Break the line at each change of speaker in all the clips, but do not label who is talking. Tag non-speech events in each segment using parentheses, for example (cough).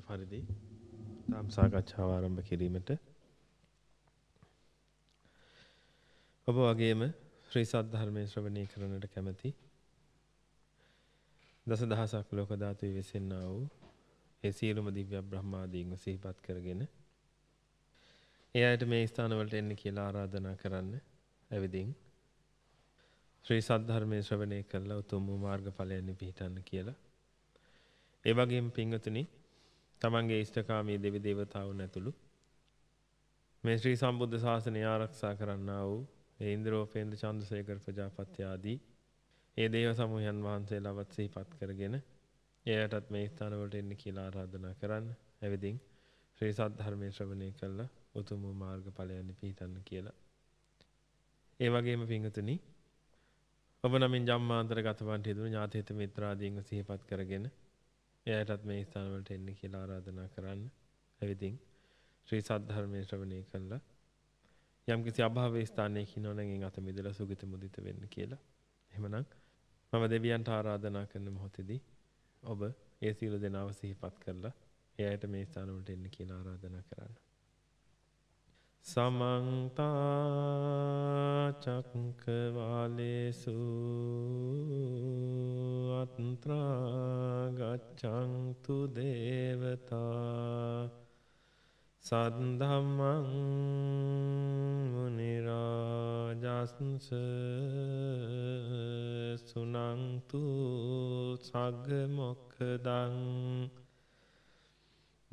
හොඳයි පින්වතුනි. සුපුරුදු පරිදි තාම් සාකච්ඡාව ආරම්භ කිරීමට ඔබ වගේම ශ්‍රී සද්ධර්මයේ ශ්‍රවණය කරන්නට කැමැති දසදහසක් ලෝක ධාතු විසෙන්නා වූ ඒ සියලුම දිව්‍ය බ්‍රහ්මාදීන්ව සිහිපත් කරගෙන ඒ අයට මේ ස්ථානවලට එන්න කියලා ආරාධනා කරන්න ඇවිදින් ශ්‍රී සද්ධර්මයේ ශ්‍රවණය කළා උතුම් වූ මාර්ගඵලයන් පිහිටන්න කියලා. ඒ වගේම පින්වතුනි තමන්ගේ ඉෂ්ඨකාමී දෙවි දේවතාවුන් ඇතුළු මේ ශ්‍රී සම්බුද්ධ ශාසනය ආරක්ෂා කරන්නා වූ ඒ ඉන්ද්‍රෝපේන්ද්‍ර චන්ද්‍රසේකර ප්‍රජාපති ආදී ඒ දේව සමූහයන් වහන්සේලාවත් සිහිපත් කරගෙන එයටත් මේ ස්ථානවලට එන්න කියලා ආරාධනා කරන්න. ඇවිදින් ශ්‍රී සද්ධර්මයේ ශ්‍රවණය කළා උතුම් වූ මාර්ගඵලයන් පිහිටන්න කියලා. ඒ වගේම පින්වතුනි ඔබ නමින් ජම්මාන්තර ගතවන්ට යෙදුණු ඥාතිහිත මිත්‍රාදීන්ව සිහිපත් කරගෙන එයටත් මේ ස්ථානවලට එන්න කියලා ආරාධනා කරන්න. ඇවිදින් ශ්‍රී සද්ධර්මයේ ශ්‍රවණය කළා යම්කිසි අභාවයේ ස්ථානයක ඉන්නවනම් අත මිදලා සුගත මුදිත වෙන්න කියලා. එහෙමනම් මම දෙවියන්ට ආරාධනා කරන මොහොතේදී ඔබ ඒ සීල දෙනාව සිහිපත් කරලා එයාට මේ ස්ථානවලට එන්න කියලා ආරාධනා කරන්න. සමන්ත චක්කවාලේසු අත්‍රා ගච්ඡන්තු දේවතා සද්ධම්මං මුනි රාජස්ස සුනන්තු සග්ග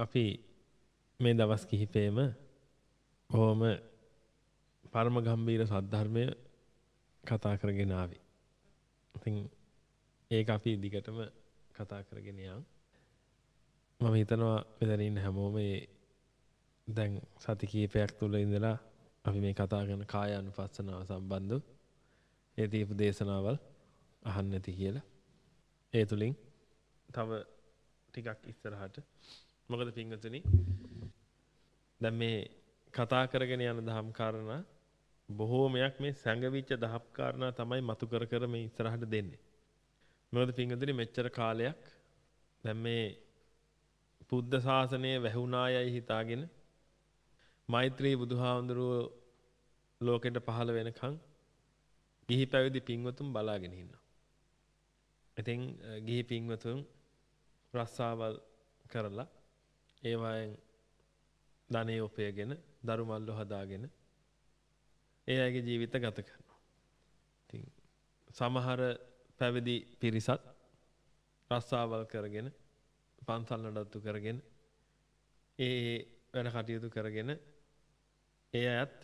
අපි මේ දවස් කිහිපෙම බොහොම පරම ගම්බීර සද්ධර්මය කතා කරගෙන ආවේ. ඉතින් ඒක අපි දිගටම කතා කරගෙන යන්. මම හිතනවා මෙතන ඉන්න හැමෝම මේ දැන් සති කීපයක් තුල ඉඳලා අපි මේ කතා කරන කාය අනුපස්සනාව සම්බන්ධව ඒ දීපු දේශනාවල් අහන්න ඇති කියලා. ඒ තුලින් තව ටිකක් ඉස්සරහට මොකද පින්වතුනි දැන් මේ කතා කරගෙන යන දහම් කාරණා බොහෝමයක් මේ සැඟවිච්ච දහම් කාරණා තමයි මතු කර කර මේ ඉස්සරහට දෙන්නේ. මොකද පින්වතුනි මෙච්චර කාලයක් දැන් මේ බුද්ධ ශාසනය වැහුණායයි හිතාගෙන මෛත්‍රී බුදුහාමුදුරුවෝ ලෝකෙට පහළ වෙනකන් ගිහි පැවිදි පින්වතුන් බලාගෙන ඉන්නවා. ඉතින් ගිහි පින්වතුන් රස්සාවල් කරලා ඒවායෙන් ධනෙ උපයගෙන දරු මල්ලු හදාගෙන ඒ අයගේ ජීවිත ගත කරනවා. ඉතින් සමහර පැවිදි පිරිසත් රස්සාවල් කරගෙන පන්සල් නඩත්තු කරගෙන ඒ වැඩ කටයුතු කරගෙන ඒ අයත්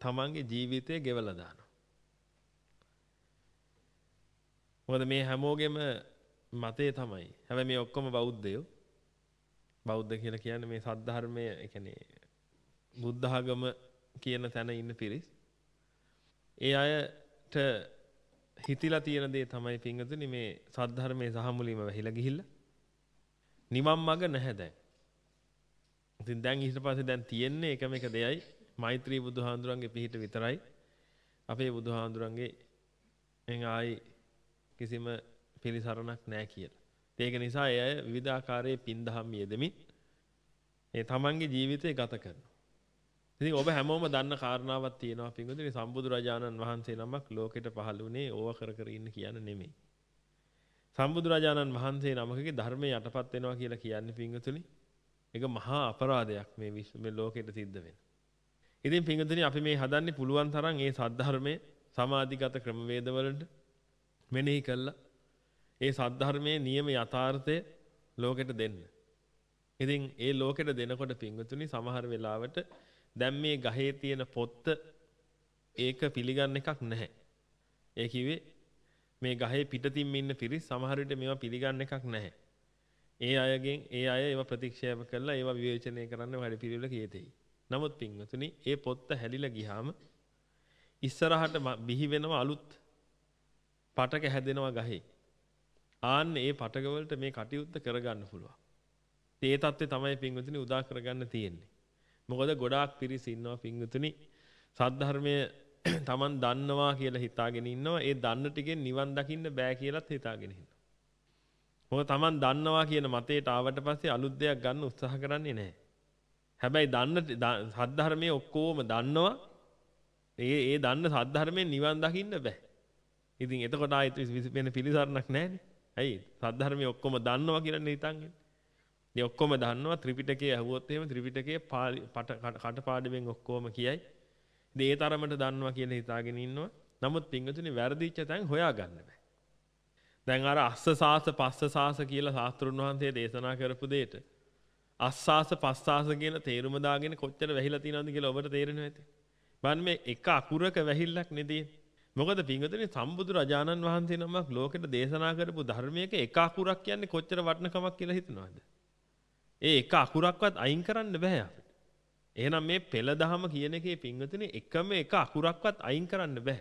තමන්ගේ ජීවිතය ගෙවලා දානවා. මොකද මේ හැමෝගෙම මතය තමයි. හැබැයි මේ ඔක්කොම බෞද්ධයෝ. බෞද්ධ කියලා කියන්නේ මේ සද්ධර්මය, ඒ කියන්නේ බුද්ධ ආගම කියන තැන ඉන්න පිරිස්. ඒ අයට හිතිලා තියෙන දේ තමයි පින්වතුනි මේ සද්ධර්මයේ සහ මුලින්ම වැහිලා ගිහිල්ලා නිවන් මඟ නැහැ දැන්. ඉතින් දැන් ඊට පස්සේ දැන් තියෙන්නේ එකම එක දෙයයි මෛත්‍රී බුදුහාඳුරන්ගේ පිහිට විතරයි. අපේ බුදුහාඳුරන්ගේ එන් ආයි කිසිම පිළිසරණක් නැහැ කියලා. ඒක නිසා ඒ අය විවිධාකාරයේ පින්දහම් යෙදෙමින් ඒ තමන්ගේ ජීවිතය ගත කරනවා. ඉතින් ඔබ හැමෝම දන්න කාරණාවක් තියෙනවා පින්වතුනි සම්බුදු රජාණන් වහන්සේ නමක් ලෝකෙට පහළ වුණේ ඕව කර කර ඉන්න කියන නෙමෙයි. සම්බුදු රජාණන් වහන්සේ නමකගේ ධර්මයේ යටපත් වෙනවා කියලා කියන්නේ පින්වතුනි ඒක මහා අපරාධයක් මේ මේ ලෝකෙට සිද්ධ වෙන. ඉතින් පින්වතුනි අපි මේ හදන්නේ පුළුවන් තරම් ඒ සද්ධර්මයේ සමාධිගත ක්‍රමවේදවලට මෙනෙහි කළා ඒ සද්ධර්මයේ නියම යථාර්ථය ලෝකෙට දෙන්න. ඉතින් ඒ ලෝකෙට දෙනකොට පින්වතුනි සමහර වෙලාවට දැන් මේ ගහේ තියෙන පොත්ත ඒක පිළිගන්න එකක් නැහැ. ඒ කිව්වේ මේ ගහේ පිටතින් ඉන්න පිරිස් සමහර විට මේවා පිළිගන්න එකක් නැහැ. ඒ අයගෙන් ඒ අය ඒවා ප්‍රතික්ෂේප කරලා ඒවා විවේචනය කරන්න වැඩ පිළිවෙල කියතෙයි. නමුත් පින්වතුනි ඒ පොත්ත හැලිලා ගියාම ඉස්සරහට බිහි වෙනවා අලුත් පටක හැදෙනවා ගහේ. ආන්න ඒ පටක වලට මේ කටයුත්ත කරගන්න පුළුවන්. ඒ தත්ත්වය තමයි පින්වතුනි උදා කරගන්න තියෙන්නේ. මොකද ගොඩාක් පිරිස ඉන්නවා පින්වතුනි සද්ධර්මය (clears throat) Taman දන්නවා කියලා හිතාගෙන ඉන්නවා. ඒ දන්න ටිකෙන් නිවන් දකින්න බෑ කියලාත් හිතාගෙන ඉන්නවා. මොකද Taman දන්නවා කියන මතයට ආවට පස්සේ අලුත් දෙයක් ගන්න උත්සාහ කරන්නේ නැහැ. හැබැයි දන්න සද්ධර්මයේ ඔක්කොම දන්නවා. ඒ ඒ දන්න සද්ධර්මයෙන් නිවන් දකින්න බෑ. ඉතින් එතකොට ආයෙත් වෙන පිළිසරණක් නැහැනේ. ඇයි? සද්ධර්මයේ ඔක්කොම දන්නවා කියලා හිතන්නේ. ඉතින් ඔක්කොම දන්නවා ත්‍රිපිටකය ඇහුවොත් එහෙම ත්‍රිපිටකයේ කටපාඩමෙන් ඔක්කොම කියයි. ඉතින් ඒ තරමට දන්නවා කියලා හිතාගෙන ඉන්නවා. නමුත් පින්වතුනි වැරදිච්ච තැන් හොයාගන්න බෑ. දැන් අර අස්ස සාස පස්ස සාස කියලා ශාස්ත්‍රුන් වහන්සේ දේශනා කරපු දෙයට අස්සාස පස්සාස කියන තේරුම දාගෙන කොච්චර වැහිලා තියෙනවද කියලා ඔබට තේරෙනවා ඇති. බලන්න මේ එක අකුරක වැහිල්ලක් නෙදී. මොකද පින්වතුනි සම්බුදු රජාණන් වහන්සේ නමක් ලෝකෙට දේශනා කරපු ධර්මයක එක අකුරක් කියන්නේ කොච්චර වටිනකමක් කියලා හිතනවද? ඒ එක අකුරක්වත් අයින් කරන්න බෑ අපිට. එහෙනම් මේ පෙළ දහම කියන එකේ පින්වතුනි එකම එක අකුරක්වත් අයින් කරන්න බෑ.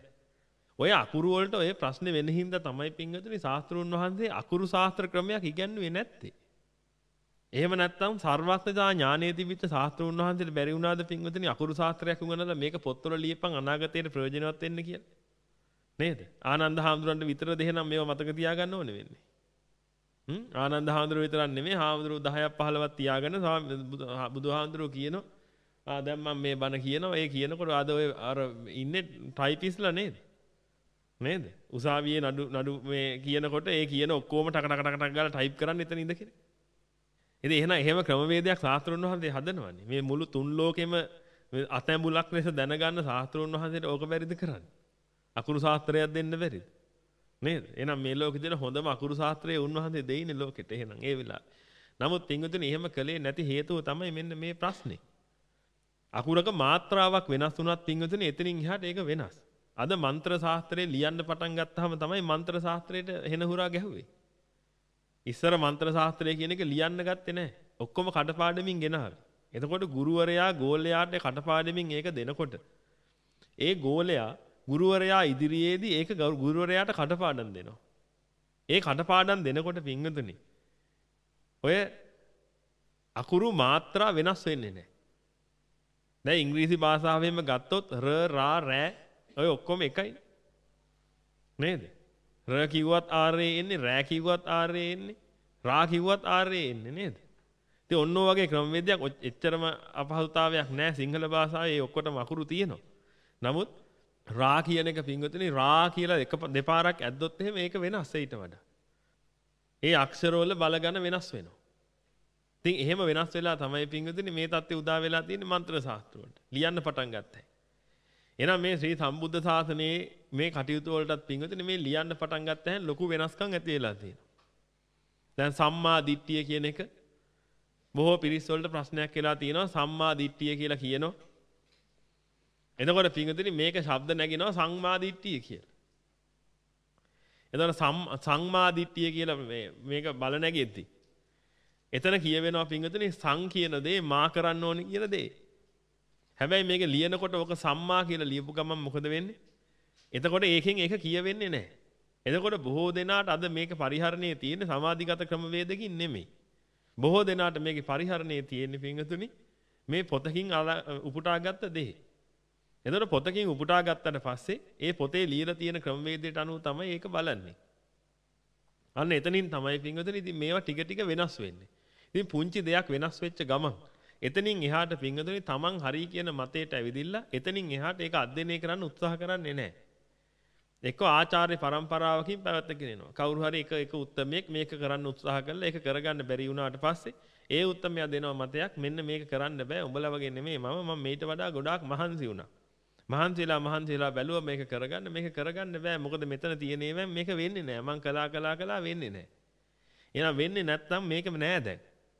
ඔය අකුරු වලට ඔය ප්‍රශ්නේ වෙන හින්දා තමයි පින්වතුනි ශාස්ත්‍රුන් වහන්සේ අකුරු ශාස්ත්‍ර ක්‍රමයක් ඉගන්වුවේ නැත්තේ. එහෙම නැත්නම් සර්වඥතා ඥානයේ තිබිච්ච ශාස්ත්‍රුන් වහන්සේට බැරි වුණාද පින්වතුනි අකුරු ශාස්ත්‍රයක් උගන්වලා මේක පොත්වල ලියපන් අනාගතයට ප්‍රයෝජනවත් වෙන්න කියලා. නේද? ආනන්ද හාමුදුරන්ට විතර දෙහෙනම් මේව මතක තියාගන්න ඕනේ වෙන්නේ. හ්ම් ආනන්ද හාමුදුරුවෝ විතරක් නෙමෙයි හාමුදුරුවෝ 10ක් 15ක් තියාගෙන බුදුහාමුදුරුවෝ කියනවා ආ දැන් මම මේ බණ කියනවා ඒ කියනකොට අද ඔය අර ඉන්නේ ටයිපිස්ලා නේද? නේද? උසාවියේ නඩු නඩු මේ කියනකොට ඒ කියන ඔක්කොම ටක ටක ටක ටක ගාලා ටයිප් කරන්න එතන ඉඳගෙන. ඉතින් එහෙනම් එහෙම ක්‍රමවේදයක් ශාස්ත්‍රුන් වහන්සේ හදනවනේ. මේ මුළු තුන් ලෝකෙම අතැඹුලක් ලෙස දැනගන්න ශාස්ත්‍රුන් වහන්සේට ඕක බැරිද කරන්නේ? අකුරු ශාස්ත්‍රයක් දෙන්න බැරිද? නේද? එහෙනම් මේ ලෝකෙ දෙන හොඳම අකුරු ශාස්ත්‍රයේ උන්වහන්සේ දෙයිනේ ලෝකෙට. එහෙනම් ඒ වෙලාව. නමුත් පින්වතුනි එහෙම කළේ නැති හේතුව තමයි මෙන්න මේ ප්‍රශ්නේ. අකුරක මාත්‍රාවක් වෙනස් වුණත් පින්වතුනි එතනින් එහාට ඒක වෙනස්. අද මන්ත්‍ර ශාස්ත්‍රය ලියන්න පටන් ගත්තාම තමයි මන්ත්‍ර ශාස්ත්‍රයට හෙන හුරා ගැහුවේ. ඉස්සර මන්ත්‍ර ශාස්ත්‍රය කියන එක ලියන්න ගත්තේ නැහැ. ඔක්කොම කටපාඩමින් ගෙනාවේ. එතකොට ගුරුවරයා ගෝලයාට කටපාඩමින් ඒක දෙනකොට ඒ ගෝලයා ගුරුවරයා ඉදිරියේදී ඒක ගුරුවරයාට කටපාඩම් දෙනවා. ඒ කටපාඩම් දෙනකොට පින්වතුනි ඔය අකුරු මාත්‍රා වෙනස් වෙන්නේ නැහැ. දැන් ඉංග්‍රීසි භාෂාවෙන්ම ගත්තොත් ර රා රෑ ඔය ඔක්කොම එකයි. නේද? ර කිව්වත් ආරේ එන්නේ, රෑ කිව්වත් ආරේ එන්නේ, රා කිව්වත් ආරේ එන්නේ නේද? ඉතින් ඔන්න ඔය වගේ ක්‍රමවේදයක් එච්චරම අපහසුතාවයක් නැහැ සිංහල භාෂාවේ ඒ ඔක්කොටම අකුරු තියෙනවා. නමුත් රා කියන එක පින්වතුනි රා කියලා එක දෙපාරක් ඇද්දොත් එහෙම ඒක වෙනස් ඊට වඩා. ඒ අක්ෂරවල බලගන වෙනස් වෙනවා. ඉතින් එහෙම වෙනස් වෙලා තමයි පින්වතුනි මේ தත්ත්වය උදා වෙලා තියෙන්නේ මන්ත්‍ර ශාස්ත්‍ර වලට. ලියන්න පටන් ගත්තා. එහෙනම් මේ ශ්‍රී සම්බුද්ධ ශාසනයේ මේ කටයුතු වලටත් පිංගුතුනි මේ ලියන්න පටන් ගත්ත හැන් ලොකු වෙනස්කම් ඇති වෙලා තියෙනවා. දැන් සම්මා දිට්ඨිය කියන එක බොහෝ පිරිස් වලට ප්‍රශ්නයක් වෙලා තියෙනවා සම්මා දිට්ඨිය කියලා කියනවා. එතකොට පිංගුතුනි මේක ශබ්ද නැගිනවා සංමා දිට්ඨිය කියලා. එතකොට සංමා දිට්ඨිය කියලා මේක බල නැගෙද්දි. එතන කියවෙනවා පිංගුතුනි සං කියන දේ මා කරන්න ඕනි කියන දේ. හැබැයි මේක ලියනකොට ඔක සම්මා කියලා ලියපු ගමන් මොකද වෙන්නේ? එතකොට ඒකෙන් ඒක කියවෙන්නේ නැහැ. එතකොට බොහෝ දෙනාට අද මේක පරිහරණයේ තියෙන සමාධිගත ක්‍රමවේදකින් නෙමෙයි. බොහෝ දෙනාට මේකේ පරිහරණයේ තියෙන පිංගතුනි මේ පොතකින් උපුටාගත්ත දේ. එතකොට පොතකින් උපුටා ගත්තට පස්සේ ඒ පොතේ ලියලා තියෙන ක්‍රමවේදයට අනුව තමයි ඒක බලන්නේ. අන්න එතනින් තමයි පිංගතුනි ඉතින් මේවා ටික ටික වෙනස් වෙන්නේ. ඉතින් පුංචි දෙයක් වෙනස් වෙච්ච ගමන් එතනින් එහාට පිංගතුනි තමන් හරි කියන මතයට ඇවිදිලා එතනින් එහාට ඒක අධ්‍යයනය කරන්න උත්සාහ කරන්නේ නැහැ. එක්ක ආචාර්ය પરම්පරාවකින් පැවැත්ගෙන එනවා. කවුරු හරි එක එක උත්මයෙක් මේක කරන්න උත්සාහ කළා ඒක කරගන්න බැරි වුණාට පස්සේ ඒ උත්මයා දෙනවා මතයක් මෙන්න මේක කරන්න බෑ උඹලා වගේ නෙමෙයි මම මම මේට වඩා ගොඩාක් මහන්සි වුණා. මහන්සිලා මහන්සිලා බැලුවා මේක කරගන්න මේක කරගන්න බෑ මොකද මෙතන තියෙන ඒවාන් මේක වෙන්නේ නෑ මං කලා කලා කලා වෙන්නේ නෑ. එහෙනම් වෙන්නේ නැත්නම් මේක නෑ දැන්.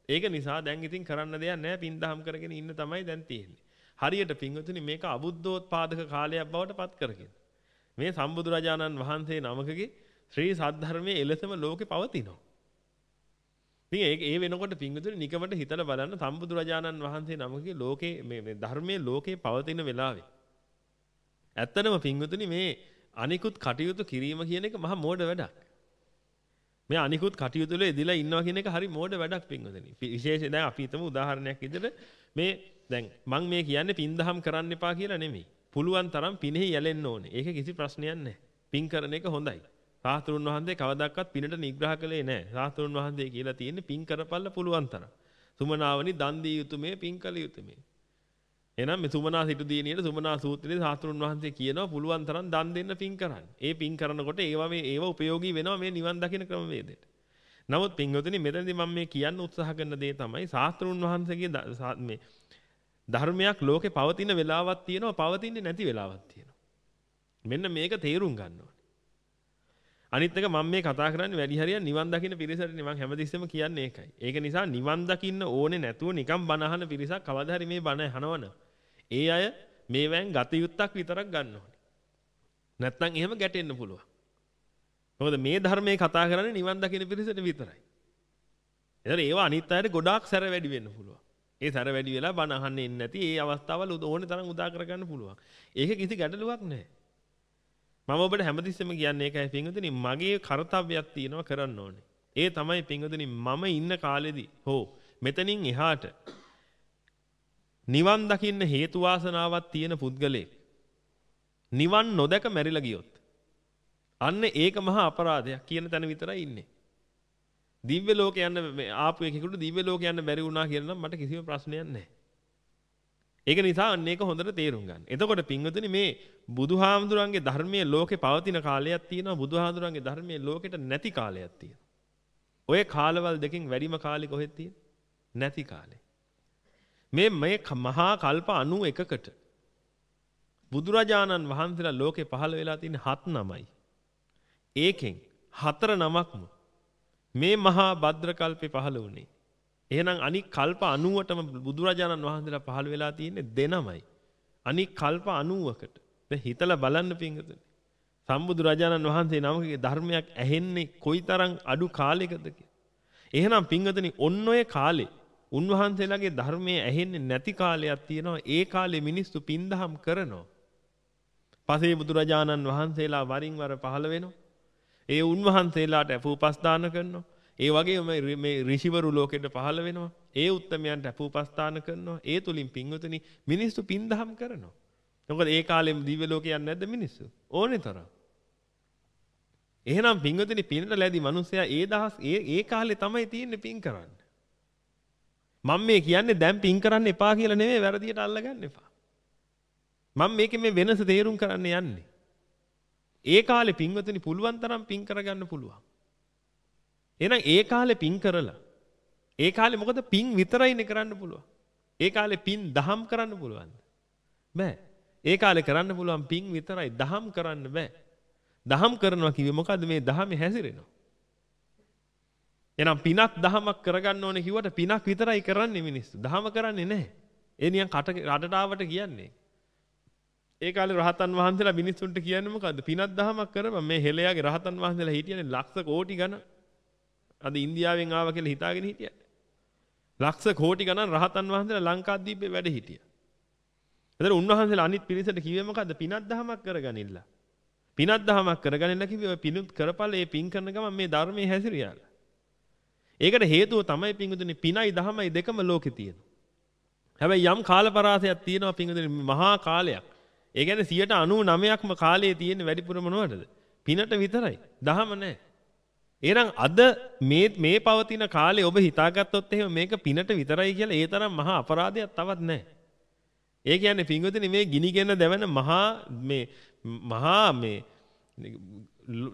ඒක නිසා දැන් ඉතින් කරන්න දෙයක් නැහැ පින් දහම් කරගෙන ඉන්න තමයි දැන් තියෙන්නේ. හරියට පින්වතුනි මේක අබුද්ධෝත්පාදක කාලයක් බවට පත් කරගෙන. මේ සම්බුදුරජාණන් වහන්සේ නමකගේ ශ්‍රී සද්ධර්මයේ එලෙසම ලෝකේ පවතිනවා. ඉතින් ඒ ඒ වෙනකොට පින්වතුනි නිකමට හිතලා බලන්න සම්බුදුරජාණන් වහන්සේ නමකගේ ලෝකේ මේ ධර්මයේ ලෝකේ පවතින වෙලාවේ. ඇත්තටම පින්වතුනි මේ අනිකුත් කටයුතු කිරීම කියන එක මහා මෝඩ වැඩක්. මේ අනිකුත් කටයුතු වල එදිලා ඉන්නවා කියන එක හරි මෝඩ වැඩක් පින්වතුනි. විශේෂයෙන් දැන් අපි හිතමු උදාහරණයක් විදිහට මේ දැන් මම මේ කියන්නේ පින්දහම් කරන්න එපා කියලා නෙමෙයි. පුළුවන් තරම් පිනෙහි යැලෙන්න ඕනේ. ඒක කිසි ප්‍රශ්නයක් නැහැ. පින් කරන එක හොඳයි. සාස්ත්‍රුන් වහන්සේ කවදාවත් පිනට නිග්‍රහ කළේ නැහැ. සාස්ත්‍රුන් වහන්සේ කියලා තියෙන්නේ පින් කරපල්ල පුළුවන් තරම්. සුමනාවනි දන් දී යුතුයමේ පින් කළ යුතුයමේ. එහෙනම් මේ සුමනා සිටු දිනියට සුමනා සූත්‍රයේ සාස්ත්‍රුන් වහන්සේ කියනවා පුළුවන් තරම් දන් දෙන්න පින් කරන්න. ඒ පින් කරනකොට ඒවා මේ ඒවා ප්‍රයෝගී වෙනවා මේ නිවන් දකින ක්‍රමවේදයට. නමුත් පින්වතුනි මෙතනදී මම මේ කියන්න උත්සාහ කරන දේ තමයි සාස්ත්‍රුන් වහන්සේගේ මේ ධර්මයක් ලෝකේ පවතින වෙලාවක් තියෙනවා පවතින්නේ නැති වෙලාවක් තියෙනවා. මෙන්න මේක තේරුම් ගන්න ඕනේ. අනිත් එක මම මේ කතා කරන්නේ වැඩි හරියක් නිවන් දකින්න පිරිසට මම හැමතිස්සෙම කියන්නේ ඒකයි. ඒක නිසා නිවන් දකින්න ඕනේ නැතුව නිකන් බණ අහන පිරිසක් කවදා හරි මේ බණ අහනවනම් ඒ අය මේවෙන් ගත යුත්තක් විතරක් ගන්න ඕනේ. නැත්නම් එහෙම ගැටෙන්න පුළුවන්. මොකද මේ ධර්මයේ කතා කරන්නේ නිවන් දකින්න පිරිසට විතරයි. එතන ඒවා අනිත් අයට ගොඩාක් සැර වැඩි වෙන්න පුළුවන්. ඒ සැර වැඩි වෙලා බණ අහන්න එන්නේ නැති ඒ අවස්ථාවල් ඕනේ තරම් උදා කරගන්න පුළුවන්. ඒක කිසි ගැටලුවක් නැහැ. මම ඔබට හැමතිස්සෙම කියන්නේ ඒකයි පින්වතුනි මගේ කාර්යයක් තියෙනවා කරන්න ඕනේ. ඒ තමයි පින්වතුනි මම ඉන්න කාලෙදී හෝ මෙතනින් එහාට නිවන් දකින්න හේතු වාසනාවක් තියෙන පුද්ගලෙක් නිවන් නොදක මැරිලා ගියොත් අන්න ඒක මහා අපරාධයක් කියන තැන විතරයි ඉන්නේ. දිව්‍ය ලෝක යන්න ආපු එකෙකුට දිව්‍ය ලෝක යන්න බැරි වුණා කියලා නම් මට කිසිම ප්‍රශ්නයක් නැහැ. ඒක නිසා අන්න ඒක හොඳට තේරුම් ගන්න. එතකොට පින්වතුනි මේ බුදුහාමුදුරන්ගේ ධර්මයේ ලෝකේ පවතින කාලයක් තියෙනවා බුදුහාමුදුරන්ගේ ධර්මයේ ලෝකෙට නැති කාලයක් තියෙනවා. ඔය කාලවල දෙකෙන් වැඩිම කාලෙ කොහෙද තියෙන්නේ? නැති කාලේ. මේ මේ මහා කල්ප 91කට බුදුරජාණන් වහන්සේලා ලෝකේ පහළ වෙලා තියෙන හත් නමයි. ඒකෙන් හතර නමක්ම මේ මහා භද්‍ර කල්පේ පහළ වුණේ. එහෙනම් අනික් කල්ප 90ටම බුදුරජාණන් වහන්සේලා පහළ වෙලා තියෙන්නේ දෙනමයි. අනික් කල්ප 90කට. දැන් හිතලා බලන්න පින්ගතුනි. සම්බුදු රජාණන් වහන්සේ නමකගේ ධර්මයක් ඇහෙන්නේ කොයිතරම් අඩු කාලයකද එහෙනම් පින්ගතුනි ඔන්න ඔය කාලේ උන්වහන්සේලාගේ ධර්මයේ ඇහෙන්නේ නැති කාලයක් තියෙනවා. ඒ කාලේ මිනිස්සු පින්දහම් කරනවා. පසේ බුදුරජාණන් වහන්සේලා වරින් වර පහළ වෙනවා. ඒ උන්වහන්සේලාට අපූපස්දාන කරනවා. ඒ වගේම මේ ඍෂිවරු ලෝකෙට පහළ වෙනවා. ඒ උත්තමයන්ට අපූපස්ථාන කරනවා. ඒ තුලින් පින්වතුනි මිනිස්සු පින්දහම් කරනවා. මොකද ඒ කාලෙම දිව්‍ය ලෝකේ යන්නේ නැද්ද මිනිස්සු? ඕනේ තරම්. එහෙනම් පින්වතුනි පිනට ලැබි මිනිස්සයා ඒ දහස් ඒ ඒ කාලේ තමයි තියෙන්නේ පින් කරන්න. මම මේ කියන්නේ දැන් පින් කරන්න එපා කියලා නෙමෙයි වැරදියට අල්ලගන්න එපා. මම මේකේ මේ වෙනස තේරුම් කරන්න යන්නේ. ඒ කාලේ පින්වතුනි පුළුවන් තරම් පින් කරගන්න පුළුවන්. එහෙනම් ඒ කාලේ පින් කරලා ඒ කාලේ මොකද පින් විතරයිනේ කරන්න පුළුවන්. ඒ කාලේ පින් දහම් කරන්න පුළුවන්ද? බෑ. ඒ කාලේ කරන්න පුළුවන් පින් විතරයි දහම් කරන්න බෑ. දහම් කරනවා කිව්වේ මොකද්ද මේ දහමේ හැසිරෙනවා. එහෙනම් පිනක් දහමක් කරගන්න ඕනේ කිව්වට පිනක් විතරයි කරන්නේ මිනිස්සු. දහම කරන්නේ නැහැ. ඒ නිකන් කට රටට ආවට කියන්නේ. ඒ කාලේ රහතන් වහන්සේලා මිනිස්සුන්ට කියන්නේ මොකද්ද? පිනක් දහමක් කරපන් මේ හෙළයාගේ රහතන් වහන්සේලා හිටියනේ ලක්ෂ කෝටි ගණන්. අද ඉන්දියාවෙන් ආවා කියලා හිතාගෙන හිටියා. ලක්ෂ කෝටි ගණන් රහතන් වහන්සේලා ලංකාද්වීපේ වැඩ හිටියා. එතන උන්වහන්සේලා අනිත් පිරිසට කිව්වේ මොකද්ද? පිනක් දහමක් කරගනින්න. පිනක් දහමක් කරගනින්න කිව්වේ ඔය පිනුත් කරපළ ඒ පින් කරන ගමන් මේ ධර්මයේ හැසිරියාලා. ඒකට හේතුව තමයි පින්වතුනි පිනයි දහමයි දෙකම ලෝකේ තියෙනවා. හැබැයි යම් කාලපරාසයක් තියෙනවා පින්වතුනි මහා කාලයක්. ඒ කියන්නේ 99%ක්ම කාලයේ තියෙන වැඩිපුර මොනවටද? පිනට විතරයි. දහම නැහැ. එහෙනම් අද මේ මේ පවතින කාලේ ඔබ හිතාගත්තොත් එහෙම මේක පිනට විතරයි කියලා ඒ තරම් මහා අපරාධයක් තවත් නැහැ. ඒ කියන්නේ පින්වතුනි මේ ගිනිගෙන දැවෙන මහා මේ මහා මේ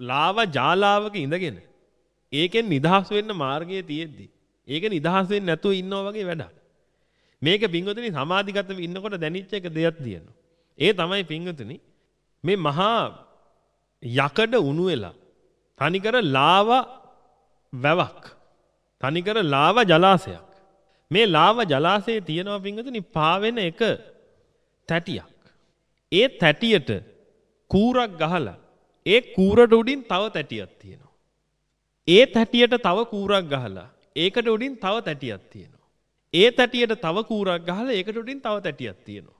ලාව ජාලාවක ඉඳගෙන ඒකෙන් නිදහස් වෙන්න මාර්ගය තියෙද්දි ඒක නිදහස් වෙන්නේ නැතුව ඉන්නවා වගේ වැඩක්. මේක පින්වතුනි සමාධිගතව ඉන්නකොට දැනෙච්ච එක දෙයක් තියෙනවා. ඒ තමයි පින්වතුනි මේ මහා යකඩ උණු වෙලා තනිකර ලාව වැවක්. තනිකර ලාව ජලාශයක්. මේ ලාව ජලාශයේ තියෙනවා පින්වතුනි පාවෙන එක තැටියක්. ඒ තැටියට කූරක් ගහලා ඒ කූරට උඩින් තව තැටියක් තියෙනවා. ඒ තැටියට තව කූරක් ගහලා ඒකට උඩින් තව තැටියක් තියෙනවා. ඒ තැටියට තව කූරක් ගහලා ඒකට උඩින් තව තැටියක් තියෙනවා.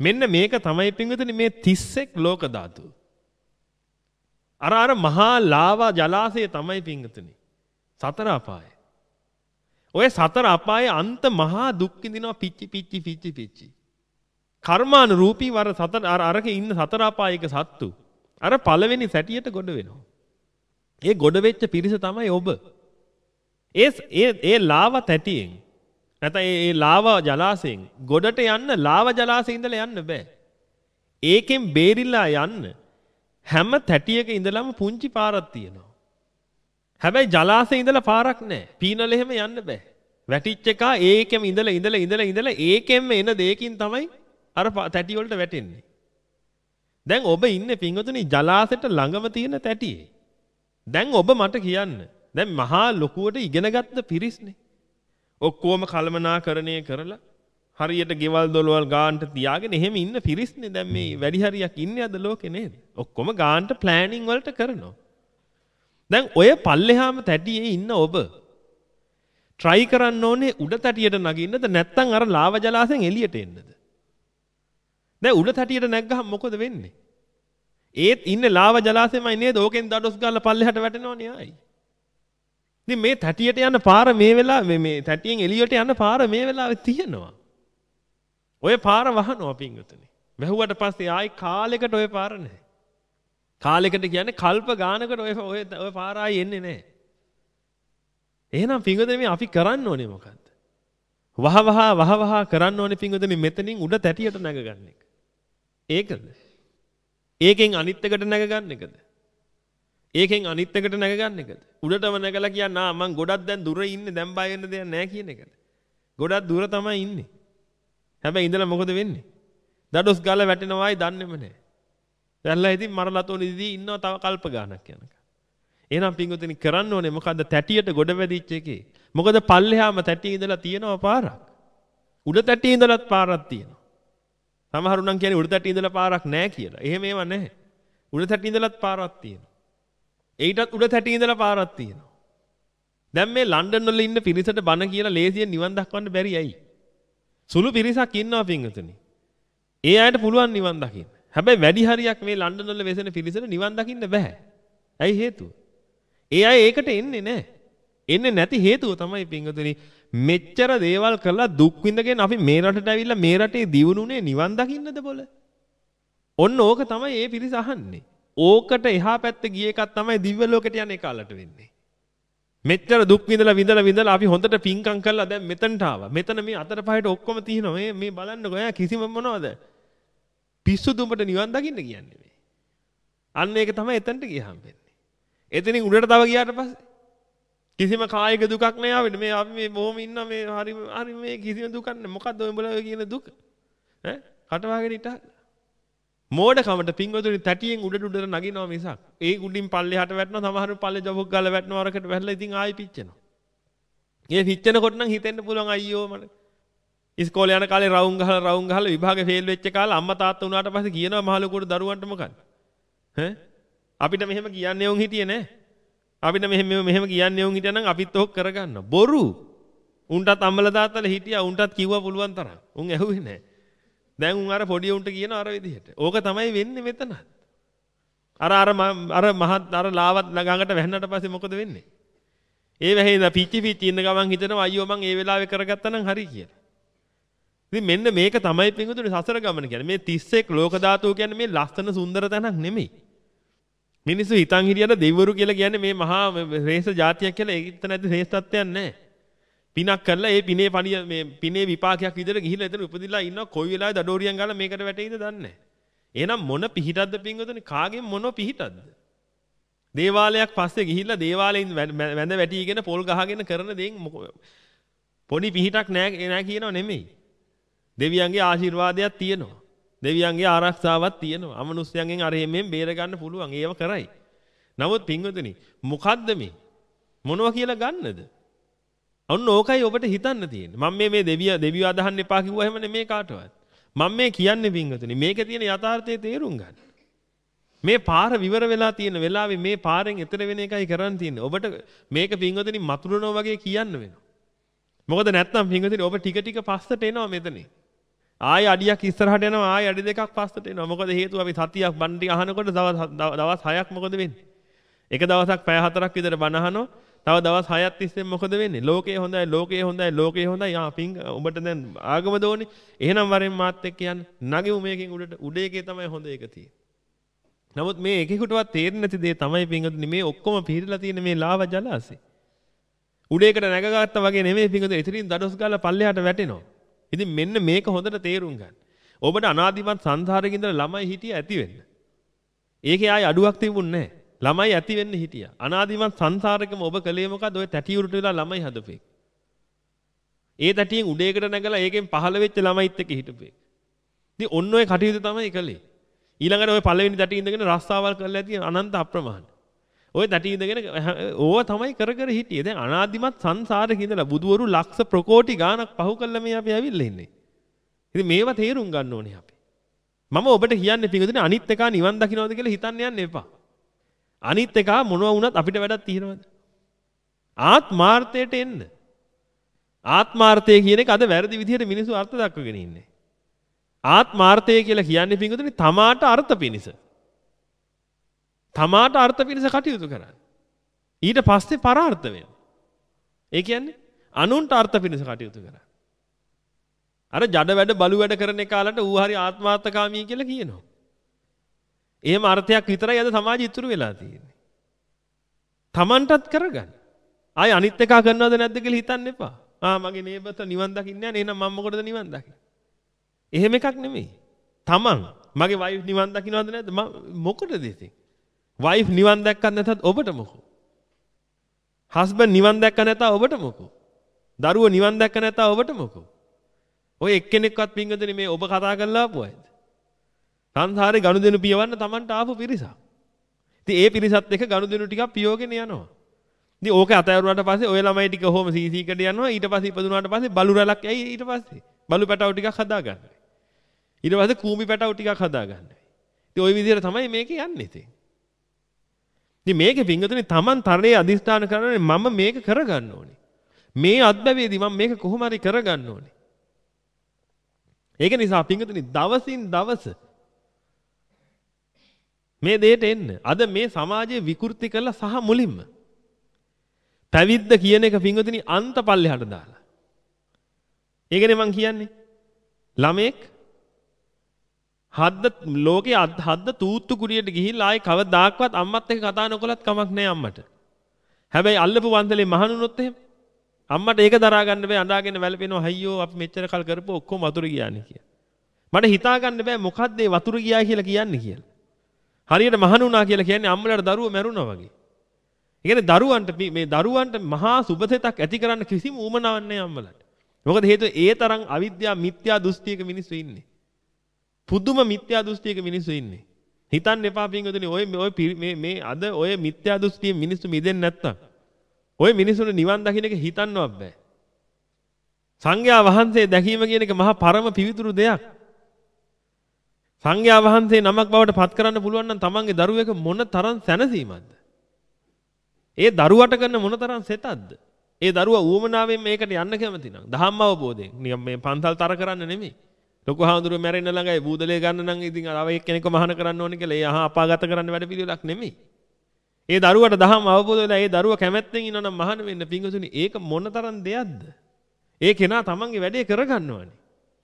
මෙන්න මේක තමයි පින්විතනි මේ 31 ලෝක ධාතු. අර අර මහා ලාවා ජලාශය තමයි පින්විතනි. සතර අපාය. ඔය සතර අපායේ අන්ත මහා දුක් විඳිනවා පිච්චි පිච්චි පිච්චි පිච්චි. කර්මානුරූපී වර සතර අර අරකේ ඉන්න සතර අපායක සත්තු අර පළවෙනි සැටියට ගොඩ වෙනවා. ඒ ගොඩ වෙච්ච පිරිස තමයි ඔබ. ඒ ඒ ඒ ලාව තැටියෙන් නැත්නම් ඒ ලාව ජලාශයෙන් ගොඩට යන්න ලාව ජලාශයේ ඉඳලා යන්න බෑ. ඒකෙන් බේරිලා යන්න හැම තැටියක ඉඳලම පුංචි පාරක් තියෙනවා. හැබැයි ජලාශයේ ඉඳලා පාරක් නැහැ. පීනල එහෙම යන්න බෑ. වැටිච්ච එක ඒකෙම ඉඳලා ඉඳලා ඉඳලා ඉඳලා ඒකෙන්ම එන දෙයකින් තමයි අර තැටි වලට වැටෙන්නේ. දැන් ඔබ ඉන්නේ පින්වතුනි ජලාශයට ළඟම තියෙන තැටියේ. දැන් ඔබ මට කියන්න. දැන් මහා ලොකුවට ඉගෙනගත්ත පිරිස්නේ. ඔක්කොම කලමනාකරණය කරලා හරියට ගෙවල් දොළවල් ගාන්ට තියාගෙන එහෙම ඉන්න පිරිස්නේ දැන් මේ වැඩි හරියක් ඉන්නේ අද ලෝකේ නේද? ඔක්කොම ගාන්ට ප්ලෑනින් වලට කරනවා. දැන් ඔය පල්ලෙහාම තැටියේ ඉන්න ඔබ try කරන්න ඕනේ උඩ තැටියට නගින්නද නැත්නම් අර ලාව ජලාශයෙන් එළියට එන්නද? දැන් උඩ තැටියට නැග්ගහම මොකද වෙන්නේ? ඒත් ඉන්නේ ලාව ජලාශෙමයි නේද? ඕකෙන් දඩොස් ගාලා පල්ලෙහාට වැටෙනවනේ ආයි. ඉතින් මේ තැටියට යන පාර මේ වෙලාවේ මේ තැටියෙන් එළියට යන පාර මේ වෙලාවේ තියෙනවා. ඔය පාර වහනවා පින්වතුනි. වැහුවට පස්සේ ආයි කාලෙකට ඔය පාර නැහැ. කාලෙකට කියන්නේ කල්ප ගානකට ඔය ඔය ඔය පාර ආයි එන්නේ නැහැ. එහෙනම් පින්වතුනි අපි කරන්න ඕනේ මොකද්ද? වහ වහ වහ වහ කරන්න ඕනේ පින්වතුනි මෙතනින් උඩ තැටියට නැග ගන්න එක. ඒකද? ඒකෙන් අනිත් එකට නැග ගන්න එකද? ඒකෙන් අනිත් එකට නැග ගන්න එකද? උඩටම නැගලා කියන්න ආ මං ගොඩක් දැන් දුර ඉන්නේ දැන් බය වෙන්න දෙයක් නැහැ කියන එකද? ගොඩක් දුර තමයි ඉන්නේ. හැබැයි ඉඳලා මොකද වෙන්නේ? දඩොස් ගාලා වැටෙනවායි දන්නේම නැහැ. දැන්ලා ඉතින් මරලතෝනිදී ඉන්නවා තව කල්ප ගානක් යනකම්. එහෙනම් පින්වතුනි කරන්න ඕනේ මොකද්ද තැටියට ගොඩ වැදිච්ච එකේ. මොකද පල්ලෙහාම තැටිය ඉඳලා තියෙනවා පාරක්. උඩ තැටිය ඉඳලත් පාරක් තියෙනවා. සමහරු නම් කියන්නේ උඩ තැටිය ඉඳලා පාරක් නැහැ කියලා. එහෙම ඒවා නැහැ. උඩ තැටිය ඉඳලත් පාරක් තියෙනවා. ඒටත් උඩ තැටිය ඉඳලා පාරක් තියෙනවා. දැන් මේ ලන්ඩන් වල ඉන්න පිරිසට බණ කියලා ලේසියෙන් නිවන් දක්වන්න බැරි ඇයි? සුළු පිරිසක් ඉන්නවා පින්වතුනි. ඒ අයට පුළුවන් නිවන් දකින්න. හැබැයි වැඩි හරියක් මේ ලන්ඩන් වල වෙසෙන පිරිසට නිවන් දකින්න බෑ. ඇයි හේතුව? ඒ අය ඒකට එන්නේ නැහැ. එන්නේ නැති හේතුව තමයි පින්වතුනි මෙච්චර දේවල් කරලා දුක් විඳගෙන අපි මේ රටට ඇවිල්ලා මේ රටේ දියුණුනේ නිවන් දකින්නද බොල? ඔන්න ඕක තමයි ඒ පිරිස අහන්නේ. ඕකට එහා පැත්ත ගිය එකක් තමයි දිව්‍ය ලෝකෙට යන එකලට වෙන්නේ. මෙච්චර දුක් විඳලා විඳලා විඳලා අපි හොඳට පිංකම් කරලා දැන් මෙතනට ආවා. මෙතන මේ අතර පහට ඔක්කොම තියෙනවා. මේ මේ බලන්නකො ඈ කිසිම මොනවද? පිස්සු දුඹට නිවන් දකින්න කියන්නේ මේ. අන්න ඒක තමයි එතනට ගියහම වෙන්නේ. එතනින් උඩට තව ගියාට පස්සේ කිසිම කායික දුකක් නෑ ආවෙන්න. මේ අපි මේ බොහොම ඉන්න මේ හරි හරි මේ කිසිම දුකක් නෑ. මොකද්ද උඹලා කියන දුක? ඈ කටවාගෙන ඉතහලා මෝඩකමට පින්වතුනි තැටියෙන් උඩට උඩට නගිනවා මිසක් ඒ උඩින් පල්ලෙහාට වැටෙනවා සමහර පල්ලේ ජොබක් ගාලා වැටෙනවා අරකට වැටලා ඉතින් ආයෙ පිච්චෙනවා. ඒ පිච්චෙනකොට නම් හිතෙන්න පුළුවන් අයියෝ මට. ඉස්කෝලේ යන කාලේ රවුම් ගහලා රවුම් ගහලා විභාගේ ෆේල් වෙච්ච කාලේ අම්මා තාත්තා උනාට පස්සේ කියනවා මහලුකුට දරුවන්ට මොකක්ද? ඈ අපිට මෙහෙම කියන්නේ උන් හිටියේ නෑ. අපිට මෙහෙම මෙහෙම කියන්නේ උන් හිටියනම් අපිත් ඕක කරගන්න. බොරු. උන්ටත් අම්මලා තාත්තලා හිටියා උන්ටත් කිව්වා පුළුවන් තරම්. උන් ඇහුවේ නෑ. දැන් උන් අර පොඩි උන්ට කියන අර විදිහට. ඕක තමයි වෙන්නේ මෙතන. අර අර අර මහත් අර ලාවත් ගඟට වැහෙන්නට පස්සේ මොකද වෙන්නේ? ඒ වැහෙන පිච්චි පිච්චි ඉන්න ගමන් හිතනවා අයියෝ මං ඒ වෙලාවේ කරගත්තා නම් හරි කියලා. ඉතින් මෙන්න මේක තමයි පින්වතුනි සසර ගමන කියන්නේ. මේ 31 ලෝක ධාතුව කියන්නේ මේ ලස්සන සුන්දර තැනක් නෙමෙයි. මිනිස්සු හිතන් හිටියට දෙවිවරු කියලා කියන්නේ මේ මහා ශ්‍රේෂ්ඨ જાතියක් කියලා ඒකිට නැති ශ්‍රේෂ්ඨත්වයක් නැහැ. පිනක් කරලා ඒ පිනේ පණිය මේ පිනේ විපාකයක් විදිහට ගිහිල්ලා එතන උපදිලා ඉන්නවා කොයි වෙලාවෙ දඩෝරියන් ගාලා මේකට වැටෙයිද දන්නේ නැහැ. එහෙනම් මොන පිහිටක්ද පින්වතුනි කාගෙන් මොන පිහිටක්ද? දේවාලයක් පස්සේ ගිහිල්ලා දේවාලයෙන් වැඳ වැටිගෙන පොල් ගහගෙන කරන දේන් පොඩි පිහිටක් නෑ නෑ කියනව නෙමෙයි. දෙවියන්ගේ ආශිර්වාදයක් තියෙනවා. දෙවියන්ගේ ආරක්ෂාවක් තියෙනවා. අමනුෂ්‍යයන්ගෙන් අර එමෙන් බේර ගන්න පුළුවන්. ඒව කරයි. නමුත් පින්වතුනි මොකද්ද මේ? මොනවා කියලා ගන්නද? ඔන්න ඕකයි ඔබට හිතන්න තියෙන්නේ. මම මේ මේ දෙවිය දෙවියෝ අදහන්න එපා කිව්වා එහෙම නෙමේ කාටවත්. මම මේ කියන්නේ පින්වතුනි මේකේ තියෙන යථාර්ථය තේරුම් ගන්න. මේ පාර විවර වෙලා තියෙන වෙලාවේ මේ පාරෙන් එතර වෙන එකයි කරන්න තියෙන්නේ. ඔබට මේක පින්වතුනි මතුරුනවා වගේ කියන්න වෙනවා. මොකද නැත්නම් පින්වතුනි ඔබ ටික ටික පස්සට එනවා මෙතනින්. ආය අඩියක් ඉස්සරහට යනවා ආය අඩි දෙකක් පස්සට එනවා. මොකද හේතුව අපි සතියක් බණ ටික අහනකොට දවස් 6ක් මොකද වෙන්නේ? එක දවසක් පැය 4ක් විතර බණ අහනවා. තව දවස් 6ක් තිස්සේ මොකද වෙන්නේ? ලෝකයේ හොඳයි, ලෝකයේ හොඳයි, ලෝකයේ හොඳයි. ආ පිං උඹට දැන් ආගම දෝනේ. එහෙනම් වරෙන් මාත් එක්ක යන්න. නගෙමු මේකෙන් උඩට. උඩ එකේ තමයි හොඳ එක තියෙන්නේ. නමුත් මේ එකෙකුටවත් තේරෙන්නේ නැති දේ තමයි පිංගුතුනි මේ ඔක්කොම පිළිලා තියෙන මේ ලාව ජලාසේ. උඩේකට නැගගත්තා වගේ නෙමෙයි පිංගුතුනි. එතනින් දඩොස් ගාලා පල්ලෙහාට වැටෙනවා. ඉතින් මෙන්න මේක හොඳට තේරුම් ගන්න. ඔබට අනාදිමත් සංසාරේ ඉඳලා ළමයි හිටිය ඇති වෙන්න. ඒකේ ආයි අඩුවක් තිබුණේ නැහැ. ළමයි ඇති වෙන්න හිටියා. අනාදිමත් සංසාරෙකම ඔබ කලේ මොකද? ඔය තැටි උරුට වෙලා ළමයි හදපේ. ඒ තැටියෙන් උඩේකට නැගලා ඒකෙන් පහළ වෙච්ච ළමයිත් එක්ක හිටපේ. ඉතින් ඔන්න ඔය කටයුතු තමයි කළේ. ඊළඟට ඔය පළවෙනි තැටි ඉඳගෙන රස්සාවල් කරලා ඇති අනන්ත අප්‍රමාණ. ඔය තැටි ඉඳගෙන ඕව තමයි කර කර හිටියේ. දැන් අනාදිමත් සංසාරෙක ඉඳලා බුදවරු ලක්ෂ ප්‍රකෝටි ගාණක් පහු කළා මේ අපි ඇවිල්ලා ඉන්නේ. ඉතින් මේවා තේරුම් ගන්න ඕනේ අපි. මම ඔබට කියන්නේ පිටුදින අනිත් එක නිවන් දකින්නවද කියලා හිතන්න යන්න එපා. අනිත් එක මොනවා වුණත් අපිට වැඩක් තියෙනවද? ආත්මාර්ථයට එන්න. ආත්මාර්ථය කියන එක අද වැරදි විදිහට මිනිස්සු අර්ථ දක්වගෙන ඉන්නේ. ආත්මාර්ථය කියලා කියන්නේ පිටුදින තමාට අර්ථ පිනිස. තමාට අර්ථ පිණිස කටයුතු කරන්න. ඊට පස්සේ පරාර්ථ වෙනවා. ඒ කියන්නේ අනුන්ට අර්ථ පිණිස කටයුතු කරන්න. අර ජඩ වැඩ බලු වැඩ කරන කාලට ඌ හරි ආත්මාර්ථකාමී කියලා කියනවා. එහෙම අර්ථයක් විතරයි අද සමාජය ඉතුරු වෙලා තියෙන්නේ. Tamanටත් කරගන්න. ආයි අනිත් එකා කරනවද නැද්ද කියලා හිතන්න එපා. ආ මගේ නේබත නිවන් දකින්නේ නැහැ නේනම් මම මොකටද නිවන් දකින්නේ? එහෙම එකක් නෙමෙයි. Taman මගේ වයිෆ් නිවන් දකින්නවද නැද්ද? මොකටද ඉතින්? වයිෆ් නිවන් දැක්කත් නැතත් ඔබට මොකෝ? හස්බන්ඩ් නිවන් දැක්ක නැත ඔබට මොකෝ? දරුවෝ නිවන් දැක්ක නැත ඔබට මොකෝ? ඔය එක්කෙනෙක්වත් පිංගදෙනේ මේ ඔබ කතා කරලා ආපු අයද? සංසාරේ ගනුදෙනු පියවන්න Tamanට ආපු පිරිසක්. ඉතින් ඒ පිරිසත් එක්ක ගනුදෙනු ටිකක් පියවගෙන යනවා. ඉතින් ඕක අතෑරුවාට පස්සේ ඔය ළමයි ටික කොහොම සීසීකට යනවා ඊට පස්සේ ඉපදුනාට පස්සේ බලු රැලක් ඇයි ඊට පස්සේ බලු පැටව ටිකක් හදාගන්න. ඊට පස්සේ කූඹි පැටව ටිකක් හදාගන්න. ඉතින් ওই විදිහට තමයි මේක යන්නේ ඉතින්. ඉතින් මේකේ පිංගතුනේ Taman තරේ අදිස්ථාන කරන්නේ මම මේක කරගන්න ඕනේ. මේ අත්දැවේදී මම මේක කොහොම හරි කරගන්න ඕනේ. ඒක නිසා පිංගතුනේ දවසින් දවස මේ දෙයට එන්න. අද මේ සමාජයේ විකෘති කළ සහ මුලින්ම පැවිද්ද කියන එක පිංගතුනේ අන්ත පල්ලෙහාට දාලා. ඒකනේ මං කියන්නේ. ළමෙක් හද්ද ලෝකේ හද්ද තූත්තු කුරියට ගිහිල්ලා ආයේ කවදාක්වත් අම්මත් එක්ක කතා නොකලත් කමක් නැහැ අම්මට. හැබැයි අල්ලපු වන්දලේ මහනුනොත් එහෙම අම්මට ඒක දරා ගන්න බෑ අඬාගෙන වැළපෙනවා අයියෝ අපි මෙච්චර කල් කරපුව ඔක්කොම වතුර ගියානේ කියලා. මට හිතා ගන්න බෑ මොකද්ද මේ වතුර ගියා කියලා කියන්නේ කියලා. හරියට මහනුනා කියලා කියන්නේ අම්මලාට දරුවෝ මැරුණා වගේ. ඒ කියන්නේ දරුවන්ට මේ දරුවන්ට මහා සුබසෙතක් ඇති කරන්න කිසිම උවමනාවක් නැහැ අම්මලාට. මොකද හේතුව ඒ තරම් අවිද්‍යාව මිත්‍යා දෘෂ්ටියක මිනිස්සු ඉන්නේ. පුදුම මිත්‍යා දෘෂ්ටියක මිනිස්සු ඉන්නේ. හිතන්න එපා පින්වතුනි ඔය ඔය මේ මේ අද ඔය මිත්‍යා දෘෂ්ටියෙන් මිනිස්සු මිදෙන්නේ නැත්තම් ඔය මිනිසුන්ට නිවන් දකින්න එක හිතන්නවත් බෑ. සංඝයා වහන්සේ දැකීම කියන එක මහා පරම පිවිතුරු දෙයක්. සංඝයා වහන්සේ නමක් බවට පත් කරන්න පුළුවන් නම් තමන්ගේ දරුවෙක මොන තරම් සැනසීමක්ද? ඒ දරුවට කරන මොන තරම් සෙතක්ද? ඒ දරුවා ඌමනාවෙන් මේකට යන්න කැමති නම් දහම් අවබෝධයෙන් නිකම් මේ පන්සල් තර කරන්න නෙමෙයි. ලොකු හාමුදුරුවෝ මැරෙන්න ළඟයි බූදලේ ගන්න නම් ඉතින් අර එක්කෙනෙක්ව මහාන කරන්න ඕනේ කියලා ඒ අහ අපාගත කරන්න වැඩ පිළිවෙලක් නෙමෙයි. ඒ දරුවට දහම් අවබෝධ වෙලා ඒ දරුවා කැමැත්තෙන් ඉන්නවනම් මහාන වෙන්න පිංගුතුනි ඒක මොන තරම් දෙයක්ද? ඒ කෙනා තමන්ගේ වැඩේ කරගන්නවනේ.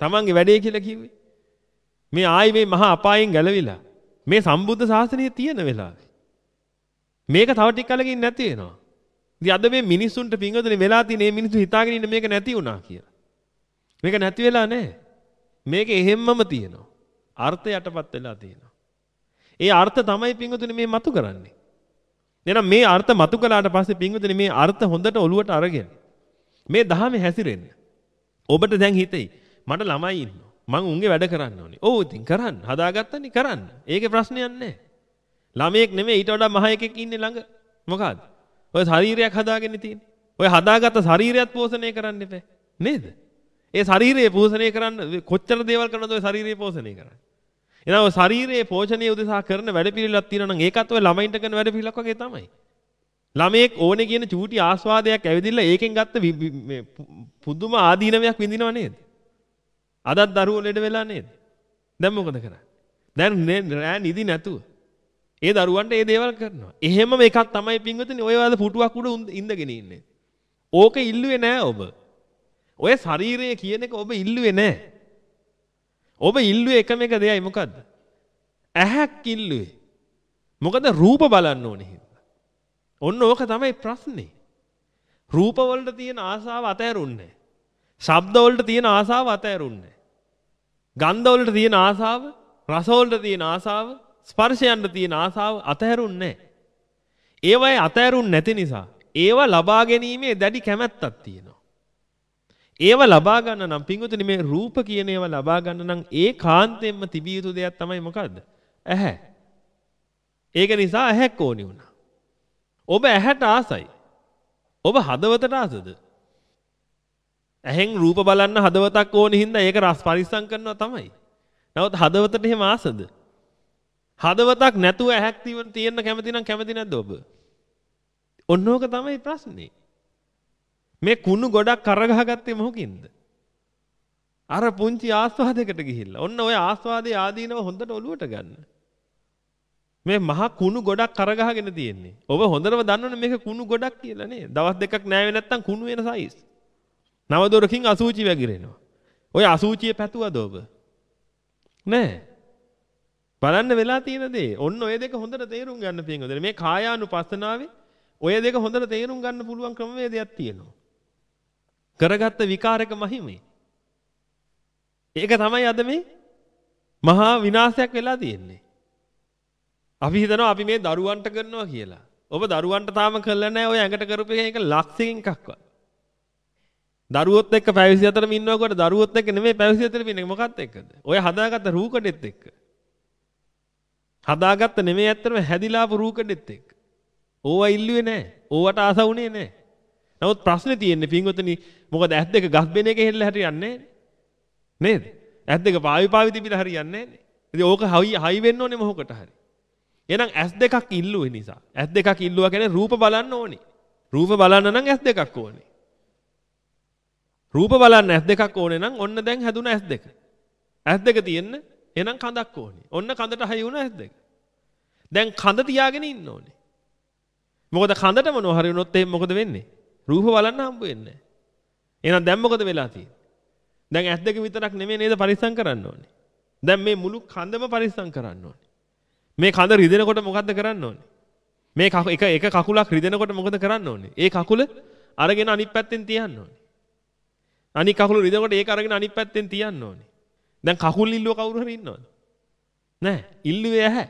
තමන්ගේ වැඩේ කියලා කිව්වේ. මේ ආයි මේ මහා අපායෙන් ගැලවිලා මේ සම්බුද්ධ ශාසනය තියෙන වෙලාවේ. මේක තව ටික කලකින් නැති වෙනවා. ඉතින් අද මේ මිනිස්සුන්ට පිංගුතුනි වෙලා තියෙන මේ මිනිස්සු හිතාගෙන ඉන්න මේක නැති වුණා කියලා. මේක නැති වෙලා නැහැ. මේක එහෙම්මම තියෙනවා. අර්ථ යටපත් වෙලා තියෙනවා. ඒ අර්ථ තමයි පිංගුතුනි මේ මතු කරන්නේ. එහෙනම් මේ අර්ථ මතු කළාට පස්සේ පිංගුතුනි මේ අර්ථ හොඳට ඔලුවට අරගෙන මේ දහමේ හැසිරෙන්න. ඔබට දැන් හිතෙයි මට ළමයි ඉන්නවා. මං උන්ගේ වැඩ කරන්න ඕනේ. ඔව් ඉතින් කරන්න. හදාගත්තනේ කරන්න. ඒකේ ප්‍රශ්නයක් නැහැ. ළමයෙක් නෙමෙයි ඊට වඩා මහ එකෙක් ඉන්නේ ළඟ. මොකද්ද? ඔය ශරීරයක් හදාගෙන තියෙන්නේ. ඔය හදාගත්ත ශරීරයත් පෝෂණය කරන්න එපා. නේද? ඒ ශරීරය පෝෂණය කරන්න කොච්චර දේවල් කරනවද ඔය ශරීරය පෝෂණය කරන්නේ? එහෙනම් ඔය ශරීරයේ පෝෂණය උදෙසා කරන වැඩපිළිවෙලක් තියෙනවා නම් ඒකත් ඔය ළමයින්ට කරන වැඩපිළිවෙලක් වගේ තමයි. ළමයෙක් ඕනේ කියන චූටි ආස්වාදයක් ඇවිදින්න ඒකෙන් ගත්ත පුදුම ආදීනවයක් විඳිනව නේද? අදත් දරුවෝ ලෙඩ වෙලා නේද? දැන් මොකද කරන්නේ? දැන් රෑ නිදි නැතුව ඒ දරුවන්ට ඒ දේවල් කරනවා. එහෙමම එකක් තමයි පින්වතුනි ඔය වල පුටුවක් උඩ ඉඳගෙන ඉන්නේ. ඕක ඉල්ලුවේ නෑ ඔබ. ඔය ශරීරය කියන එක ඔබ ඉල්ලුවේ නෑ. ඔබ ඉල්ලුවේ එකම එක දෙයයි මොකද්ද? ඇහැක් ඉල්ලුවේ. මොකද රූප බලන්න ඕනේ හින්දා. ඔන්න ඕක තමයි ප්‍රශ්නේ. රූප වලට තියෙන ආසාව අතහැරුන්නේ නැහැ. ශබ්ද වලට තියෙන ආසාව අතහැරුන්නේ නැහැ. ගන්ධ වලට තියෙන ආසාව, රස වලට තියෙන ආසාව, ස්පර්ශයන්ට තියෙන ආසාව අතහැරුන්නේ නැහැ. ඒවයි අතහැරුන්නේ නැති නිසා ඒවා ලබා ගැනීමේ දැඩි කැමැත්තක් තියෙනවා. ඒව ලබා ගන්න නම් පිංගුතුනි මේ රූප කියන ඒවා ලබා ගන්න නම් ඒ කාන්තෙන්ම තිබිය යුතු දෙයක් තමයි මොකද්ද? ඇහැ. ඒක නිසා ඇහැක් ඕනි වුණා. ඔබ ඇහැට ආසයි. ඔබ හදවතට ආසද? ඇහෙන් රූප බලන්න හදවතක් ඕනි හින්දා ඒක රස පරිස්සම් කරනවා තමයි. නමුත් හදවතට එහෙම ආසද? හදවතක් නැතුව ඇහැක් තියෙන්න කැමති නම් කැමති නැද්ද ඔබ? ඔන්න ඕක තමයි ප්‍රශ්නේ. මේ කුණු ගොඩක් කරගහගත්තේ මොකකින්ද? අර පුංචි ආස්වාදයකට ගිහිල්ලා. ඔන්න ඔය ආස්වාදයේ ආදීනව හොඳට ඔලුවට ගන්න. මේ මහා කුණු ගොඩක් කරගහගෙන තියෙන්නේ. ඔබ හොඳටම දන්නවනේ මේක කුණු ගොඩක් කියලා නේ. දවස් දෙකක් නෑවේ නැත්තම් කුණු වෙන සයිස්. නවදොරකින් අසූචි වැగిරෙනවා. ඔය අසූචිය පැතුවද ඔබ? නෑ. බලන්න වෙලා තියෙන දේ. ඔන්න ඔය දෙක හොඳට තේරුම් ගන්න පියංගොදේ. මේ කායානුපස්සනාවේ ඔය දෙක හොඳට තේරුම් ගන්න පුළුවන් ක්‍රමවේදයක් තියෙනවා. කරගත්ත විකාරක මහිමේ. ඒක තමයි අද මේ මහා විනාශයක් වෙලා තියෙන්නේ. අපි හිතනවා අපි මේ දරුවන්ට කරනවා කියලා. ඔබ දරුවන්ට තාම කළා නැහැ ඔය ඇඟට කරපු එක ලක්ෂකින් එකක්වත්. දරුවොත් එක්ක පැය 24ම ඉන්නකොට දරුවොත් එක්ක නෙමෙයි පැය 24ම ඉන්නේ මොකක්ද එක්කද? ඔය හදාගත්ත රූකඩෙත් එක්ක. හදාගත්ත නෙමෙයි ඇත්තටම හැදිලාපු රූකඩෙත් එක්ක. ඕවා ඉල්ලුවේ නැහැ. ඕවට ආස වුණේ නැහැ. නමුත් ප්‍රශ්නේ තියෙන්නේ පින්වතුනි මොකද ඇස් දෙක ගස් බෙන එක හෙල්ල හරියන්නේ නේද? ඇස් දෙක පාවි පාවි තිබිලා හරියන්නේ නැහැ. ඉතින් ඕක හයි හයි වෙන්න ඕනේ මොහොකට හරි. එහෙනම් ඇස් දෙකක් ඉල්ලුවේ නිසා. ඇස් දෙකක් ඉල්ලුවා කියන්නේ රූප බලන්න ඕනේ. රූප බලන්න නම් ඇස් දෙකක් ඕනේ. රූප බලන්න ඇස් දෙකක් ඕනේ නම් ඔන්න දැන් හැදුන ඇස් දෙක. ඇස් දෙක තියෙන්න එහෙනම් කඳක් ඕනේ. ඔන්න කඳට හයි වුණ ඇස් දෙක. දැන් කඳ තියාගෙන ඉන්න ඕනේ. මොකද කඳට මොනවා හරි වුණොත් එහෙනම් මොකද වෙන්නේ? රූප බලන්න හම්බ වෙන්නේ නැහැ. එහෙනම් දැන් මොකද වෙලා තියෙන්නේ? දැන් ඇස් දෙක විතරක් නෙමෙයි නේද පරිස්සම් කරන්න ඕනේ. දැන් මේ මුළු කඳම පරිස්සම් කරන්න ඕනේ. මේ කඳ රිදෙනකොට මොකද්ද කරන්න ඕනේ? මේ එක එක කකුලක් රිදෙනකොට මොකද කරන්න ඕනේ? ඒ කකුල අරගෙන අනිත් පැත්තෙන් තියන්න ඕනේ. අනිත් කකුල රිදෙනකොට ඒක අරගෙන අනිත් පැත්තෙන් තියන්න ඕනේ. දැන් කකුල් ඉල්ලුව කවුරු හරි ඉන්නවද? නැහැ. ඉල්ලුවේ ඇහැ.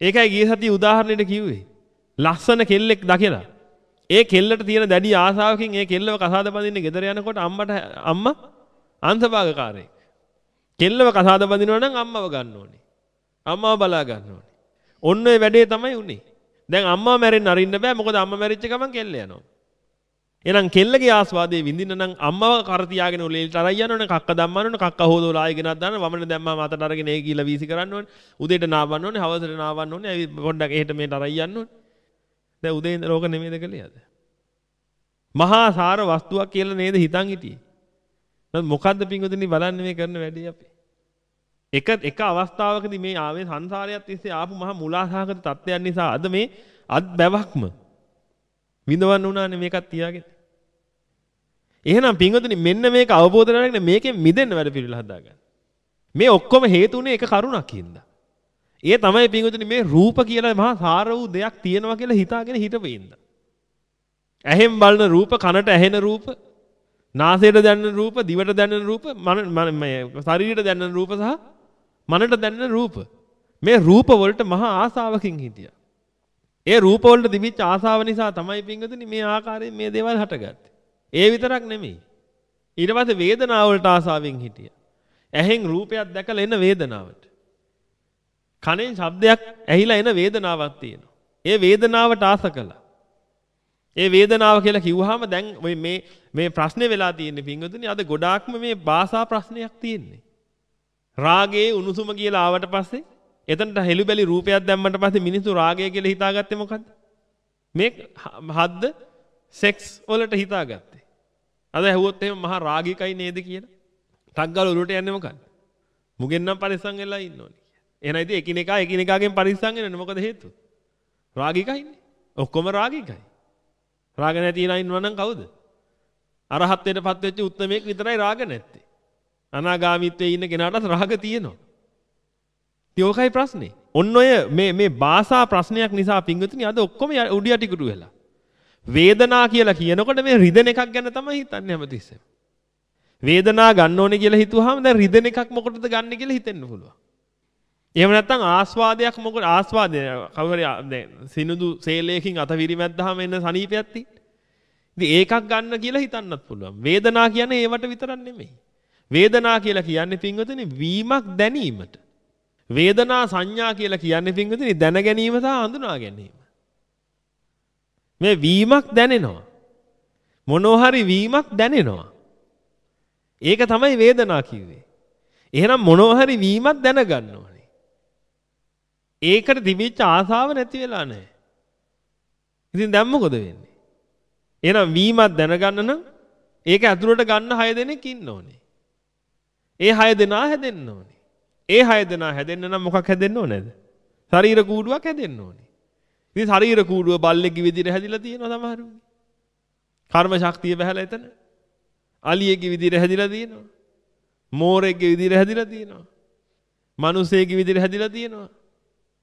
ඒකයි ගිය සතිය උදාහරණයට කිව්වේ. ලස්සන කෙල්ලෙක් දකිලා ඒ කෙල්ලට තියෙන දැඩි ආසාවකින් ඒ කෙල්ලව කසාද බඳින්න ගෙදර යනකොට අම්මට අම්මා අංශභාගකාරයෙක්. කෙල්ලව කසාද බඳිනවා නම් අම්මව ගන්න ඕනේ. අම්මව බලා ගන්න ඕනේ. ඔන්න ඔය වැඩේ තමයි උනේ. දැන් අම්මා මැරෙන්න අරින්න බෑ මොකද අම්මා මැරිච්ච ගමන් කෙල්ල යනවා. එහෙනම් කෙල්ලගේ ආස්වාදයේ විඳින්න නම් අම්මව කර තියාගෙන උලේලට අරයි යන්න ඕනේ කක්ක දැම්මන්න ඕනේ කක්ක හොදවලා ආයෙ ගෙනත් දාන්න වමන දැම්මම අතට අරගෙන ඒ කියලා වීසි කරන්න ඕනේ උදේට නාවන්න ඕනේ හවසට නාවන්න ඕනේ පොඩ්ඩක් එහෙට මෙහෙට අරයි යන්න ඕනේ දැන් උදේ ඉඳලා ඕක නෙමෙයිද කළේ අද? මහා සාර වස්තුවක් කියලා නේද හිතන් හිටියේ. නමුත් මොකද්ද පින්වතුනි බලන්න මේ කරන වැඩේ අපි. එක එක අවස්ථාවකදී මේ ආවේ සංසාරයත් තිස්සේ ආපු මහා මුලාසහගත තත්ත්වයන් නිසා අද මේ අත් බැවක්ම විඳවන්න උනානේ මේකත් තියාගෙන. එහෙනම් පින්වතුනි මෙන්න මේක අවබෝධ කරගන්න මේකෙන් මිදෙන්න වැඩ පිළිවෙල හදාගන්න. මේ ඔක්කොම හේතුනේ එක කරුණක් හින්දා. ඒ තමයි පින්වතුනි මේ රූප කියලා මහා සාර වූ දෙයක් තියෙනවා කියලා හිතාගෙන හිටපෙන්න. ඇහෙන් බලන රූප, කනට ඇහෙන රූප, නාසයට දැනෙන රූප, දිවට දැනෙන රූප, මන මේ ශරීරයට දැනෙන රූප සහ මනට දැනෙන රූප. මේ රූප වලට මහා ආසාවකින් හිටියා. ඒ රූප වලට තිබිච්ච ආසාව නිසා තමයි පින්වතුනි මේ ආකාරයෙන් මේ දේවල් හටගත්තේ. ඒ විතරක් නෙමෙයි. ඊට පස්සේ වේදනාව වලට ආසාවෙන් හිටියා. ඇහෙන් රූපයක් දැකලා එන වේදනාවට. කනෙන් ශබ්දයක් ඇහිලා එන වේදනාවක් තියෙනවා. ඒ වේදනාවට ආස කළා. ඒ වේදනාව කියලා කිව්වහම දැන් මේ මේ ප්‍රශ්නේ වෙලා තියෙන්නේ පින්වතුනි අද ගොඩාක්ම මේ භාෂා ප්‍රශ්නයක් තියෙන්නේ. රාගයේ උණුසුම කියලා ආවට පස්සේ එතනට හෙළුබැලි රූපයක් දැම්මට පස්සේ මිනිස්සු රාගය කියලා හිතාගත්තේ මොකද්ද? මේ හද්ද සෙක්ස් වලට හිතාගත්තේ. අද ඇහුවොත් එහෙම මහා රාගිකයි නේද කියලා. ටක් ගාලා උඩට යන්නේ මොකද්ද? මුගෙන් නම් පරිස්සම් වෙලා ඉන්න ඕනේ. එහෙනම් ඉතින් එකිනෙකා එකිනෙකාගෙන් පරිස්සම් වෙනනේ මොකද හේතුව? රාගිකයිනේ. ඔක්කොම රාගිකයි. රාග නැති නයි ඉන්නවනම් කවුද? අරහත්ත්වයටපත් වෙච්ච උත්මයෙක් විතරයි රාග නැත්තේ. අනාගාමීත්වයේ ඉන්න කෙනාටත් රාග තියෙනවා. ඉතින් ප්‍රශ්නේ. ඔන්න ඔය මේ මේ භාෂා ප්‍රශ්නයක් නිසා පින්වතුනි අද ඔක්කොම උඩිය ටිකුටු වෙලා. වේදනා කියලා කියනකොට මේ රිදෙන එකක් ගැන තමයි හිතන්නේ හැමතිස්සෙම. වේදනා ගන්න ඕනේ කියලා හිතුවාම දැන් රිදෙන එකක් මොකටද ගන්න කියලා හිතෙන්න පුළුවන්. එහෙම නැත්නම් ආස්වාදයක් මොකද ආස්වාදය කවුරු හරි සිනුදු සේලයකින් අත විරිමැද්දාම එන සනීපයක් තියෙන්නේ. ඉතින් ඒකක් ගන්න කියලා හිතන්නත් පුළුවන්. වේදනා කියන්නේ ඒවට විතරක් නෙමෙයි. වේදනා කියලා කියන්නේ පින්වතුනි වීමක් දැනීමට. වේදනා සංඥා කියලා කියන්නේ පින්වතුනි දැන ගැනීම සහ හඳුනා ගැනීම. මේ වීමක් දැනෙනවා. මොනවා හරි වීමක් දැනෙනවා. ඒක තමයි වේදනා කිව්වේ. එහෙනම් මොනවා හරි වීමක් දැනගන්න ඕනේ. ඒකට තිබිච්ච ආසාව නැති වෙලා නැහැ. ඉතින් දැන් මොකද වෙන්නේ? එහෙනම් වීමක් දැනගන්න නම් ඒක ඇතුළට ගන්න 6 දෙනෙක් ඉන්න ඕනේ. ඒ 6 දෙනා හැදෙන්න ඕනේ. ඒ 6 දෙනා හැදෙන්න නම් මොකක් හැදෙන්න ඕනේද? ශරීර කූඩුවක් හැදෙන්න ඕනේ. ඉතින් ශරීර කූඩුව බල්ලෙක්ගේ විදිහට හැදිලා තියෙනවා සමහරුන්ගේ. කර්ම ශක්තිය බහැලා එතන. අලියෙක්ගේ විදිහට හැදිලා තියෙනවා. මෝරෙක්ගේ විදිහට හැදිලා තියෙනවා. මිනිසෙක්ගේ විදිහට හැදිලා තියෙනවා.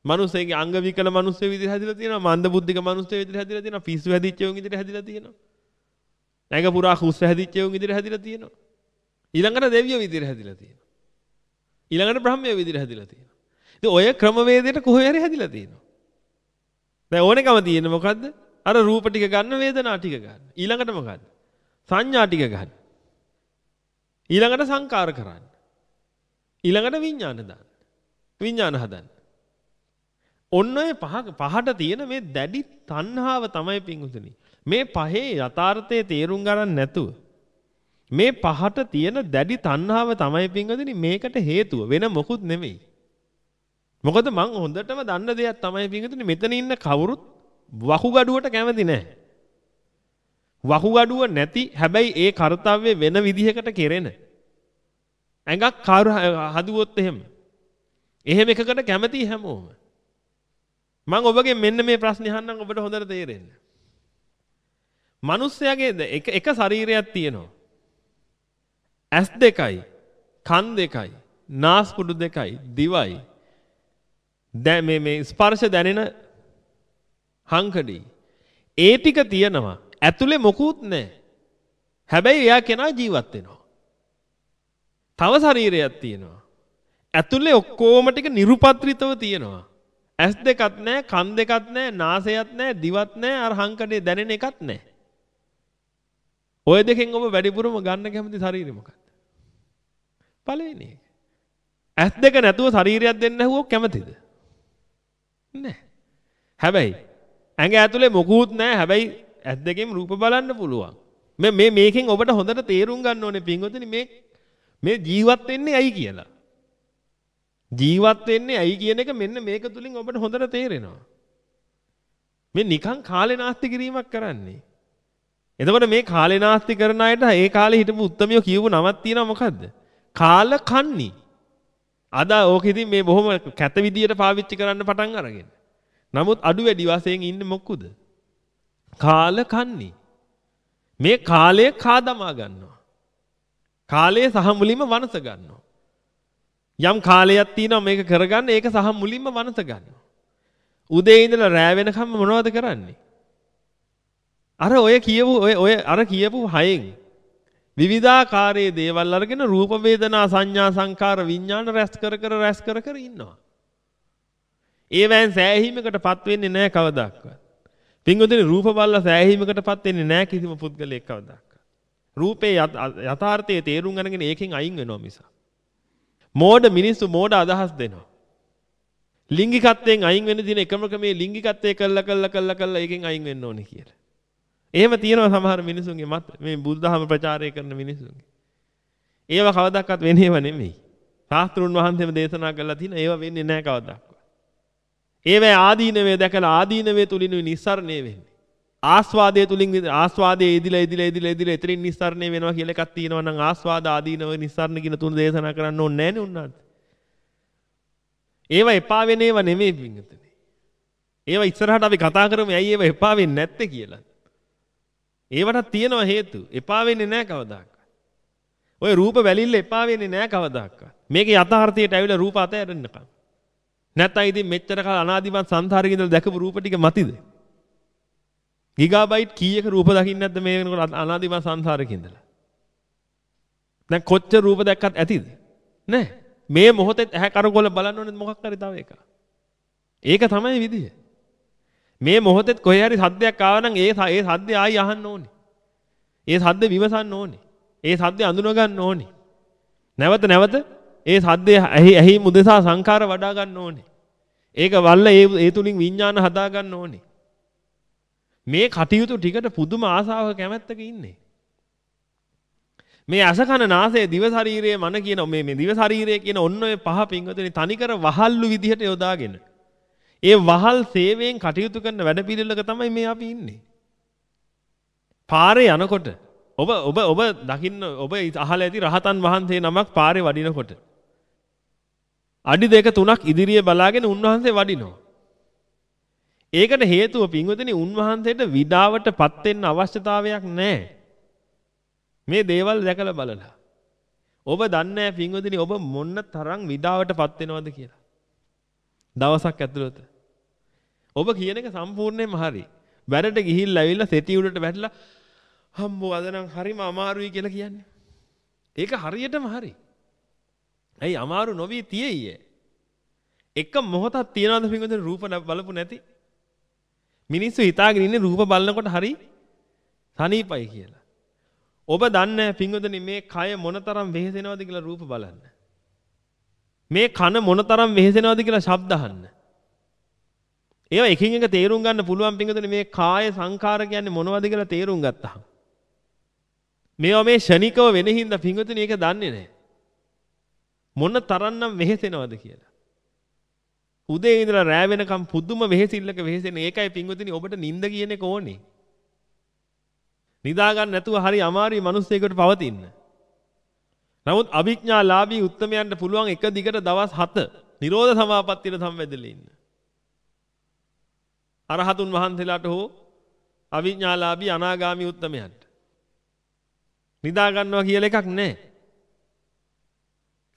මිනිසෙක්ගේ අංග විකල මිනිස්සෙ විදිහට හැදිලා තියෙනවා. මන්ද බුද්ධික මිනිස්සෙ විදිහට හැදිලා තියෙනවා. පිස්සු හැදිච්ච උන් විදිහට හැදිලා තියෙනවා. ඇඟ පුරා කුස් හැදිච්ච උන් විදිහට හැදිලා තියෙනවා. ඊළඟට දෙවියෝ විදිහට හැදිලා තියෙනවා. ඊළඟට බ්‍රහ්මයෝ විදිහට හැදිලා තියෙනවා. ඉතින් ඔය ක්‍රමවේදයට කොහේ හරි හැදිලා තියෙනවා. දැන් ඕනෙකම තියෙන්නේ මොකද්ද? අර රූප ටික ගන්න වේදනා ටික ගන්න. ඊළඟට මොකද්ද? සංඥා ටික ගන්න. ඊළඟට සංකාර කරන්න. ඊළඟට විඥාන දාන්න. විඥාන හදන්න. ඔන්න ඔය පහ පහට තියෙන මේ දැඩි තණ්හාව තමයි පිංගුතුනි. මේ පහේ යථාර්ථයේ තේරුම් ගන්න නැතුව මේ පහට තියෙන දැඩි තණ්හාව තමයි පිංගුතුනි මේකට හේතුව වෙන මොකුත් නෙමෙයි. මොකද මං හොඳටම දන්න දෙයක් තමයි පිංගුතුනි මෙතන ඉන්න කවුරුත් වකුගඩුවට කැමති නැහැ. වකුගඩුව නැති හැබැයි ඒ කාර්යය වෙන විදිහකට කෙරෙන ඇඟක් කාරු හදුවොත් එහෙම එහෙම එකකට කැමති හැමෝම මම ඔබගෙන් මෙන්න මේ ප්‍රශ්නේ අහන්නම් ඔබට හොඳට තේරෙන්න. මිනිස්යාගේ එක එක ශරීරයක් තියෙනවා. ඇස් දෙකයි, කන් දෙකයි, නාස්පුඩු දෙකයි, දිවයි. දැන් මේ මේ ස්පර්ශ දැනෙන හංකඩි. ඒ ටික තියෙනවා. ඇතුලේ මොකුත් නැහැ. හැබැයි එයා කෙනා ජීවත් වෙනවා. තව ශරීරයක් තියෙනවා. ඇතුලේ ඔක්කොම ටික නිරුපද්‍රිතව තියෙනවා. ඇස් දෙකත් නැහැ, කන් දෙකත් නැහැ, නාසයත් නැහැ, දිවත් නැහැ, අර හංකඩේ දැනෙන එකත් නැහැ. ඔය දෙකෙන් ඔබ වැඩිපුරම ගන්න කැමති ශරීරය මොකක්ද? පළවෙනි එක. ඇස් දෙක නැතුව ශරීරයක් දෙන්න ඇහුවොත් කැමතිද? නැහැ. හැබැයි ඇඟ ඇතුලේ මොකුත් නැහැ. හැබැයි ඇස් දෙකෙන් රූප බලන්න පුළුවන්. මේ මේ මේකෙන් ඔබට හොඳට තේරුම් ගන්න ඕනේ පින්වතුනි මේ මේ ජීවත් වෙන්නේ ඇයි කියලා. ජීවත් වෙන්නේ ඇයි කියන එක මෙන්න මේක තුලින් ඔබට හොඳට තේරෙනවා. මේ නිකන් කාලේ නාස්ති කිරීමක් කරන්නේ. එතකොට මේ කාලේ නාස්ති කරන අයට ඒ කාලේ හිටපු උත්තමියෝ කියපු නමක් තියෙනවා මොකද්ද? කාල කන්නි. අද ඕක ඉතින් මේ බොහොම කැත විදියට පාවිච්චි කරන්න පටන් අරගෙන. නමුත් අඩු වැඩි වශයෙන් ඉන්නේ මොකුද? කාල කන්නි. මේ කාලය කාදමා ගන්නවා. කාලය සහ මුලින්ම වනස ගන්නවා. යම් කාලයක් තියෙනවා මේක කරගන්න ඒක සහ මුලින්ම වනස ගන්නවා. උදේ ඉඳලා රෑ වෙනකම් මොනවද කරන්නේ? අර ඔය කියපු ඔය ඔය අර කියපු හයෙන් විවිධාකාරයේ දේවල් අරගෙන රූප වේදනා සංඥා සංකාර විඥාන රැස් කර කර රැස් කර කර ඉන්නවා. ඒවෙන් සෑහීමකටපත් වෙන්නේ නැහැ කවදාවත්. පින්වතුනි රූප බලලා සෑහීමකටපත් වෙන්නේ නැහැ කිසිම පුද්ගලයෙක් කවදාවත්. රූපේ යථාර්ථයේ තේරුම් අරගෙන ඒකෙන් අයින් වෙනවා මිස. මෝඩ මිනිස්සු මෝඩ අදහස් දෙනවා. ලිංගිකත්වයෙන් අයින් වෙන්න දින එකම ක්‍රමේ ලිංගිකත්වය කළා කළා කළා කළා ඒකෙන් අයින් වෙන්න ඕනේ කියලා. එහෙම තියෙනවා සමහර මිනිසුන්ගේ මත මේ බුද්ධහම ප්‍රචාරය කරන මිනිසුන්ගේ. ඒව කවදාවත් වෙන්නේව නෙමෙයි. ශාස්ත්‍රුන් වහන්සේම දේශනා කළා තියෙන ඒව වෙන්නේ නැහැ කවදාවත්. ඒවැ ආදීනවේ දැකලා ආදීනවේ තුලිනුයි නිස්සරණය වෙන්නේ. ආස්වාදයේ තුලින් ආස්වාදයේ ඉදිලා ඉදිලා ඉදිලා ඉදිලා එතරින් නිස්සරණය වෙනවා කියලා එකක් තියෙනවා නම් ආස්වාද ආදීනව නිස්සරණ කියන තුන දේශනා කරන්න ඕනේ නැහැ නේ උන්නාට. ඒව එපා වෙන ඒවා නෙමෙයි පිංගුතුනි. ඒවා ඉස්සරහට අපි කතා කරමු ඇයි ඒවා එපා වෙන්නේ නැත්තේ කියලා. ඒවට තියෙනවා හේතු. එපා වෙන්නේ නැහැ කවදාක. ඔය රූප වැලිල්ල එපා වෙන්නේ නැහැ කවදාක. මේකේ යථාර්ථයට ඇවිල්ලා රූප අතහැරෙන්නකම්. නැත්නම් ඉතින් මෙච්චර කාල අනාදිමත් සංසාරේ ඉඳලා දැකපු රූප ටික මතිද? ගිගාබයිට් කීයක රූප දකින්නේ නැද්ද මේ වෙනකොට අනාදිමත් සංසාරේ ඉඳලා? දැන් කොච්චර රූප දැක්කත් ඇතිද? නැහැ. මේ මොහොතේ ඇහැ කරකොල බලන්න ඕනේ මොකක් හරි තව එකක්. ඒක තමයි විදිය. මේ මොහොතේ කොහේ හරි සද්දයක් ආව නම් ඒ ඒ සද්දේ ආයි අහන්න ඕනේ. ඒ සද්ද විමසන්න ඕනේ. ඒ සද්දේ අඳුන ගන්න ඕනේ. නැවත නැවත ඒ සද්දේ ඇහි ඇහි මුදසා සංඛාර වඩා ගන්න ඕනේ. ඒක වල්ල ඒ ඒ තුලින් විඥාන හදා ගන්න ඕනේ. මේ කටයුතු ටිකට පුදුම ආසාවක කැමැත්තක ඉන්නේ. මේ අස කන නාසය දිව ශරීරයේ මන කියන මේ මේ දිව ශරීරය කියන ඔන්න ඔය පහ පින්වතුනි තනිකර වහල්ලු විදිහට යොදාගෙන ඒ වහල් සේවයෙන් කටයුතු කරන වැඩපිළිවෙලක තමයි මේ අපි ඉන්නේ. පාරේ යනකොට ඔබ ඔබ ඔබ දකින්න ඔබ අහලා ඇති රහතන් වහන්සේ නමක් පාරේ වඩිනකොට අඩි දෙක තුනක් ඉදිරියේ බලාගෙන උන්වහන්සේ වඩිනවා. ඒකට හේතුව පින්වතුනි උන්වහන්සේට විඩාවටපත් වෙන්න අවශ්‍යතාවයක් නැහැ. මේ දේවල් දැකලා බලලා. ඔබ දන්නේ පින්වතුනි ඔබ මොන්න තරම් විඩාවටපත් වෙනවද කියලා. දවසක් ඇතුළත. ඔබ කියන එක සම්පූර්ණයෙන්ම හරි. වැඩට ගිහිල්ලා ඇවිල්ලා සෙටි උඩට වැටලා හම්බෝ අද නම් හරිම අමාරුයි කියලා කියන්නේ. ඒක හරියටම හරි. ඇයි අමාරු නොවී තියෙයියේ? එක මොහොතක් තියනවාද පින්වතුනි රූප බලපු නැති? මිනිස්සු හිතාගෙන ඉන්නේ රූප බලනකොට හරි සනීපයි කියලා. ඔබ දන්නේ පින්වතුනි මේ කය මොනතරම් වෙහෙසෙනවද කියලා රූප බලන්න. මේ කන මොනතරම් වෙහෙසෙනවද කියලා ශබ්ද අහන්න. ඒවා එකින් එක තේරුම් ගන්න පුළුවන් පින්වතුනි මේ කාය සංකාර කියන්නේ මොනවද කියලා තේරුම් ගත්තාම. මේවා මේ ෂණිකව වෙන හින්දා පින්වතුනි ඒක දන්නේ නැහැ. මොන තරම්නම් වෙහෙසෙනවද කියලා. උදේ ඉඳලා රෑ වෙනකම් පුදුම වෙහෙසිල්ලක වෙහෙසෙන ඒකයි පින්වතුනි ඔබට නිින්ද කියන එක ඕනේ. නිදා ගන්න නැතුව හරි අමාරුයි මිනිස්සෙකුට පවතින්න. නමුත් අභිඥාලාභී උත්තමයන්ට පුළුවන් එක දිගට දවස් 7 නිරෝධ සමාපත්තියට සම්වැදෙලා ඉන්න. අරහතුන් වහන්සේලාට හෝ අවිඥාලාභී අනාගාමී උත්තමයන්ට. නිදා ගන්නවා කියලා එකක් නැහැ.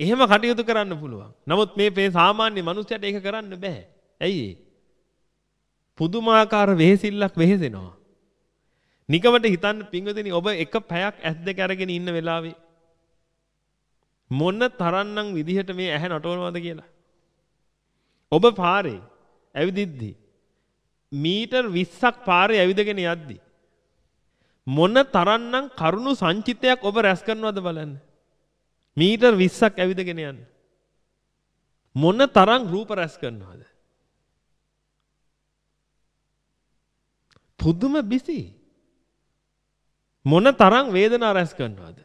එහෙම කටයුතු කරන්න පුළුවන්. නමුත් මේ මේ සාමාන්‍ය මනුස්සයට ඒක කරන්න බෑ. ඇයි පුදුමාකාර වෙහෙසිල්ලක් වෙහෙසෙනවා. නිකමට හිතන්න පින්වතුනි ඔබ එක පැයක් ඇස් දෙක අරගෙන ඉන්න වෙලාවේ මොන තරම්නම් විදිහට මේ ඇහැ නටවනවද කියලා. ඔබ පාරේ ඇවිදිද්දි මීටර් 20ක් පාරේ ඇවිදගෙන යද්දි මොන තරම්නම් කරුණු සංචිතයක් ඔබ රැස් කරනවද බලන්න. මීටර් 20ක් ඇවිදගෙන යන්න. මොන තරම් රූප රැස් කරනවද? පුදුම බිසි. මොන තරම් වේදනා රැස් කරනවද?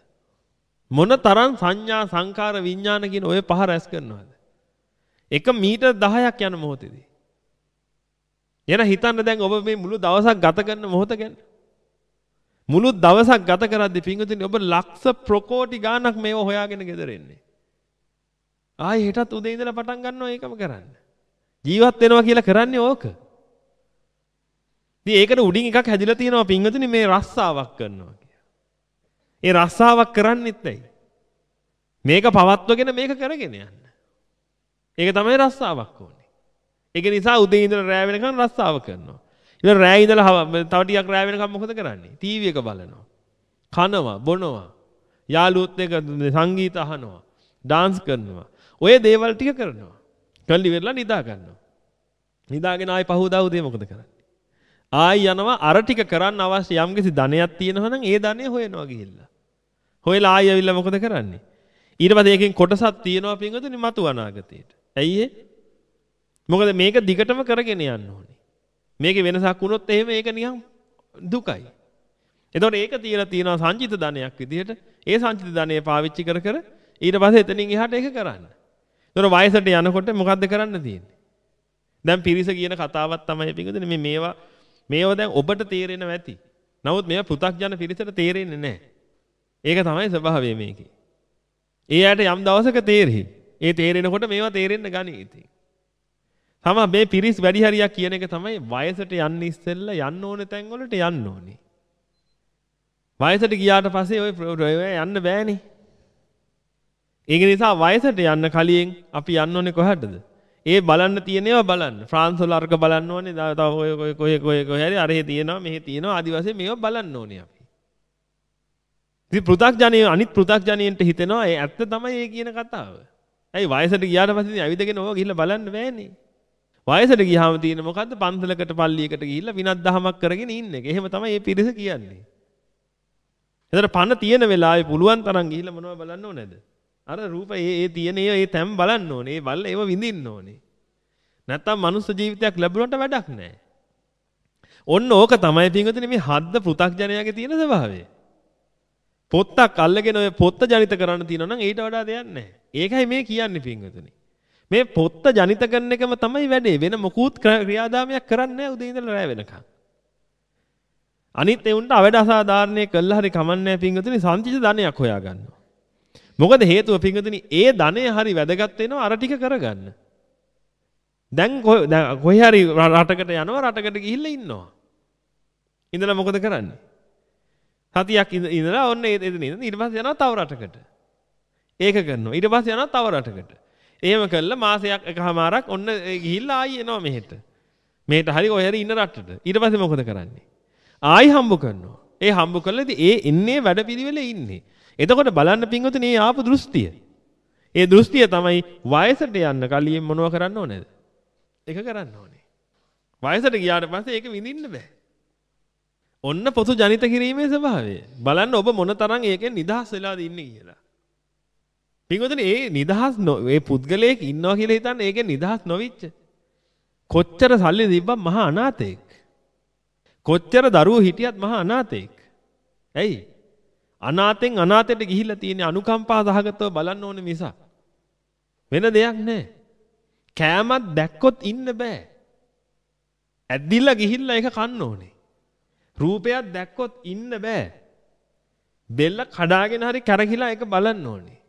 මොන තරම් සංඥා සංකාර විඥාන කියන ඔය පහ රැස් කරනවද? එක මීටර් 10ක් යන මොහොතේදී. එන හිතන්න දැන් ඔබ මේ මුළු දවසක් ගත කරන මොහොත ගැන. මුළු දවසක් ගත කරද්දී පිංගුතුනි ඔබ ලක්ෂ ප්‍රකෝටි ගාණක් මේව හොයාගෙන ගෙදර එන්නේ. ආයි හෙටත් උදේ ඉඳලා පටන් ගන්නවා ඒකම කරන්න. ජීවත් වෙනවා කියලා කරන්නේ ඕක. ඉතින් ඒකට උඩින් එකක් හැදිලා තියෙනවා පිංගුතුනි මේ රස්සාවක් කරනවා කියලා. ඒ රස්සාවක් කරන්නෙත් නැයි. මේක පවත්වගෙන මේක කරගෙන යන්න. ඒක තමයි රස්සාවක් ඕනේ. ඒක නිසා උදේ ඉඳලා රෑ වෙනකන් රස්සාව කරනවා. ඉතින් රෑ ඉඳලා තව ටිකක් රෑ වෙනකම් මොකද කරන්නේ? ටීවී එක බලනවා. කනවා, බොනවා. යාළුවොත් එක්ක සංගීත අහනවා. ඩාන්ස් කරනවා. ඔය දේවල් ටික කරනවා. කල්ලි වෙරලා නිදා ගන්නවා. නිදාගෙන ආයි පහුවදා උදේ මොකද කරන්නේ? ආයි යනවා අර ටික කරන්න අවශ්‍ය යම්කිසි ධනයක් තියෙනවා නම් ඒ ධනය හොයනවා ගිහිල්ලා. හොයලා ආයි ඇවිල්ලා මොකද කරන්නේ? ඊට පස්සේ එකෙන් කොටසක් තියෙනවා පින්වතුනි මතු අනාගතයට. ඇයි ඒ? මොකද මේක දිගටම කරගෙන යන්න ඕනේ. මේකේ වෙනසක් වුණොත් එහෙම ඒක නිකන් දුකයි. එතකොට ඒක තියලා තියෙනවා සංචිත ධනයක් විදිහට. ඒ සංචිත ධනය පාවිච්චි කර කර ඊට පස්සේ එතනින් එහාට ඒක කරන්න. එතකොට වයසට යනකොට මොකද්ද කරන්න තියෙන්නේ? දැන් පිරිස කියන කතාවක් තමයි පිටුදෙන මේ මේවා මේවා දැන් ඔබට තේරෙනව ඇති. නමුත් මේවා පෘ탁ජන පිරිසට තේරෙන්නේ නැහැ. ඒක තමයි ස්වභාවය මේකේ. ඒ ඇයට යම් දවසක තේරෙයි. ඒ තේරෙනකොට මේවා තේරෙන්න ගනී ඉතින්. තමයි මේ පිරිස් වැඩි හරියක් කියන එක තමයි වයසට යන්න ඉස්සෙල්ලා යන්න ඕනේ තැන් වලට යන්න ඕනේ. වයසට ගියාට පස්සේ ඔය යන්න බෑනේ. ඒක නිසා වයසට යන්න කලින් අපි යන්න ඕනේ කොහටද? ඒ බලන්න තියෙන ඒවා බලන්න. ෆ්‍රාන්ස් වල අර්ග බලන්න ඕනේ. තව ඔය ඔය කොහෙ කොහෙ කොහෙ හරි අරහෙ තියෙනවා මෙහෙ තියෙනවා ආදිවාසී මේවා බලන්න ඕනේ අපි. ඉතින් පෘථග්ජනීය අනිත් පෘථග්ජනීයන්ට හිතෙනවා ඒ ඇත්ත තමයි ඒ කියන කතාව. ඇයි වයසට ගියාට පස්සේ ඇවිදගෙන ඕක ගිහිල්ලා බලන්න බෑනේ. වයසට ගියාම තියෙන මොකද්ද පන්සලකට පල්ලියකට ගිහිල්ලා විනත් දහමක් කරගෙන ඉන්න එක. එහෙම තමයි මේ පිරිස කියන්නේ. එතන පණ තියෙන වෙලාවේ පුළුවන් තරම් ගිහිල්ලා මොනවද බලන්න ඕනේද? අර රූප ඒ ඒ තියෙන ඒ ඒ තැම් බලන්න ඕනේ. ඒ බල්ල ඒව විඳින්න ඕනේ. නැත්තම් මනුස්ස ජීවිතයක් ලැබුණට වැඩක් නැහැ. ඔන්න ඕක තමයි පින්වතුනි මේ හද්ද පෘ탁ජනයාගේ තියෙන ස්වභාවය. පොත්තක් අල්ලගෙන ඔය පොත්ත ජනිත කරන්න තියෙනවා නම් ඊට වඩා දෙයක් නැහැ. ඒකයි මේ කියන්නේ පින්වතුනි. මේ පොත්ත ජනිත කරන එකම තමයි වැඩේ. වෙන මොකුත් ක්‍රියාදාමයක් කරන්නේ නැහැ උදේ ඉඳලා රැ වෙනකන්. අනිත් ඒ උන්ට අවඩ අසාධාරණේ කළා හරි කමන්නේ පින්වතුනි සංචිත ධනයක් හොයා ගන්නවා. මොකද හේතුව පින්වතුනි ඒ ධනය හරි වැදගත් වෙනවා අර ටික කරගන්න. දැන් කොහේ හරි රටකට යනවා රටකට ගිහිල්ලා ඉන්නවා. ඉඳලා මොකද කරන්නේ? සතියක් ඉඳලා ඔන්න එතන ඉඳන් ඊට පස්සේ යනවා තව රටකට. ඒක කරනවා. ඊට පස්සේ යනවා තව රටකට. එහෙම කළා මාසයක් එකමාරක් ඔන්න ගිහිල්ලා ආයි එනවා මෙහෙට. මෙහෙට හරි ඔය හරි ඉන්න රටට. ඊට පස්සේ මොකද කරන්නේ? ආයි හම්බ කරනවා. ඒ හම්බ කරලාදී ඒ ඉන්නේ වැඩපිළිවෙලේ ඉන්නේ. එතකොට බලන්න පින්වතුනි මේ ආපු දෘෂ්ටිය. ඒ දෘෂ්ටිය තමයි වයසට යන්න කලින් මොනව කරන්න ඕනේද? ඒක කරන්න ඕනේ. වයසට ගියාට පස්සේ ඒක විඳින්න බෑ. ඔන්න පොතු ජනිත කිරීමේ ස්වභාවය. බලන්න ඔබ මොන තරම් ඒකෙන් නිදහස් වෙලාද ඉන්නේ කියලා. පින්වතුනි ඒ නිදහස් ඒ පුද්ගලයෙක් ඉන්නවා කියලා හිතන්න ඒකෙන් නිදහස් නොවිච්ච. කොච්චර සල්ලි තිබ්බත් මහා අනාථයෙක්. කොච්චර දරුවෝ හිටියත් මහා අනාථයෙක්. ඇයි? අනාතෙන් අනාතයට ගිහිල්ලා තියෙන අනුකම්පා සහගතව බලන්න ඕනේ මිසක් වෙන දෙයක් නැහැ. කෑමක් දැක්කොත් ඉන්න බෑ. ඇද්දිලා ගිහිල්ලා ඒක කන්න ඕනේ. රූපයක් දැක්කොත් ඉන්න බෑ. බෙල්ල කඩාගෙන හරි කැරකිලා ඒක බලන්න ඕනේ.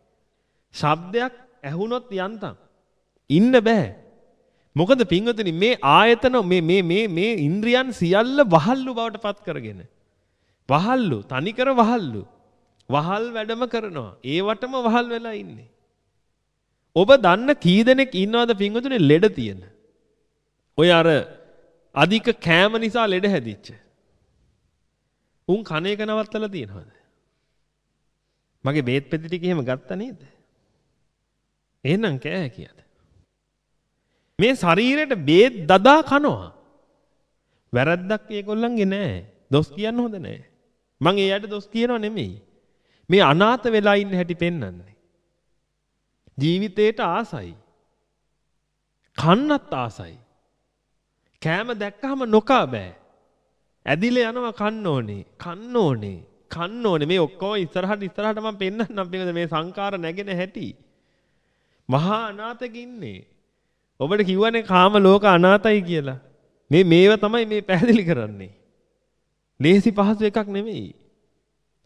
ශබ්දයක් ඇහුනොත් යන්තම්. ඉන්න බෑ. මොකද පින්වතුනි මේ ආයතන මේ මේ මේ මේ ඉන්ද්‍රියන් සියල්ල වහල්ලු බවට පත් කරගෙන. වහල්ලු තනිකර වහල්ලු. වහල් වැඩම කරනවා. ඒවටම වහල් වෙලා ඉන්නේ. ඔබ දන්න කී දෙනෙක් ඉන්නවද පින්වතුනි? ලෙඩ තියෙන. ඔය අර අධික කෑම නිසා ලෙඩ හැදිච්ච. උන් කන එක නවත්තලා තියෙනවද? මගේ බේත් පෙති ටික එහෙම ගත්තා නේද? එහෙනම් කෑ කියද මේ ශරීරයට බේත් දදා කනවා. වැරද්දක් ඒගොල්ලන්ගේ නෑ. දොස් කියන්න හොඳ නෑ. මං එයාට දොස් කියනව නෙමෙයි. මේ අනාථ වෙලා ඉන්න හැටි පෙන්වන්නේ. ජීවිතේට ආසයි. කන්නත් ආසයි. කෑම දැක්කහම නොකා බෑ. ඇදිලා යනවා කන්න ඕනේ. කන්න ඕනේ. කන්න ඕනේ. මේ ඔක්කොම ඉස්සරහට ඉස්සරහට මම පෙන්නන්නම් මේ සංකාර නැගෙන හැටි. මහා අනාථක ඉන්නේ. ඔබට කිව්වනේ කාම ලෝක අනාතයි කියලා. මේ මේව තමයි මේ පැහැදිලි කරන්නේ. ලේසි පහසු එකක් නෙමෙයි.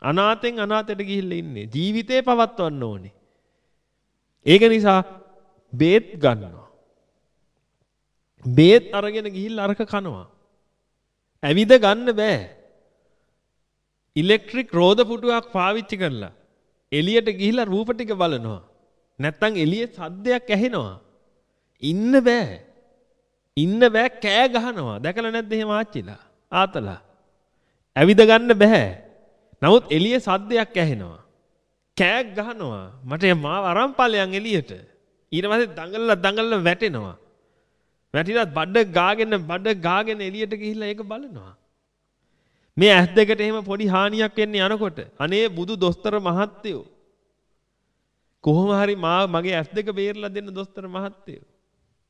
අනාතෙන් අනාතයට ගිහිල්ලා ඉන්නේ. ජීවිතේ පවත්වන්න ඕනේ. ඒක නිසා බේත් ගන්නවා. බේත් අරගෙන ගිහිල්ලා අරක කනවා. ඇවිද ගන්න බෑ. ඉලෙක්ට්‍රික් රෝද පුටුවක් පාවිච්චි කරලා එළියට ගිහිල්ලා රූප ටික බලනවා. නැත්තම් එළියේ සද්දයක් ඇහෙනවා. ඉන්න බෑ. ඉන්න බෑ කෑ ගහනවා. දැකලා නැද්ද එහෙම ආච්චිලා? ආතලා. ඇවිද ගන්න බෑ. නමුත් එළියේ සද්දයක් ඇහෙනවා. කෑක් ගහනවා. මට මාව අරන් ඵලයන් එළියට. ඊට පස්සේ දඟලලා දඟලලා වැටෙනවා. වැටිලත් බඩ ගාගෙන බඩ ගාගෙන එළියට ගිහිල්ලා ඒක බලනවා. මේ ඇස් දෙකට එහෙම පොඩි හානියක් වෙන්නේ යනකොට අනේ බුදු දොස්තර මහත්තයෝ කොහොම හරි මා මගේ ඇස් දෙක බේරලා දෙන්න දොස්තර මහත්තයෝ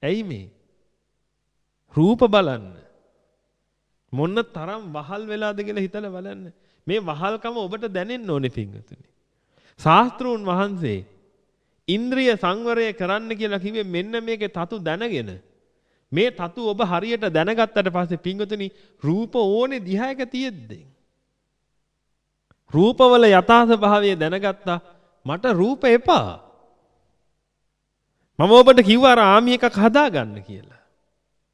ඇයි මේ? රූප බලන්න. මොන්න තරම් වහල් වෙලාද කියලා හිතලා බලන්න. මේ වහල්කම ඔබට දැනෙන්න ඕනේ පින්වතුනි. ශාස්ත්‍රූන් වහන්සේ ඉන්ද්‍රිය සංවරය කරන්න කියලා කිව්වේ මෙන්න මේකේ තතු දැනගෙන මේ තතු ඔබ හරියට දැනගත්තට පස්සේ පින්වතුනි රූප ඕනේ දිහායක තියෙද්දී රූපවල යථා ස්වභාවය දැනගත්තා මට රූප එපා මම ඔබට කිව්වා අර ආමි එකක් හදාගන්න කියලා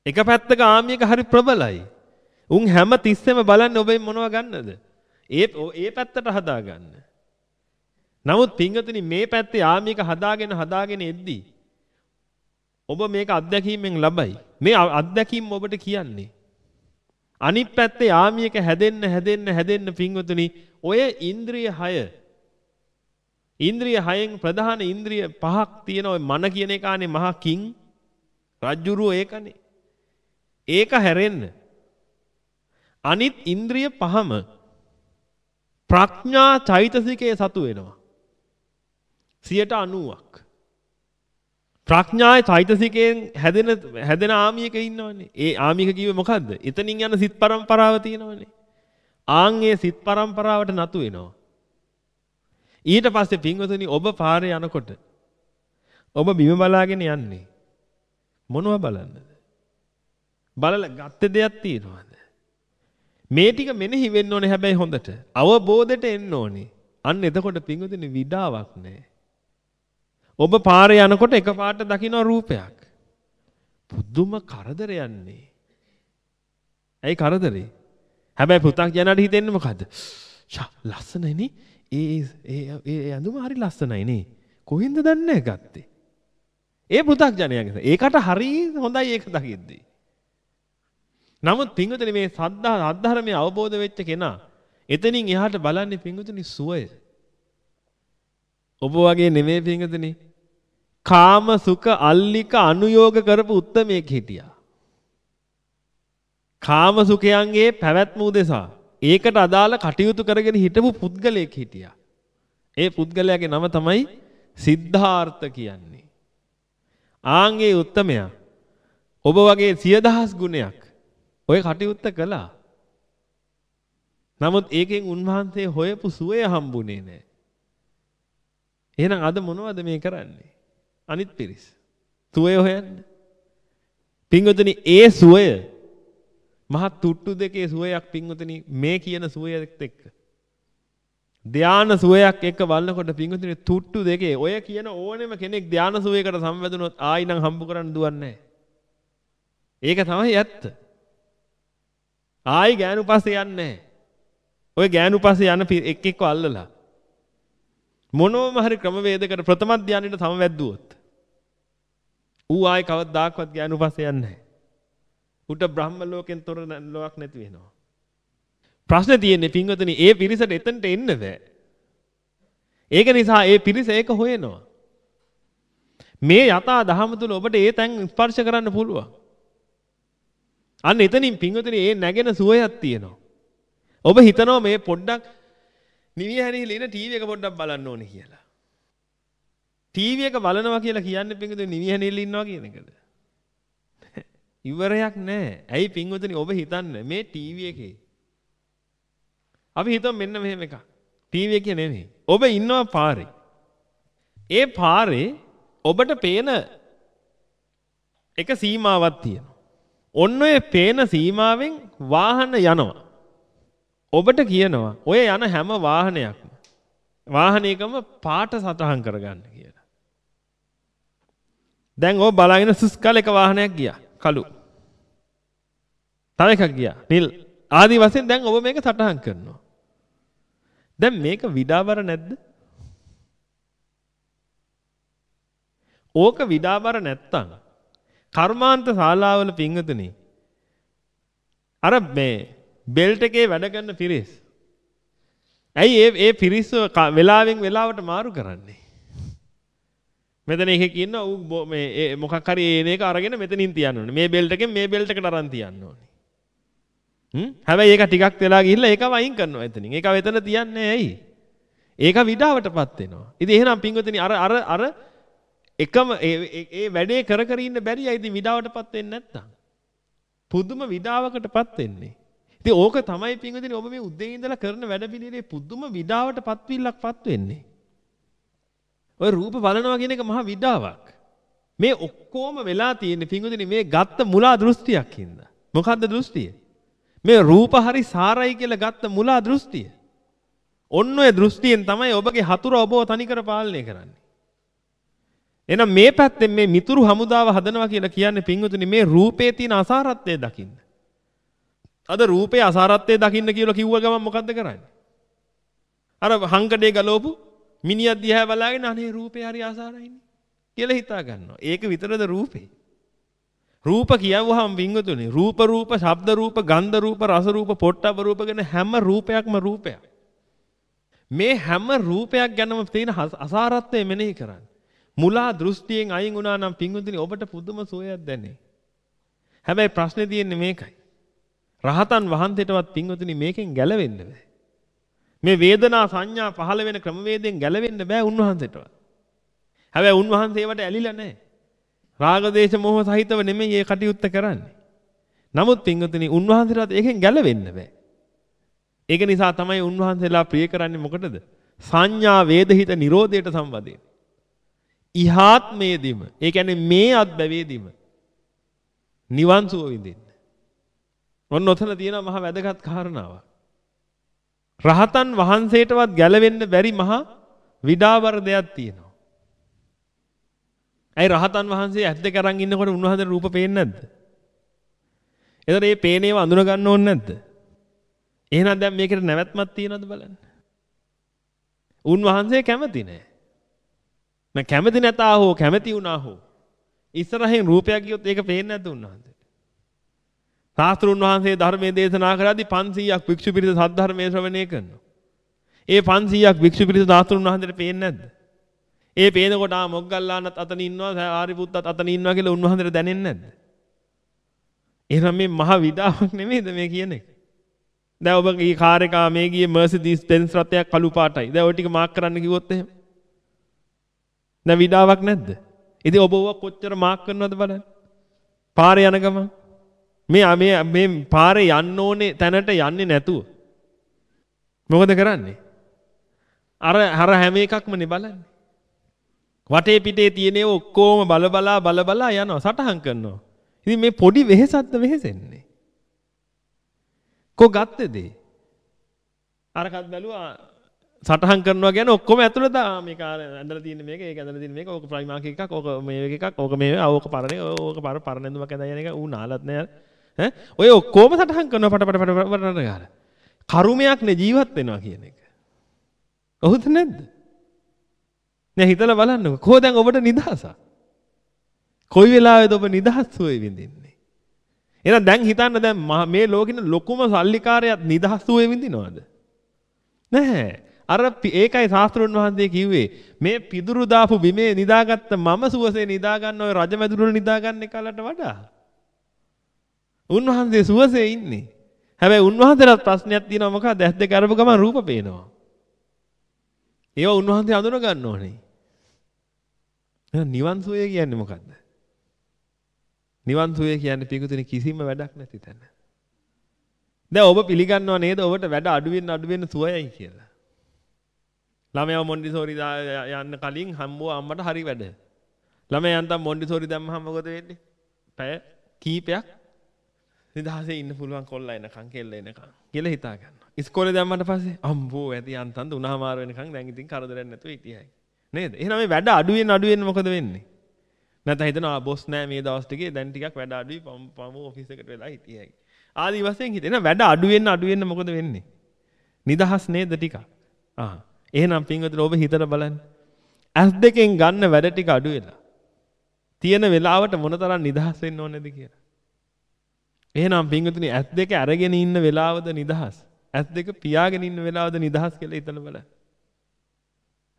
එක පැත්තක ආමි එක හරි ප්‍රබලයි උන් හැම තිස්සෙම බලන්නේ ඔබෙන් මොනව ගන්නද ඒ ඒ පැත්තට හදාගන්න නමුත් පින්වතුනි මේ පැත්තේ ආමික හදාගෙන හදාගෙන එද්දී ඔබ මේක අත්දැකීමෙන් ලබයි. මේ අත්දැකීම ඔබට කියන්නේ. අනිත් පැත්තේ ආමියක හැදෙන්න හැදෙන්න හැදෙන්න පින්වතුනි ඔය ඉන්ද්‍රිය 6 ඉන්ද්‍රිය 6න් ප්‍රධාන ඉන්ද්‍රිය පහක් තියෙනවා මන කියන එකානේ මහා කිං රජ්ජුරුව ඒකනේ. ඒක හැරෙන්න අනිත් ඉන්ද්‍රිය පහම ප්‍රඥා චෛතසිකයේ සතු වෙනවා. 90ක්. ප්‍රඥාය චෛතසිකයෙන් හැදෙන හැදෙන ආමියක ඉන්නවනේ. ඒ ආමික කිව්වේ මොකද්ද? එතනින් යන සිත් පරම්පරාව තියෙනවනේ. ආන් ඒ සිත් පරම්පරාවට නතු වෙනවා. ඊට පස්සේ පින්වතුනි ඔබ පාරේ යනකොට ඔබ බිම බලාගෙන යන්නේ මොනව බලන්නද? බලලා ගත්ත දෙයක් තියෙනවද? මේ ටික මෙනෙහි වෙන්න ඕනේ හැබැයි හොඳට. අවබෝධයට එන්න ඕනේ. අන්න එතකොට පින්වතුනි විඩාවක් නැහැ. ඔබ පාරේ යනකොට එකපාරට දකින්න රූපයක්. පුදුම කරදරයන්නේ. ඇයි කරදරේ? හැබැයි පුතක් යනට හිතෙන්නේ මොකද්ද? ෂා ලස්සනයිනේ. ඒ ඒ ඒ ඇඳුම හරි ලස්සනයි නේ. කොහෙන්ද දන්නේ ගත්තේ? ඒ පුතක් ජනයාගේ. ඒකට හරි හොඳයි ඒක දකිද්දී. නමුත් පිංගුතුනි මේ සද්ධා අධර්මයේ අවබෝධ වෙච්ච කෙනා එතනින් එහාට බලන්නේ පිංගුතුනි සුවය. ඔබ වගේ නෙමෙයි පිංගුතුනි. කාම සුඛ අල්ලික අනුയോഗ කරපු උත්තමයෙක් හිටියා. කාම සුඛයන්ගේ පැවැත්ම උදෙසා ඒකට අදාළ කටයුතු කරගෙන හිටපු පුද්ගලයෙක් හිටියා. ඒ පුද්ගලයාගේ නම තමයි සිද්ධාර්ථ කියන්නේ. ආන්ගේ උත්තමයා ඔබ වගේ සියදහස් ගුණයක් ඔය කටයුත්ත කළා. නමුත් ඒකෙන් උන්වහන්සේ හොයපු සුවය හම්බුනේ නැහැ. එහෙනම් අද මොනවද මේ කරන්නේ? අනිත් පිරිස්. සුවය හොයන්න. පින්වතුනි ඒ සුවය මහත් තුට්ටු දෙකේ සුවයක් පින්වතුනි මේ කියන සුවයත් එක්ක. ධාන සුවයක් එක්ක බලනකොට පින්වතුනි තුට්ටු දෙකේ ඔය කියන ඕනෙම කෙනෙක් ධාන සුවයකට සම්වැදුනොත් ආයි නම් හම්බ කරන්න දුවන්නේ ඒක තමයි ඇත්ත. ආයි ගෑනු පස්සේ යන්නේ ඔය ගෑනු පස්සේ යන එක් එක්ක අල්ලලා මොනෝම හරි ක්‍රමවේදයකට ප්‍රථම ධානයට සමවැද්දුවොත් ඌ ආයි කවදාක්වත් ගෑනු පස්සේ යන්නේ නැහැ. උට බ්‍රහ්ම ලෝකෙන් තොර ලෝකයක් නැති වෙනවා. ප්‍රශ්නේ තියෙන්නේ පින්වතුනි ඒ පිරිසට එතනට එන්න බෑ. ඒක නිසා ඒ පිරිස ඒක හොයනවා. මේ යථා දහම තුල ඔබට ඒ තැන් ස්පර්ශ කරන්න පුළුවන්. අන්න එතනින් පින්වතුනි ඒ නැගෙන සුවයක් තියෙනවා. ඔබ හිතනවා මේ පොඩ්ඩක් නිවිය හැරිලා ඉන ටීවී එක පොඩ්ඩක් බලන්න ඕනේ කියලා. ටීවී එක බලනවා කියලා කියන්නේ පින්වතුනි නිවිය හැරිලා ඉන්නවා කියන එකද? ඉවරයක් නැහැ. ඇයි පින්වතුනි ඔබ හිතන්නේ මේ ටීවී එකේ අපි හිතමු මෙන්න මෙහෙම එකක්. ටීවී එකේ නෙමෙයි. ඔබ ඉන්නවා පාරේ. ඒ පාරේ ඔබට පේන එක සීමාවක් තියෙනවා. ඔන්න ඔය පේන සීමාවෙන් වාහන යනවා. ඔබට කියනවා ඔය යන හැම වාහනයක්ම වාහනයකම පාට සටහන් කරගන්න කියලා. දැන් ඔබ බලාගෙන සුස් කල එක වාහනයක් ගියා කළු. තව එකක් ගියා නිල්. ආදි වශයෙන් දැන් ඔබ මේක සටහන් කරනවා. දැන් මේක විඩාවර නැද්ද? ඕක විඩාවර නැත්තම් කර්මාන්ත ශාලාවල පිංගතුනේ අර මේ බෙල්ට් එකේ වැඩ කරන පිරිස්. ඇයි ඒ ඒ පිරිස් වෙලාවෙන් වෙලාවට මාරු කරන්නේ? මෙතන එකේ කියනවා ඌ මේ මොකක් හරි එන එක අරගෙන මෙතනින් තියන්න ඕනේ. මේ බෙල්ට් එකෙන් මේ බෙල්ට් එකට අරන් තියන්න ඕනේ. හ්ම් හැබැයි ඒක ටිකක් වෙලා ගිහිල්ලා ඒක වයින් කරනවා එතනින්. ඒක වෙතන තියන්නේ ඇයි? ඒක විඩාවටපත් වෙනවා. ඉතින් එහෙනම් පින්වතුනි අර අර අර එකම ඒ වැඩේ කර කර ඉන්න බැරි අයිති විඩාවටපත් වෙන්නේ නැත්තම්. පුදුම විඩාවකටපත් වෙන්නේ. ඉතින් ඕක තමයි පින්වදිනේ ඔබ මේ උදේ ඉඳලා කරන වැඩපිළිවෙලේ පුදුම විඩාවට පත්විල්ලක්පත් වෙන්නේ. ඔය රූප බලනවා කියන එක මහා විඩාවක්. මේ ඔක්කොම වෙලා තියෙන්නේ පින්වදිනේ මේ ගත්ත මුලා දෘෂ්ටියක් හින්දා. මොකද්ද දෘෂ්ටිය? මේ රූප හරි සාරයි කියලා ගත්ත මුලා දෘෂ්ටිය. ඔන්න ඔය දෘෂ්ටියෙන් තමයි ඔබගේ හතුර ඔබව තනිකර පාලනය කරන්නේ. එහෙනම් මේ පැත්තෙන් මේ මිතුරු හමුදාව හදනවා කියලා කියන්නේ පින්වතුනි මේ රූපේ තියෙන අසාරත්වය දකින්න. අද රූපේ අසාරත්වය දකින්න කියලා කිව්ව ගමන් මොකද්ද කරන්නේ? අර හංකඩේ ගලවපු මිනිහා දිහා බලාගෙන අනේ රූපේ හරි අසාරයිනේ කියලා හිතා ගන්නවා. ඒක විතරද රූපේ? රූප කියවුවහම පින්වතුනි රූප රූප ශබ්ද රූප ගන්ධ රූප රස රූප පොට්ටබ්බ රූප ගැන හැම රූපයක්ම රූපයක්. මේ හැම රූපයක් ගැනම තියෙන අසාරත්වය මෙනෙහි කරන්න. මුලා දෘෂ්ටියෙන් අයින් වුණා නම් පින්වතුනි ඔබට පුදුම සුවයක් දැනේ. හැබැයි ප්‍රශ්නේ තියෙන්නේ මේකයි. රහතන් වහන්සේටවත් පින්වතුනි මේකෙන් ගැලවෙන්න බෑ. මේ වේදනා සංඥා පහළ වෙන ක්‍රමවේදයෙන් ගැලවෙන්න බෑ උන්වහන්සේටවත්. හැබැයි උන්වහන්සේවට ඇලිලා නැහැ. රාග දේශ මොහ සහිතව නෙමෙයි මේ කටයුත්ත කරන්නේ. නමුත් පින්වතුනි උන්වහන්සේලාට ඒකෙන් ගැලවෙන්න බෑ. ඒක නිසා තමයි උන්වහන්සේලා ප්‍රිය කරන්නේ මොකටද? සංඥා වේදහිත නිරෝධයට සම්බන්ධයෙන්. ඉහාත්මයේදීම ඒ කියන්නේ මේ අත්බැවේදීම නිවන් සුව විඳින්න. ඔන්න ඔතන තියෙන මහ වැදගත් කාරණාවක්. රහතන් වහන්සේටවත් ගැලවෙන්න බැරි මහා විඩාවර දෙයක් තියෙනවා. ඇයි රහතන් වහන්සේ ඇස් දෙක අරන් ඉන්නකොට උන්වහන්සේ රූප පේන්නේ නැද්ද? එතකොට මේ පේනේව අඳුන ගන්න ඕනේ නැද්ද? එහෙනම් දැන් මේකට නැවැත්මක් තියනවද බලන්න. උන්වහන්සේ කැමති නෑ. මම කැමති නැතා හෝ කැමති වුණා හෝ ඉස්සරහින් රූපයක් ගියොත් ඒක පේන්නේ නැද්ද උන්වහන්සේට? සාස්ත්‍රුන් වහන්සේ ධර්මයේ දේශනා කරද්දී 500ක් භික්ෂු පිරිස සද්ධර්මයේ ශ්‍රවණය කරනවා. ඒ 500ක් භික්ෂු පිරිස සාස්ත්‍රුන් වහන්සේට පේන්නේ නැද්ද? ඒ පේනකොට ආ මොග්ගල්ලානත් අතන ඉන්නවා ආරිපුත්තත් අතන ඉන්නවා කියලා උන්වහන්සේට දැනෙන්නේ නැද්ද? එහෙනම් මේ මහ විඩාවක් නෙමෙයිද මේ කියන එක? දැන් ඔබ ගියේ කාර් එක මේ ගියේ මර්සිඩීස් බෙන්ස් රථයක් කළු පාටයි. දැන් ওই ටික මාක් කරන්න කිව්වොත් එහෙම දැන් විඩාවක් නැද්ද? ඉතින් ඔබ ඔව කොච්චර මාක් කරනවද බලන්න. පාරේ යන ගමන් මේ මේ මේ පාරේ යන්න ඕනේ තැනට යන්නේ නැතුව මොකද කරන්නේ? අර අර හැම එකක්ම නේ බලන්නේ. වටේ පිටේ තියෙන ඒවා ඔක්කොම බල බලා බල බලා යනවා සටහන් කරනවා. ඉතින් මේ පොඩි වෙහෙසක්ද වෙහෙසෙන්නේ? කො ගත්තේද? අරකට බැලුවා සටහන් කරනවා කියන්නේ ඔක්කොම ඇතුළත මේක ඇඳලා තියෙන මේක ඒක ඇඳලා තියෙන මේක ඕක ප්‍රයිමාක් එකක් ඕක මේ එකක් ඕක මේ ඕක පරණ ඕක පර පරණ ඇඳුමක් ඇඳලා යන එක ඌ නාලත් නෑ ඈ ඔය ඔක්කොම සටහන් කරනවා පට පට පට පට ගාලා කරුමයක් නේ ජීවත් වෙනවා කියන එක. ඔහොද නැද්ද? නෑ හිතලා බලන්නකො. කොහො දැන් ඔබට නිදහසක් කොයි වෙලාවෙද ඔබ නිදහස් වෙයි විඳින්නේ? එහෙනම් දැන් හිතන්න දැන් මේ ලෝකෙන ලොකුම සල්ලිකාරයත් නිදහස් වෙයි විඳිනවද? නැහැ. අර ඒකයි ශාස්ත්‍රුන් වහන්සේ කිව්වේ මේ පිදුරු දාපු බිමේ නිදාගත්ත මම සුවසේ නිදා ගන්න ඔය රජමැදුරු නිදා ගන්න එකලට වඩා. උන්වහන්සේ සුවසේ ඉන්නේ. හැබැයි උන්වහන්සේට ප්‍රශ්නයක් තියෙනවා මොකක්ද? ඇස් දෙක අරපු ගමන් රූප පේනවා. ඒවා උන්වහන්සේ අඳුන ගන්න ඕනේ. නිවන් සුවය කියන්නේ මොකද්ද නිවන් සුවය කියන්නේ පිටුතුනේ කිසිම වැඩක් නැති තැන. දැන් ඔබ පිළිගන්නව නේද? ඔබට වැඩ අඩු වෙන්න අඩු වෙන්න සුවයයි කියලා. ළමයා මොන්ඩිසෝරි යන්න කලින් හම්බුව අම්මට හරි වැඩ. ළමයා යන්තම් මොන්ඩිසෝරි දැම්මහම මොකද වෙන්නේ? පැය කීපයක් නිදහසේ ඉන්න පුළුවන් කොල්ලා එනකන් කෙල්ල එනකන් කියලා හිතා ගන්නවා. ඉස්කෝලේ දැම්මට පස්සේ අම්බෝ ඇති යන්තම් උනාමාර වෙනකන් දැන් ඉතින් කරදරයක් නැතුව හිටියයි. නේද? එහෙනම් මේ වැඩ අඩු වෙන අඩු වෙන මොකද වෙන්නේ? නැත්නම් හිතනවා බොස් නෑ මේ දවස් ටිකේ දැන් ටිකක් වැඩ අඩුයි පමු ඔෆිස් එකට වෙලා හිටියයි. ආදි වශයෙන් හිතේ. එහෙනම් වැඩ අඩු වෙන්න අඩු වෙන්න මොකද වෙන්නේ? නිදහස් නේද ටිකක්? ආ එහෙනම් පින්වතුනි ඔබ හිතලා බලන්න. ඇස් දෙකෙන් ගන්න වැඩ ටික අඩු වෙලා. තියෙන වෙලාවට මොනතරම් නිදහස් වෙන්න ඕනේද කියලා. එහෙනම් පින්වතුනි ඇස් දෙක අරගෙන ඉන්න වෙලාවද නිදහස්. ඇස් දෙක පියාගෙන ඉන්න වෙලාවද නිදහස් කියලා හිතලා බලන්න.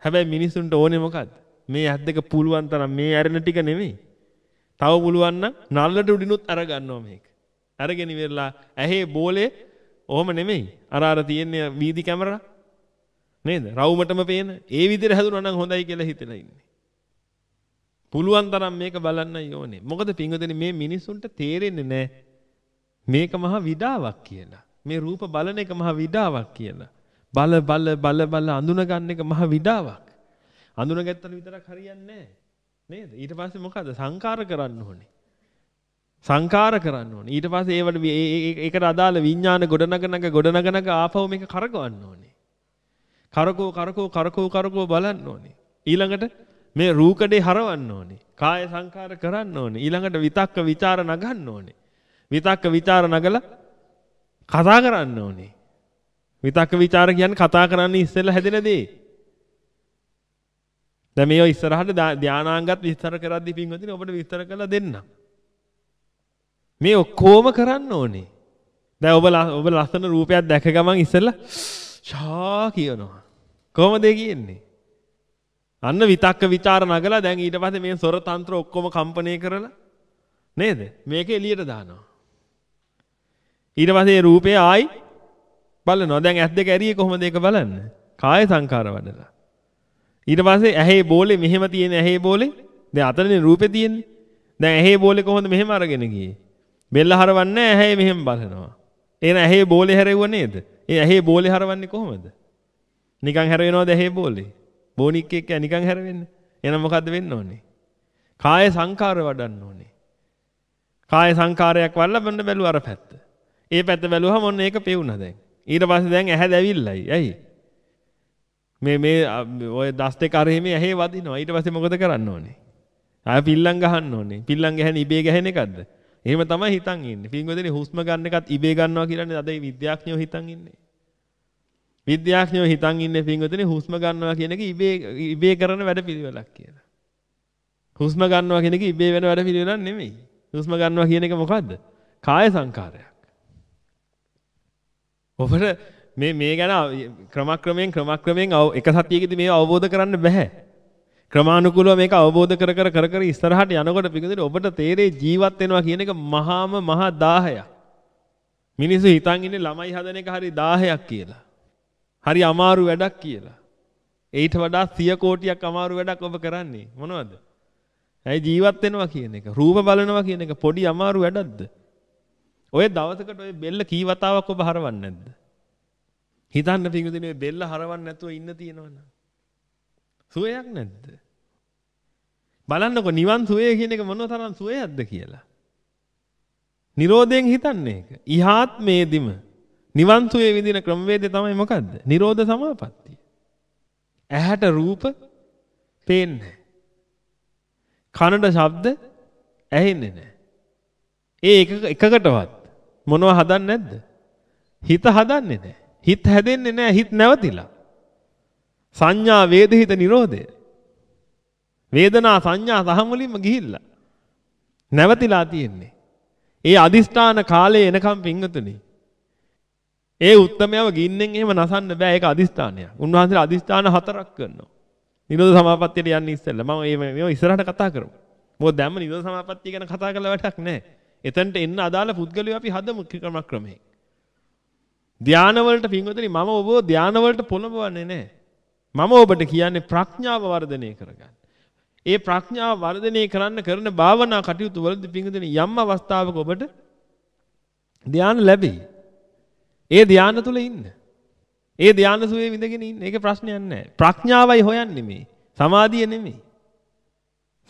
හැබැයි මිනිසුන්ට ඕනේ මොකද්ද? මේ ඇස් දෙක පුළුවන් තරම් මේ ඇරෙන ටික නෙමෙයි. තව පුළුවන් නම් නල්ලට උඩිනුත් අර ගන්නවා මේක. අරගෙන ඉවරලා ඇහි බෝලේ ඔහොම නෙමෙයි. අර අර තියෙන වීදි කැමරා නේද? රවුමටම පේන. ඒ විදිහට හැදුනා නම් හොඳයි කියලා හිතලා ඉන්නේ. පුළුවන් තරම් මේක බලන්නයි ඕනේ. මොකද පින්වතුනි මේ මිනිස්සුන්ට තේරෙන්නේ නැහැ මේක මහා විඩාවක් කියලා. මේ රූප බලන එක මහ විඩාවක් කියලා. බල බල බල බල අඳුන ගන්න එක මහ විඩාවක්. අඳුනගත්තට විතරක් හරියන්නේ නැහැ. නේද? ඊට පස්සේ මොකද? සංකාර කරන්න ඕනේ. සංකාර කරන්න ඕනේ. ඊට පස්සේ ඒවට ඒකට අදාළ විඥාන ගොඩනගනක ගොඩනගනක ආපහු මේක කරකවන්න ඕනේ. කරකෝ කරකෝ කරකෝ කරකෝ බලන්න ඕනේ. ඊළඟට මේ රූකඩේ හරවන්න ඕනේ. කාය සංකාර කරන්න ඕනේ. ඊළඟට විතක්ක ਵਿਚාර නගන්න ඕනේ. විතක්ක ਵਿਚාර නගලා කතා කරන්න ඕනේ. විතක්ක ਵਿਚාර කියන්නේ කතා කරන්න ඉස්සෙල්ලා හැදෙන දේ. දැන් මේව ඉස්සරහට ධානාංගත් විස්තර කරද්දී පින්වතුනි ඔබට විස්තර කරලා දෙන්නම්. මේ ඔක්කොම කරන්න ඕනේ. දැන් ඔබ ඔබ ලස්සන රූපයක් දැක ගමන් ඉස්සෙල්ලා ෂා කියනවා. කොහොමද කියන්නේ? අන්න විතක්ක ਵਿਚාර නගලා දැන් ඊට පස්සේ මේ සොර තන්ත්‍ර ඔක්කොම කම්පණය කරලා නේද? මේක එළියට දානවා. ඊට පස්සේ රූපය ආයි බලනවා. දැන් ඇස් දෙක ඇරියේ කොහොමද ඒක බලන්න? කාය සංකාර වඩලා. ඊට පස්සේ ඇහි බෝලේ මෙහෙම තියෙන ඇහි බෝලේ දැන් අතනේ රූපේ තියෙන්නේ. දැන් ඇහි බෝලේ කොහොමද මෙහෙම අරගෙන ගියේ? බෙල්ල හරවන්නේ ඇහි මෙහෙම බලනවා. එහෙනම් ඇහි බෝලේ හැරෙව්ව නේද? ඒ ඇහි බෝලේ හරවන්නේ කොහොමද? නිකන් හැරෙනවද ඇහි බෝලේ? බෝනික් එක්ක නිකන් හැරෙන්නේ. එහෙනම් මොකද්ද වෙන්න ඕනේ? කාය සංකාර වඩන්න ඕනේ. කාය සංකාරයක් වල්ලා බන්න බැලුව අර පැත්ත. ඒ පැත්ත බැලුවහම ඔන්න ඒක පෙවුණා දැන්. ඊට පස්සේ දැන් ඇහැ දැවිල්ලයි. ඇයි? මේ මේ ඔය දස් දෙක අරෙහිම ඇහි වදිනවා. ඊට පස්සේ මොකද කරන්න ඕනේ? ආය පිල්ලම් ගහන්න ඕනේ. පිල්ලම් ගැහෙන ඉබේ ගැහෙන එකක්ද? එහෙම තමයි හිතන් ඉන්නේ. පින්වදිනේ හුස්ම ගන්න එකත් ඉබේ ගන්නවා කියලානේ අද විද්‍යාඥයෝ හිතන් ඉන්නේ. විද්‍යාඥයෝ හිතන් ඉන්නේ පින්වදිනේ හුස්ම ගන්නවා කියන එක ඉබේ ඉබේ කරන වැඩ පිළිවෙලක් කියලා. හුස්ම ගන්නවා කියන එක ඉබේ වෙන වැඩ පිළිවෙලක් නෙමෙයි. හුස්ම ගන්නවා කියන එක මොකද්ද? කාය සංකාරයක්. ඔබට මේ මේ ගැන ක්‍රමක්‍රමයෙන් ක්‍රමක්‍රමයෙන් එක සතියකදී මේව අවබෝධ කරන්න බෑ. ක්‍රමානුකූලව මේක අවබෝධ කර කර කර කර ඉස්සරහට යනකොට පිටින් ඔබට තේරේ ජීවත් වෙනවා කියන එක මහාම මහා දාහයක්. මිනිස්සු හිතන් ඉන්නේ ළමයි හදන එක හරි 1000ක් කියලා. හරි අමාරු වැඩක් කියලා. ඊට වඩා 100 කෝටියක් අමාරු වැඩක් ඔබ කරන්නේ මොනවද? ඇයි ජීවත් වෙනවා කියන එක, රූප බලනවා කියන එක පොඩි අමාරු වැඩක්ද? ඔය දවසකට ඔය බෙල්ල කී වතාවක් ඔබ හරවන්නේ නැද්ද? හිතන්න පිඟුදිනේ බෙල්ල හරවන්න නැතුව ඉන්න තියෙනවනම්. සුවයක් නැද්ද? බලන්නකො නිවන් සුවය කියන එක මොන තරම් සුවයක්ද කියලා. නිරෝධයෙන් හිතන්නේ ඒක. ඉහාත්මේදිම නිවන් සුවේ විඳින ක්‍රමවේදය තමයි මොකද්ද? නිරෝධ සමාපත්තිය. ඇහැට රූප පේන්නේ කනට ශබ්ද ඇහෙන්නේ නැහැ. ඒ එක එකකටවත් මොනව හදන්නේ නැද්ද? හිත හදන්නේ නැහැ. හිත හැදෙන්නේ නැහැ. හිත නැවතිලා. සංඥා වේදහිත නිරෝධය. වේදනා සංඥා සහම් වලින්ම ගිහිල්ලා. නැවතිලා තියෙන්නේ. ඒ අදිෂ්ඨාන කාලේ එනකම් පිංගතුනි. ඒ උත්තමයව ගින්නෙන් එහෙම නසන්න බෑ ඒක අදිෂ්ඨානයක්. උන්වහන්සේලා අදිෂ්ඨාන හතරක් කරනවා. නිරෝධ සමාපත්තියට යන්න ඉස්සෙල්ලා මම මේ මේව ඉස්සරහට කතා කරමු. මොකද දැම්ම නිරෝධ සමාපත්තිය ගැන කතා කරලා වැඩක් නැහැ. එතනට එන්න අදාළ පුද්ගලයෝ අපි හදමු ක්‍රමක්‍රමයෙන්. ධාන වලට පින්වතුනි මම ඔබව ධාන වලට පොළඹවන්නේ නැහැ. මම ඔබට කියන්නේ ප්‍රඥාව වර්ධනය කරගන්න. ඒ ප්‍රඥාව වර්ධනය කරන්න කරන භාවනා කටයුතු වලදී පින්වතුනි යම් අවස්ථාවක ඔබට ධාන ලැබෙයි. ඒ ධාන තුල ඉන්න. ඒ ධාන සුවේ විඳගෙන ඉන්න. ඒක ප්‍රශ්නයක් නැහැ. ප්‍රඥාවයි හොයන්නේ මේ. සමාධිය නෙමෙයි.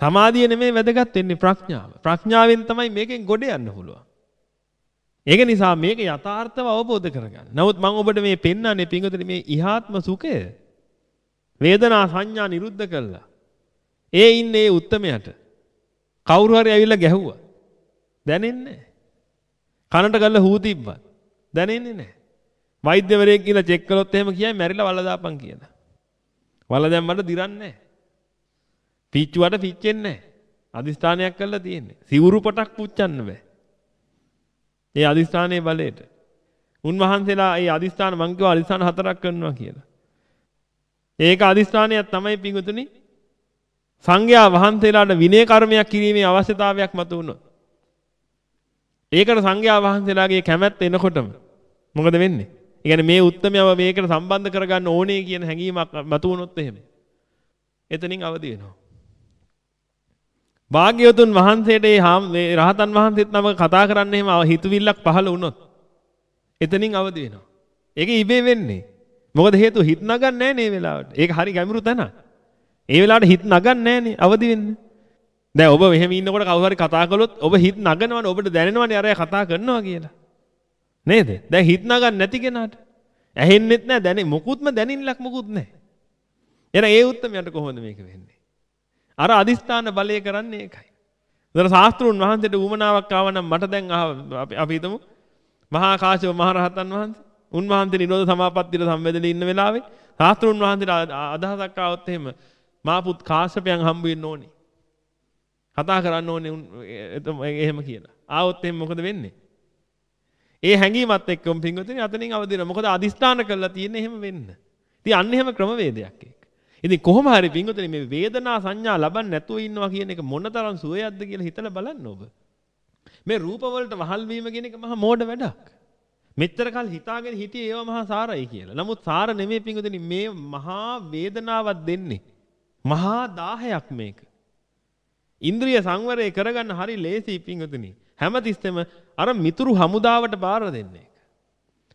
සමාධිය නෙමෙයි වැදගත් වෙන්නේ ප්‍රඥාව. ප්‍රඥාවෙන් තමයි මේකෙන් ගොඩ යන්න පුළුවන්. ඒක නිසා මේක යථාර්ථව අවබෝධ කරගන්න. නමුත් මම ඔබට මේ පෙන්වන්නේ පින්වතුනි මේ ඉහාත්ම සුඛය වේදනා සංඥා නිරුද්ධ කළා. ඒ ඉන්නේ උත්තමයට. කවුරු හරි ඇවිල්ලා ගැහුවා. දැනෙන්නේ නැහැ. කනට ගල්ල හූ තිබ්බත් දැනෙන්නේ නැහැ. වෛද්‍යවරයෙක් කියලා චෙක් කළොත් එහෙම කියයි මැරිලා වල දාපන් කියලා. වල දැම්මට දිරන්නේ නැහැ. පිච්චුවට පිච්චෙන්නේ නැහැ. අදිස්ථානයක් කරලා තියෙන්නේ. සිවුරු පොටක් පුච්චන්න බෑ. ඒ අදිස්ථානයේ බලයට. උන්වහන්සේලා ඒ අදිස්ථාන මං කිව්වා අදිස්ථාන හතරක් කරනවා කියලා. ඒක අදිස්ථානයක් තමයි පිඟුතුනි සංඝයා වහන්සේලාට විනය කර්මයක් කිරීමේ අවශ්‍යතාවයක් මතුවුණොත්. ඒකට සංඝයා වහන්සේලාගේ කැමැත්ත එනකොටම මොකද වෙන්නේ? ඒ කියන්නේ මේ උත්තරමව මේකට සම්බන්ධ කරගන්න ඕනේ කියන හැඟීමක් මතුවුණොත් එහෙම. එතනින් අවදි වෙනවා. භාග්‍යවතුන් වහන්සේට මේ රහතන් වහන්සේත් නම කතා කරන්න එහෙම හිතවිල්ලක් පහළ වුණොත් එතනින් අවදි වෙනවා. ඒක ඉබේ වෙන්නේ. මොකද හේතුව හිත නගන්නේ නැහැ නේ වෙලාවට. ඒක හරි ගැඹුරු තැනක්. ඒ වෙලාවට හිත නගන්නේ නැහැ නේ අවදි වෙන්නේ. දැන් ඔබ මෙහෙම ඉන්නකොට කවුරු හරි කතා කළොත් ඔබ හිත නගනවනේ ඔබට දැනෙනවනේ අරයා කතා කරනවා කියලා. නේද? දැන් හිත නගන්න නැති කෙනාට ඇහෙන්නෙත් නැහැ දැනෙ මොකුත්ම දැනින්නලක් මොකුත් නැහැ. එහෙනම් ඒ උත්තරමයට කොහොමද මේක වෙන්නේ? අර අදිස්ථාන බලය කරන්නේ ඒකයි. දර ශාස්ත්‍රුන් වහන්සේට උමනාවක් ආව නම් මට දැන් අපි හිතමු මහා කාශ්‍යප මහ රහතන් වහන්සේ උන්වහන්සේ නිරෝධ සමාපත්තියට සම්බන්ධලා ඉන්න වෙලාවේ ශාස්ත්‍රුන් වහන්සේට අදහසක් ආවොත් එහෙම මා පුත් කාශ්‍යපයන් හම්බ වෙන්න ඕනේ. කතා කරන්න ඕනේ එහෙම කියලා. ආවොත් එහෙම මොකද වෙන්නේ? ඒ හැඟීමත් එක්කම පින්වතුනි අතනින් අවදි වෙනවා. මොකද අදිස්ථාන කරලා තියෙන්නේ එහෙම වෙන්න. ඉතින් අන්න එහෙම ක්‍රමවේදයක් ඒක. ඉතින් කොහොම හරි පින්වතුනි මේ වේදනා සංඥා ලබන්නේ නැතුව ඉන්නවා කියන එක මොනතරම් සුවයක්ද කියලා හිතලා බලන්න ඔබ. මේ රූප වලට වහල් වීම කියන එක මහා මෝඩ වැඩක්. මෙච්චර කල් හිතාගෙන හිටියේ ඒවා මහා සාරයි කියලා. නමුත් සාර නෙමෙයි පින්වතුනි මේ මහා වේදනාවක් දෙන්නේ. මහා දාහයක් මේක. ඉන්ද්‍රිය සංවරය කරගන්න හරි ලේසි පින්වතුනි. හැමතිස්සෙම අර මිතුරු හමුදාවට බාර දෙන්න එක.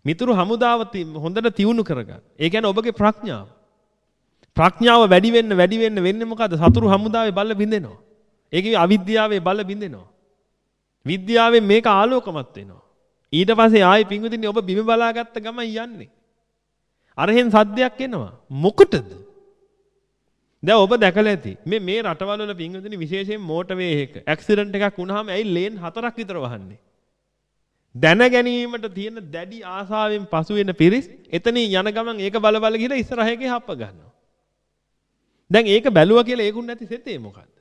මිතුරු හමුදාව හොඳට තියුණු කරගන්න. ඒ කියන්නේ ඔබගේ ප්‍රඥාව. ප්‍රඥාව වැඩි වෙන්න වැඩි වෙන්න වෙන්නේ මොකද්ද? සතුරු හමුදාවේ බල බින්දෙනවා. ඒකේ අවිද්‍යාවේ බල බින්දෙනවා. විද්‍යාවෙන් මේක ආලෝකමත් වෙනවා. ඊට පස්සේ ආයේ පිංගුදින්නේ ඔබ බිම බලාගත්ත ගමන් යන්නේ. අරහෙන් සද්දයක් එනවා. මොකටද? දැන් ඔබ දැකලා ඇති. මේ මේ රටවල් වල පිංගුදිනේ විශේෂයෙන් මෝටර් වේ එක ඇක්සිඩන්ට් එකක් වුණාම ඇයි ලේන් හතරක් විතර වහන්නේ? දැන ගැනීමට තියෙන දැඩි ආසාවෙන් පසු වෙන පිරිස් එතනින් යන ගමන් ඒක බල බල ගිහලා ඉස්සරහේ හප්ප ගන්නවා. දැන් ඒක බැලුවා කියලා ඒකුන් නැති සෙතේ මොකද්ද?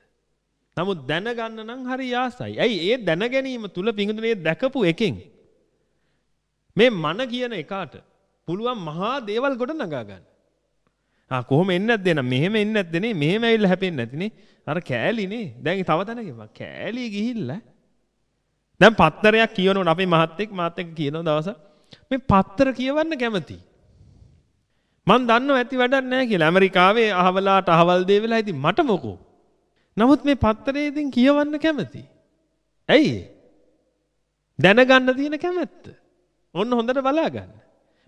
නමුත් දැනගන්න නම් හරි ආසයි. ඇයි? ඒ දැන ගැනීම තුල පිඟුදුනේ දැකපු එකෙන්. මේ මන කියන එකාට පුළුවන් මහා දේවල් ගොඩ නගා ගන්න. ආ කොහොම එන්නේ නැද්ද එන මෙහෙම එන්නේ නැද්ද නේ? මෙහෙම ඇවිල්ලා හැපෙන්නේ නැතිනේ අර කෑලිනේ දැන් තව තැනක කෑලි ගිහිල්ලා. දැන් පත්තරයක් කියනකොට අපේ මහත්තයෙක් මාත් එක්ක කියන දවසක්. මේ පත්තර කියවන්න කැමතියි. මං දන්නව ඇති වැඩක් නැහැ කියලා. ඇමරිකාවේ අහවලාට අහවල් දේ වෙලා ඉතින් මට මොකෝ. නමුත් මේ පත්තරේ ඉතින් කියවන්න කැමති. ඇයි? දැනගන්න තියෙන කැමැත්ත. ඔන්න හොඳට බලාගන්න.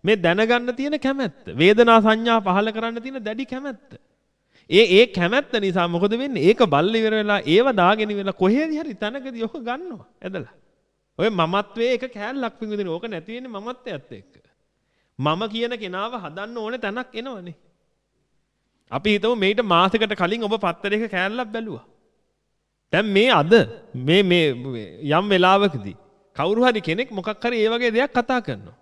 මේ දැනගන්න තියෙන කැමැත්ත. වේදනා සංඥා පහල කරන්න තියෙන දැඩි කැමැත්ත. ඒ ඒ කැමැත්ත නිසා මොකද වෙන්නේ? ඒක බල්ල ඉවර වෙලා ඒව දාගෙන ඉවරලා කොහේද හරි තැනකදී ඔක ගන්නවා. ඇදලා. ඔය මමත්වයේ එක කෑල්ලක් පිඟුදින ඕක නැති වෙන්නේ මමත්වයත් එක්ක. මම කියන කෙනාව හදන්න ඕනේ තැනක් එනවනේ. අපි හිතමු මේිට මාසෙකට කලින් ඔබ පත්තරයක කෑල්ලක් බැලුවා. දැන් මේ අද මේ මේ යම් වෙලාවකදී කවුරු හරි කෙනෙක් මොකක් හරි ඒ වගේ දෙයක් කතා කරනවා.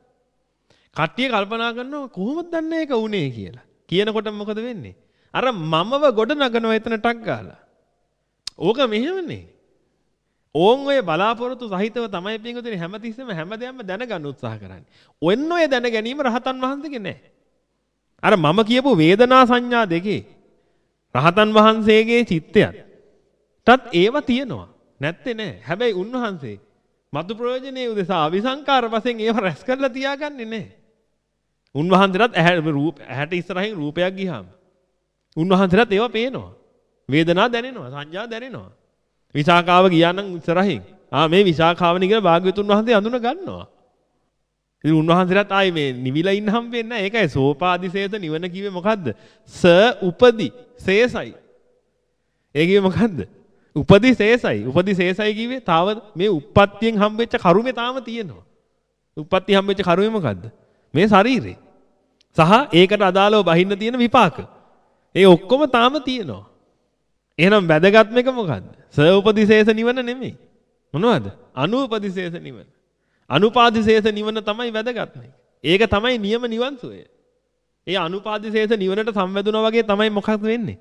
කට්ටිය කල්පනා කරනවා කොහොමද දන්නේ ඒක උනේ කියලා. කියනකොට මොකද වෙන්නේ? අර මමව ගොඩ නගනවා එතන ටක් ගාලා. ඕක මෙහෙමනේ. ඕන් ඔය බලාපොරොත්තු සහිතව තමයි පින්වතුනි හැමතිස්සෙම හැමදේම දැනගන්න උත්සාහ කරන්නේ. ඔන්න ඔය දැන ගැනීම රහතන් වහන්සේගේ නැහැ. අර මම කියපු වේදනා සංඥා දෙකේ රහතන් වහන්සේගේ චිත්තයත් තත් ඒව තියෙනවා. නැත්තේ නෑ. හැබැයි උන්වහන්සේ මතු ප්‍රයෝජනේ උදෙසා අවිසංකාර වශයෙන් ඒව රැස් කරලා තියාගන්නේ නෑ. උන්වහන්සේටත් ඇහැ රූප ඇහැට ඉස්සරහින් රූපයක් ගියාම උන්වහන්සේටත් ඒව පේනවා. වේදනා දැනෙනවා, සංඥා දැනෙනවා. විසාකාව ගියා නම් ඉස්සරහින්. ආ මේ විසාකාවනි කියලා භාග්‍යතුන් වහන්සේ අඳුන ගන්නවා. ඉතින් උන්වහන්සේලාත් ආයේ මේ නිවිලා ඉන්න හම් වෙන්නේ නැහැ. ඒකයි සෝපාදිසේත නිවන කිව්වේ මොකද්ද? ස උපදි සේසයි. ඒ කිව්වේ මොකද්ද? උපදි සේසයි. උපදි සේසයි කිව්වේ තාව මේ උප්පත්තියෙන් හම්බෙච්ච කරුමේ තාම තියෙනවා. උප්පත්ති හම්බෙච්ච කරුමේ මොකද්ද? මේ ශරීරේ. සහ ඒකට අදාළව බහින්න තියෙන විපාක. ඒ ඔක්කොම තාම තියෙනවා. එහෙනම් වැදගත්ම එක මොකද්ද? සෝපදිශේෂ නිවන නෙමෙයි. මොනවද? අනුපදිශේෂ නිවන. අනුපාදිශේෂ නිවන තමයි වැදගත්ම ඒක තමයි නියම නිවන් සුවය. ඒ අනුපාදිශේෂ නිවනට සම්වැදුනා වගේ තමයි මොකක්ද වෙන්නේ?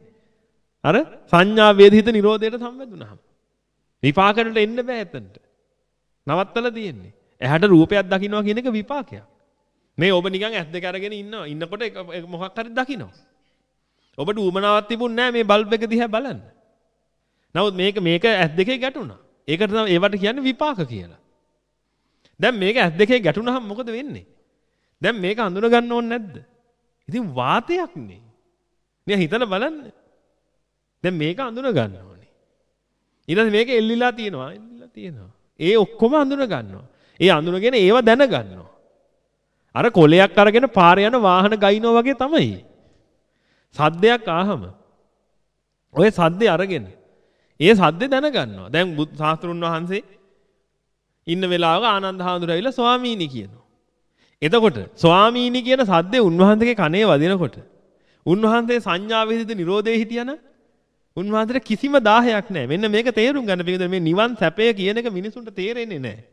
අර සංඥා වේදිත නිරෝධයට සම්වැදුනහම. විපාකවලට එන්න බෑ එතනට. නවත්තලා තියෙන්නේ. එහාට රූපයක් දකින්නවා කියන එක විපාකයක්. මේ ඔබ නිකන් ඇස් දෙක අරගෙන ඉන්නවා. ඉන්නකොට මොකක් හරි දකින්නවා. ඔබට උමනාවක් තිබුණ නැහැ මේ බල්බ් එක දිහා බලන්න. නමුත් මේක මේක ඇස් දෙකේ ගැටුණා. ඒකට තමයි ඒවට කියන්නේ විපාක කියලා. දැන් මේක ඇස් දෙකේ ගැටුණාම මොකද වෙන්නේ? දැන් මේක අඳුන ගන්න ඕනේ නැද්ද? ඉතින් වාතයක් නේ. නේ හිතලා බලන්න. දැන් මේක අඳුන ගන්න ඕනේ. ඊළඟ මේක එල්ලිලා තියෙනවා. එල්ලිලා තියෙනවා. ඒ ඔක්කොම අඳුන ගන්නවා. ඒ අඳුනගෙන ඒව දැන ගන්නවා. අර කොලයක් අරගෙන පාරේ යන වාහන ගයිනවා වගේ තමයි. සද්දයක් ආහම ඔය සද්දේ අරගෙන ඒ සද්දේ දැනගන්නවා. දැන් ශාස්ත්‍රුන් වහන්සේ ඉන්න වෙලාවක ආනන්ද හාමුදුරුවෝ ඇවිල්ලා ස්වාමීනි කියනවා. එතකොට ස්වාමීනි කියන සද්දේ උන්වහන්සේගේ කනේ වදිනකොට උන්වහන්සේ සංඥා විදිහට නිරෝධයේ හිටියන උන්වහන්සේට කිසිම දාහයක් නැහැ. මෙන්න මේක තේරුම් ගන්න පිළිද මේ නිවන් සැපය කියන එක මිනිසුන්ට තේරෙන්නේ නැහැ.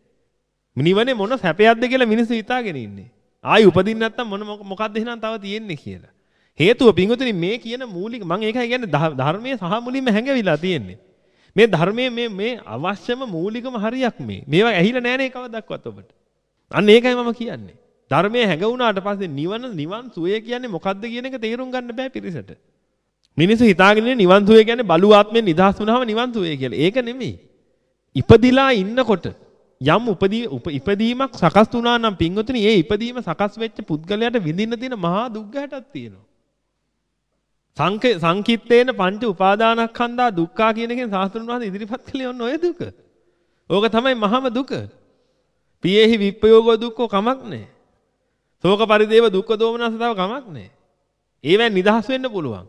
නිවනේ මොන සැපයක්ද කියලා මිනිස්සු හිතාගෙන ඉන්නේ. ආයි උපදින්න නැත්තම් මොන මොකක්ද එහෙනම් තව තියෙන්නේ කියලා. හේතුව පිංගුතුනි මේ කියන මූලික මම ඒකයි කියන්නේ ධර්මයේ සහ මුලින්ම හැංගවිලා තියෙන්නේ. මේ ධර්මයේ මේ මේ අවශ්‍යම මූලිකම හරියක් මේ. මේවා ඇහිලා නැහනේ කවදාවත් ඔබට. අන්න ඒකයි මම කියන්නේ. ධර්මයේ හැඟුණාට පස්සේ නිවන නිවන් සුවය කියන්නේ මොකද්ද කියන එක තේරුම් ගන්න බෑ පිරිසට. මිනිස්සු හිතාගෙන නිවන් සුවය කියන්නේ බලු ආත්මෙන් නිදහස් වුණාම නිවන් සුවය කියලා. ඒක නෙමෙයි. ඉපදිලා ඉන්නකොට යම් උපදී ඉපදීමක් සකස් වුණා නම් පින්වතුනි ඒ ඉපදීම සකස් වෙච්ච පුද්ගලයාට විඳින්න තියෙන මහා දුක් ගැටක් තියෙනවා. සංකිට්තේන පංච උපාදානස්කන්ධා දුක්ඛා කියන එකෙන් සාස්ත්‍රුන් වහන්සේ ඉදිරිපත් කළේ ඔන්න ඔය දුක. ඕක තමයි මහම දුක. පියේහි විප්පයෝගෝ දුක්ඛෝ කමක් නැහැ. ශෝක පරිදේව දුක්ඛ දෝමනස තව කමක් නැහැ. ඒවෙන් නිදහස් වෙන්න පුළුවන්.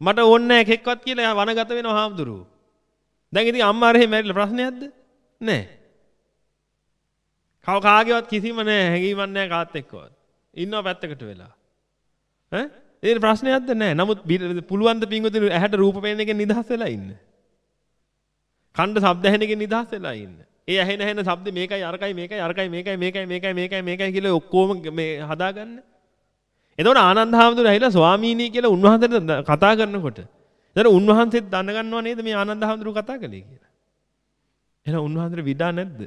මට ඕනේ නැහැ එකෙක්වත් කියලා වනගත වෙනවා හාමුදුරුවෝ. දැන් ඉතින් අම්මා රෙහි මැරිලා ප්‍රශ්නයක්ද? නැහැ. කව කාගේවත් කිසිම නැහැ හැඟීමක් නැහැ කාත් එක්කවත්. ඉන්නවා පැත්තකට වෙලා. ඈ ඒක ප්‍රශ්නයක්ද නැහැ. නමුත් පුළුවන් ද පින්වතුනි ඇහැට රූප පේන එකෙන් නිදහස් වෙලා ඉන්න. කණ්ඩ ශබ්ද ඇහෙන එකෙන් නිදහස් වෙලා ඉන්න. ඒ ඇහෙන ඇහෙන ශබ්ද මේකයි අරකයි මේකයි අරකයි මේකයි මේකයි මේකයි මේකයි මේකයි කියලා ඔක්කොම මේ හදාගන්න. එතකොට ආනන්ද හාමුදුරුවෝ ඇහිලා ස්වාමීනි කියලා උන්වහන්සේට කතා කරනකොට එතන උන්වහන්සේත් දැනගන්නව නේද මේ ආනන්ද හාමුදුරුවෝ කතා කළේ කියලා. එහෙනම් උන්වහන්සේට විඩා නැද්ද?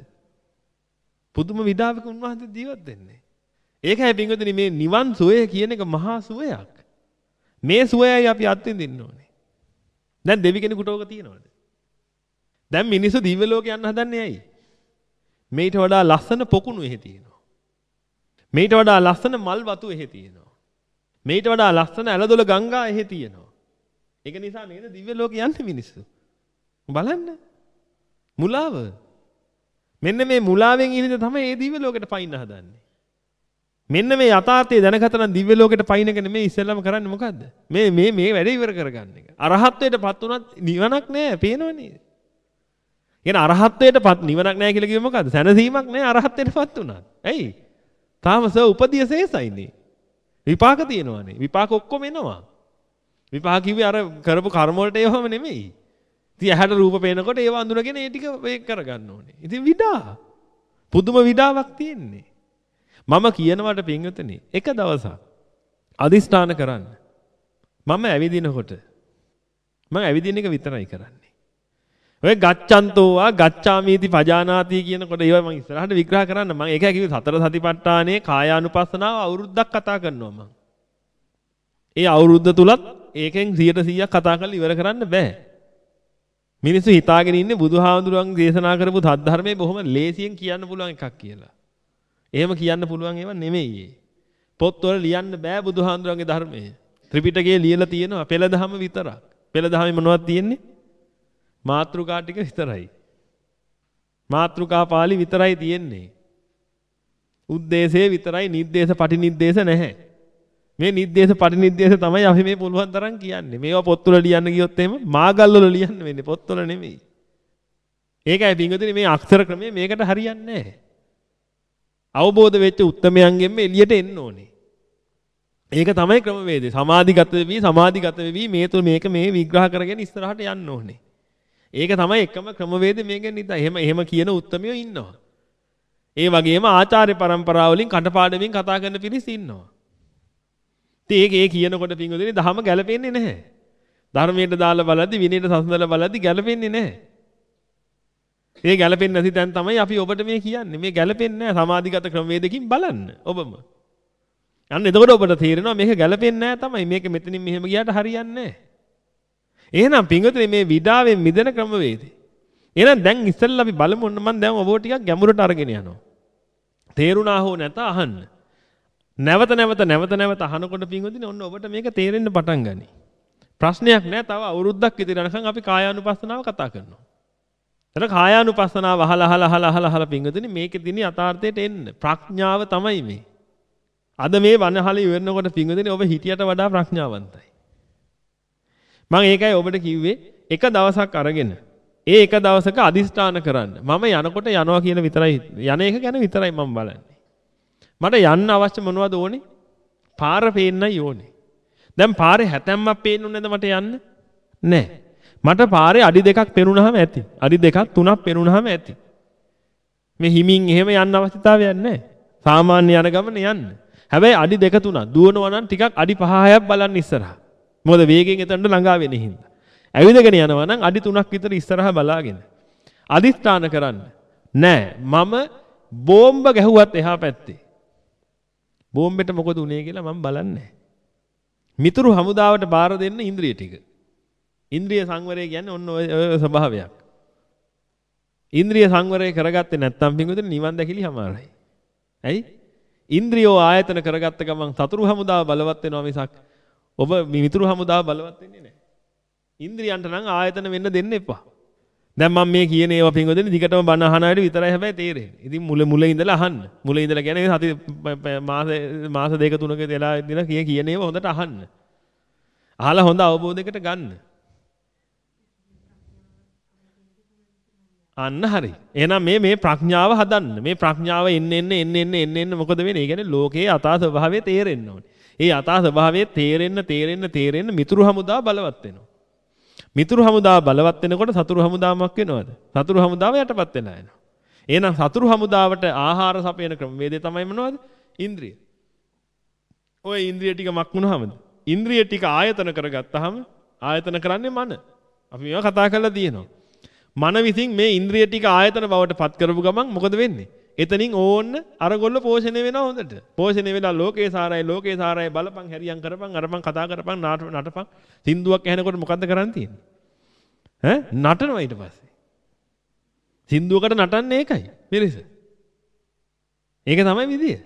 පුදුම විඩාවක උන්වහන්සේ ජීවත් වෙන්නේ. ඒකයි පින්වතුනි මේ නිවන් සුවය කියන එක මහා සුවයක්. මේ සුවයයි අපි අත්විඳින්න ඕනේ. දැන් දෙවි කෙනෙකුට ඕක තියෙනවද? දැන් මිනිස්සු දිව්‍ය ලෝක යන්න හදන්නේ ඇයි? මේට වඩා ලස්සන පොකුණු එහෙ තියෙනවා. මේට වඩා ලස්සන මල් වතු එහෙ තියෙනවා. මේට වඩා ලස්සන ඇලදොල ගංගා එහෙ තියෙනවා. ඒක නිසා නේද දිව්‍ය ලෝක යන්නේ මිනිස්සු. බලන්න. මුලාව. මෙන්න මේ මුලාවෙන් ඉඳලා තමයි මේ දිව්‍ය ලෝකෙට පයින්න හදන්නේ. මෙන්න මේ යථාර්ථය දැනගත නම් දිව්‍ය ලෝකෙට පයින් එක නෙමෙයි ඉස්සෙල්ලාම කරන්නේ මොකද්ද? මේ මේ මේ වැඩේ ඉවර කරගන්න එක. අරහත්ත්වයටපත් උනත් නිවනක් නෑ පේනවනේ. කියන අරහත්ත්වයටපත් නිවනක් නෑ කියලා කිව්වෙ මොකද්ද? සැනසීමක් නෑ අරහත්ත්වයටපත් උනත්. ඇයි? තාම ස උපදිය සේසයිනේ. විපාක තියෙනවානේ. විපාක ඔක්කොම එනවා. විපාක කිව්වේ අර කරපු කර්ම වලට ඒවම නෙමෙයි. ඉතින් ඇහැට රූප පේනකොට ඒව අඳුනගෙන ඒ ටික වේ කරගන්න ඕනේ. ඉතින් විඩා. පුදුම විඩාවක් තියෙන්නේ. මම කියනවට පින්වතුනි එක දවසක් අදිස්ථාන කරන්න. මම ඇවිදිනකොට මම ඇවිදින එක විතරයි කරන්නේ. ඔය ගච්ඡන්තෝවා ගච්ඡාමීති පජානාති කියනකොට ඒවා මම ඉස්සරහට විග්‍රහ කරන්න මම ඒක කිව්වේ සතර සතිපට්ඨානයේ කායානුපස්සනාව අවුරුද්දක් කතා කරනවා මම. ඒ අවුරුද්ද තුලත් ඒකෙන් 100%ක් කතා කරලා ඉවර කරන්න බෑ. මිනිස්සු හිතාගෙන ඉන්නේ බුදුහාමුදුරන් දේශනා කරපු ධර්මයේ බොහොම ලේසියෙන් කියන්න පුළුවන් එකක් කියලා. එහෙම කියන්න පුළුවන් ඒවා නෙමෙයි. පොත්වල ලියන්න බෑ බුදුහාඳුරන්ගේ ධර්මය. ත්‍රිපිටකයේ ලියලා තියෙනවා පෙළ දහම විතරක්. පෙළ දහමේ මොනවද තියෙන්නේ? මාත්‍රිකා ටික විතරයි. මාත්‍රිකා පාළි විතරයි තියෙන්නේ. උද්දේශය විතරයි නිද්දේශ පටිනිද්දේශ නැහැ. මේ නිද්දේශ පටිනිද්දේශ තමයි අපි මේ පුළුවන් තරම් කියන්නේ. මේවා පොත්වල ලියන්න ගියොත් එහෙම මාගල් වල ලියන්න වෙන්නේ පොත්වල නෙමෙයි. ඒකයි පින්වතුනි මේ අක්ෂර ක්‍රමය මේකට හරියන්නේ නැහැ. අවබෝධ වෙච්ච උත්තරමයන්ගෙන්ම එළියට එන්න ඕනේ. ඒක තමයි ක්‍රමවේදය. සමාධිගත වෙවි සමාධිගත වෙවි මේ තුල මේක මේ විග්‍රහ කරගෙන ඉස්සරහට යන්න ඕනේ. ඒක තමයි එකම ක්‍රමවේදය මේකෙන් නිදා. එහෙම එහෙම කියන උත්තරමියෝ ඉන්නවා. ඒ වගේම ආචාර්ය પરම්පරාව වලින් කටපාඩමින් කතා කරන පිරිස් ඉන්නවා. ඉතින් ඒක ඒ කියනකොට පින්වදිනේ දහම ගැලපෙන්නේ නැහැ. ධර්මයට දාලා බලද්දි විනයට සසඳලා බලද්දි ගැලපෙන්නේ නැහැ. ඒ ගැලපෙන්නේ නැති තැන් තමයි අපි ඔබට මේ කියන්නේ. මේ ගැලපෙන්නේ නැහැ සමාධිගත ක්‍රමවේදකින් බලන්න ඔබම. අන්න එතකොට ඔබට තේරෙනවා මේක ගැලපෙන්නේ නැහැ තමයි. මේක මෙතනින් මෙහෙම ගියාට හරියන්නේ නැහැ. එහෙනම් පින්වතුනි මේ විඩාවෙන් මිදෙන ක්‍රමවේදය. එහෙනම් දැන් ඉස්සෙල්ලා අපි බලමු ඔන්න මම දැන් ඔබව ටිකක් ගැඹුරට අරගෙන යනවා. තේරුණා හෝ නැත අහන්න. නැවත නැවත නැවත නැවත අහනකොට පින්වතුනි ඔන්න ඔබට මේක තේරෙන්න පටන් ගනී. ප්‍රශ්නයක් නෑ තව අවුරුද්දක් ඉදිරි යනකම් අපි කායානුපස්සනාව කතා කරනවා. එතන කායානුපස්සනාව අහලා අහලා අහලා අහලා අහලා පිංගුතුනි මේකෙදින යථාර්ථයට එන්න. ප්‍රඥාව තමයි මේ. අද මේ වනහල ඉවරනකොට පිංගුදෙනි ඔබ හිටියට වඩා ප්‍රඥාවන්තයි. මම ඒකයි ඔබට කිව්වේ එක දවසක් අරගෙන ඒ එක දවසක අදිස්ථාන කරන්න. මම යනකොට යනවා කියන විතරයි යන එක ගැන විතරයි මම බලන්නේ. මට යන්න අවශ්‍ය මොනවද ඕනේ? පාර පේන්නයි ඕනේ. දැන් පාරේ හැතැම්මක් පේන්නේ නැද්ද මට යන්න? නැහැ. මට පාරේ අඩි දෙකක් පෙනුනහම ඇති. අඩි දෙකක් තුනක් පෙනුනහම ඇති. මේ හිමින් එහෙම යන්න අවශ්‍යතාවයක් නැහැ. සාමාන්‍ය යන ගමන යන්න. හැබැයි අඩි දෙක තුනක් දුවනවා නම් ටිකක් අඩි 5-6ක් බලන්න ඉස්සරහා. මොකද වේගෙන් එතනට ළඟා වෙන හින්දා. ඇවිදගෙන යනවා නම් අඩි 3ක් විතර ඉස්සරහා බලාගෙන. අදිස්ථාන කරන්න. නෑ මම බෝම්බ ගැහුවත් එහා පැත්තේ. බෝම්බෙට මොකද උනේ කියලා මම බලන්නේ මිතුරු හමුදාවට බාර දෙන්න ඉන්ද්‍රිය ටික. ඉන්ද්‍රිය සංවරය කියන්නේ ඔන්න ඔය ස්වභාවයක්. ඉන්ද්‍රිය සංවරය කරගත්තේ නැත්නම් පින්විතනේ නිවන් දැකිලි හමාරයි. ඇයි? ඉන්ද්‍රියෝ ආයතන කරගත්ත ගමන් සතුරු හමුදාව බලවත් වෙනවා මිසක් ඔබ මිතුරු හමුදාව බලවත් වෙන්නේ නැහැ. ඉන්ද්‍රියන්ට නම් ආයතන වෙන්න දෙන්න එපා. දැන් මම මේ කියන ඒවා පින්වදින දිගටම බණ අහන අයට විතරයි හැබැයි තේරෙන්නේ. ඉතින් මුල මුල ඉඳලා අහන්න. මුල ඉඳලා කියන්නේ සති මාස මාස දෙක තුනක වෙලා ඉඳලා කිය කියන ඒවා හොඳට අහන්න. අහලා හොඳ අවබෝධයකට ගන්න. අන්න හරි. එහෙනම් මේ මේ ප්‍රඥාව හදන්න. මේ ප්‍රඥාව එන්න එන්න එන්න එන්න එන්න එන්න මොකද වෙන්නේ? ඒ කියන්නේ ලෝකයේ අතා ස්වභාවය තේරෙන්න ඕනේ. ඒ අතා ස්වභාවය තේරෙන්න තේරෙන්න තේරෙන්න මිතුරු හමුදා බලවත් වෙනවා. මිතුරු හමුදාව බලවත් වෙනකොට සතුරු හමුදාවක් වෙනවද? සතුරු හමුදාව යටපත් වෙලා යනවා. එහෙනම් සතුරු හමුදාවට ආහාර සපයන ක්‍රමවේදය තමයි මොනවද? ඉන්ද්‍රිය. ඔය ඉන්ද්‍රිය ටික මක් වුණාමද? ඉන්ද්‍රිය ටික ආයතන කරගත්තාම ආයතන කරන්නේ මන. අපි මේවා කතා කරලා තියෙනවා. මන විසින් මේ ඉන්ද්‍රිය ටික ආයතන බවට පත් කරපු ගමන් මොකද වෙන්නේ? එතනින් ඕන්න අරගොල්ල පෝෂණය වෙනවා හොඳට. පෝෂණය වෙලා ලෝකේ සාරයි ලෝකේ සාරයි බලපන් හැරියම් කරපන් අරපන් කතා කරපන් නටපන් සින්දුවක් ඇහෙනකොට මොකද්ද කරන්න තියෙන්නේ? ඈ නටනවා ඊට පස්සේ. සින්දුවකට නටන්නේ ඒකයි. පිරිස. ඒක තමයි විදිය.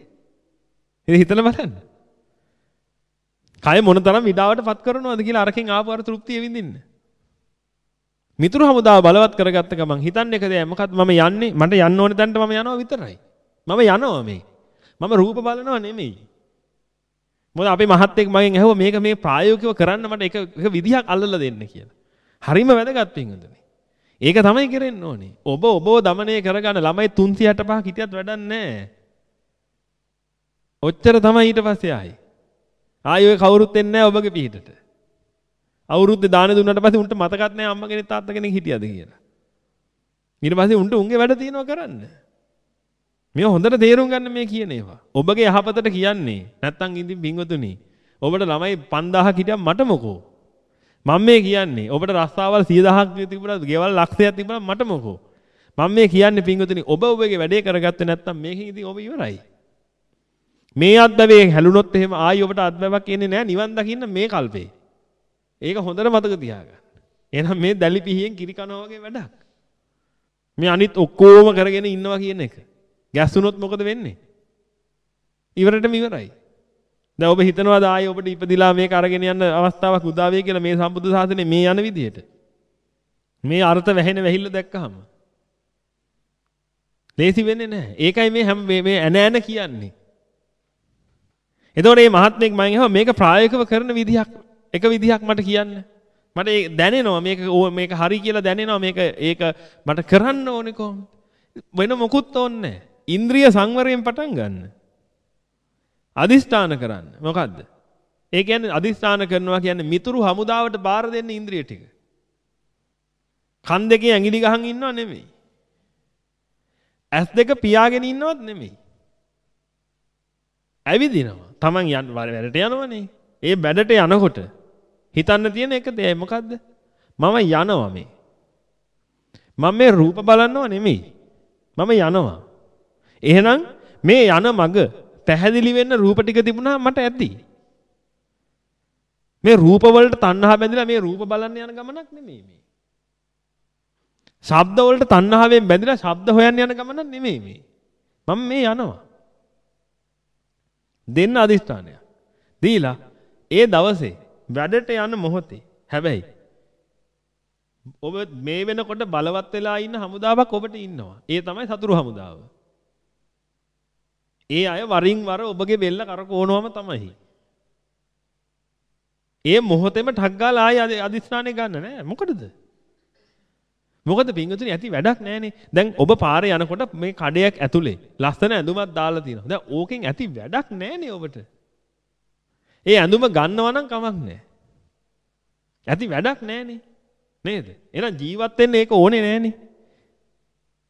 ඉතින් හිතලා බලන්න. කය මොනතරම් විඩාවට පත් කරනවද කියලා අරකින් ආපු අර තෘප්තිය විඳින්න. මිතුරු හමුදාව බලවත් කරගත්ත ගමන් හිතන්නේ කද මොකක්ද මම යන්නේ මට යන්න ඕනේ තැනට මම යනවා විතරයි. මම යනවා මේ. මම රූප බලනවා නෙමෙයි. මොකද අපේ මහත්තයෙක් මගෙන් ඇහුවා මේක මේ ප්‍රායෝගිකව කරන්න මට එක එක විදිහක් අල්ලලා දෙන්න කියලා. හරිම වැදගත් පින්වතුනි. ඒක තමයි කරෙන්න ඕනේ. ඔබ ඔබව দমনය කරගන්න ළමයි 365 කිටියත් වැඩක් නැහැ. ඔච්චර තමයි ඊට පස්සේ ආයි. ආයි ඔය කවුරුත් එන්නේ නැහැ ඔබගේ පිටට. අවුරුද්දේ දාන දුන්නාට පස්සේ උන්ට මතකත් නැහැ අම්මා කෙනෙක් තාත්තා කෙනෙක් හිටියද කියලා. ඊට පස්සේ උන්ට උන්ගේ වැඩ තියෙනවා කරන්න. මේ හොඳට තේරුම් ගන්න මේ කියන ඒවා. ඔබගේ යහපතට කියන්නේ නැත්තම් ඉතින් බින්වතුනි. ඔබට ළමයි 5000 හිටියම් මට මොකෝ? මම මේ කියන්නේ ඔබට රස්තාවල් 10000ක් තිබුණා, ගෙවල් ලක්ෂයක් තිබුණා මට මොකෝ? මම මේ කියන්නේ පින්වතුනි ඔබ ඔබගේ වැඩේ කරගත්තේ නැත්තම් මේකෙන් ඉතින් ඔබ ඉවරයි. මේ අත්බැවේ හැලුනොත් එහෙම ආයි ඔබට අත්බැවක් එන්නේ නැහැ නිවන් දකින්න මේ කල්පේ. ඒක හොඳට මතක තියාගන්න. එහෙනම් මේ දැලි පිහියෙන් කිරි කනවා වගේ වැඩක්. මේ අනිත් ඔක්කොම කරගෙන ඉන්නවා කියන එක. ගැස්සුනොත් මොකද වෙන්නේ? ඉවරටම ඉවරයි. දැන් ඔබ හිතනවාද ආයේ ඔබට ඉපදිලා මේක අරගෙන යන්න අවස්ථාවක් උදා වෙයි කියලා මේ සම්බුදු සාසනේ මේ යන විදිහට. මේ අර්ථ වැහෙන වැහිල්ල දැක්කහම. ලේසි වෙන්නේ නැහැ. ඒකයි මේ හැම මේ ඇන ඇන කියන්නේ. එතකොට මේ මහත්මයෙක් මම අහුවා මේක ප්‍රායෝගිකව කරන විදිහක් එක විදිහක් මට කියන්න. මට ඒ දැනෙනවා මේක මේක හරි කියලා දැනෙනවා මේක ඒක මට කරන්න ඕනේ කොහොමද? වෙන මොකුත් ඕනේ ඉන්ද්‍රිය සංවරයෙන් පටන් ගන්න. අදිස්ථාන කරන්න. මොකද්ද? ඒ කියන්නේ අදිස්ථාන කරනවා කියන්නේ මිතුරු හමුදාවට බාර දෙන්න ඉන්ද්‍රිය ටික. කන් දෙකේ ඇඟිලි ගහන් ඉන්නව නෙමෙයි. ඇස් දෙක පියාගෙන ඉන්නවත් නෙමෙයි. ඇවිදිනවා. Taman යන වැඩට යනවනේ. ඒ වැඩට යනකොට හිතන්න තියෙන එක දෙයයි මොකද්ද? මම යනවා මේ. මම මේ රූප බලන්නව නෙමෙයි. මම යනවා. එහෙනම් මේ යන මග පැහැදිලි වෙන්න රූප ටික තිබුණා මට ඇති. මේ රූප වලට තණ්හා බැඳිලා මේ රූප බලන්න යන ගමනක් නෙමෙයි මේ. ශබ්ද වලට තණ්හාවෙන් බැඳිලා ශබ්ද හොයන්න යන ගමනක් නෙමෙයි මේ. මම මේ යනවා. දෙන්න අදිස්ථානයක්. දීලා ඒ දවසේ වැඩට යන මොහොතේ හැබැයි ඔබ මේ වෙනකොට බලවත් වෙලා ඉන්න හමුදාවක් ඔබට ඉන්නවා. ඒ තමයි සතුරු හමුදාව. ඒ අය වරින් වර ඔබගේ බෙල්ල කරකවනවම තමයි. ඒ මොහොතේම ටක් ගාලා ආයි අදිස්ථානේ ගන්න නෑ. මොකටද? මොකද පින්වතුනි ඇති වැඩක් නෑනේ. දැන් ඔබ පාරේ යනකොට මේ කඩයක් ඇතුලේ ලස්සන ඇඳුමක් දාලා තියෙනවා. දැන් ඕකෙන් ඇති වැඩක් නෑනේ ඔබට. ඒ ඇඳුම ගන්නවා නම් කමක් නෑ. ඇති වැඩක් නෑනේ. නේද? එහෙනම් ජීවත් වෙන්න ඒක ඕනේ නෑනේ.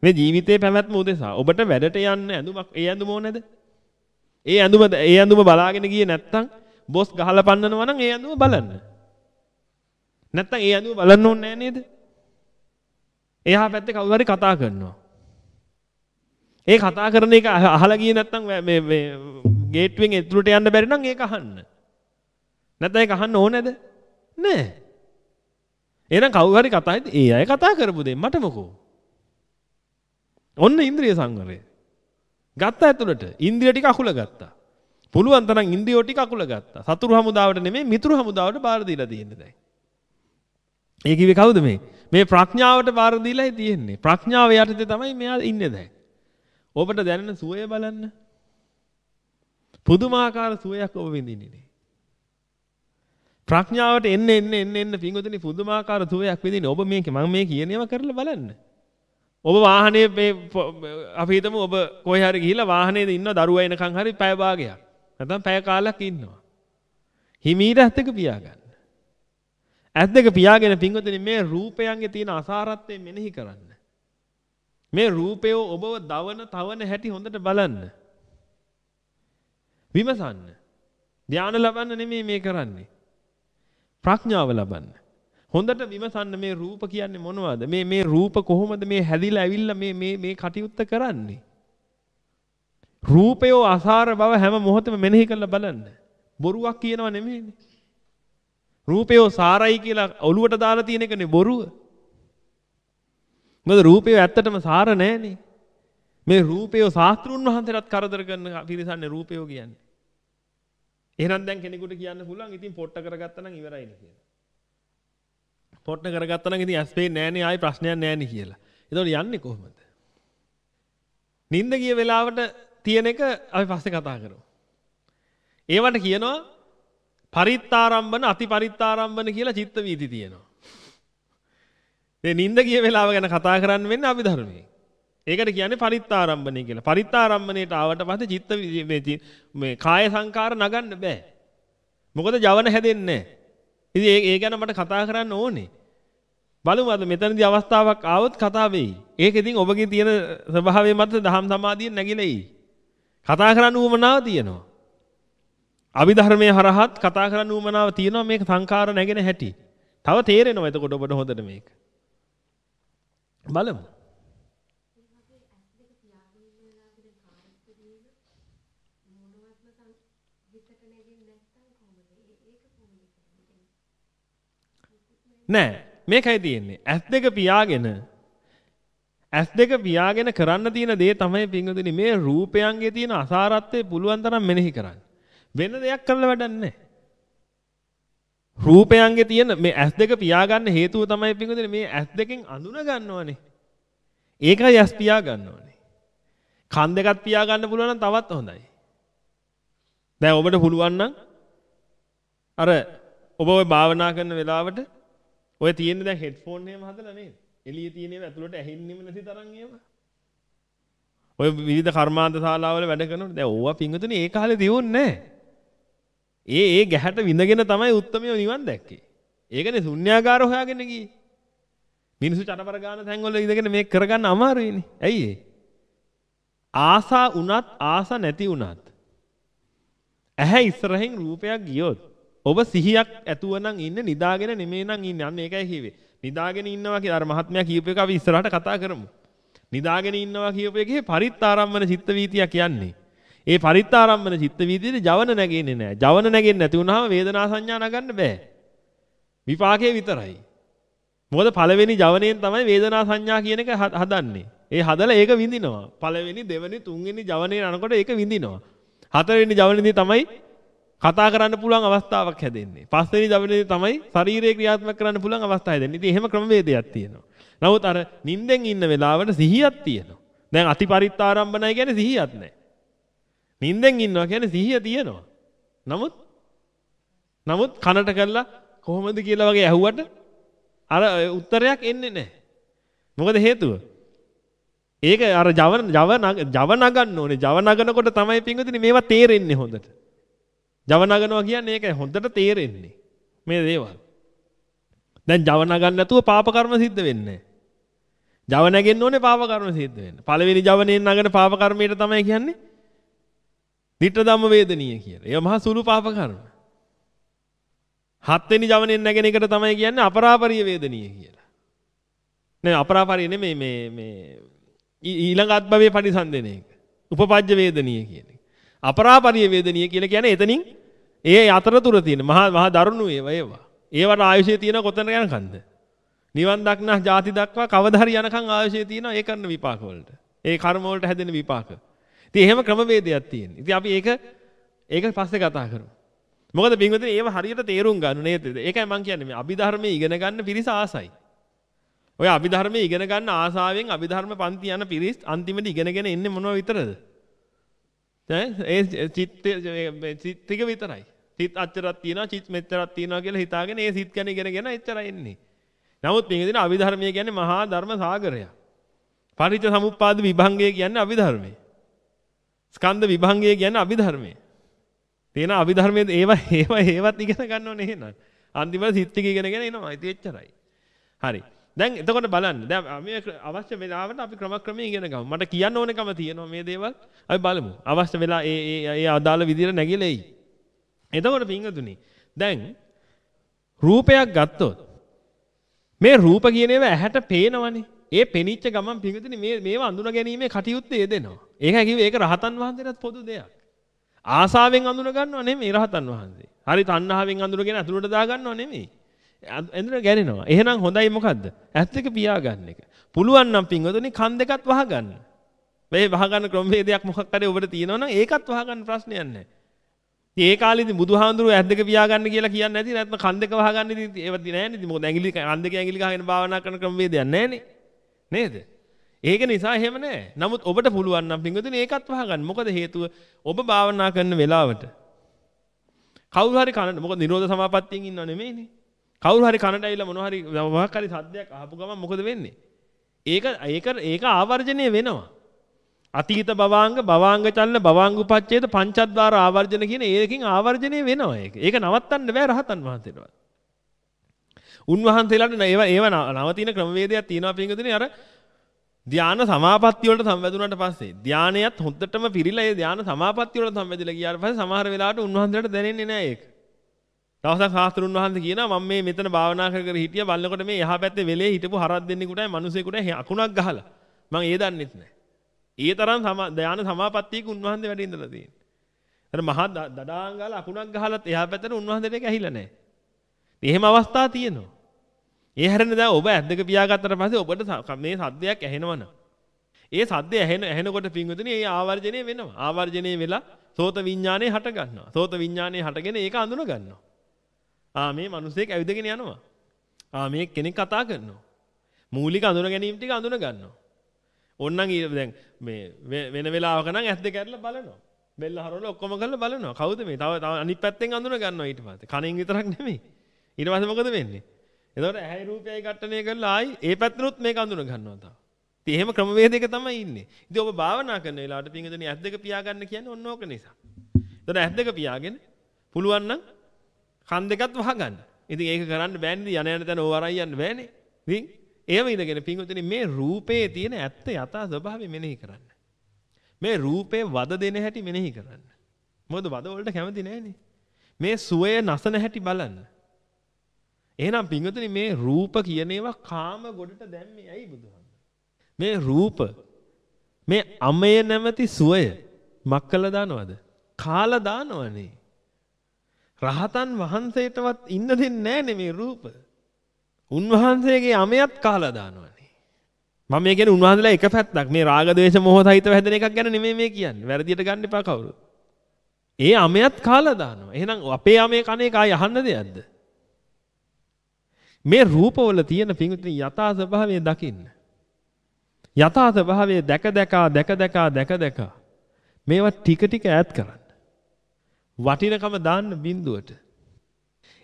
මේ ජීවිතේ පැවැත්ම උදෙසා ඔබට වැඩට යන්න ඇඳුමක් ඒ ඇඳුම ඕනේද? ඒ ඇඳුම ඒ ඇඳුම බලාගෙන ගියේ නැත්තම් බොස් ගහලා පන්නනවා නම් ඒ ඇඳුම බලන්න. නැත්තම් ඒ ඇඳුම බලන්න ඕනේ නෑ නේද? එහා පැත්තේ කවුරු හරි කතා කරනවා. ඒ කතා කරන එක අහලා ගියේ නැත්තම් මේ මේ ගේට්ටුවෙන් ඇතුළට යන්න බැරි නම් ඒක අහන්න. නැත්නම් ඒක අහන්න ඕනේද? නෑ. එහෙනම් කවුරු හරි කතා ඒ අය කතා කරපු දෙයක් මට මොකෝ? ඔන්න ඉන්ද්‍රිය සංවරය. ගත්ත ඇතුළට ඉන්ද්‍රිය ටික අකුල ගත්තා. පුළුවන් තරම් ඉන්ද්‍රියෝ ටික අකුල ගත්තා. සතුරු හමුදාවට නෙමෙයි මිතුරු හමුදාවට බාර දීලා තියෙන්නේ දැන්. ඒ කිව්වේ කවුද මේ? මේ ප්‍රඥාවට බාර දීලායි තියෙන්නේ. ප්‍රඥාව යටතේ තමයි මෙයා ඉන්නේ දැන්. ඔබට දැනෙන සුවය බලන්න. පුදුමාකාර සුවයක් ඔබ විඳින්නේ. ප්‍රඥාවට එන්න එන්න එන්න එන්න පිංගුතුනි පුදුමාකාර සුවයක් විඳින්නේ. ඔබ මේක මම මේ කියන ඒවා කරලා බලන්න. ඔබ වාහනේ මේ අපි හිතමු ඔබ කොහේ හරි ගිහිල්ලා වාහනේද ඉන්න දරුවා එනකන් හරි පැය භාගයක්. නැත්නම් පැය කාලයක් ඉන්නවා. හිමීට ඇස් දෙක පියාගන්න. ඇස් දෙක පියාගෙන පින්වතුනි මේ රූපයන්ගේ තියෙන අසාරත්වය මෙනෙහි කරන්න. මේ රූපය ඔබව දවන තවන හැටි හොඳට බලන්න. විමසන්න. ධානය ලබන්න නෙමෙයි මේ කරන්නේ. ප්‍රඥාව ලබන්න. හොඳට විමසන්න මේ රූප කියන්නේ මොනවද? මේ මේ රූප කොහොමද මේ හැදිලා ඇවිල්ලා මේ මේ මේ කටයුත්ත කරන්නේ? රූපයෝ අසාර බව හැම මොහොතෙම මෙනෙහි කරලා බලන්න. බොරුවක් කියනව නෙමෙයිනේ. රූපයෝ සාරයි කියලා ඔළුවට දාලා තියෙන එකනේ බොරුව. මොකද රූපය ඇත්තටම සාර නෑනේ. මේ රූපයෝ ශාස්ත්‍රුන් වහන්සේලාත් කරදර කරන පිරිසන්නේ රූපයෝ කියන්නේ. එහෙනම් දැන් කෙනෙකුට කියන්න පුළුවන් ඉතින් පොට්ට කරගත්තා නම් ඉවරයිනේ කියලා. පොට්ට කරගත්තා නම් ඉතින් ඇස් පේන්නේ නෑනේ ආයි ප්‍රශ්නයක් නෑනේ කියලා. එතකොට යන්නේ කොහොමද? නිින්ද ගිය වෙලාවට තියෙන එක අපි පස්සේ කතා කරමු. ඒවට කියනවා පරිත්තාරම්භන අතිපරිත්තාරම්භන කියලා චිත්ත වීති තියෙනවා. මේ නිින්ද ගිය වෙලාව ගැන කතා කරන්න වෙන්නේ අභිධර්මයේ. ඒකට කියන්නේ පරිත්තාරම්භණය කියලා. පරිත්තාරම්භණයට ආවට පස්සේ චිත්ත මේ කාය සංකාර නගන්න බෑ. මොකද ජවන හැදෙන්නේ නැහැ. ඉතින් ඒ ඒ ගැන මට කතා කරන්න ඕනේ. බලමු අද මෙතනදී අවස්ථාවක් ආවොත් කතා වෙයි. ඒක ඉතින් ඔබගේ තියෙන ස්වභාවය මත දහම් සමාධියෙන් නැగిලෙයි. කතා කරන්න උවමනාව තියෙනවා. අභිධර්මයේ හරහත් කතා කරන්න උවමනාව තියෙනවා මේක සංකාර නැගෙන හැටි. තව තේරෙනවා එතකොට ඔබට හොඳට මේක. බලමු. නෑ මේකයි තියෙන්නේ. ඇස් දෙක පියාගෙන ඇස් දෙක පියාගෙන කරන්න තියෙන දේ තමයි පින්වතුනි මේ රූපයන්ගේ තියෙන අසාරත්වය පුළුවන් තරම් මෙනෙහි කරන්න. වෙන දෙයක් කරලා වැඩක් නැහැ. රූපයන්ගේ තියෙන මේ ඇස් දෙක පියාගන්න හේතුව තමයි පින්වතුනි මේ ඇස් දෙකෙන් අඳුන ගන්නවනේ. ඒකයි ඇස් පියා ගන්න ඕනේ. කන් දෙකත් පියා ගන්න පුළුවන් නම් තවත් හොඳයි. දැන් ඔබට පුළුවන් නම් අර ඔබ ඔය භාවනා කරන වෙලාවට ඔය තියෙන්නේ දැන් හෙඩ්ෆෝන් එහෙම හදලා නේද? එළියේ තියෙන ඒවා ඇතුළට ඇහෙන්නෙම නැති තරම් ඒවා. ඔය විවිධ කර්මාන්ත ශාලාවල වැඩ කරනකොට දැන් ඕවා පිංගුතුනේ ඒ කාලේ දියුන්නේ ඒ ඒ ගැහැට විඳගෙන තමයි උත්තරමිය නිවන් දැක්කේ. ඒකනේ ශුන්‍යාගාර හොයාගෙන ගියේ. මිනිස්සු චටපර ගාන තැන්වල ඉඳගෙන මේක කරගන්න අමාරුයිනේ. ඇයි ඒ? ආසා උනත් ආස නැති උනත් ඇහැ ඉස්සරහින් රූපයක් ගියොත් ඔබ සිහියක් ඇතුව නම් ඉන්නේ නිදාගෙන නෙමෙයි නම් ඉන්නේ. අන්න ඒකයි කිව්වේ. නිදාගෙන ඉන්නවා කියලා අර මහත්මයා කියූප එක අපි ඉස්සරහට කතා කරමු. නිදාගෙන ඉන්නවා කියූප එකේ පරිත්තාරම්මන චිත්ත වීතිය කියන්නේ. ඒ පරිත්තාරම්මන චිත්ත වීතියේ ජවන නැගෙන්නේ නැහැ. ජවන නැගෙන්නේ නැති වුනහම වේදනා සංඥා නගන්න බෑ. විපාකේ විතරයි. මොකද පළවෙනි ජවනයෙන් තමයි වේදනා සංඥා කියන එක හදන්නේ. ඒ හදලා ඒක විඳිනවා. පළවෙනි දෙවෙනි තුන්වෙනි ජවනයේ යනකොට ඒක විඳිනවා. හතරවෙනි ජවනයේදී තමයි කතා කරන්න පුළුවන් අවස්ථාවක් හැදෙන්නේ. පස්වෙනි දවසේ තමයි ශරීරය ක්‍රියාත්මක කරන්න පුළුවන් අවස්ථාව හැදෙන්නේ. ඉතින් එහෙම ක්‍රමවේදයක් තියෙනවා. නමුත් අර නිින්දෙන් ඉන්න වෙලාවට සිහියක් තියෙනවා. දැන් අතිපරිත්තාරම්භණය කියන්නේ සිහියක් නැහැ. නිින්දෙන් ඉන්නවා කියන්නේ සිහිය තියෙනවා. නමුත් නමුත් කනට කරලා කොහොමද කියලා වගේ ඇහුවට අර උත්තරයක් එන්නේ නැහැ. මොකද හේතුව? ඒක අර ජව ජව ජව නගන්න ඕනේ. ජව නගනකොට තමයි පින්වතුනි මේවා තේරෙන්නේ හොඳට. ජව නගනවා කියන්නේ ඒකයි හොඳට තේරෙන්නේ. මේ දේවල්. දැන් ජව නගන්න නැතුව පාප කර්ම සිද්ධ වෙන්නේ ජව නැගෙන්න ඕනේ පාප කර්ම සිද්ධ වෙන්න. පළවෙනි ජවණයෙන් නගන පාප කර්මයට තමයි කියන්නේ ditta ධම්ම වේදනීය කියලා. ඒ මහා සුළු පාප කර්ම. හත්වෙනි ජවණයෙන් නැගෙන එකට තමයි කියන්නේ අපරාපරිය වේදනීය කියලා. නේ අපරාපරිය නෙමෙයි මේ මේ ඊළඟ අත්භවයේ පරිසන්දෙන එක. උපපජ්ජ වේදනීය කියන එක. අපරාපරිය වේදනීය කියලා කියන්නේ එතනින් ඒ අතරතුර තියෙන මහා මහා දරුණු ඒවා ඒවා. ඒවට ආයුෂය තියෙන කොතන යනකන්ද? නිවන් දක්නා ಜಾති දක්වා කවදා හරි යනකම් ආයුෂය තියෙනවා ඒ කරන විපාක වලට. ඒ කර්ම වලට හැදෙන විපාක. ඉතින් එහෙම ක්‍රමවේදයක් තියෙන. ඉතින් අපි ඒක ඒක පස්සේ කතා කරමු. මොකද පින්වතුනි ඒව හරියට තේරුම් ගන්න නේද? ඒකයි මම කියන්නේ මේ අභිධර්මයේ ඉගෙන ගන්න පිරිස ආසයි. ඔය අභිධර්මයේ ඉගෙන ගන්න ආසාවෙන් අභිධර්ම පන්ති යන පිරිස් අන්තිමට ඉගෙනගෙන එන්නේ මොනව විතරද? ඒ චිත්ත චිත් ටික විතරයි. සිත් අච්චරක් තියෙනවා චිත් මෙච්චරක් තියෙනවා කියලා හිතාගෙන ඒ සිත් ගැන ඉගෙනගෙන එච්චරයි එන්නේ. නමුත් මේක දින අභිධර්මය කියන්නේ මහා ධර්ම සාගරයක්. පරිච්ඡ සමුප්පාද විභංගය කියන්නේ අභිධර්මය. ස්කන්ධ විභංගය කියන්නේ අභිධර්මය. තේන අභිධර්මයේ ඒවා ඒවා ඒවත් ඉගෙන ගන්න ඕනේ එහෙනම්. අන්තිමට සිත් ටික ඉගෙනගෙන එනවා. ඉතින් එච්චරයි. හරි. දැන් එතකොට බලන්න. දැන් මේ අවශ්‍ය වෙලාවට අපි ක්‍රමක්‍රමයෙන් ඉගෙන ගමු. මට කියන්න ඕනකම තියෙනවා මේ දේවල්. අපි බලමු. අවශ්‍ය වෙලා ඒ ඒ ඒ අදාළ විදිහට නැගිලා එයි. එතකොට පිංගතුනි දැන් රූපයක් ගත්තොත් මේ රූප කියන ඒවා ඇහැට පේනවනේ. ඒ පෙනිච්ච ගමන් පිංගතුනි මේ මේවා අඳුන ගැනීමේ කටයුත්තේ යෙදෙනවා. ඒකයි කිව්වේ ඒක රහතන් වහන්සේටත් පොදු දෙයක්. ආසාවෙන් අඳුන ගන්නව නෙමෙයි රහතන් වහන්සේ. හරි තණ්හාවෙන් අඳුනගෙන අතුලට දා ගන්නව නෙමෙයි. ඇඳුන ගැනෙනවා. එහෙනම් හොඳයි මොකද්ද? ඇස් දෙක පියාගන්න එක. පුළුවන් නම් පිංගතුනි කන් දෙකත් වහගන්න. මේ වහගන්න ක්‍රමවේදයක් මොකක් හරි ඔබට තියෙනවා නම් ඒකත් වහගන්න ප්‍රශ්නයක් නැහැ. ඒ කාලේදී බුදුහාඳුරුව ඇස් දෙක පියාගන්න කියලා කියන්නේ නැති නැත්නම් කන් දෙක වහගන්න ඉතින් ඒවත් නෑනේ ඉතින් මොකද ඇඟිලි කන් දෙක ඇඟිලි ගහගෙන භාවනා කරන ක්‍රමවේදයක් නෑනේ නේද ඒක නිසා එහෙම නෑ නමුත් ඔබට පුළුවන් නම් පින්වතුනි ඒකත් වහගන්න මොකද හේතුව ඔබ භාවනා කරන වෙලාවට කවුරු හරි කන මොකද නිරෝධ සමාපත්තියෙන් ඉන්නව නෙමෙයිනේ කවුරු හරි කනට ඇවිල්ලා මොනවා හරි මොකක් හරි සද්දයක් අහපු ගමන් මොකද වෙන්නේ ඒක ඒක ඒක ආවර්ජණය වෙනවා අතීත භවාංග භවාංග චලන භවාංග උපච්ඡේද පංචද්වාර ආවර්ජන කියන ඒකකින් ආවර්ජනය වෙනවා ඒක. ඒක නවත්තන්න බෑ රහතන් වහන්සේටවත්. උන්වහන්සේලාට ඒව ඒව නවතින ක්‍රමවේදයක් තියෙනවා පින්වතුනි අර ධානා සමාපatti වලට සම්වැදුනට පස්සේ ධානයත් හොඳටම පිරීලා ඒ ධානා සමාපatti වලට සම්වැදිලා ගියාට පස්සේ සමහර වෙලාවට උන්වහන්සේලාට දැනෙන්නේ නෑ ඒක. දවසක් සාස්ත්‍රුන් වහන්සේ කියනවා මම මේ මෙතන භාවනා කර කර හිටියා බලනකොට මේ එහා පැත්තේ වෙලේ හිටපු හරක් දෙන්නෙකුටයි මිනිසෙකුටයි අකුණක් ගහලා මම ඒ දන්නෙත් නෑ. ඒ තරම් ධාන සමාපත්තියක උන්වහන්සේ වැඩ ඉඳලා තියෙන්නේ. අර මහා දඩාංගල අකුණක් ගහලත් එහා පැත්තට උන්වහන්සේට ඒක ඇහිලා නැහැ. එහෙම අවස්ථා තියෙනවා. ඒ හැරෙන්න දැන් ඔබ ඇද්දක පියාගත්තට පස්සේ ඔබට මේ සද්දයක් ඇහෙනවනම් ඒ සද්දය ඇහෙන ඇහෙනකොට පින්වතුනි ඒ ආවර්ජණය වෙනවා. ආවර්ජණය වෙලා සෝත විඥානේ හට ගන්නවා. සෝත විඥානේ හටගෙන ඒක අඳුන ගන්නවා. ආ මේ මිනිසෙක් ඇවිදගෙන යනවා. ආ මේ කෙනෙක් කතා කරනවා. මූලික අඳුන ගැනීම ටික අඳුන ගන්නවා. ඕන්නම් දැන් මේ වෙන වෙලාවක නම් ඇස් දෙක ඇරලා බලනවා. බෙල්ල හරවලා ඔක්කොම කරලා බලනවා. කවුද මේ? තව තව අනිත් පැත්තෙන් අඳුන ගන්නවා ඊට පස්සේ. කණෙන් විතරක් නෙමෙයි. ඊට පස්සේ මොකද වෙන්නේ? එතකොට ඇහැයි රූපයයි ඝට්ටණය කරලා ආයි ඒ පැත්තනොත් මේක අඳුන ගන්නවා තාම. ඉතින් එහෙම ක්‍රමවේදයක තමයි ඉන්නේ. ඉතින් ඔබ භාවනා කරන වෙලාවට පින්ගදෙනි ඇස් දෙක පියාගන්න කියන්නේ ඔන්න ඕක නිසා. එතකොට ඇස් දෙක පියාගෙන පුළුවන් නම් කන් දෙකත් වහගන්න. ඉතින් ඒක කරන්න බෑනේ යන යන තැන ඕව අරන් යන්න බෑනේ. ඉතින් ඒව ඉඳගෙන පින්වතුනි මේ රූපේ තියෙන ඇත්ත යථා ස්වභාවය මෙනෙහි කරන්න. මේ රූපේ වද දෙන හැටි මෙනෙහි කරන්න. මොකද වද වලට කැමති නෑනේ. මේ සුවය නසන හැටි බලන්න. එහෙනම් පින්වතුනි මේ රූප කියන ඒවා කාම ගොඩට දැම්මේ ඇයි බුදුහාම? මේ රූප මේ අමය නැමැති සුවය මක්කල දානවද? කාලා දානවනේ. රහතන් වහන්සේටවත් ඉන්න දෙන්නේ නෑනේ මේ රූප. උන්වහන්සේගේ අමයත් කාලා දානවනේ. මම මේ කියන්නේ උන්වහන්සේලා එක පැත්තක් මේ රාග ద్వේෂ මොහ සහිතව හැදෙන එකක් ගැන නෙමෙයි මේ කියන්නේ. වැරදියට ගන්න එපා කවුරුත්. ඒ අමයත් කාලා දානවා. එහෙනම් අපේ අමේ කණේ කායි අහන්න දෙයක්ද? මේ රූපවල තියෙන පිඟුතුනි යථා ස්වභාවය දකින්න. යථා ස්වභාවය දැක දැකා දැක දැකා දැක දැකා මේවා ටික ටික ඈත් කරන්න. වටිනකම දාන්න බින්දුවට.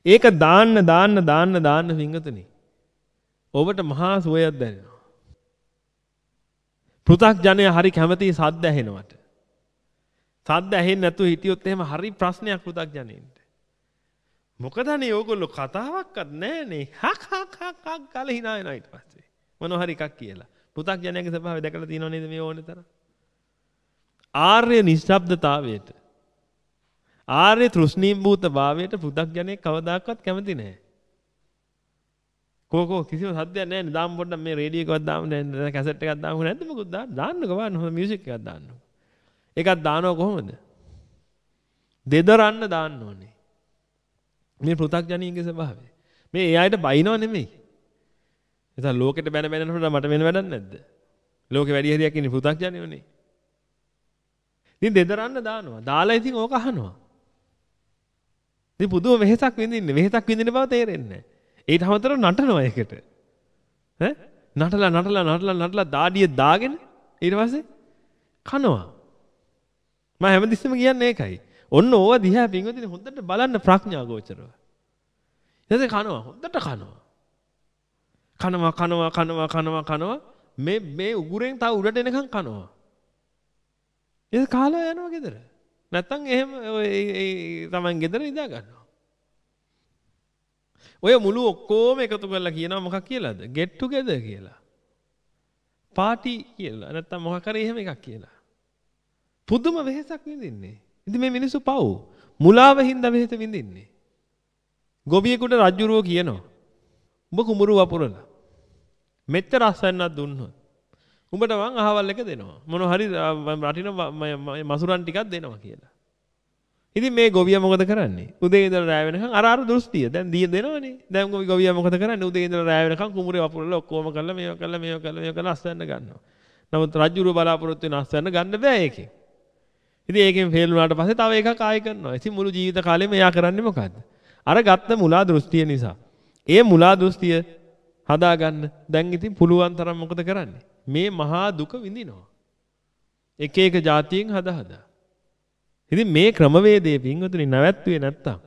ඒක දාන්න දාන්න දාන්න දාන්න පිංගතුනි. ඔබට මහා සුවයක් දැනෙනවා. පෘථග්ජනය හරි කැමති සද්ද ඇහෙනවට. සද්ද ඇහෙන්නේ නැතුව හිටියොත් එහෙම හරි ප්‍රශ්නයක් පෘථග්ජනයින්ට. මොකදනේ ඕගොල්ලෝ කතාවක්වත් නැහනේ. හක් හක් හක් හක් කාලේ hina වෙනවා ඊට පස්සේ. මොන හරි එකක් කියලා. පෘථග්ජනයාගේ ස්වභාවය දැකලා තියෙනව නේද මේ ඕනේ තරම්? ආර්ය නිශ්ශබ්දතාවයට ආර්ය තෘෂ්ණීම්භූත භාවයට පෘථග්ජනෙක් කවදාකවත් කැමති නැහැ. කෝකෝ කිසිම සද්දයක් නැහැ නේ. දාමු පොඩ්ඩක් මේ රේඩියෝ එකක් දාමු දැන් කැසට් එකක් දාමු නැද්ද මොකද දාන්න දාන්නකෝ බලන්න හොඳ මියුසික් එකක් දාන්නකෝ. එකක් දානවා කොහොමද? දෙදරන්න දාන්න ඕනේ. මේ පෘථග්ජනීන්ගේ ස්වභාවය. මේ ඒ අයට බයිනව නෙමෙයි. එතන ලෝකෙට බැන බැනනකොට මට වෙන වැඩක් නැද්ද? ලෝකෙ වැඩි හරියක් ඉන්නේ පෘථග්ජනයෝනේ. ඉතින් දෙදරන්න දානවා. දාලා ඉතින් ඕක අහනවා. ඉතින් පුදුම වෙහෙසක් විඳින්නේ. වෙහෙසක් විඳින බව තේරෙන්නේ නැහැ. ඊට අමතරව නටනවා ඒකට. ඈ නටලා නටලා නටලා නටලා දාඩිය දාගෙන ඊට පස්සේ කනවා. මම හැමතිස්සෙම කියන්නේ ඒකයි. ඔන්න ඕවා දිහා පින්වදින හොඳට බලන්න ප්‍රඥා ගෝචරව. ඊට කනවා හොඳට කනවා. කනවා කනවා කනවා කනවා කනවා මේ මේ උගුරෙන් තව උඩට එනකන් කනවා. ඒක කාලා යනවා ගෙදර. නැත්තම් එහෙම ඒ තමන් ගෙදර ඉඳා ගන්නවා. ඔය මුළු ඔක්කොම එකතු කරලා කියනවා මොකක් කියලාද? get together කියලා. පාටි කියලා. නැත්තම් මොකක් හරි එහෙම එකක් කියලා. පුදුම වෙහෙසක් විඳින්නේ. ඉතින් මේ මිනිස්සු පව්. මුලාව හින්දා වෙහෙස විඳින්නේ. ගොවියෙකුට රජ්ජුරුව කියනවා. උඹ කුඹුරු වපුරලා. මෙච්චර අස්වැන්නක් දුන්නොත් උඹට මං අහවල් එක දෙනවා. මොන හරි රටින මසුරන් ටිකක් දෙනවා කියලා. ඉතින් මේ ගොවියා මොකද කරන්නේ? උදේ ඉඳලා රැය වෙනකන් අර අර දෘෂ්ටිය. දැන් දී දෙනවනේ. දැන් ගොවියා මොකද කරන්නේ? උදේ ඉඳලා රැය වෙනකන් කුඹුරේ වපුරලා ඔක්කොම කරලා මේව කරලා මේව කරලා මේව කරලා අස්වැන්න ගන්නවා. නමුත් රජුරුව බලාපොරොත්තු වෙන අස්වැන්න ගන්න බෑ ඒකෙන්. ඉතින් ඒකෙන් ෆේල් වුණාට පස්සේ තව එකක් ආයෙ කරනවා. ඉතින් මුළු ජීවිත කාලෙම එයා කරන්නේ මොකද්ද? අර ගත්ත මුලා දෘෂ්ටිය නිසා. ඒ මුලා දෘෂ්ටිය හදාගන්න දැන් ඉතින් පුළුවන් තරම් මොකද කරන්නේ? මේ මහා දුක විඳිනවා. එක එක જાතියෙන් හදා හදා. ඉතින් මේ ක්‍රමවේදයේ පින්වතුනි නැවැත්තුවේ නැත්තම්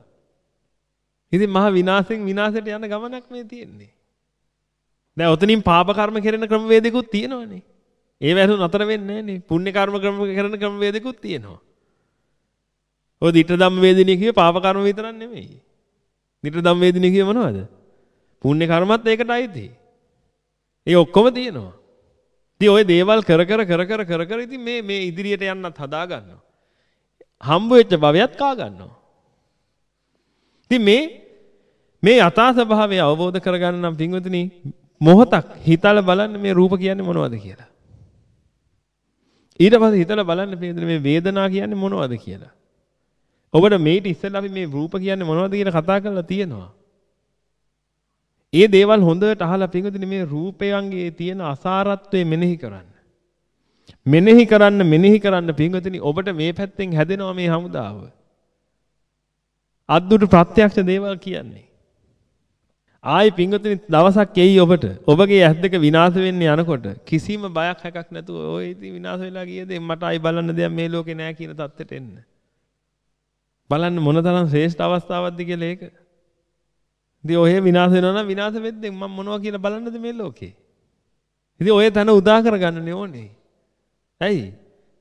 ඉතින් මහා විනාශෙන් විනාශයට යන ගමනක් මේ තියෙන්නේ. දැන් ඔතනින් පාප කර්ම කෙරෙන ක්‍රමවේදිකුත් තියෙනවනේ. ඒ වැසු නතර වෙන්නේ නැහනේ. පුණ්‍ය කර්ම ක්‍රම කරන ක්‍රමවේදිකුත් තියෙනවා. ඔය ditta ධම්ම වේදිනිය කියේ පාප කර්ම විතරක් නෙමෙයි. ditta ධම්ම වේදිනිය කියේ මොනවද? පුණ්‍ය කර්මත් ඒකට අයිති. ඒ ඔක්කොම තියෙනවා. ඉතින් ওই දේවල් කර කර කර කර කර කර ඉතින් මේ මේ ඉදිරියට යන්නත් හදා ගන්නවා. හම්බ වෙච්ච භවයත් කා ගන්නවා. ඉතින් මේ මේ යථා ස්වභාවය අවබෝධ කරගන්න නම් පින්වතුනි මොහොතක් හිතලා බලන්න මේ රූප කියන්නේ මොනවද කියලා. ඊට පස්සේ හිතලා බලන්න පින්වතුනි මේ වේදනා කියන්නේ මොනවද කියලා. ඔබට මේට ඉස්සෙල්ලා අපි මේ රූප කියන්නේ මොනවද කියලා කතා කරලා තියෙනවා. ඒ දේවල් හොඳට අහලා පින්වතුනි මේ රූපයන්ගේ තියෙන අසාරත්වය මෙනෙහි කරන්න. මෙනෙහි කරන්න මෙනෙහි කරන්න පින්වතුනි ඔබට මේ පැත්තෙන් හැදෙනවා මේ හමුදාව. අද්දුට ප්‍රත්‍යක්ෂ දේවල් කියන්නේ. ආයි පින්වතුනි දවසක් එයි ඔබට. ඔබගේ ඇස් දෙක විනාශ වෙන්න යනකොට කිසිම බයක් හැකක් නැතුව ඔය ඉතින් විනාශ වෙලා ගියද මට ආයි බලන්න දෙයක් මේ ලෝකේ නැහැ කියන தත්ත්වයට එන්න. බලන්න මොනතරම් ශ්‍රේෂ්ඨ අවස්ථාවක්ද කියලා ඒක. ඉතින් ඔය විනාශ වෙනවා නම් විනාශ වෙද්දී මම මොනවා කියලා බලන්නද මේ ලෝකේ? ඉතින් ඔය තන උදා කරගන්න ඕනේ. ඇයි?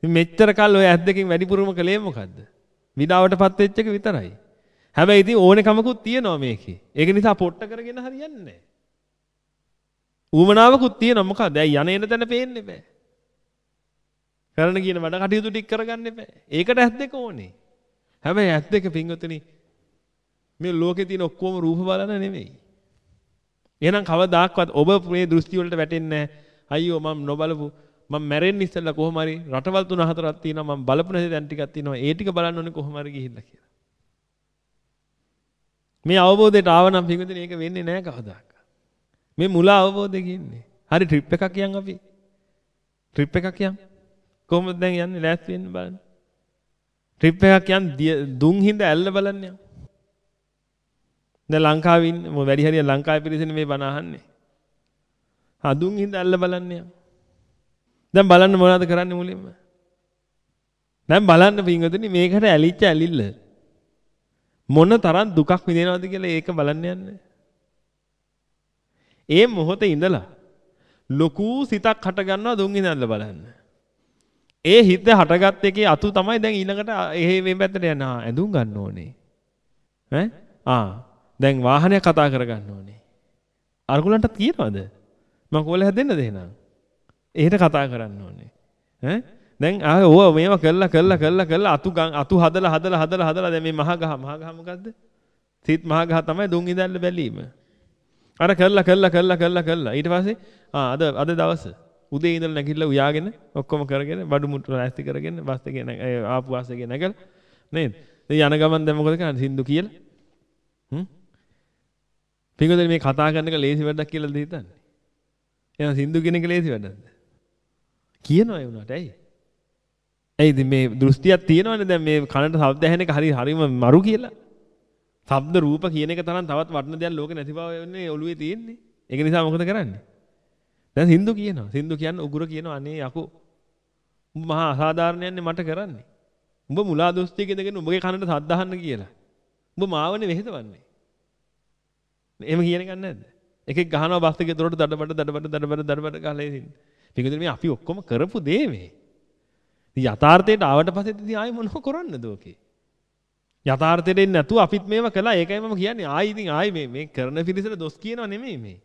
මෙච්චර කල් ඔය ඇස් දෙකෙන් වැඩිපුරම කළේ මොකද්ද? විඩාවටපත් වෙච්ච එක විතරයි. හැබැයි ඉතින් ඕනේ කමකුත් තියෙනවා මේකේ. ඒක නිසා පොට්ට කරගෙන හරියන්නේ නැහැ. ඌමනාවකුත් තියෙනවා මොකද? ඇයි යන එන තැන පේන්නේ නැහැ. කරන්න කියන වැඩ කටයුතු ටික කරගන්න එපා. ඒකට ඇස් දෙක ඕනේ. හැබැයි ඇස් දෙක පින්වතුනි මේ ලෝකේ තියෙන ඔක්කොම රූප බලන නෙමෙයි. එහෙනම් කවදාක්වත් ඔබ මේ දෘෂ්ටි වලට වැටෙන්නේ නැහැ. අයියෝ මම නොබලපු මම මැරෙන්න ඉස්සෙල්ලා කොහොම හරි රටවල් තුන හතරක් තියෙනවා මම බලපු නැති දැන් ටිකක් තියෙනවා ඒ ටික බලන්න ඕනේ කොහොම හරි ගිහිල්ලා කියලා. මේ අවබෝධයට ආව නම් පිටුදින ඒක වෙන්නේ නැහැ කවදාක. මේ මුල අවබෝධය කියන්නේ. හරි ට්‍රිප් එකක් යන් අපි. ට්‍රිප් එකක් යන්. කොහොමද දැන් යන්නේ ලෑස්ති වෙන්න බලන්න. ට්‍රිප් එකක් යන් දුන් හිඳ ඇල්ල බලන්න යන්. දැන් ලංකාවේ ඉන්න වැඩි හරිය ලංකාවේ පිරිසනේ මේ බණ අහන්නේ. හදුන් හිඳ ඇල්ල බලන්න යන්. දැන් බලන්න මොනවද කරන්නේ මුලින්ම? දැන් බලන්න පින්වතුනි මේකට ඇලිච්ච ඇලිල්ල මොන තරම් දුකක් විඳිනවද කියලා ඒක බලන්න යන්නේ. ඒ මොහොතේ ඉඳලා ලොකු සිතක් හට ගන්නවා දුන් ඉඳලා බලන්න. ඒ හිත හටගත් එකේ අතු තමයි දැන් ඊළඟට එහෙ මේ පැත්තට යන ඇඳුම් ගන්න ඕනේ. ඈ ආ දැන් වාහනයක් කතා කරගන්න ඕනේ. අරගලන්ටත් කියනවද? මම කොහොල හැදෙන්නද එහෙනම්? එහෙට කතා කරන්න ඕනේ. ඈ දැන් ආ ඕව මේවා කළා කළා කළා කළා අතු අතු හදලා හදලා හදලා හදලා දැන් මේ මහ ගහ මහ ගහ මොකද්ද? සිත් මහ ගහ තමයි දුන් ඉඳල්ල බැලීම. අර කළා කළා කළා කළා කළා ඊට පස්සේ ආ අද අද දවස උදේ ඉඳලා නැගිටලා උයාගෙන ඔක්කොම කරගෙන බඩු මුට්ටු නැස්ති කරගෙන බස් එකේ ආපු බස් එකේ නැගලා නේද? ඉතින් යන ගමන් දැන් මොකද කරන්නේ? සින්දු කියලා. හ්ම්? පිටුදේ මේ කතා කරන එක ලේසි වැඩක් කියලාද හිතන්නේ? එහෙනම් සින්දු කියන එක ලේසි වැඩක්ද? කියනවා ඒ වුණාට ඇයි? ඇයිද මේ දෘෂ්ටියක් තියෙනවනේ දැන් මේ කනට ශබ්ද ඇහෙන එක හරි හරිම මරු කියලා. ශබ්ද රූප කියන එක තරම් තවත් වටින දෙයක් ලෝකේ නැති බව වෙන්නේ ඔළුවේ තියෙන්නේ. ඒක නිසා මොකද කරන්නේ? දැන් සින්දු කියනවා. සින්දු කියන්නේ උගුර කියනවා අනේ යකෝ. උඹ මහා අසාධාරණයන්නේ මට කරන්නේ. උඹ මුලා දොස්තියක ඉඳගෙන උඹගේ කනට සද්ද අහන්න කියලා. උඹ මාවනේ වෙහෙදවන්නේ. එහෙම කියන එකක් නැද්ද? එකෙක් ගහනවා බස් එකේ දොරට දඩබඩ දඩබඩ දඩබඩ දඩබඩ ගහලා ඉතින්. පිටින් මේ අපි ඔක්කොම කරපු දේ මේ. ඉතින් යථාර්ථයට ආවට පස්සේ ඉතින් ආයෙ මොනව කරන්නද ඕකේ? යථාර්ථයට එන්නේ නැතුව අපිත් මේව කළා. ඒකයි මම කියන්නේ ආයෙ ඉතින් ආයෙ මේ මේ කරන පිළිසර දොස් කියනව නෙමෙයි මේ.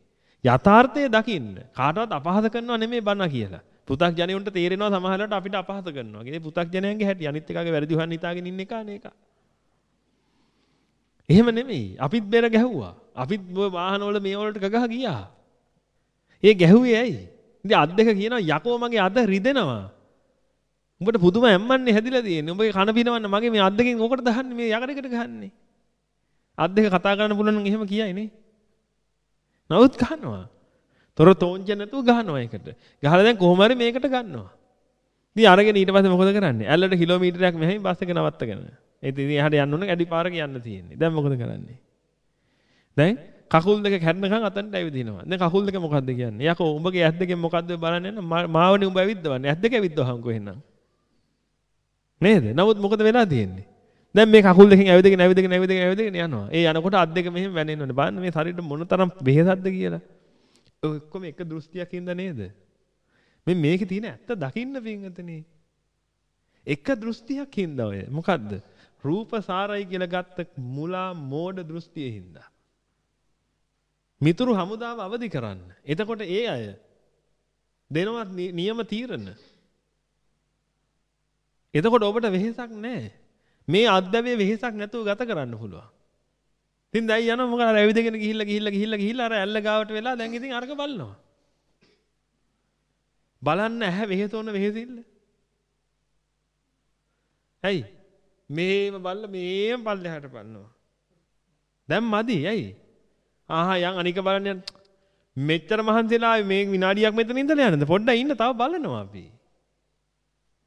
යථාර්ථය දකින්න කාටවත් අපහාස කරනව නෙමෙයි බණ කියලා. පු탁 ජනයන්ට තේරෙනවා සමහරවිට අපිට අපහාස කරනවා. ඒ පු탁 ජනයන්ගේ හැටි අනිත් එකාගේ වැරදි හොයන්න හිතාගෙන ඉන්න එක නේ එක. එහෙම නෙමෙයි. අපිත් බෙර ගැහුවා. අපිත් වාහන වල මේ වලට ගගහ ගියා. ඒ ගැහුවේ ඇයි? ඉතින් අත් දෙක කියනවා යකෝ මගේ අත රිදෙනවා. උඹට පුදුම ඇම්මන්නේ හැදිලා තියෙන්නේ. උඹගේ කන පිනවන්න මගේ මේ අත් දෙකෙන් ඕකට දහන්නේ මේ යකඩකට ගහන්නේ. අත් දෙක කතා කරන්න පුළුවන් නම් එහෙම කියයි නේ. නමුත් ගහනවා. තොර තෝංජ නැතුව ගහනවා ඒකට. ගහලා දැන් කොහොම හරි මේකට ගන්නවා. ඉතින් අරගෙන ඊට පස්සේ මොකද කරන්නේ? ඇල්ලට කිලෝමීටරයක් මෙහෙම බස් එක නවත්තගෙන. ඒ ඉතින් එහාට යන්න ඕන ඇඩි පාරක යන්න තියෙන්නේ. දැන් මොකද කරන්නේ? දැන් කකුල් දෙක කැඩනකන් අතන්ට ඇවිදිනවා. දැන් කකුල් දෙක මොකද්ද කියන්නේ? යකෝ උඹගේ ඇස් දෙකෙන් මොකද්ද බලන්න යන මාවනේ උඹ ඇවිද්දවන්නේ. ඇස් දෙක ඇවිද්දවහම කොහෙන්නම්? නේද? නමුත් මොකද වෙලා තියෙන්නේ? දැන් මේ කකුල් දෙකෙන් ඇවිදගෙන ඇවිදගෙන ඇවිදගෙන ඇවිදගෙන යනවා. ඒ යනකොට අත් දෙක මෙහෙම වැනෙන්නනේ. බලන්න මේ ශරීරෙට මොන තරම් වෙහෙසක්ද කියලා. ඔය ඔක්කොම එක දෘෂ්ටියක් ඉඳ නේද? මේ මේකේ තියෙන ඇත්ත දකින්න පින්වතනේ. එක දෘෂ්ටියක් හින්දා ඔය. මොකද්ද? රූප සාරයි කියලා ගත්ත මුලා මෝඩ දෘෂ්ටිය හින්දා. මිතුරු හමුදාව අවදි කරන්න. එතකොට ඒ අය දෙනවා නියම තීරණ. එතකොට ඔබට වෙහෙසක් නැහැ. මේ අද්දවේ වෙහෙසක් නැතුව ගත කරන්න පුළුවන්. ඉතින් දැන් යනවා මොකද අර ඇවිදගෙන ගිහිල්ලා ගිහිල්ලා ගිහිල්ලා ගිහිල්ලා අර ඇල්ල ගාවට වෙලා දැන් ඉතින් අරක බලනවා. බලන්න ඇහැ වෙහෙතොන වෙහෙසිල්ල. ඇයි? මේම බල්ල මේම පල්ලෙහාට බලනවා. දැන් මදි ඇයි? ආහා යන් අනික බලන්න යන්න. මෙච්චර මහන්සිලා මේ විනාඩියක් මෙතන ඉඳලා යන්නද? පොඩ්ඩක් ඉන්න තව බලනවා අපි.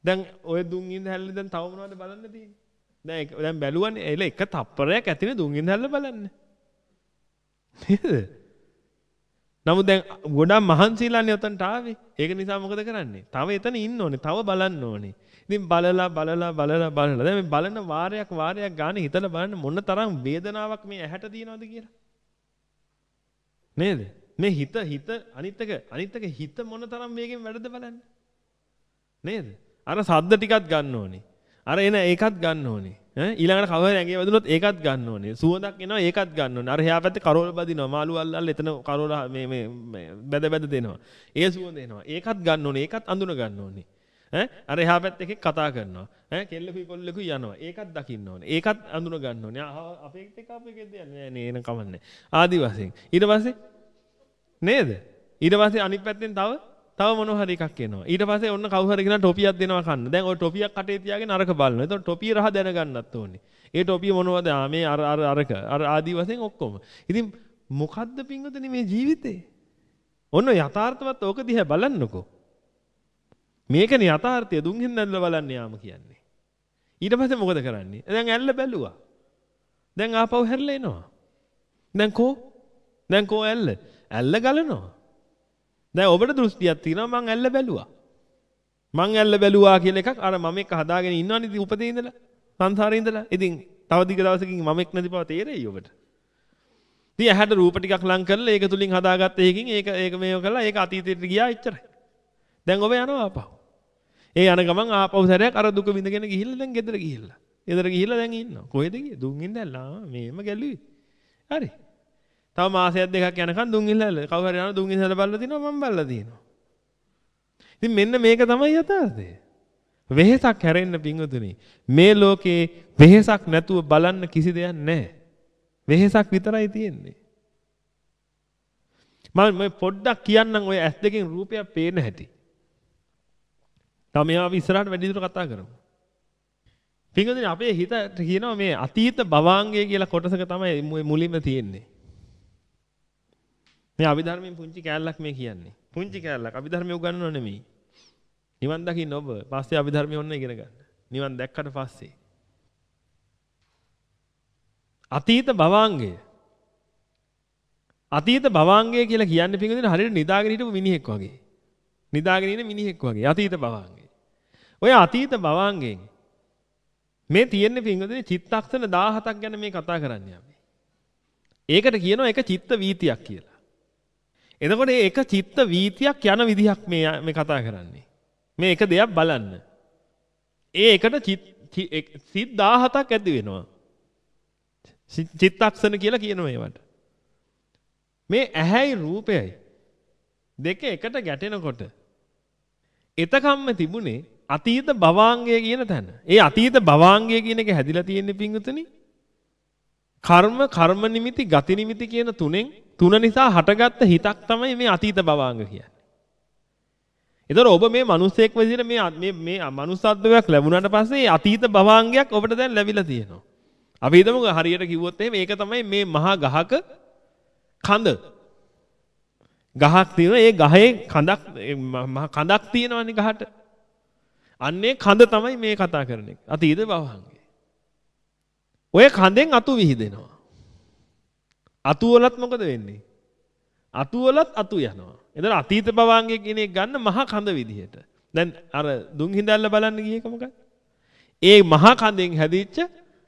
දැන් ඔය දුන් ඉඳ හැල්ල දැන් තව මොනවද බලන්න තියෙන්නේ? දැන් දැන් බැලුවනේ එල එක තප්පරයක් ඇතිනේ දුන් ඉඳ හැල්ල බලන්න. නේද? නමුත් දැන් ගොඩක් මහන්සිලානේ උතන්ට ආවේ. ඒක නිසා මොකද කරන්නේ? තව එතන ඉන්න ඕනේ. තව බලන්න ඕනේ. ඉතින් බලලා බලලා බලලා බලලා දැන් මේ බලන වාරයක් වාරයක් ගන්න හිතලා බලන්න මොන තරම් වේදනාවක් මේ ඇහැට තියෙනවද කියලා. නේද? මේ හිත හිත අනිත් එක අනිත් එක හිත මොන තරම් වේගෙන් වැඩද බලන්න. නේද? අර සද්ද ටිකක් ගන්න ඕනේ. අර එන ඒකත් ගන්න ඕනේ. ඈ ඊළඟට කවර ඇඟේ වැදුනොත් ඒකත් ගන්න ඕනේ. සුවඳක් එනවා ඒකත් ගන්න ඕනේ. අර එහා පැත්තේ කරෝල බදිනවා. මාළු අල්ලල් එතන කරෝල මේ මේ බැද බැද දෙනවා. ඒ සුවඳ එනවා. ඒකත් ගන්න ඕනේ. ඒකත් අඳුන ගන්න ඕනේ. ඈ අර එහා පැත්තේ එකෙක් කතා කරනවා. ඈ කෙල්ලකුයි කොල්ලකුයි යනවා. ඒකත් දකින්න ඕනේ. ඒකත් අඳුන ගන්න ඕනේ. අපේ එක්ක අපේ ගෙද යන්නේ නෑ නේ එන කමන්නේ. ආදි වශයෙන්. ඊට පස්සේ නේද? ඊට පස්සේ අනිත් පැත්තෙන් තව තව මොන හරි එකක් එනවා. ඊට පස්සේ ඔන්න කවුරු හරි කෙනා ටොපියක් දෙනවා කන්න. දැන් ওই ටොපියක් කටේ තියාගෙන අරක බලනවා. එතකොට ටොපිය රහ දැනගන්නත් ඕනේ. ඒ ටොපිය මොනවද? ආ මේ අර අර අරක අර ආදී වශයෙන් ඔක්කොම. ඉතින් මොකද්ද පින්වතුනි මේ ජීවිතේ? ඔන්න යථාර්ථවත් ඕක දිහා බලන්නකෝ. මේකනේ යථාර්ථය දුන් හින්දල්ල බලන්න යාම කියන්නේ. ඊට පස්සේ මොකද කරන්නේ? දැන් ඇල්ල බැලුවා. දැන් ආපහු හැරලා එනවා. දැන් කෝ? දැන් කෝ ඇල්ල? ඇල්ල ගලනවා. දැන් ඔබට දෘෂ්ටියක් තියෙනවා මං ඇල්ල බැලුවා. මං ඇල්ල බැලුවා කියලා එකක් අර මම එක්ක හදාගෙන ඉන්නවනේ ඉතින් උපතේ ඉඳලා සංසාරේ ඉඳලා. ඉතින් තව දිග දවසකින් මම එක් නැති බව තේරෙයි ඔබට. ඉතින් ඇහැට රූප ටිකක් ලං කරලා ඒක තුලින් හදාගත්ත එකකින් ඒක ඒක මේව කළා ඒක අතීතයට ගියා එච්චරයි. දැන් ඔබ යනවා ආපහු. ඒ යන ගමන් ආපහු සැරයක් අර දුක විඳගෙන ගිහිල්ලා දැන් ගෙදර ගිහිල්ලා. ගෙදර ගිහිල්ලා දැන් ඉන්නවා. කොහෙද ගියේ? දුන් ඉඳලා මේම ගැලුවේ. හරි. තව මාසයක් දෙකක් යනකම් දුන් ඉල්ලල කවුරු හරි යනවා දුන් ඉල්ලල බලලා තිනවා මම බලලා තිනවා. ඉතින් මෙන්න මේක තමයි යථාර්ථය. වෙහෙසක් හැරෙන්න පිංගුතුනි. මේ ලෝකේ වෙහෙසක් නැතුව බලන්න කිසි දෙයක් නැහැ. වෙහෙසක් විතරයි තියෙන්නේ. මම මේ පොඩ්ඩක් කියන්නම් ඔය ඇස් දෙකෙන් රූපයක් පේන හැටි. තව මේවා අපි ඉස්සරහට වැඩි දුර කතා කරමු. පිංගුතුනි අපේ හිත කියනවා මේ අතීත භවාංගය කියලා කොටසක තමයි මුලින්ම තියෙන්නේ. මේ අභිධර්මයෙන් පුංචි කෑල්ලක් මේ කියන්නේ. පුංචි කෑල්ලක් අභිධර්මය උගන්වනව නෙමෙයි. නිවන් දකින්න ඔබ පස්සේ අභිධර්මය ඔන්න ඉගෙන ගන්න. නිවන් දැක්කට පස්සේ. අතීත භවාංගය. අතීත භවාංගය කියලා කියන්නේ පිටින් හරියට නිදාගෙන හිටපු මිනිහෙක් වගේ. නිදාගෙන ඉන්න මිනිහෙක් වගේ අතීත භවාංගය. ඔය අතීත භවාංගයෙන් මේ තියෙන්නේ පිටින් චිත්තක්ෂණ 17ක් ගැන මේ කතා කරන්නේ අපි. ඒකට කියනවා එක චිත්ත වීතියක් කියලා. එතකොට මේ එක චිත්ත වීතියක් යන විදිහක් මේ මේ කතා කරන්නේ. මේ එක දෙයක් බලන්න. ඒ එකට සිත් 17ක් ඇති වෙනවා. චිත්තක්ෂණ කියලා කියනවා ඒවට. මේ ඇහැයි රූපයයි දෙක එකට ගැටෙනකොට එතකම්ම තිබුණේ අතීත භවාංගය කියන තැන. ඒ අතීත භවාංගය කියන එක හැදිලා තියෙන්නේ පිංගුතුනි. කර්ම කර්ම නිමිති ගති නිමිති කියන තුනෙන් තුන නිසා හටගත්ත හිතක් තමයි මේ අතීත භවාංග කියන්නේ. ඒතර ඔබ මේ මිනිස්සෙක් විදිහට මේ මේ මේ මනුස්සත්වයක් ලැබුණාට පස්සේ අතීත භවාංගයක් ඔබට දැන් ලැබිලා තියෙනවා. අපි හිතමු හරියට කිව්වොත් එහෙම ඒක තමයි මේ මහා ගහක කඳ. ගහක් තියෙනවා ඒ ගහේ කඳක් කඳක් තියෙනවනේ ගහට. අන්නේ කඳ තමයි මේ කතා කරන එක. අතීත භවාංගය. ඔය කඳෙන් අතු විහිදෙනවා. අතු වලත් මොකද වෙන්නේ? අතු වලත් අතු යනවා. එතන අතීත භවාංගය කියන එක ගන්න මහා කඳ විදිහට. දැන් අර දුන් හිඳල්ල බලන්න ගියේක මොකක්ද? ඒ මහා කඳෙන් හැදිච්ච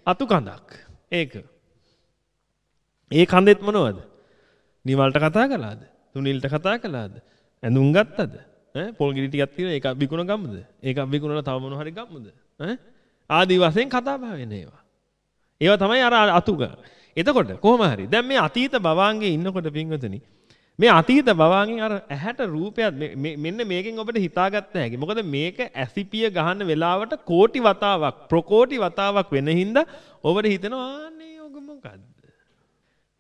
අතු කඳක්. ඒක. ඒ කඳෙත් මොනවද? නිවල්ට කතා කළාද? තුනිල්ට කතා කළාද? ඇඳුම් ගත්තද? ඈ පොල් ගිනි ටිකක් තියෙන ඒක විකුණ ගමුද? ඒක විකුණලා තව මොන හරි ගමුද? ඈ ආදි වශයෙන් කතා බහ වෙන ඒවා. ඒවා තමයි අර අතුග. එතකොට කොහොම හරි දැන් මේ අතීත භවාංගේ ඉන්නකොට පින්වතුනි මේ අතීත භවාංගෙන් අර ඇහැට රූපයක් මෙන්න මේකෙන් ඔබට හිතාගත්ත හැකි. මොකද මේක ඇසිපිය ගහන වෙලාවට කෝටි වතාවක් ප්‍රකෝටි වතාවක් වෙන හින්දා ඔබට හිතෙනවා ආන්නේ ඔග මොකද්ද?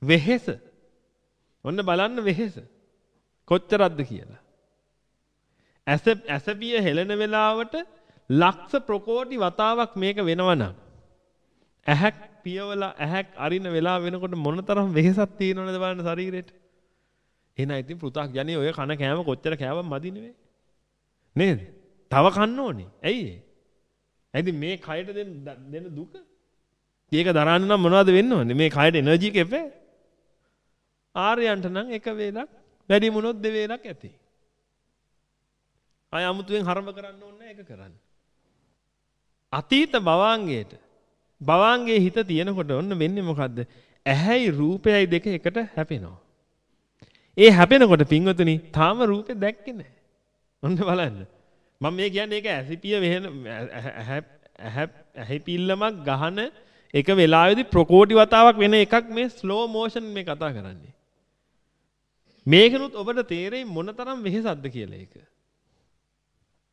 වෙහෙස. ඔන්න බලන්න වෙහෙස. කොච්චරක්ද කියලා. ඇස ඇසපිය හෙලන වෙලාවට ලක්ෂ ප්‍රකෝටි වතාවක් මේක වෙනවනම් ඇහැක් පියවලා ඇහැක් අරින වෙලාව වෙනකොට මොනතරම් වෙහෙසක් තියෙනවද බලන්න ශරීරෙට. එහෙනම් ඉතින් පෘථග්ජනිය ඔය කන කෑම කොච්චර කෑවම මදි නෙවෙයි. නේද? තව කන්න ඕනේ. ඇයි ඒ? ඇයිද මේ කයට දෙන දෙන දුක? ඒක දරන්න නම් මොනවද වෙන්න ඕනේ? මේ කයට එනර්ජි එක එපේ. ආර්යයන්ට නම් එක වේලක් වැඩි මොනොත් දෙවේලක් ඇති. අය 아무තුවෙන් හරඹ කරන්න ඕනේ ඒක කරන්න. අතීත භවාංගයට භවාංගයේ හිත තියෙනකොට ඔන්න වෙන්නේ මොකද්ද? ඇහැයි රූපයයි දෙක එකට හැපෙනවා. ඒ හැපෙනකොට පින්වතුනි තාම රූපේ දැක්කේ නැහැ. ඔන්න බලන්න. මම මේ කියන්නේ ඒක ඇසිපිය වෙහෙන ඇහිපිල්ලමක් ගහන එක වෙලාවේදී ප්‍රකෝටි වතාවක් වෙන එකක් මේ ස්ලෝ මෝෂන් මේ කතා කරන්නේ. මේකනොත් ඔබට තේරෙයි මොනතරම් වෙහෙසක්ද කියලා ඒක.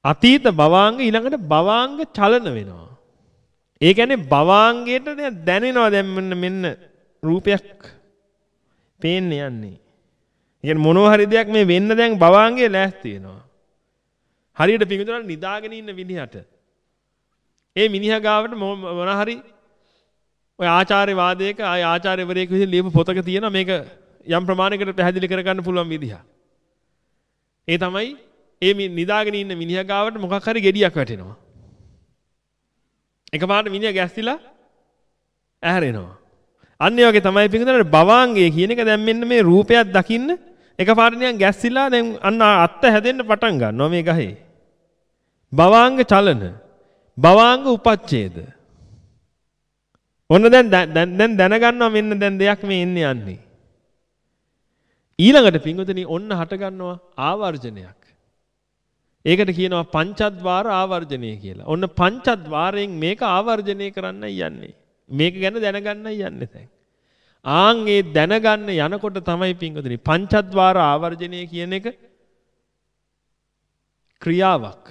අතීත භවාංග ඊළඟට භවාංග චලන වෙනවා. ඒ කියන්නේ භවාංගයට දැනෙනවා දැන් මෙන්න මෙන්න රූපයක් පේන්න යන්නේ. ඒ මොනවා හරි දෙයක් මේ වෙන්න දැන් භවාංගයේ ලෑස්ති වෙනවා. හරියට පිඟුතුනට නිදාගෙන ඉන්න විදිහට. ඒ මිනිහා ගාවට මොන හරි ඔය ආචාර්ය වාදයක ආය ආචාර්යවරයෙක් විසින් ලියපු පොතක තියෙන මේක යම් ප්‍රමාණයකට පැහැදිලි කරගන්න පුළුවන් විදිහ. ඒ තමයි ඒ නිදාගෙන ඉන්න මිනිහා ගාවට මොකක් හරි ගෙඩියක් වැටෙනවා. එකපාරට මිනිහා ගැස්සිලා ඇහැරෙනවා. අන්න ඒ වගේ තමයි පිඟුතුනට භවාංගය කියන එක දැන් මෙන්න මේ රූපයක් දකින්න එකපාරට නිකන් ගැස්සිලා දැන් අන්න අත්ත හැදෙන්න පටන් ගන්නවා මේ ගහේ. භවාංග චලන. භවාංග උපච්ඡේද. ඔන්න දැන් දැන් දැනගන්නවා මෙන්න දැන් දෙයක් මේ එන්නේ යන්නේ. ඊළඟට පින්වතුනි ඔන්න හට ගන්නවා ආවර්ජනයක්. ඒකට කියනවා පංචද්වාර ආවර්ජනය කියලා. ඔන්න පංචද්වාරයෙන් මේක ආවර්ජනය කරන්න යන්නේ. මේක ගැන දැනගන්න යන්නේ දැන්. ආන් ඒ දැනගන්න යනකොට තමයි පින්වතුනි පංචද්වාර ආවර්ජනය කියන එක ක්‍රියාවක්.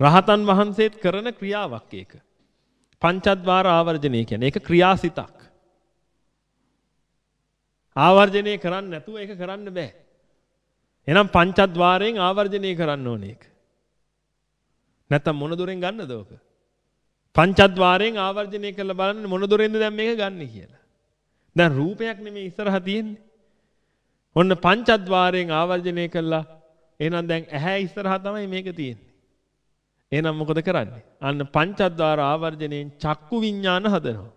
රහතන් වහන්සේත් කරන ක්‍රියාවක් ඒක. පංචද්වාර ආවර්ජනය කියන්නේ ඒක ක්‍රියාසිතක්. ආවර්ජනය කරන්න නැතුව ඒක කරන්න බෑ. එහෙනම් පංචද්වාරයෙන් ආවර්ජනය කරන්න ඕනේ ඒක. නැත්තම් මොන දොරෙන් ගන්නද ඕක? පංචද්වාරයෙන් ආවර්ජනය කරලා බලන්න මොන දොරෙන්ද දැන් මේක ගන්න කියලා. දැන් රූපයක් නෙමෙයි ඉස්සරහා තියෙන්නේ. ඔන්න පංචද්වාරයෙන් ආවර්ජනය කළා. එහෙනම් දැන් ඇහැ ඉස්සරහා තමයි මේක තියෙන්නේ. එහෙනම් මොකද කරන්නේ? අන්න පංචද්වාර ආවර්ජණයෙන් චක්කු විඥාන හදනවා.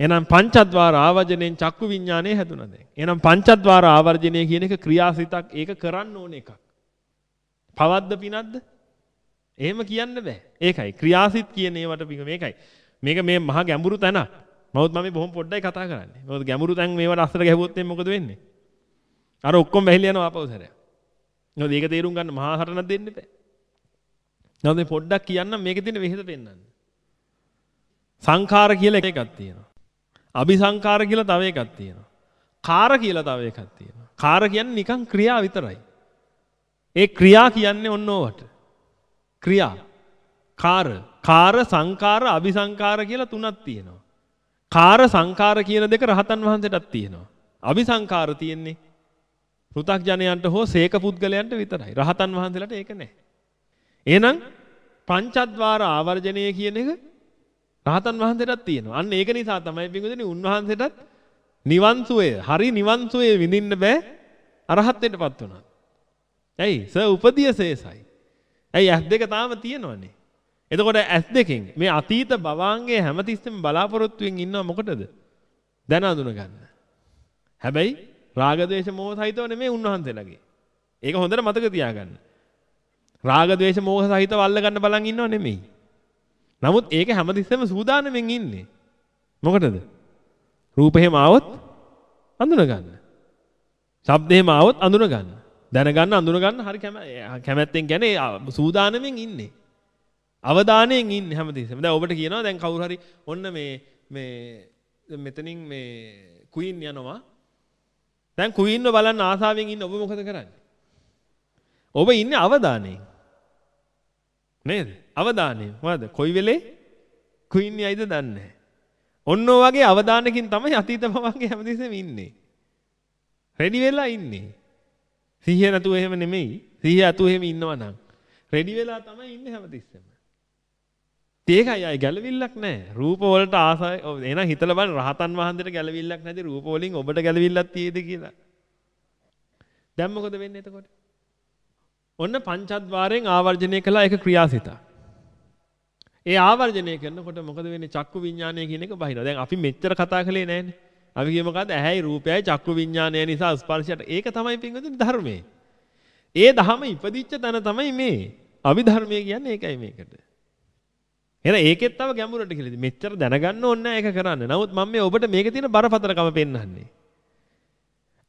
එහෙනම් පංචද්වාර ආවර්ජණයෙන් චක්කු විඥානය හැදුණා දැන්. එහෙනම් පංචද්වාර ආවර්ජණය කියන එක ක්‍රියාසිතක් ඒක කරන්න ඕන එකක්. පවද්ද පිනක්ද? එහෙම කියන්න බෑ. ඒකයි ක්‍රියාසිත කියන ඒවට පිඟ මේකයි. මේක මේ මහා ගැඹුරු තැන. නමුත් මම බොහොම පොඩ්ඩයි කතා කරන්නේ. මොකද ගැඹුරු තැන් මේවට අස්සට ගැහුවොත් මොකද වෙන්නේ? අර ඔක්කොම වැහිලා යනවා ආපහු සැරයක්. මොකද ඒක තේරුම් ගන්න මහා හරණක් දෙන්න බෑ. නමුත් මේ පොඩ්ඩක් කියන්නම් මේකේ තියෙන වෙහෙස පෙන්වන්න. සංඛාර කියලා එකක් තියෙනවා. අபிසංකාර කියලා තව එකක් තියෙනවා. කාර කියලා තව එකක් තියෙනවා. කාර කියන්නේ නිකන් ක්‍රියා විතරයි. ඒ ක්‍රියා කියන්නේ ඔන්න ඕවට. ක්‍රියා. කාර. කාර සංකාර අபிසංකාර කියලා තුනක් තියෙනවා. කාර සංකාර කියන දෙක රහතන් වහන්සේටත් තියෙනවා. අபிසංකාර තියෙන්නේ පෘථග්ජනයන්ට හෝ සේක පුද්ගලයන්ට විතරයි. රහතන් වහන්සේලාට ඒක නැහැ. එහෙනම් පංචද්වාර ආවර්ජණය කියන එක රහතන් වහන්සේටත් තියෙනවා. අන්න ඒක නිසා තමයි පිඟුදෙනි උන්වහන්සේටත් නිවන් සුවය, හරි නිවන් සුවය විඳින්න බෑ අරහත්ත්වයටපත් වුණා. ඇයි? සර් උපදිය සේසයි. ඇයි ඇස් දෙක තාම තියෙනවනේ. එතකොට ඇස් දෙකෙන් මේ අතීත භවාංගයේ හැමතිස්සෙම බලාපොරොත්තුෙන් ඉන්නව මොකටද? දැන අඳුන ගන්න. හැබැයි රාග දේශ මොහ සහිතව නෙමෙයි උන්වහන්සේලාගේ. ඒක හොඳට මතක තියාගන්න. රාග ద్వේෂ මෝහ සහිතව අල්ල ගන්න බලන් ඉන්නව නෙමෙයි. නමුත් ඒක හැමතිස්සෙම සූදානම්ෙන් ඉන්නේ. මොකටද? රූපෙහෙම ආවොත් අඳුන ගන්න. ශබ්දෙහෙම ආවොත් අඳුන ගන්න. දැනගන්න අඳුන ගන්න හරි කැමැත්තෙන් කියන්නේ සූදානම්ෙන් ඉන්නේ. අවධානයෙන් ඉන්නේ හැමතිස්සෙම. දැන් ඔබට කියනවා දැන් කවුරු හරි ඔන්න මේ මේ මෙතනින් මේ කුයින් යනවා. දැන් කුයින්ව බලන්න ආසාවෙන් ඉන්න ඔබ මොකද කරන්නේ? ඔබ ඉන්නේ අවධානයෙන්. නේද? අවධානය. මොකද? කොයි වෙලේ කුයින් යයිද දන්නේ නැහැ. ඔන්න ඔය වගේ අවධානයකින් තමයි අතීත භවංගේ හැමදෙස්සෙම ඉන්නේ. රෙඩි වෙලා ඉන්නේ. සිහිය නැතුව එහෙම නෙමෙයි. සිහිය ඇතුව එහෙම ඉන්නවා නම් රෙඩි වෙලා තමයි ඉන්නේ හැමතිස්සෙම. ඒකයි අය ගැළවිල්ලක් නැහැ. රූප වලට ආසයි. එහෙනම් හිතලා බලන්න රහතන් වහන්සේට ගැළවිල්ලක් නැති රූප වලින් ඔබට ගැළවිල්ලක් තියෙද කියලා. දැන් මොකද වෙන්නේ එතකොට? ඔන්න පංචද්වාරයෙන් ආවර්ජනය කළා ඒක ක්‍රියාසිතක්. ඒ ආවර්ජනය කරනකොට මොකද වෙන්නේ චක්කු විඥානය කියන එක බහිනවා. දැන් අපි මෙච්චර කතා කළේ නැහැනේ. අපි කියේ මොකද්ද? ඇහැයි රූපයයි චක්කු විඥානය නිසා ස්පර්ශයට. ඒක තමයි පින්වතුනි ධර්මයේ. ඒ ධහම ඉපදිච්ච තැන තමයි මේ. අභිධර්මයේ කියන්නේ ඒකයි මේකට. එහෙනම් ඒකෙත් තව ගැඹුරට කියලා. මෙච්චර දැනගන්න ඕනේ නැහැ ඒක කරන්න. නමුත් මම මේ ඔබට මේකේ තියෙන බරපතලකම පෙන්වන්නේ.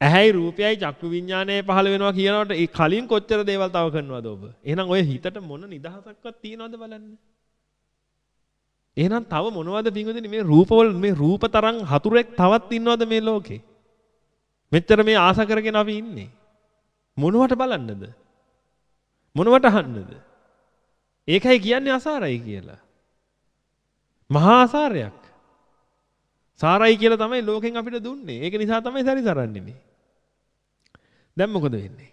ඇහැයි රූපයයි චක්කු විඥානයයි පහළ වෙනවා කියනකොට ඒ කලින් කොච්චර දේවල් තව කරනවද ඔබ? එහෙනම් ඔය හිතට මොන නිදහසක්වත් තියනවද බලන්න. එහෙනම් තව මොනවද පිංගුදිනේ මේ රූපවල මේ රූප තරම් හතුරෙක් තවත් ඉන්නවද මේ ලෝකේ? මෙච්චර මේ ආස කරගෙන අපි ඉන්නේ. මොනවට බලන්නද? මොනවට අහන්නද? ඒකයි කියන්නේ අසාරයි කියලා. මහා අසාරයක්. සාරයි කියලා තමයි ලෝකෙන් අපිට දුන්නේ. ඒක නිසා තමයි සැරිසරන්නේ මේ. දැන් මොකද වෙන්නේ?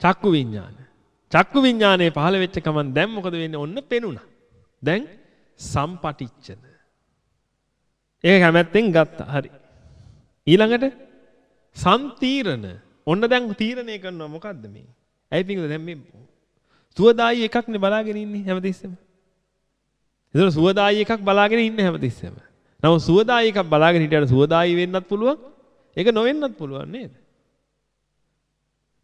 චක්කු විඥාන. චක්කු විඥානේ පහළ වෙච්ච ගමන් දැන් මොකද වෙන්නේ? ඔන්න පෙනුණා. දැන් සම්පටිච්චද. ඒක කැමැත්තෙන් ගත්තා. හරි. ඊළඟට සම්තීරණ. ඔන්න දැන් තීරණය කරනවා මොකද්ද මේ? ඇයි පිටුද දැන් මේ සුවදායි එකක් නේ බලාගෙන ඉන්නේ හැමතිස්සෙම. ඒතර සුවදායි එකක් බලාගෙන ඉන්නේ හැමතිස්සෙම. නමුත් සුවදායි එකක් බලාගෙන හිටියට සුවදායි වෙන්නත් පුළුවන්. ඒක නොවෙන්නත් පුළුවන් නේද?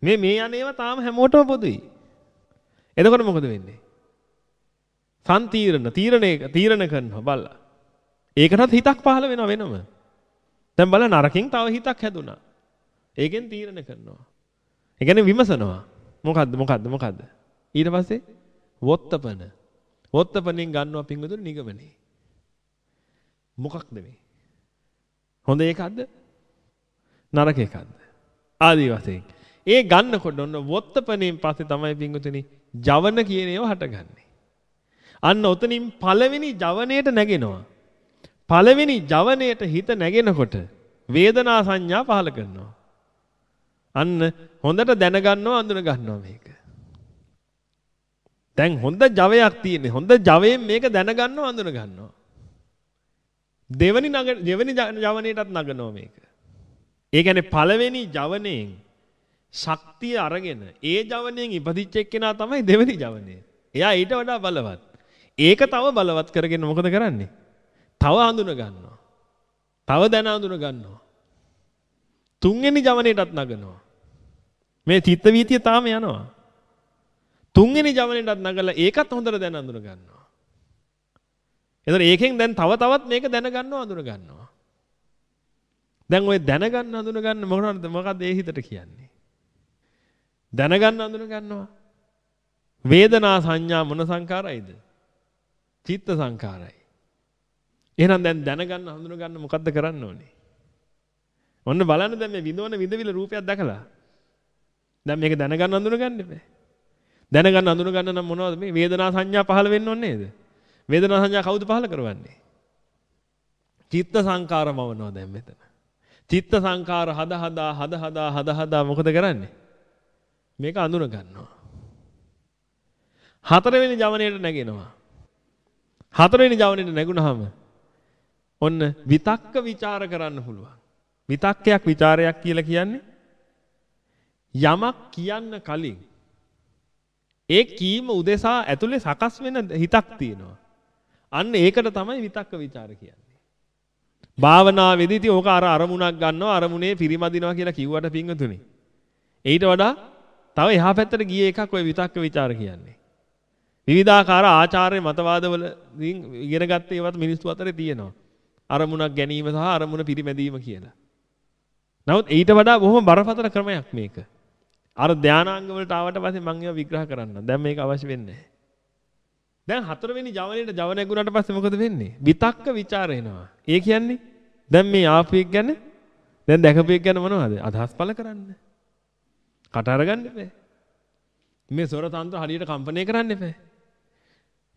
මේ මේ අනේව තාම හැමෝටම පොදුයි. එතකොට මොකද වෙන්නේ? සම්තීරණ තීරණය තීරණ කරනවා බලලා. ඒකටත් හිතක් පහළ වෙනව වෙනම. දැන් බලන්න නරකින් තව හිතක් හැදුනා. ඒකෙන් තීරණ කරනවා. ඒ කියන්නේ විමසනවා. මොකද්ද මොකද්ද මොකද්ද? ඊට පස්සේ වොත්තපන. වොත්තපනෙන් ගන්නවා පිංගුතුනි නිගමනේ. මොකක්ද මේ? හොඳ එකක්ද? නරක එකක්ද? ආදී වශයෙන්. ඒ ගන්නකොට ඔන්න වොත්තපණයෙන් පස්සේ තමයි පිංගුතුනි ජවන කියන ඒවා හටගන්නේ. අන්න ඔතනින් පළවෙනි ජවනයට නැගෙනවා. පළවෙනි ජවනයට හිත නැගෙනකොට වේදනා සංඥා පහල කරනවා. අන්න හොඳට දැනගන්නවා අඳුන ගන්නවා මේක. දැන් හොඳ ජවයක් තියෙන්නේ. හොඳ ජවයෙන් මේක දැනගන්නවා අඳුන ගන්නවා. දෙවනි නග දෙවනි ජවනයටත් නගනවා මේක. ඒ කියන්නේ පළවෙනි ජවනයෙන් ශක්තිය අරගෙන ඒ ජවනයෙන් ඉපදිච්ච එක්කෙනා තමයි දෙවෙනි ජවනය. එයා ඊට වඩා බලවත්. ඒක තව බලවත් කරගෙන මොකද කරන්නේ? තව හඳුන ගන්නවා. තව දැන හඳුන ගන්නවා. තුන්වෙනි ජවනයටත් නගනවා. මේ චිත්ත වීතිය තාම යනවා. තුන්වෙනි ජවනයටත් නගලා ඒකත් හොඳට දැන හඳුන ගන්නවා. එතකොට ඒකෙන් දැන් තව තවත් මේක දැනගන්නව හඳුන ගන්නවා. දැන් ওই දැනගන්න හඳුන ගන්න මොකනද මොකද්ද ඒ හිතට කියන්නේ? දැනගන්න හඳුන ගන්නවා. වේදනා සංඥා මොන සංකාරයිද? චිත්ත සංකාරයි. එහෙනම් දැන් දැනගන්න හඳුන ගන්න මොකද්ද කරන්න ඕනේ? ඔන්න බලන්න දැන් මේ විඳවන විඳවිල රූපයක් දැකලා. දැන් මේක දැනගන්න හඳුන ගන්න එපා. දැනගන්න හඳුන ගන්න නම් මොනවද මේ වේදනා සංඥා පහළ වෙන්න ඕනේ නේද? වේදනා සංඥා කවුද පහළ කරවන්නේ? චිත්ත සංකාරමවනවා දැන් මෙතන. චිත්ත සංකාර හද හදා හද හදා හද හදා මොකද කරන්නේ? මේක අඳුන ගන්නවා. හතරවෙනි ජවනයේට නැගෙනවා. හතරවෙනි ජවනයේට නැගුණාම ඔන්න විතක්ක ਵਿਚාර කරන්න පුළුවන්. විතක්කයක් ਵਿਚාරයක් කියලා කියන්නේ යමක් කියන්න කලින් ඒ කීම උදෙසා ඇතුලේ සකස් වෙන හිතක් තියෙනවා. අන්න ඒකට තමයි විතක්ක ਵਿਚාර කියන්නේ. භාවනාවේදී ඉතින් ඕක අර අරමුණක් ගන්නවා අරමුණේ පිරිමදිනවා කියලා කිව්වට පින්වතුනි. ඊට වඩා තව එහා පැත්තට ගිය එකක් ඔය විතක්ක ਵਿਚාර කියන්නේ. විවිධාකාර ආචාර්ය මතවාදවල ඉගෙන ගත්ත ඒවත් මිනිස්සු අතරේ තියෙනවා. අරමුණක් ගැනීම සහ අරමුණ පිරිමැදීම කියලා. නමුත් ඊට වඩා බොහොම බරපතල ක්‍රමයක් මේක. අර ධානාංග වලට ආවට පස්සේ මම ඒවා විග්‍රහ කරන්න. දැන් මේක අවශ්‍ය වෙන්නේ නැහැ. දැන් හතරවෙනි ජවනයේට ජව නැගුණාට පස්සේ මොකද වෙන්නේ? විතක්ක ਵਿਚාර එනවා. ඒ කියන්නේ දැන් මේ ආපු එක ගැන දැන් දැකපු එක ගැන මොනවද? අදහස් පළ කරන්නේ. කට අරගන්න එපා. මේ සොර තන්ත්‍ර හරියට කම්පණය කරන්න එපා.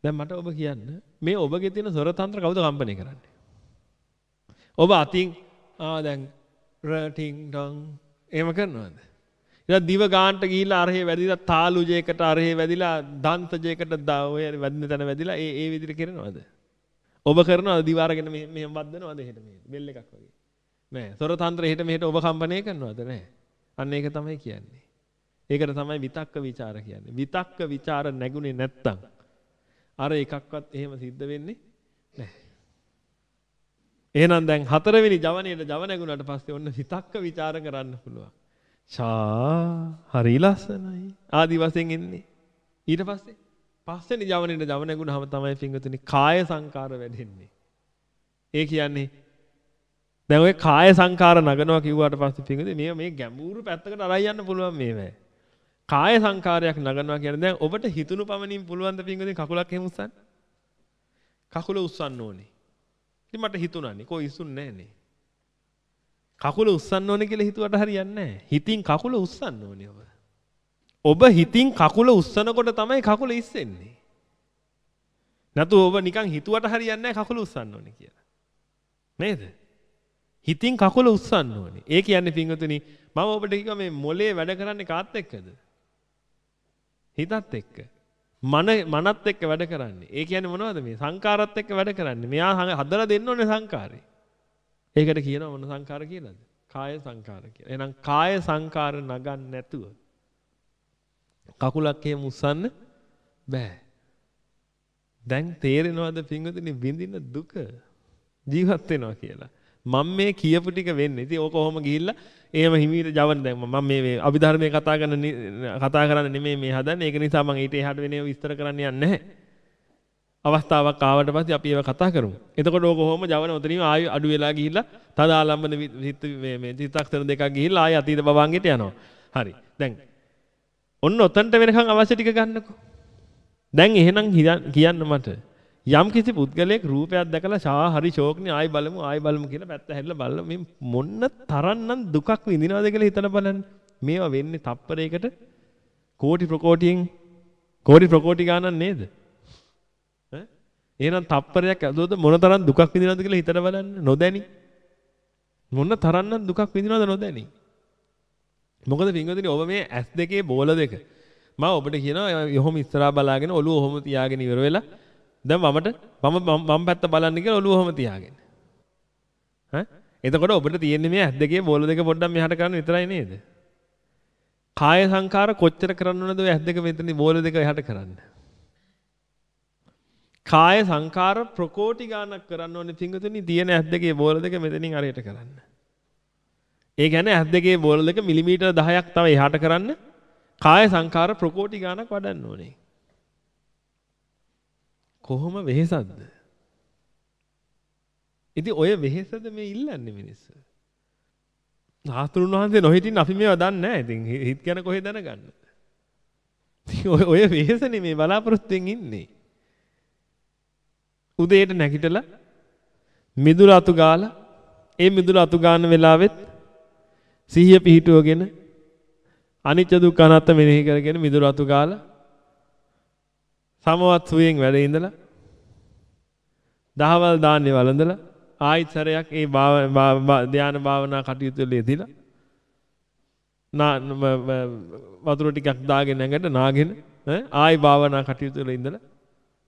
දැන් මට ඔබ කියන්න මේ ඔබගේ තියෙන සොර තන්ත්‍ර කවුද කම්පණය කරන්නේ? ඔබ අතින් ආ දැන් රටින් ඩොන් එහෙම කරනවද? ඊට දිව ගාන්ට ගිහිල්ලා අරහේ වැදිලා තාලුජයකට අරහේ වැදිලා දන්තජයකට ඔය වැදින තැන වැදිලා ඒ ඒ විදිහට කරනවද? ඔබ කරනවද දිව අරගෙන මෙහෙම වද්දනවද එහෙට මෙහෙට බෙල් එකක් වගේ? නෑ. සොර තන්ත්‍ර එහෙට මෙහෙට ඔබ කම්පණය කරනවද නෑ? අන්න ඒක තමයි කියන්නේ. ඒකට තමයි විතක්ක ਵਿਚාර කියන්නේ. විතක්ක ਵਿਚාර නැගුණේ නැත්තම් අර එකක්වත් එහෙම සිද්ධ වෙන්නේ නැහැ. එහෙනම් දැන් හතරවෙනි ජවනයේට ජව නැගුණාට පස්සේ ඔන්න විතක්ක ਵਿਚාර කරන්න පුළුවන්. ෂා හරි ලස්සනයි. ආදි වශයෙන් එන්නේ. ඊට පස්සේ පස්වෙනි ජවනයේට ජව නැගුණාම තමයි පිංගුතුනි කාය සංකාර වැඩෙන්නේ. ඒ කියන්නේ දැන් ඔය කාය සංකාර නගනවා කිව්වට පස්සේ පිංගුතුනි මේ මේ ගැඹුරු පැත්තකට අරයි යන්න පුළුවන් මේවැ. කාය සංකාරයක් නගනවා කියන්නේ දැන් ඔබට හිතුණු පමණින් පුළුවන් ද පින්වතුනි කකුලක් එහෙම උස්සන්න? කකුල උස්සන්න ඕනේ. ඉතින් මට හිතුණානේ කොයි ඉස්සුන්නේ නැහනේ. කකුල උස්සන්න ඕනේ කියලා හිතුවට හරියන්නේ නැහැ. හිතින් කකුල උස්සන්න ඕනේ ඔබ. ඔබ හිතින් කකුල උස්සනකොට තමයි කකුල ඉස්සෙන්නේ. නැතු ඔබ නිකන් හිතුවට හරියන්නේ නැහැ කකුල උස්සන්න ඕනේ කියලා. නේද? හිතින් කකුල උස්සන්න ඕනේ. ඒ කියන්නේ පින්වතුනි මම ඔබට කිව්වා මේ මොලේ වැඩ කරන්නේ කාත් එක්කද? හිතත් එක්ක. මන මනත් එක්ක වැඩ කරන්නේ. ඒ කියන්නේ මොනවද මේ සංකාරات එක්ක වැඩ කරන්නේ. මෙයා හදලා දෙන්න ඕනේ සංකාරේ. ඒකට කියනවා මොන සංකාර කියලාද? කාය සංකාර කියලා. එහෙනම් කාය සංකාර නගන්න නැතුව කකුලක් එහෙම උස්සන්න බෑ. දැන් තේරෙනවද පින්වතුනි විඳින දුක ජීවත් වෙනවා කියලා. මම මේ කියපු ටික වෙන්නේ. ඉතින් ඕක කොහොම ගිහිල්ලා එහෙම හිමීට ජවන දැන් මම මේ අභිධර්මයේ කතා කරන කතා කරන්න නෙමෙයි මේ හදන්නේ. ඒක නිසා මම ඊට එහාට වෙන ඒවා විස්තර කරන්න යන්නේ නැහැ. අවස්ථාවක් ආවට පස්සේ අපි ඒවා කතා කරමු. එතකොට ඕක කොහොම ජවන උතනින් ආයෙ අඩු වෙලා ගිහිල්ලා තද ආලම්බන මේ මේ චිත්තක්ෂර දෙකක් ගිහිල්ලා ආයෙ අතීත භවංගෙට යනවා. හරි. දැන් ඔන්න ඔතනට වෙනකන් අවශ්‍ය ටික ගන්නකෝ. දැන් එහෙනම් කියන්න මට යම් කිසි පුද්ගලයෙක් රූපයක් දැකලා ෂා හරි ෂෝක්නේ ආයි බලමු ආයි බලමු කියලා පැත්ත හැරිලා බලලා මේ මොන්න තරම්නම් දුකක් විඳිනවද කියලා හිතලා බලන්න. මේවා වෙන්නේ තප්පරයකට කෝටි ප්‍රකෝටියෙන් කෝටි ප්‍රකෝටි ගානක් නේද? ඈ එහෙනම් තප්පරයක් ඇදුවද මොන තරම් දුකක් විඳිනවද කියලා හිතලා බලන්න නොදැනි. මොන තරම්නම් දුකක් විඳිනවද නොදැනි. මොකද පින්වතුනි ඔබ මේ S2 බෝල දෙක මම ඔබට කියනවා යොහොම ඉස්සරහා බලාගෙන ඔළුව ඔහොම තියාගෙන ඉවර වෙලා දැන් වමට මම මම පැත්ත බලන්න කියලා ඔළුව ඔහොම තියාගෙන. ඈ එතකොට ඔබට තියෙන්නේ මේ ඇස් දෙකේ බෝල දෙක පොඩ්ඩක් මෙහාට කරන්න විතරයි නේද? කාය සංකාර කොච්චර කරන්න ඕනද ඔය ඇස් දෙක මෙතන බෝල දෙක එහාට කරන්න? කාය සංකාර ප්‍රකෝටි ගානක් කරන්න ඕනේ පිංගුතුනි තියෙන ඇස් දෙකේ බෝල දෙක මෙතනින් අරයට කරන්න. ඒ කියන්නේ ඇස් දෙකේ බෝල දෙක මිලිමීටර් 10ක් තව එහාට කරන්න කාය සංකාර ප්‍රකෝටි ගානක් වඩන්න ඕනේ. කොහොම වෙහෙසක්ද? ඉතින් ඔය වෙහෙසද මේ ඉල්ලන්නේ මිනිස්සු? ආතුරුන් වහන්සේ නොහිටින් අපි මේව දන්නේ නැහැ. ඉතින් හිත ගැන කොහෙද දැනගන්න? ඔය ඔය වෙහෙසනේ මේ බලාපොරොත්තුෙන් ඉන්නේ. උදේට නැගිටලා මිදුල අතු ගාලා ඒ මිදුල අතු ගන්න වෙලාවෙත් සිහිය පිහිටුවගෙන අනිච්ච දුක්ඛ අනාත්ම මෙනෙහි කරගෙන මිදුල අතු ගාලා සමවත් සුවයෙන් වැඩ ඉඳලා දහවල් දාන්නේ වළඳලා ආයිත් සැරයක් ඒ ධ්‍යාන භාවනා කටයුතු වල යෙදিলা වතුර ටිකක් දාගෙන නැගට නාගෙන ආයි භාවනා කටයුතු වල ඉඳලා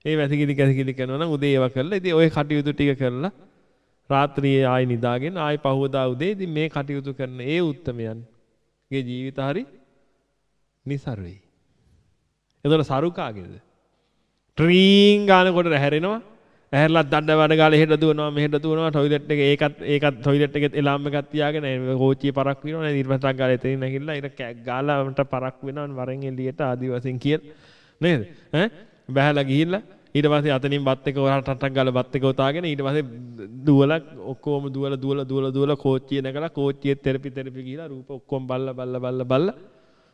ඒ වැසිකිලි කැසිකිලි කරනවා නම් උදේ ඒවා කරලා ඉතින් ওই කටයුතු ටික කරලා රාත්‍රියේ ආයි නිදාගෙන ආයි පහවදා උදේ ඉතින් මේ කටයුතු කරන ඒ උත්තමයන්ගේ ජීවිත හරි નિસරුයි. ඒතර සරුකාගේද? ට්‍රීන් ගානකොට හැරෙනවා. ඇහැරලා දඩ වඩ ගාලා එහෙට දුවනවා මෙහෙට දුවනවා. ටොයිලට් එක ඒකත් ඒකත් ටොයිලට් එකෙත් එලාම් එකක් තියාගෙන කෝච්චිය පරක් වෙනවා ඊට පස්සක් ගාලා එතනින් නැගිටලා ඊට කැක් ගාලා මට පරක් වෙනවා වරෙන් එළියට ආදි වශයෙන් කියන නේද? ඈ? බහැලා ගිහිල්ලා ඊට පස්සේ අතනින් බත් එක ඔයාලට ටටක් ගාලා බත් එක උතාගෙන ඊට පස්සේ දුවලා ඔක්කොම දුවලා දුවලා දුවලා දුවලා කෝච්චිය නැගලා කෝච්චියේ තෙරපි තෙරපි ගිහිලා රූප ඔක්කොම බල්ලා බල්ලා බල්ලා බල්ලා.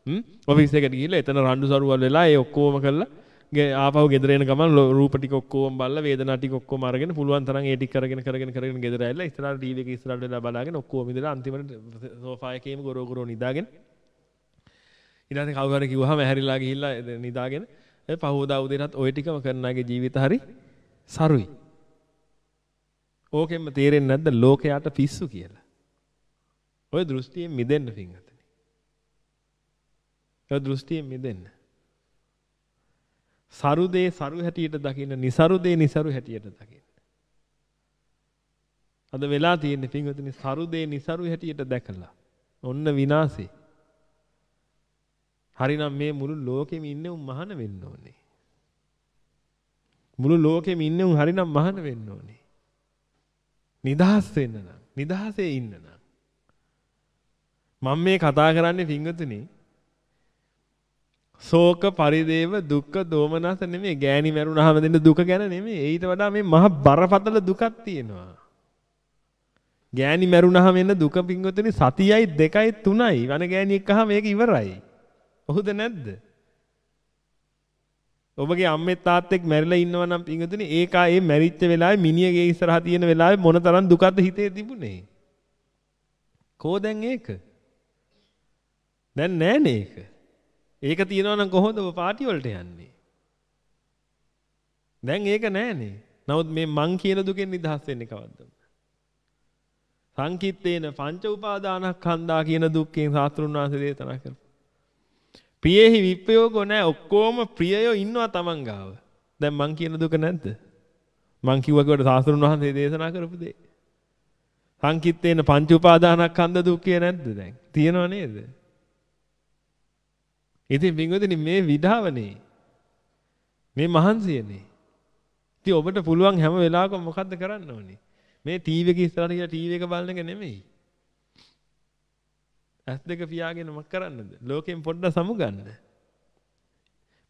හ්ම්? ඔෆිස් එකට ගිහිල්ලා එතන රණ්ඩු සරුවල් වෙලා ඒ ඔක්කොම කරලා ආපහු ගෙදර එන ගමන් රූප ටික ඔක්කොම බලලා වේදනා ටික ඔක්කොම අරගෙන පුළුවන් තරම් ඒ ටික කරගෙන කරගෙන කරගෙන ගෙදර ඇවිල්ලා ඉස්සරහට ටීවී එක ඉස්සරහට වෙලා බලාගෙන ඔක්කොම ඉඳලා අන්තිමට සෝෆා එකේම ගොරෝ ගොරෝ නිදාගෙන ඊට පස්සේ කවුරු හරි කිව්වහම ඇහැරිලා ගිහිල්ලා නිදාගෙන ඒ පහෝදා උදේටත් ওই ටිකම කරන අයගේ ජීවිත හරි සරුයි. ඕකෙන්ම තේරෙන්නේ නැද්ද ලෝකයට පිස්සු කියලා? ඔය දෘෂ්ටියෙන් මිදෙන්න පින්වත්නි. ඔය දෘෂ්ටියෙන් මිදෙන්න. සරුදේ සරු හැටියට දකින්න નિසරුදේ નિසරු හැටියට දකින්න. අද වෙලා තියෙන්නේ පින්වතුනි සරුදේ નિසරු හැටියට දැකලා ඔන්න විනාශේ. හරිනම් මේ මුළු ලෝකෙම ඉන්නේ උන් මහාන වෙන්න ඕනේ. මුළු ලෝකෙම ඉන්නේ උන් හරිනම් මහාන වෙන්න ඕනේ. නිදහස් වෙන්න නම් නිදහසේ ඉන්න නම් මම මේ කතා කරන්නේ පින්වතුනි ශෝක පරිදේව දුක්ඛ දෝමනස නෙමෙයි. ගෑණි මැරුණාම දෙන්න දුක ගැන නෙමෙයි. ඊට වඩා මේ මහ බරපතල දුකක් තියෙනවා. ගෑණි මැරුණාම එන්න දුක පිංගොතනේ සතියයි දෙකයි තුනයි. වන ගෑණි එක්කහම මේක ඉවරයි. ඔහුද නැද්ද? ඔබගේ අම්මේ තාත්තෙක් මැරිලා ඉන්නවා නම් පිංගොතනේ ඒකා ඒ මැරිච්ච වෙලාවේ මිනිහගේ ඉස්සරහා තියෙන වෙලාවේ මොන තරම් දුකක්ද හිතේ තිබුණේ? කෝ දැන් ඒක? දැන් නෑනේ ඒක. ඒක තියනවා නම් කොහොමද ඔබ පාටි වලට යන්නේ? දැන් ඒක නෑනේ. නමුත් මේ මං කියන දුකෙන් නිදහස් වෙන්නේ කවද්ද? සංකිට්තේන පංච උපාදානස්කන්ධා කියන දුක්ඛෙන් සාස්ත්‍රුන් වහන්සේ දේශනා කරා. ප්‍රියෙහි විප්‍රයෝගෝ නැහැ ඔක්කොම ප්‍රියයෝ ඉන්නවා Taman ගාව. දැන් මං කියන දුක නැද්ද? මං කිව්වකට සාස්ත්‍රුන් වහන්සේ දේශනා කරපු දේ. සංකිට්තේන පංච උපාදානස්කන්ධ දුක්ඛය නැද්ද දැන්? තියෙනව නේද? ඉතින් පින්වතුනි මේ විඩාවනේ මේ මහන්සියනේ. ඉතින් ඔබට පුළුවන් හැම වෙලාවකම මොකද්ද කරන්න ඕනේ? මේ ටීවී එක ඉස්සරහට ගිහලා ටීවී එක බලන එක නෙමෙයි. ඇස් දෙක පියාගෙන මොකක් කරන්නද? ලෝකෙන් පොඩ්ඩක් සමුගන්න.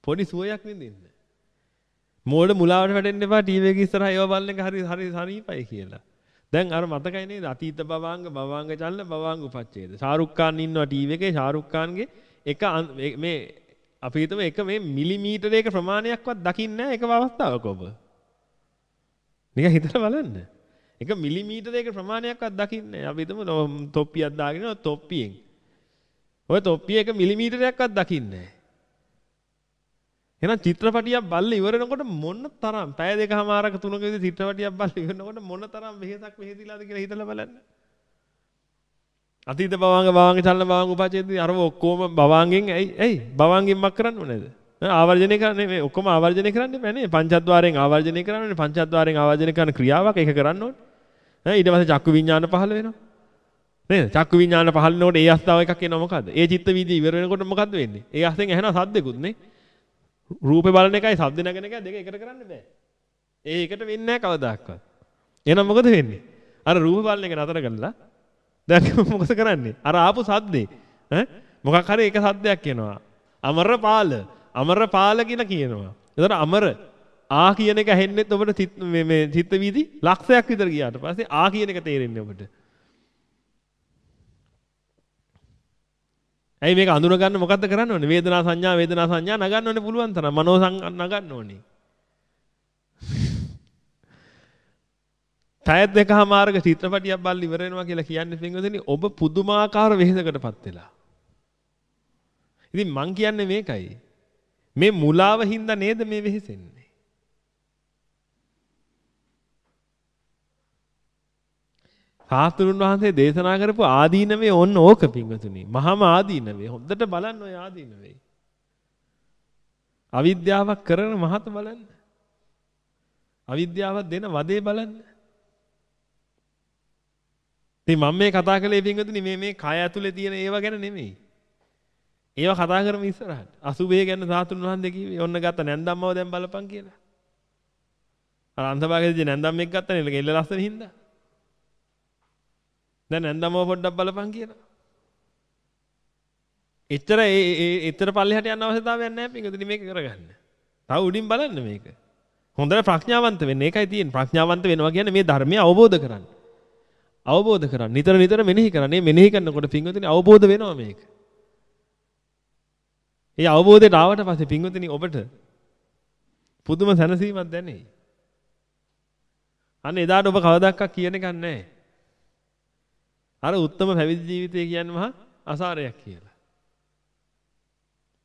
පොඩි සුවයක් විඳින්න. මෝඩ මුලාවට වැටෙන්න එපා ටීවී එක ඉස්සරහා ඒව බලන එක හරි හරි හරිපයි කියලා. දැන් අර මතකයි නේද අතීත භවාංග භවාංග චලන භවාංග උපච්ඡේද. ශාරුක් ખાන් ඉන්නවා ටීවී එකේ ශාරුක් ખાන්ගේ එක මේ අපි හිතමු එක මේ මිලිමීටරයක ප්‍රමාණයක්වත් දකින්නේ නැහැ එක අවස්ථාවක ඔබ. නිකන් හිතලා බලන්න. එක මිලිමීටරයක ප්‍රමාණයක්වත් දකින්නේ නැහැ. අපි හිතමු තොප්පියක් දාගෙන තොප්පියෙන්. ඔය තොප්පිය එක මිලිමීටරයක්වත් දකින්නේ නැහැ. එහෙනම් චිත්‍රපටියක් බල්ල ඉවරනකොට මොන තරම් පැය දෙකමාරක තුනක විතර චිත්‍රපටියක් බල්ල ඉවරනකොට මොන තරම් වෙහෙසක් වෙහෙසිලාද කියලා හිතලා බලන්න. අතීත භවංග භවංග චලන භවංග උපචේදී අරව ඔක්කොම භවංගෙන් ඇයි ඇයි භවංගෙන් මක් කරන්න ඕනේද? ආවර්ජනය කරන්නේ මේ ඔක්කොම ආවර්ජනය කරන්න බෑ නේ පංචද්වාරයෙන් ආවර්ජනය කරන්නේ පංචද්වාරයෙන් ආවර්ජනය කරන ක්‍රියාවක් ඒක කරන්න ඕනේ. ඈ ඊට පස්සේ චක්කු විඥාන පහළ වෙනවා. නේද? චක්කු විඥාන පහළ වෙනකොට ඒ අවස්ථාව එකක් එනවා මොකද්ද? ඒ චිත්ත වීදි ඉවර වෙනකොට මොකද්ද වෙන්නේ? ඒ අස්සෙන් ඇහෙනවා සද්දෙකුත් නේ. රූපේ බලන එකයි ශබ්ද නැගෙන එකයි දෙක එකට කරන්න බෑ. ඒ එකට වෙන්නේ නැහැ කවදාකවත්. එහෙනම් මොකද වෙන්නේ? අර රූප බලන එක නතර කරලා දැන් මොකද කරන්නේ? අර ආපු සද්දේ ඈ මොකක් හරි එක සද්දයක් එනවා. අමරපාල අමරපාල කියලා කියනවා. එතකොට අමර ආ කියන එක ඇහෙන්නෙත් ඔබට මේ මේ චිත්ත වීදි ලක්ෂයක් විතර ගියාට පස්සේ ආ කියන එක තේරෙන්නේ ඔබට. ඇයි මේක අඳුන ගන්න මොකද්ද කරන්න ඕනේ? වේදනා සංඥා වේදනා සංඥා නගන්න ඕනේ පුළුවන් තරම්. මනෝ නගන්න ඕනේ. පැය දෙකමාරක චිත්‍රපටියක් බලලා ඉවර වෙනවා කියලා කියන්නේ පින්වතුනි ඔබ පුදුමාකාර වෙහෙසකටපත් වෙලා. ඉතින් මං කියන්නේ මේකයි. මේ මුලාව හින්දා නේද මේ වෙහෙසෙන්නේ? සාස්ත්‍රුන් වහන්සේ දේශනා කරපු ආදීනවේ ඔන්න ඕක පිංගතුනි. මහාම ආදීනවේ. හොඳට බලන්න ඔය ආදීනවේ. අවිද්‍යාවක් කරන මහත බලන්න. අවිද්‍යාවක් දෙන වදේ බලන්න. ඉතින් මම මේ කතා කළේ පිංගතුනි මේ මේ කය ඇතුලේ තියෙන ඒවා ගැන නෙමෙයි. ඒවා කතා කරමු ඉස්සරහට. අසුබේ ගැන සාතුන් වහන්සේ කිව්වේ ඔන්න ගත්ත නැන්දම්මව දැන් බලපන් කියලා. අර අන්තභාගයේදී නැන්දම් එක්ක ගත්තා නේද? එල්ල ලස්සන හින්දා. දැන් ඇන්දමව පොඩ්ඩක් බලපන් කියලා. එච්චර ඒ එච්චර පල්ලෙහාට යන්න අවශ්‍යතාවයක් නැහැ පින්වතුනි මේක කරගන්න. තව උඩින් බලන්න මේක. හොඳට ප්‍රඥාවන්ත වෙන්න. ඒකයි තියෙන්නේ. ප්‍රඥාවන්ත වෙනවා කියන්නේ මේ ධර්මය අවබෝධ කරගන්න. අවබෝධ කරගන්න. නිතර නිතර මෙනෙහි කරන්න. මේ මෙනෙහි කරනකොට පින්වතුනි අවබෝධ වෙනවා මේක. ඒ අවබෝධයට ආවට පස්සේ පින්වතුනි ඔබට පුදුම සැනසීමක් දැනේ. අන්න එදාට ඔබ කවදාවත් කියන එකක් නැහැ. අර උත්තම පැවිදි ජීවිතය කියන්නේ මහා අසාරයක් කියලා.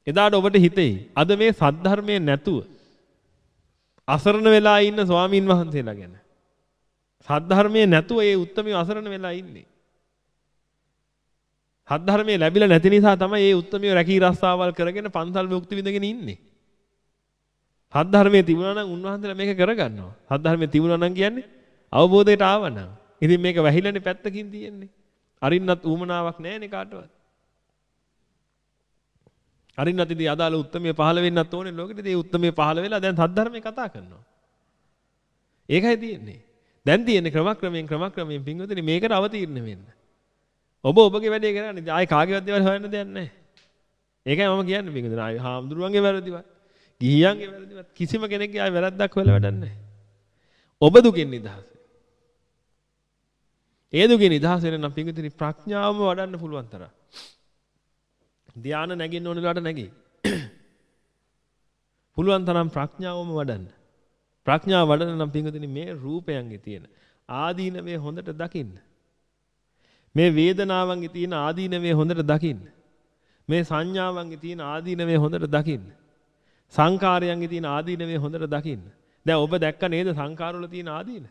එදාට ඔබට හිතෙයි අද මේ සද්ධර්මයේ නැතුව අසරණ වෙලා ඉන්න ස්වාමින් වහන්සේලා ගැන. සද්ධර්මයේ නැතුව ඒ උත්තමිය අසරණ වෙලා ඉන්නේ. සද්ධර්මයේ ලැබිලා නැති නිසා තමයි මේ උත්තමිය රැකී රස්සාවල් කරගෙන පන්සල් මුක්ති විඳගෙන ඉන්නේ. සද්ධර්මයේ තිබුණා නම් උන්වහන්සේලා මේක කරගන්නවා. සද්ධර්මයේ තිබුණා නම් කියන්නේ අවබෝධයට ආවනම්. ඉතින් මේක වැහිලානේ පැත්තකින් තියෙන්නේ. අරින්නත් ඌමනාවක් නැහැනේ කාටවත්. අරින්නත් ඉතින් අදාළ උත්මය පහළ වෙන්නත් ඕනේ ලෝකෙට. ඉතින් ඒ උත්මය පහළ වෙලා දැන් සද්ධර්මයේ කතා කරනවා. ඒකයි තියෙන්නේ. දැන් තියෙන්නේ ක්‍රමක්‍රමයෙන් ක්‍රමක්‍රමයෙන් පින්වතුනි මේකට අවතීර්ණ වෙන්න. ඔබ ඔබගේ වැඩේ කරන්නේ. ආයේ කාගේවත් දේවල් හොයන්න දෙයක් නැහැ. ඒකයි මම කියන්නේ පින්වතුනි. ආයේ හාමුදුරුවන්ගේ වැරදිවත්, ගිහියන්ගේ වැරදිවත් කිසිම කෙනෙක්ගේ ආයේ වැරද්දක් හොයලා වැඩක් නැහැ. ඔබ දුකින් නිදහස්. ඒ දුකේ නිදහස් වෙන නම් පිංගුතුනි ප්‍රඥාවම වඩන්න පුළුවන් තරම්. ධානය නැගින්න ඕන වෙලාවට නැගී. (coughs) පුළුවන් තරම් ප්‍රඥාවම වඩන්න. ප්‍රඥාව වඩන නම් පිංගුතුනි මේ රූපයන්ගේ තියෙන ආදීනවේ හොඳට දකින්න. මේ වේදනාවන්ගේ තියෙන ආදීනවේ හොඳට දකින්න. මේ සංඥාවන්ගේ තියෙන ආදීනවේ හොඳට දකින්න. සංකාරයන්ගේ තියෙන ආදීනවේ හොඳට දකින්න. දැන් ඔබ දැක්ක නේද සංකාරවල තියෙන ආදීන?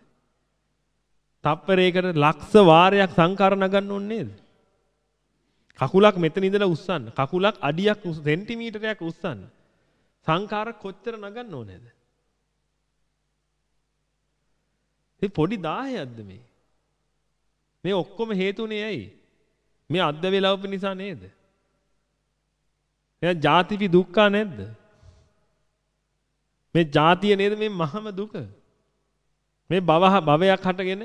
තප්පරයකට ලක්ෂ වාරයක් සංකාර නගන්න ඕනේ නේද? කකුලක් මෙතන ඉඳලා උස්සන්න. කකුලක් අඩියක් සෙන්ටිමීටරයක් උස්සන්න. සංකාර කොච්චර නගන්න ඕනේද? මේ පොඩි 1000ක්ද මේ? මේ ඔක්කොම හේතුනේ ඇයි? මේ අද්ද වේලවපු නිසා නේද? එයා ජාතිපි දුක්ඛ නැද්ද? මේ ජාතිය නේද මේ මහම දුක? මේ භව භවයක් හටගෙන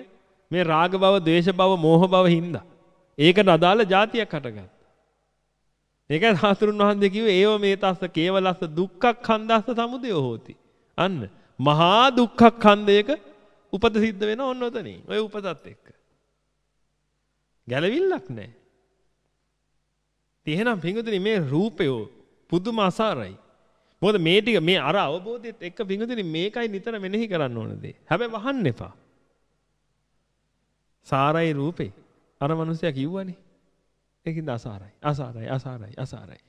මේ රාග බව, ද්වේෂ බව, මෝහ බව හින්දා. ඒකට අදාළ જાතියක් හටගත්තා. ඒකයි සාතුරුන් වහන්සේ කිව්වේ ඒව මේ තස්ස කේවලස්ස දුක්ඛක් ඛන්දස්ස සමුදය හෝති. අන්න මහා දුක්ඛක් ඛන්දයක උපත සිද්ධ වෙන ඕන ඔතනින්. ඔය උපතත් එක්ක. ගැලවිල්ලක් නැහැ. එහෙනම් පිංගුතුනි මේ රූපය පුදුම අසාරයි. මොකද මේ ටික මේ අර අවබෝධයත් එක්ක පිංගුතුනි මේකයි නිතර මෙනෙහි කරන්න ඕන දේ. හැබැයි වහන්න එපා. සාරයි රූපේ. අර මනුස්සයා කිව්වනේ. ඒකින්ද අසාරයි. අසාරයි අසාරයි අසාරයි.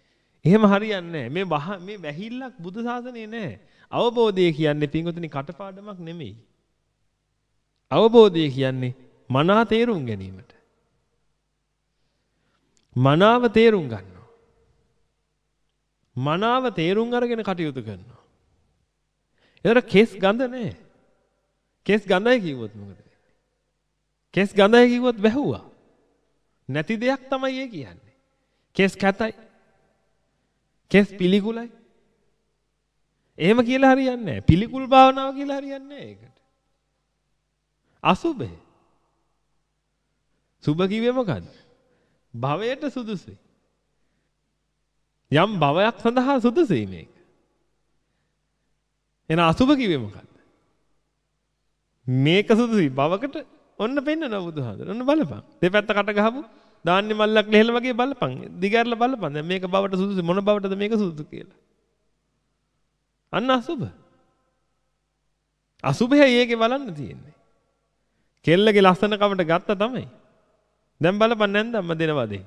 එහෙම හරියන්නේ මේ වහ මේ වැහිල්ලක් බුදු සාසනේ නැහැ. අවබෝධය කියන්නේ පිංගුතුනි කටපාඩමක් නෙමෙයි. අවබෝධය කියන්නේ මනා තේරුම් ගැනීමට. මනාව තේරුම් ගන්නවා. මනාව තේරුම් අරගෙන කටයුතු කරනවා. ඒතර කෙස් ගඳ නැහැ. කෙස් ගඳයි කිව්වොත් මොකද වෙන්නේ? කෙස් ගඳයි කිව්වොත් වැහුවා. නැති දෙයක් තමයි ඒ කියන්නේ. කෙස් කැතයි. කෙස් පිළිකුලයි. එහෙම කියලා හරියන්නේ නැහැ. පිළිකුල් භාවනාව කියලා හරියන්නේ නැහැ ඒකට. අසුබේ. සුබ කිව්වේ මොකද්ද? භවයට සුදුසුයි. යම් භවයක් සඳහා සුදුසුයි මේක. එන අසුබ කිව්වේ මොකද්ද? මේක සුදුසුයි භවකට ඔන්න පෙන්නන බුදුහාඳුන. ඔන්න බලපන්. දෙපැත්ත කට ගහපු ධාන්‍ය මල්ලක් ලෙහෙල වගේ බලපන්. දිගහැරලා බලපන්. දැන් මේක බවට සුදුසු මොන බවටද මේක සුදුසු කියලා. අන්න අසුබ. අසුබයයි ඒකේ බලන්න තියෙන්නේ. කෙල්ලගේ ලස්සන කමට ගත්ත තමයි. දැන් බලපන් නැන්දම්ම දෙනවා දෙන්නේ.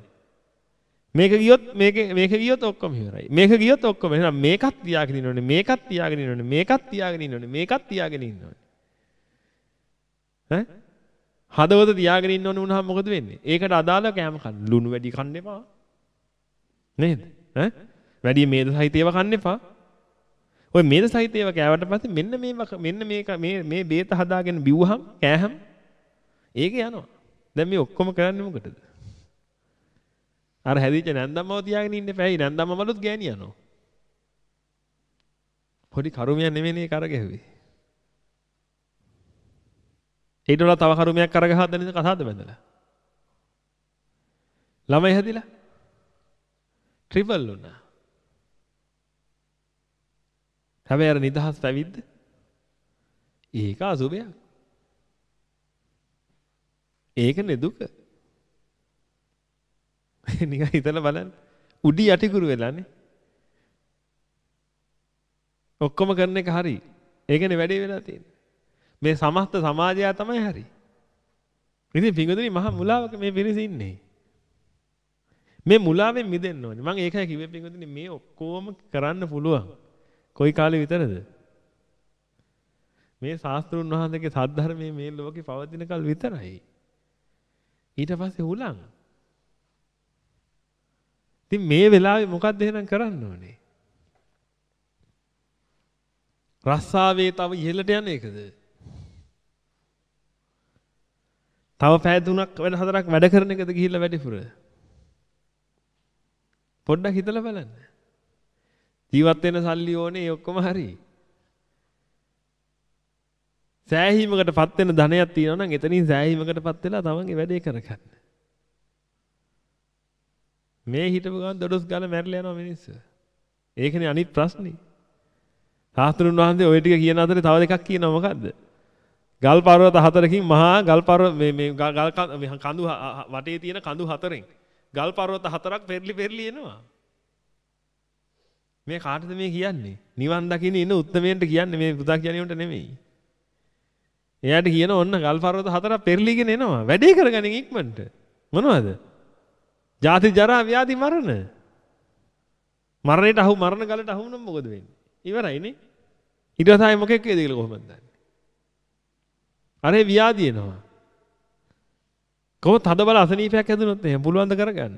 මේක ගියොත් මේක මේක ගියොත් ඔක්කොම ඉවරයි. මේක ගියොත් ඔක්කොම එහෙනම් මේකත් තියාගෙන ඉන්න ඕනේ. මේකත් තියාගෙන ඉන්න ඕනේ. මේකත් තියාගෙන ඉන්න ඕනේ. මේකත් තියාගෙන ඉන්න ඕනේ. ඈ හදවත තියාගෙන ඉන්න ඕනේ වුණාම මොකද වෙන්නේ? ඒකට අදාළව කෑම කන්න. ලුණු වැඩි කන්න එපා. නේද? ඈ වැඩි මේද සහිත ඒවා කන්න එපා. ඔය මේද සහිත ඒවා කෑවට පස්සේ මෙන්න මේ මෙන්න මේක මේ මේ බේත හදාගෙන බිව්වහම කෑහම ඒක යනවා. දැන් මේ ඔක්කොම කරන්නේ මොකටද? අර හැදිච්ච නැන්දම්මව තියාගෙන ඉන්න එපා. ඇයි නැන්දම්මවලුත් ගෑණියනෝ. පොඩි කරුමියක් නෙමෙයි කර ගැහුවේ. ඊට වඩා තව කරුමයක් අරගහද්ද නේද කතාවද බැඳලා. ළමයි හැදිලා ට්‍රිපල් වුණා. හැබැයි අර නිදහස් පැවිද්ද ඒක අසුබයක්. ඒකනේ දුක. නිකන් හිතලා බලන්න. උඩි යටිකුරු වෙලානේ. ඔක්කොම කරන එක හරි. ඒකනේ වැඩේ වෙලා තියෙන්නේ. මේ සමස්ත සමාජය තමයි හරි. ඉතින් පිංගුතුනි මහා මුලාවක මේ පිරිස ඉන්නේ. මේ මුලාවෙන් මිදෙන්න ඕනේ. මම ඒකයි කිව්වේ පිංගුතුනි මේ ඔක්කොම කරන්න පුළුවන්. කොයි කාලේ විතරද? මේ ශාස්ත්‍රුන් වහන්සේගේ සද්ධර්මයේ මේ ලෝකේ පවතින කල් විතරයි. ඊට පස්සේ හුලං. ඉතින් මේ වෙලාවේ මොකක්ද එහෙනම් කරන්න ඕනේ? රස්සාවේ තව ඉහළට යන එකද? තව පැය තුනක් වැඩ හතරක් වැඩ කරන එකද ගිහිල්ලා වැඩිපුර. පොඩ්ඩක් හිතලා බලන්න. ජීවත් වෙන සල්ලි ඕනේ ඒ ඔක්කොම හරි. සෑහීමකටපත් වෙන ධනයක් තියෙනවා නම් එතනින් සෑහීමකටපත් වෙලා තමන්ගේ වැඩේ කරගන්න. මේ හිටපු ගමන් දොඩොස් ගාලා මැරිලා යනවා මිනිස්සු. ඒකනේ අනිත් ප්‍රශ්නේ. සාස්ත්‍රුන් වහන්සේ ওই ටික කියන අතරේ තව දෙකක් කියනවා මොකද්ද? ගල් පර්වත හතරකින් මහා ගල් පර්වත මේ මේ ගල් කඳු වටේ තියෙන කඳු හතරෙන් ගල් පර්වත හතරක් පෙරලි පෙරලි එනවා. මේ කාටද මේ කියන්නේ? නිවන් දකින්න ඉන්න උත්තරමෙන්ට කියන්නේ මේ පුතා කියන්නේොන්ට නෙමෙයි. එයාට කියන ඔන්න ගල් පර්වත හතරක් පෙරලිගෙන එනවා. වැඩේ කරගනින් ඉක්මනට. මොනවද? ජාති ජරා ව්‍යාධි මරණ. මරණයට අහු මරණ ගලට අහු වුණොත් මොකද වෙන්නේ? ඉවරයිනේ. ඊට පස්සේ මොකෙක් වේද කියලා කොහොමද දන්නේ? අරේ ව්‍යාධි එනවා. කොහොමද හද බල අසනීපයක් හැදුනොත් එහෙම පුළුවන් ද කරගන්න?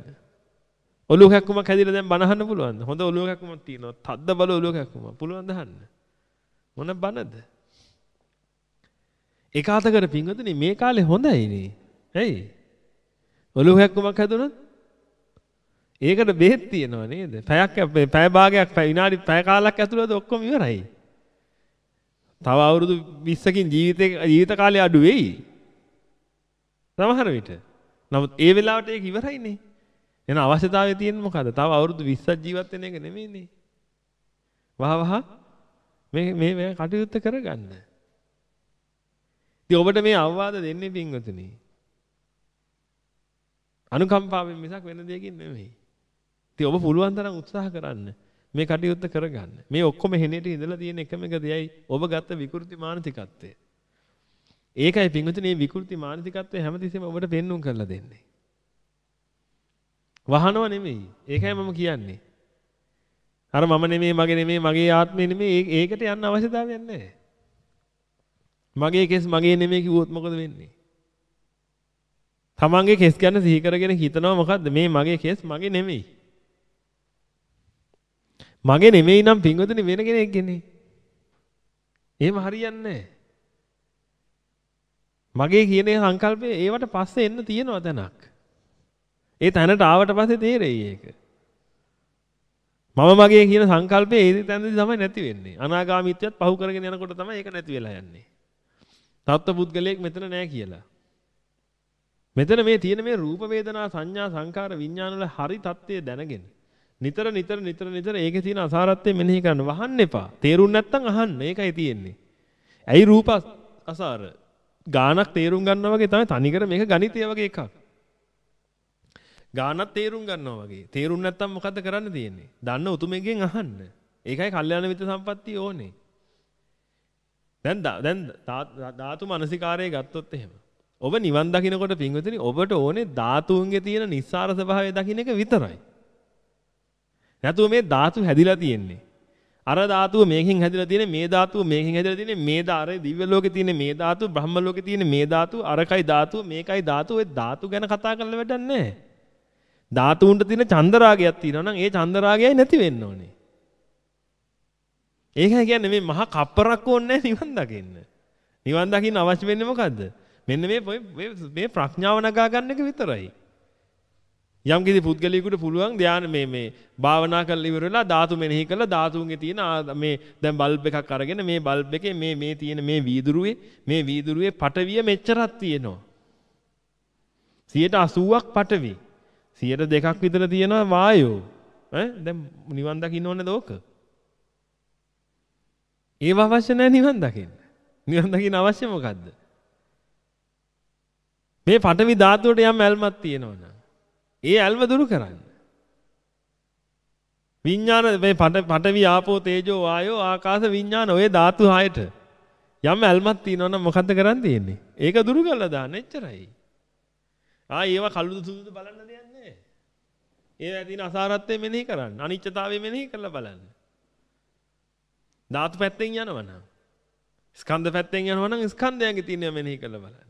ඔලුව කැක්කුමක් හැදිලා දැන් බනහන්න පුළුවන්ද? හොඳ ඔලුව කැක්කුමක් තියෙනවා. තද්ද බල ඔලුව කැක්කුමක්. පුළුවන් දහන්න. මොන බනද? එකාතකර පින්වතුනි මේ කාලේ හොඳයිනේ. ඇයි? ඔලුව කැක්කුමක් හැදුනොත් ඒකට බෙහෙත් තියෙනවා නේද? පැයක් පැය භාගයක් පැය විනාඩි පැය කාලක් ඇතුළත ඔක්කොම ඉවරයි. තව අවුරුදු 20කින් ජීවිතේ ජීවිත කාලය අඩු වෙයි. සමහර විට. නමුත් ඒ වෙලාවට ඒක ඉවරයිනේ. එන අවශ්‍යතාවය තියෙන්නේ මොකද්ද? තව අවුරුදු 20ක් ජීවත් වෙන එක නෙමෙයිනේ. වහ වහ මේ මේ මේ කටයුත්ත කරගන්න. ඉතින් ඔබට මේ අවවාද දෙන්නේ පින්වතුනි. අනුකම්පාවෙන් මිසක් වෙන දෙයකින් නෙමෙයි. ඉතින් ඔබ පුළුවන් තරම් උත්සාහ කරන්න මේ කටයුත්ත කරගන්න. මේ ඔක්කොම හෙනෙට ඉඳලා තියෙන එකම එක දෙයයි ඔබ ගත්ත විකෘති මානසිකත්වය. ඒකයි පින්වතුනි මේ විකෘති මානසිකත්වය හැමතිස්සෙම ඔබට පෙන්눔 කරලා දෙන්නේ. වහනව නෙමෙයි. ඒකයි මම කියන්නේ. අර මම නෙමෙයි මගේ නෙමෙයි මගේ ආත්මය නෙමෙයි ඒකට යන්න අවශ්‍යතාවයක් නැහැ. මගේ කෙස් මගේ නෙමෙයි කිව්වොත් මොකද වෙන්නේ? තමන්ගේ කෙස් ගැන සිහි කරගෙන හිතනවා මොකද්ද මේ මගේ කෙස් මගේ නෙමෙයි. මගේ නෙමෙයි නම් පින්වතුනි වෙන කෙනෙක්ගේනේ. එහෙම හරියන්නේ නැහැ. මගේ කියන සංකල්පය ඒවට පස්සේ එන්න තියෙනවා තැනක්. ඒ තැනට ආවට පස්සේ තේරෙයි ඒක. මම මගේ කියන සංකල්පය ඒ තැනදී තමයි නැති වෙන්නේ. අනාගාමීත්වයත් පහු කරගෙන යනකොට තමයි ඒක නැති වෙලා යන්නේ. තත්ත්ව පුද්ගලයෙක් මෙතන නැහැ කියලා. මෙතන මේ තියෙන මේ රූප වේදනා සංඥා සංකාර විඥාන වල හරි தත්ත්වය දැනගෙන නිතර නිතර නිතර නිතර ඒකේ තියෙන අසාරත්වය මෙනෙහි කරන්න වහන්න එපා. තේරුම් නැත්තම් අහන්න. ඒකයි තියෙන්නේ. ඇයි රූප අසාර? ගානක් තේරුම් ගන්නවා වගේ තමයි තනිකර මේක ගණිතය වගේ එකක්. ගානක් තේරුම් ගන්නවා වගේ. තේරුම් නැත්තම් මොකද්ද කරන්න තියෙන්නේ? දන්න උතුමෙක්ගෙන් අහන්න. ඒකයි කල්යාණ මිත්‍ර සම්පත්තිය ඕනේ. දැන් දැන් ධාතු මනසිකාරය ගත්තොත් එහෙම. ඔබ නිවන් දකින්නකොට පින්විතනි ඔබට ඕනේ ධාතුන්ගේ තියෙන නිස්සාර ස්වභාවය දකින්න එක විතරයි. නැතුව මේ ධාතු හැදිලා තියෙන්නේ. අර ධාතුව මේකෙන් හැදිලා තියෙන්නේ මේ ධාතුව මේකෙන් හැදිලා තියෙන්නේ මේ ධාරේ දිව්‍ය ලෝකේ තියෙන මේ ධාතුව බ්‍රහ්ම ලෝකේ තියෙන මේ ධාතුව අරකයි ධාතුව මේකයි ධාතුව ඔය ධාතු ගැන කතා කරලා වැඩක් නැහැ. ධාතුන්ට තියෙන චන්දරාගයක් තියෙනවා නම් ඒ චන්දරාගයයි නැති වෙන්න ඕනේ. ඒකයි කියන්නේ මේ මහා කප්පරක් ඕනේ නිවන් දකින්න. නිවන් දකින්න අවශ්‍ය වෙන්නේ මොකද්ද? මෙන්න මේ මේ ප්‍රඥාව නගා ගන්න එක විතරයි. යම් කිසි පුද්ගලයෙකුට පුළුවන් ධානය මේ මේ භාවනා කරලා ඉවර වෙලා ධාතු මෙනෙහි කරලා ධාතුන්ගේ තියෙන මේ දැන් බල්බ් එකක් අරගෙන මේ බල්බ් එකේ මේ මේ තියෙන මේ වීදුරුවේ මේ වීදුරුවේ පටවිය මෙච්චරක් තියෙනවා 80ක් පටවි 2ක් විතර තියෙනවා වායෝ ඈ දැන් නිවන් දකින්න ඕනේද ඕක ඒව අවශ්‍ය නැහැ නිවන් දකින්න නිවන් දකින්න අවශ්‍ය මොකද්ද මේ පටවි ධාතුවට යම් ඇල්මක් තියෙනවනම් ඒ ඇල්ම දුරු කරන්න. විඥාන මේ පටවි ආපෝ තේජෝ වායෝ ආකාශ විඥාන ඔය ධාතු හයට යම් ඇල්මක් තියෙනවා නම් මොකද්ද කරන්න තියෙන්නේ? ඒක දුරු කරලා දාන්න එච්චරයි. ආ ඒව කළුද සුදුද බලන්න දෙයක් නැහැ. ඒවා තියෙන අසාරත්වය මෙනෙහි කරන්න. අනිත්‍යතාවය මෙනෙහි කරලා බලන්න. ධාතු පැත්තෙන් යනවනම් ස්කන්ධ පැත්තෙන් යනවනම් ස්කන්ධයන්ගේ තියෙනවා මෙනෙහි කරලා බලන්න.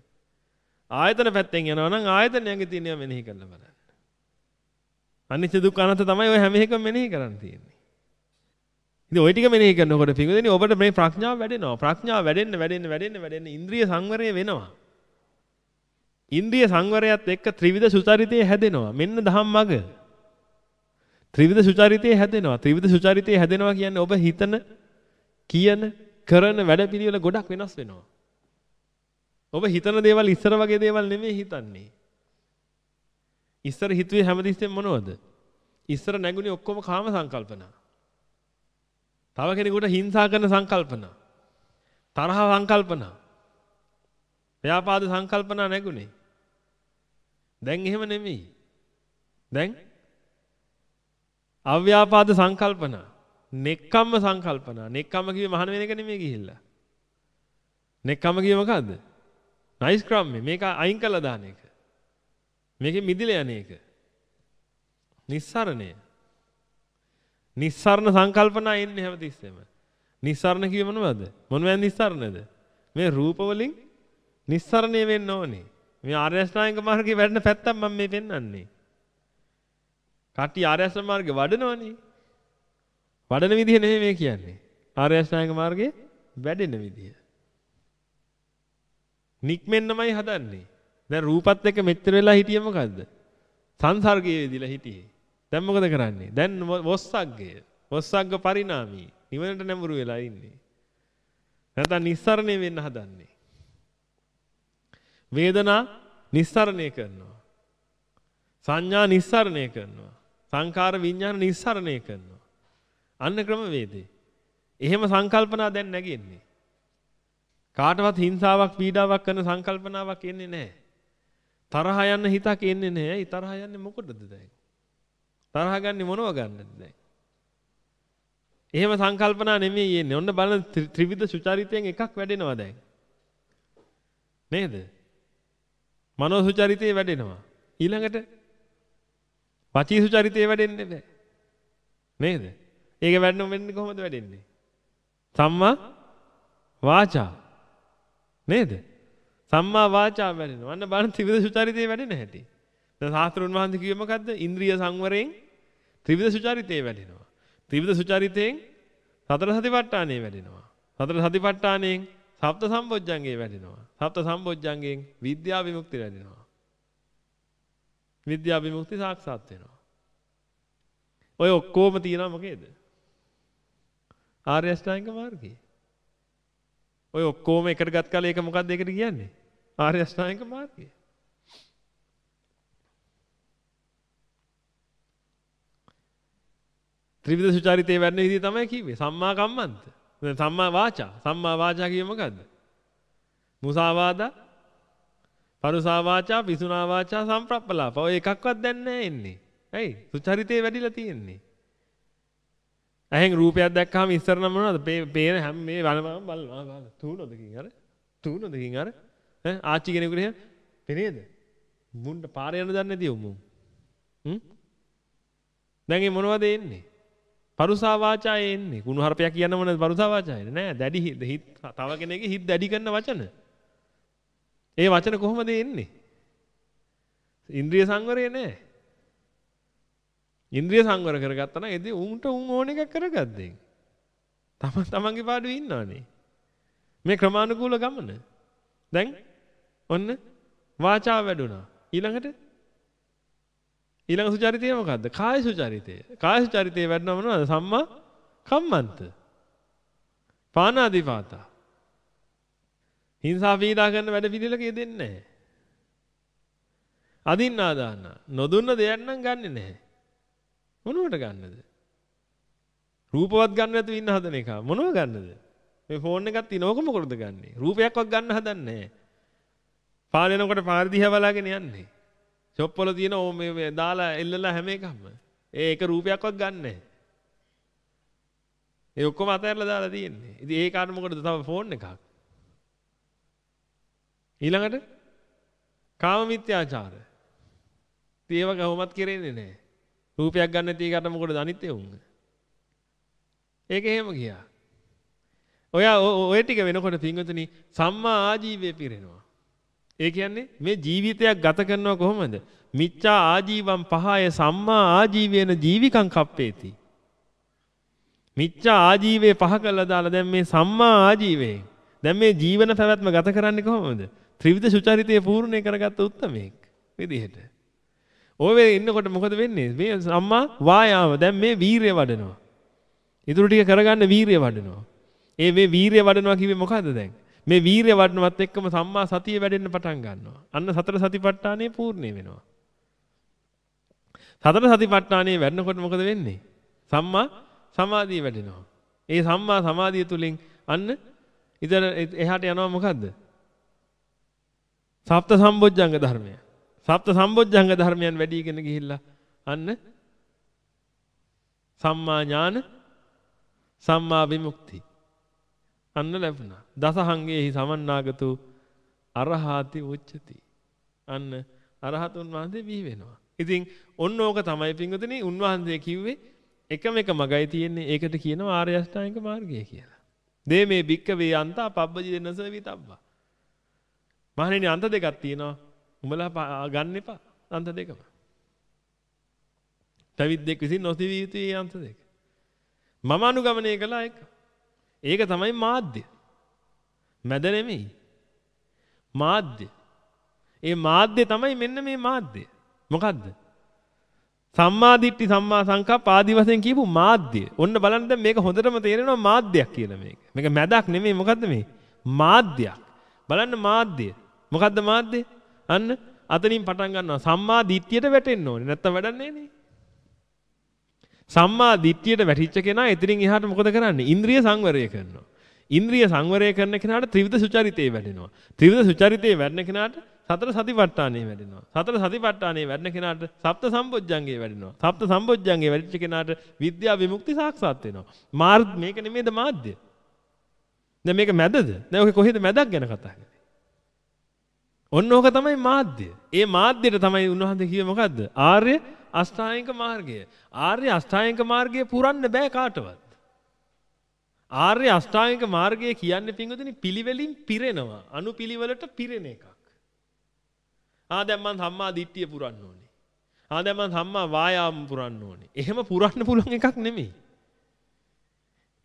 ආයතන පැත්තෙන් යනවනම් ආයතනයන්ගේ තියෙනවා මෙනෙහි කරලා බලන්න. අනිත්‍ය දුක්ඛ අනාත්ම තමයි ඔය හැම එකම මෙනෙහි කරන්න තියෙන්නේ. ඉතින් ওই ටික මෙනෙහි කරනකොට පිටුදෙනි ඔබට මේ ප්‍රඥාව වැඩෙනවා. ප්‍රඥාව වැඩෙන්න වැඩෙන්න වැඩෙන්න වැඩෙන්න ඉන්ද්‍රිය සංවරය වෙනවා. ඉන්ද්‍රිය සංවරයත් එක්ක ත්‍රිවිධ සුචරිතය හැදෙනවා. මෙන්න ධම්මග. ත්‍රිවිධ සුචරිතය හැදෙනවා. ත්‍රිවිධ සුචරිතය හැදෙනවා කියන්නේ ඔබ හිතන, කියන, කරන වැඩපිළිවෙල ගොඩක් වෙනස් වෙනවා. ඔබ හිතන දේවල් ඉස්සර වගේ දේවල් නෙමෙයි හිතන්නේ. ඉස්සර හිතුවේ හැමතිස්සෙම මොනවද? ඉස්සර නැගුණේ ඔක්කොම කාම සංකල්පනා. තව කෙනෙකුට හිංසා කරන සංකල්පනා. තරහ සංකල්පනා. ව්‍යාපාද සංකල්පනා නැගුණේ. දැන් එහෙම නෙමෙයි. දැන් අව්‍යාපාද සංකල්පනා. නෙක්කම්ම සංකල්පනා. නෙක්කම්ම කිව්වේ මහාන වෙන එක නෙමෙයි ගිහිල්ලා. නෙක්කම්ම කිව්වේ මොකද්ද? නයිස් ක්‍රම්මේ මේක අයින් කළා දාන එක. මේකෙන් මිදිලා යන එක. නිස්සරණය. නිස්සරණ සංකල්පනා එන්නේ හැමතිස්සෙම. නිස්සරණ කියේ මොනවද? මොනවද නිස්සරණද? මේ රූප වලින් නිස්සරණය වෙන්න ඕනේ. මේ ආර්ය අෂ්ටාංගික මාර්ගයේ වැඩෙන පැත්තක් මම මේ පෙන්වන්නේ. කට්ටිය ආර්ය අෂ්ටාංගික මාර්ගේ වඩනවනේ. වඩන විදිහ නෙමෙයි මේ කියන්නේ. ආර්ය අෂ්ටාංගික මාර්ගයේ වැඩෙන විදිහ. නික්මෙන්නමයි හදන්නේ. දැන් රූපත් එක්ක මෙච්චර වෙලා හිටියේ මොකද්ද? සංසර්ගයේ විදිලා හිටියේ. දැන් මොකද කරන්නේ? දැන් වොස්සග්ගය. වොස්සග්ග පරිණාමී. නිවනට නැඹුරු වෙලා ඉන්නේ. නැත්නම් නිස්සරණය වෙන්න හදන්නේ. වේදනා නිස්සරණය කරනවා. සංඥා නිස්සරණය කරනවා. සංකාර විඥාන නිස්සරණය කරනවා. අන්න ක්‍රමවේදේ. එහෙම සංකල්පනා දැන් නැගෙන්නේ. කාටවත් හිංසාවක් පීඩාවක් කරන සංකල්පනාවක් එන්නේ නැහැ. තරහ යන්න හිතක් එන්නේ නැහැ. ඒ තරහ යන්නේ මොකටද දැන්? තරහ ගන්නේ මොනව ගන්නද දැන්? එහෙම සංකල්පනා නෙමෙයි එන්නේ. ඔන්න බලන්න ත්‍රිවිධ සුචරිතයෙන් එකක් වැඩෙනවා දැන්. නේද? මනෝ සුචරිතේ වැඩෙනවා. ඊළඟට වචී සුචරිතේ වැඩෙන්නේ නැහැ. නේද? ඒක වැඩනො වෙන්නේ කොහොමද වැඩෙන්නේ? සම්මා වාචා. නේද? සම්මා වාචා වැඩෙනවා. අන්න බලන්න ත්‍රිවිධ සුචරිතේ වැඩෙන හැටි. දැන් ශාස්ත්‍රුන් වහන්සේ කිව්වේ මොකද්ද? ඉන්ද්‍රිය සංවරයෙන් ත්‍රිවිධ සුචරිතේ වැඩෙනවා. ත්‍රිවිධ සුචරිතයෙන් සතර සතිපට්ඨානෙ වැඩෙනවා. සතර සතිපට්ඨානෙන් සප්ත සම්බොජ්ජංගේ වැඩෙනවා. සප්ත සම්බොජ්ජංගෙන් විද්‍යා විමුක්ති වැඩෙනවා. විද්‍යා විමුක්ති සාක්ෂාත් වෙනවා. ඔය ඔක්කොම තියෙනවා මොකේද? ආර්ය අෂ්ටාංගික මාර්ගයේ. ඔය ඔක්කොම එකට ගත් කල ඒක මොකක්ද ඒකට කියන්නේ? ආර්ය අෂ්ටාංගික මාර්ගය. ත්‍රිවිධ සුචරිතේ වැඩන විදිහ තමයි කිව්වේ. සම්මා කම්මන්ත. සම්මා වාචා. සම්මා වාචා කියේ මොකද්ද? මුසාවාදා, පරුසා වාචා, පිසුනා වාචා, සම්ප්‍රප්පලාප. ඔය එකක්වත් දැන් නැහැ එන්නේ. ඇයි? සුචරිතේ වැඩිලා තියෙන්නේ. ඇහෙන් රූපයක් දැක්කහම ඉස්සර නම් මොනවද? පේන හැම මේ බලපෑම බලනවා බලන. තුනොදකින් අර. තුනොදකින් අර. ඈ ආච්චි කෙනෙකුට එහෙම පෙනේද? මුණ්ඩ පාර යන දන්නේ නැති උමුම්. හ්ම්? දැන් මේ මොනවද එන්නේ? පරුසා වාචා එන්නේ. කුණු හරපයක් කියන්න මොනවද පරුසා වාචායද? නෑ දැඩි හිත තව කෙනෙක්ගේ හිත දැඩි කරන වචන. ඒ වචන කොහොමද එන්නේ? ඉන්ද්‍රිය සංවරය නෑ. ඉන්ද්‍රිය සංවර කරගත්තා නම් එදී උන්ට උන් ඕන එකක් කරගද්දේ. තම තමන්ගේ පාඩුවේ ඉන්නවනේ. මේ ක්‍රමානුකූල ගමන. දැන් ඔන්න වාචාව වැඩුණා. ඊළඟට ඊළඟ සුචරිතය මොකද්ද? කාය සුචරිතය. කාය සුචරිතය වැඩනව මොනවද? සම්මා කම්මන්ත. පානාදිපාතා. හිංසා පීඩා කරන වැඩ පිළිලක යෙදෙන්නේ නැහැ. අදින්නා දාන්න. නොදුන්න දෙයක් නම් ගන්නෙ නැහැ. මොනවට ගන්නද? රූපවත් ගන්න නැතුව ඉන්න හදන එක. මොනව ගන්නද? මේ ෆෝන් එකක් තියෙන ඕක මොකටද ගන්නෙ? රූපයක්වත් ගන්න හදන්නේ නැහැ. පාලනකොට පාර දිහා බලාගෙන යන්නේ. ෂොප් වල තියෙන ඕ මේ දාලා එල්ලලා හැම එකක්ම. ඒ එක රූපයක්වත් ගන්න නැහැ. ඒ ඔක්කොම අතහැරලා දාලා තියෙන්නේ. ඉතින් ඒ කාට මොකටද තව ෆෝන් එකක්? ඊළඟට කාම මිත්‍යාචාර. ඉතින් ඒව කවමත් කරෙන්නේ නැහැ. රූපයක් ගන්න නැති එකට මොකටද අනිත් ඒවුන්? ඒක එහෙම ගියා. ඔයා ඔය ටික වෙනකොට පින්වතුනි සම්මා ආජීවය පිරෙනවා. ඒ කියන්නේ මේ ජීවිතයක් ගත කරනවා කොහොමද? මිච්ඡා ආජීවම් පහය සම්මා ආජීවේන ජීවිකං කප්පේති. මිච්ඡා ආජීවයේ පහ කළා දාලා දැන් මේ සම්මා ආජීවයෙන් දැන් මේ ජීවන පැවැත්ම ගත කරන්නේ කොහොමද? ත්‍රිවිධ සුචරිතය පූර්ණේ කරගත්ත උත්තමයෙක් විදිහට. ඔය වෙලේ ඉන්නකොට මොකද වෙන්නේ? මේ සම්මා වායාම දැන් මේ වීරිය වඩනවා. ඉතුරු ටික කරගන්න වීරිය වඩනවා. ඒ මේ වීරිය වඩනවා කිව්වේ මොකද්ද දැන්? මේ වීරිය වඩනවත් එක්කම සම්මා සතිය වැඩෙන්න පටන් ගන්නවා. අන්න සතර සතිපට්ඨානෙ පූර්ණේ වෙනවා. සතර සතිපට්ඨානෙ වැඩනකොට මොකද වෙන්නේ? සම්මා සමාධිය වැඩෙනවා. ඒ සම්මා සමාධිය තුලින් අන්න ඉතින් එහාට යනවා මොකද්ද? සප්ත සම්බොජ්ජංග ධර්මය. සප්ත සම්බොජ්ජංග ධර්මයන් වැඩිගෙන ගිහිල්ලා අන්න සම්මා ඥාන සම්මා විමුක්ති අන්න ලැබුණා. දසහංගේහි සමන්නාගතු අරහාති උච්චති. අන්න අරහතුන් වහන්සේ බිහි වෙනවා. ඉතින් ඔන්න ඕක තමයි පින්වතුනි උන්වහන්සේ කිව්වේ එකම එක මගයි තියෙන්නේ ඒකට කියනවා ආර්ය අෂ්ටාංගික මාර්ගය කියලා. දේ මේ භික්කවේ අන්තා පබ්බජි දෙන්නස විතබ්බා. මහණෙනි අන්ත දෙකක් තියෙනවා. උඹලා ගන්න එපා අන්ත දෙකම. පැවිද්දෙක් විසින් නොතිවිය යුතුයි අන්ත දෙක. මම අනුගමනය කළා එක. ඒක තමයි මාධ්‍ය. මැද නෙමෙයි. මාධ්‍ය. ඒ මාධ්‍ය තමයි මෙන්න මේ මාධ්‍ය. මොකද්ද? සම්මාදිට්ඨි සම්මා සංකප්ප ආදි වශයෙන් කියපු මාධ්‍ය. ඔන්න බලන්න දැන් මේක හොඳටම තේරෙනවා මාධ්‍යයක් කියලා මේක. මේක මැදක් නෙමෙයි මොකද්ද මේ? මාධ්‍යයක්. බලන්න මාධ්‍ය. මොකද්ද මාධ්‍ය? අන්න අතනින් පටන් ගන්නවා සම්මා දිට්ඨියට වැටෙන්න ඕනේ. නැත්තම් වැඩන්නේ නේ. සම්මා දිට්ඨියට වැටිච්ච කෙනා එතනින් එහාට මොකද කරන්නේ? ඉන්ද්‍රිය සංවරය කරනවා. ඉන්ද්‍රිය සංවරය කරන කෙනාට ත්‍රිවිධ සුචරිතේ වැඩෙනවා. ත්‍රිවිධ සුචරිතේ වැඩෙන කෙනාට සතර සතිපට්ඨානෙ වැඩෙනවා. සතර සතිපට්ඨානෙ වැඩෙන කෙනාට සප්ත සම්බොජ්ජංගේ වැඩෙනවා. සප්ත සම්බොජ්ජංගේ වැඩිච්ච කෙනාට විද්‍යා විමුක්ති සාක්ෂාත් වෙනවා. මාර්ග මේක නෙමෙයිද මාධ්‍ය? දැන් මේක මැදද? දැන් ඔක කොහෙද මැදක් ගැන කතා කරන්නේ? ඔන්න ඕක තමයි මාධ්‍ය. ඒ මාධ්‍යයට තමයි උන්වහන්සේ කිව්වේ මොකද්ද? ආර්ය අෂ්ටාංගික මාර්ගය. ආර්ය අෂ්ටාංගික මාර්ගය පුරන්න බෑ කාටවත්. ආර්ය අෂ්ටාංගික මාර්ගය කියන්නේ පින්වතුනි පිළිවෙලින් පිරෙනවා. අනුපිළිවෙලට පිරෙන එකක්. ආ දැන් මං සම්මා දිට්ඨිය පුරන්න ඕනේ. ආ දැන් මං සම්මා වායාම පුරන්න ඕනේ. එහෙම පුරන්න පුළුවන් එකක් නෙමෙයි.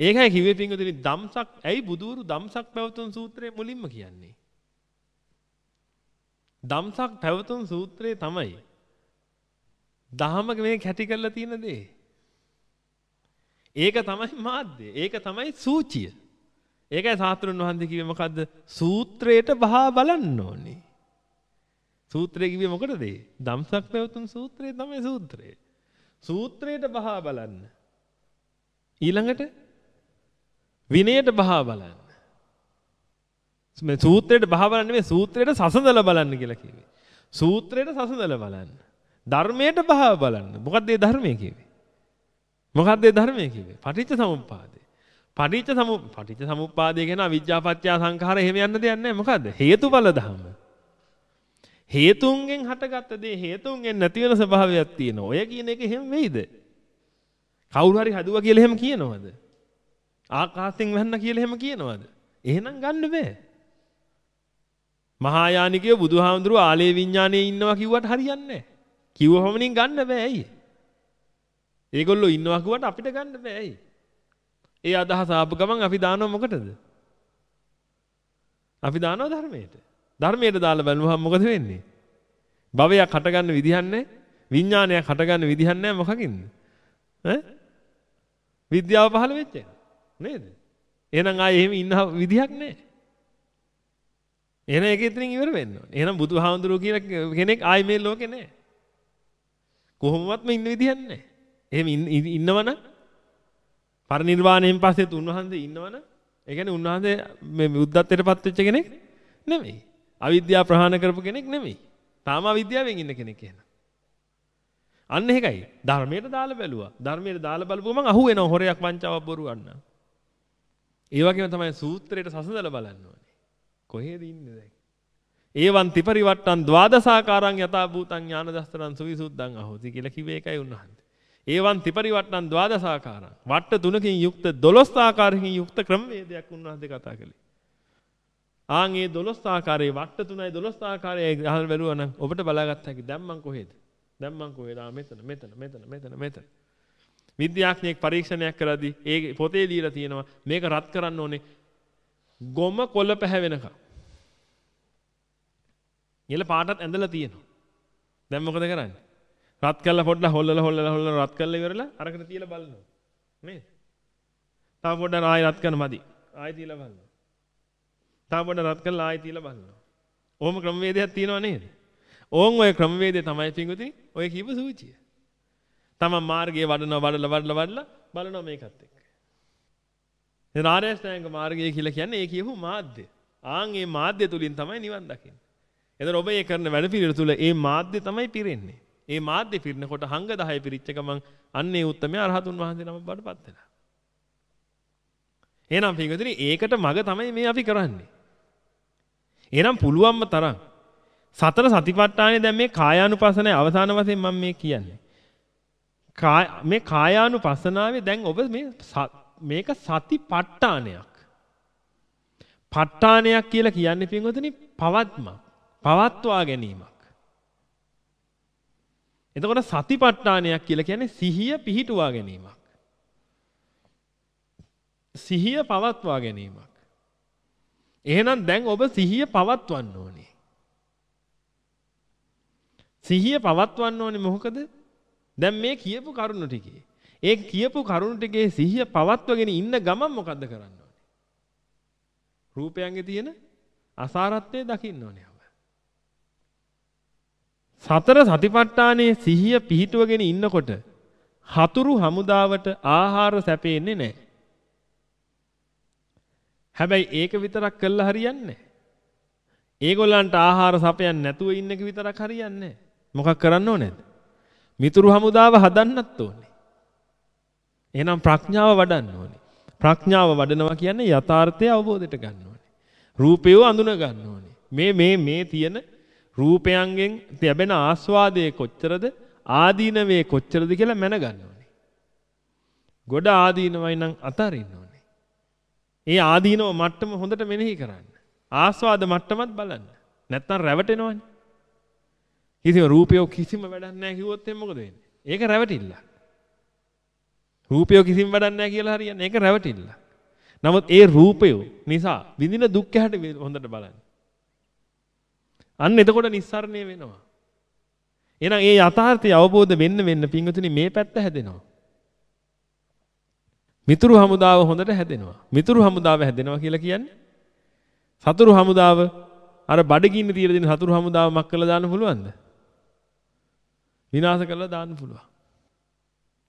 ඒකයි කිව්වේ පින්වතුනි ධම්සක් ඇයි බුදුරු ධම්සක් පැවතුම් සූත්‍රයේ මුලින්ම කියන්නේ. ධම්සක් පැවතුම් සූත්‍රයේ තමයි දහමක මේ කැටි කරලා තියෙන දේ. ඒක තමයි මාධ්‍ය. ඒක තමයි සූචිය. ඒකයි සාස්ත්‍රුන් වහන්සේ කිව්වේ මොකද්ද? සූත්‍රයට බහා බලන්න ඕනේ. සූත්‍රය කිව්වේ මොකටද? ධම්සක් පැවතුම් සූත්‍රය තමයි සූත්‍රය. සූත්‍රයට බහා බලන්න. ඊළඟට විනයට බහා බලන්න. මේ සූත්‍රයට බහා බලන්න නෙමෙයි සූත්‍රයට සසඳලා බලන්න කියලා කිව්වේ. සූත්‍රයට සසඳලා බලන්න. ධර්මයට බහා බලන්න. මොකක්ද මේ ධර්මය කිව්වේ? මොකක්ද මේ ධර්මය කිව්වේ? පටිච්ච සමුප්පාදය. පටිච්ච සමු පටිච්ච සමුප්පාදය කියන අවිජ්ජාපත්‍ය සංඛාර එහෙම යන්න දෙයක් නැහැ. මොකද්ද? හේතුඵල ධර්ම. හේතුන්ගෙන් හටගත්ත දේ හේතුන්ගෙන් නැති වෙන ස්වභාවයක් තියෙනවා. ඔය කියන එක එහෙම වෙයිද? කවුරු හරි හදුවා කියලා එහෙම කියනවද? ආකාශයෙන් වැන්න කියලා එහෙම කියනවද? එහෙනම් ගන්න බෑ. මහායානිකයෝ බුදුහාමුදුරුවෝ ආලේ විඥානයේ ඉන්නවා කිව්වට හරියන්නේ නැහැ. කිව්වහමනින් ගන්න බෑ ඇයි? ඒගොල්ලෝ ඉන්නවා කිව්වට අපිට ගන්න බෑ ඇයි? ඒ අදහස ආපු ගමන් අපි දානවා මොකටද? අපි දානවා ධර්මයට. ධර්මයට දාලා බලමුහම මොකද වෙන්නේ? භවයක් හටගන්න විදිහක් නැහැ. විඥානයක් හටගන්න විදිහක් නැහැ මොකකින්ද? ඈ? විද්‍යාව පහළ වෙච්ච එක. නේද? එහෙනම් ආයේ එහෙම ඉන්න විදිහක් නැහැ. එහෙනම් ඒක ඉතින් ඉවර වෙන්න ඕනේ. එහෙනම් බුදුහාමුදුරුවෝ කියලා කෙනෙක් ආයේ මේ ලෝකේ නැහැ. කොහොමවත්ම ඉන්න විදිහක් නැහැ. එහෙම ඉන්නවනම් පරිනිර්වාණයෙන් පස්සෙත් උන්වහන්සේ ඉන්නවනම් ඒ කියන්නේ උන්වහන්සේ මේ බුද්ධත්වයටපත් වෙච්ච කෙනෙක් නෙමෙයි. අවිද්‍යාව ප්‍රහාණය කරපු කෙනෙක් නෙමෙයි. තාම අවිද්‍යාවෙන් ඉන්න කෙනෙක් එහෙනම්. අන්න ඒකයි. ධර්මයට දාලා බැලුවා. ධර්මයට දාලා බලපුවම අහු වෙනවා හොරයක් වංචාවක් බොරුවක් න්න. ඒ වගේම තමයි සූත්‍රයට සසඳලා බලන්න ඕනේ. කොහෙද ඉන්නේ දැන්? ඒවන් ත්‍රිපරිවට්ටන් ද්වාදසාකාරං යථා භූතං ඥාන දස්තරං සුවිසුද්ධං අහෝති කියලා කිව්වේ ඒකයි උන්වහන්සේ. ඒවන් ත්‍රිපරිවට්ටන් ද්වාදසාකාරං වට්ට තුනකින් යුක්ත 12 ආකාරකින් යුක්ත ක්‍රමවේදයක් උන්වහන්සේ කතා කළේ. ආන් ඒ 12 ආකාරයේ වට්ට තුනයි 12 ආකාරයේ අහල් බැලුවා නම් ඔබට බලාගත්ත හැකි දැන් මං කොහෙද? දැන් මං කොහෙද? ආ මෙතන මෙතන මෙතන මෙතන මෙතන. විද්‍යාඥයෙක් පරීක්ෂණයක් කරද්දී ඒ පොතේ දීලා තියෙනවා මේක රත් කරන්න ඕනේ ගොම කොළ පැහැවෙනකම්. නිල පාටත් ඇඳලා තියෙනවා. දැන් මොකද කරන්නේ? රත් කරලා පොඩ්ඩක් හොල්ලලා හොල්ලලා හොල්ලලා රත් කරලා ඉවරලා අරකට තියලා බලනවා. නේද? තව පොඩ්ඩක් ආයෙ රත් කරන මදි. ආයෙ තියලා බලනවා. තව පොඩ්ඩක් රත් කරලා ආයෙ තියලා බලනවා. ඕම ක්‍රමවේදයක් තියෙනව නේද? ඕන් ඔය ක්‍රමවේදය තමයි පිංගුතුනි ඔය කියපු සූචිය. තමන් මාර්ගයේ වඩනවා වඩලා වඩලා වඩලා බලනවා මේකත් එක්ක. දැන් ආර්යශ්‍රැංග මාර්ගය කියලා කියන්නේ ඒ කියපු මාධ්‍ය. ආන් ඒ මාධ්‍ය තුලින් තමයි නිවන් දකින්නේ. එතන ඔබ ඒ කරන වැඩ පිළිවෙල තුල ඒ මාධ්‍ය තමයි පිරෙන්නේ. ඒ මාධ්‍ය පිරෙනකොට හංග 10 පිරිච්ච ගමන් අන්නේ උත්තමයා අරහතුන් වහන්සේ නම බඩපත් වෙනවා. එහෙනම් පිටුදිරි ඒකට මග තමයි මේ අපි කරන්නේ. එහෙනම් පුළුවන්ම තරම් සතර සතිපට්ඨානේ දැන් මේ කායානුපස්සනාවේ අවසාන වශයෙන් මම මේ කියන්නේ. මේ කායානුපස්සනාවේ දැන් ඔබ මේ මේක සතිපට්ඨානයක්. ප ဋ ාණයක් කියලා කියන්නේ පින්වතුනි පවත්මක්. පවත්වා ගැනීමක්. එතකොට සතිපට්ඨානයක් කියලා කියන්නේ සිහිය පිහිටුවා ගැනීමක්. සිහිය පවත්වා ගැනීමක්. එහෙනම් දැන් ඔබ සිහිය පවත්වන්න ඕනේ. සිහිය පවත්වන්න ඕනේ මොකද? දැන් මේ කියපු කරුණු ටිකේ. ඒ කියපු කරුණු ටිකේ සිහිය පවත්වගෙන ඉන්න ගමන් මොකද්ද කරන්න ඕනේ? රූපයන්ගේ තියෙන අසාරත්වය දකින්න ඕනේ. සතර සතිපට්ඨානයේ සිහිය පිහිටුවගෙන ඉන්නකොට හතුරු හමුදාවට ආහාර සැපෙන්නේ නැහැ. හැබැයි ඒක විතරක් කළා හරියන්නේ නැහැ. ඒගොල්ලන්ට ආහාර සපයන්නේ නැතුව ඉන්න එක විතරක් හරියන්නේ නැහැ. මොකක් කරන්න ඕනේද? මිතුරු හමුදාව හදන්නත් ඕනේ. එහෙනම් ප්‍රඥාව වඩන්න ඕනේ. ප්‍රඥාව වඩනවා කියන්නේ යථාර්ථය අවබෝධයට ගන්න ඕනේ. රූපය අඳුන ගන්න ඕනේ. මේ මේ මේ තියෙන රූපයන්ගෙන් ලැබෙන ආස්වාදයේ කොච්චරද ආදීනවේ කොච්චරද කියලා මැනගන්න ඕනේ. ගොඩ ආදීනවයි නම් අතරින්න ඕනේ. ඒ ආදීනව මට්ටම හොඳට මෙනෙහි කරන්න. ආස්වාද මට්ටමත් බලන්න. නැත්තම් රැවටෙනවනේ. කිසිම රූපය කිසිම වැඩක් නැහැ කිව්වොත් එම් මොකද වෙන්නේ? ඒක රැවටිල්ල. රූපය කිසිම වැඩක් නැහැ කියලා හරියන්නේ. ඒක රැවටිල්ල. නමුත් ඒ රූපය නිසා විඳින දුක් හැට හොඳට බලන්න. අන්න එතකොට නිස්සරණය වෙනවා. එහෙනම් ඒ යථාර්ථය අවබෝධ වෙන්න වෙන්න පින්වතුනි මේ පැත්ත හැදෙනවා. මිතුරු හමුදාව හොඳට හැදෙනවා. මිතුරු හමුදාව හැදෙනවා කියලා කියන්නේ සතුරු හමුදාව අර බඩගින්න තියලා දෙන සතුරු හමුදාව මක් කළා දාන්න පුළුවන්ද? විනාශ කළා දාන්න පුළුවන්.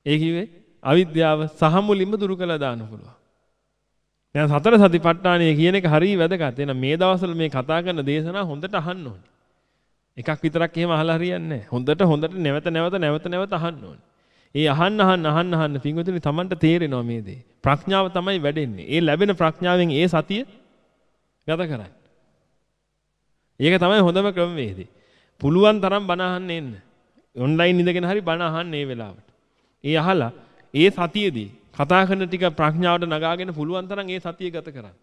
ඒ කිව්වේ අවිද්‍යාව සහ මුලින්ම දුරු කළා දාන්න පුළුවන්. දැන් සතර සතිපට්ඨානය කියන එක හරිය වැදගත්. එහෙනම් මේ දවස්වල මේ කතා කරන දේශනා හොඳට අහන්න ඕනේ. එකක් විතරක් එහෙම අහලා හරියන්නේ නැහැ. හොඳට හොඳට නැවත නැවත නැවත නැවත අහන්න ඕනේ. ඒ අහන්න අහන්න අහන්න අහන්න පින්වතුනි Tamanට තේරෙනවා මේ දේ. ප්‍රඥාව තමයි වැඩෙන්නේ. ඒ ලැබෙන ප්‍රඥාවෙන් ඒ සතිය ගත කරන්න. ඒක තමයි හොඳම ක්‍රමවේදය. පුළුවන් තරම් බණ අහන්න එන්න. ඔන්ලයින් ඉඳගෙන හරි බණ අහන්න මේ වෙලාවට. ඒ අහලා ඒ සතියේදී කතා කරන ටික ප්‍රඥාවට නගාගෙන පුළුවන් තරම් ඒ සතිය ගත කරන්න.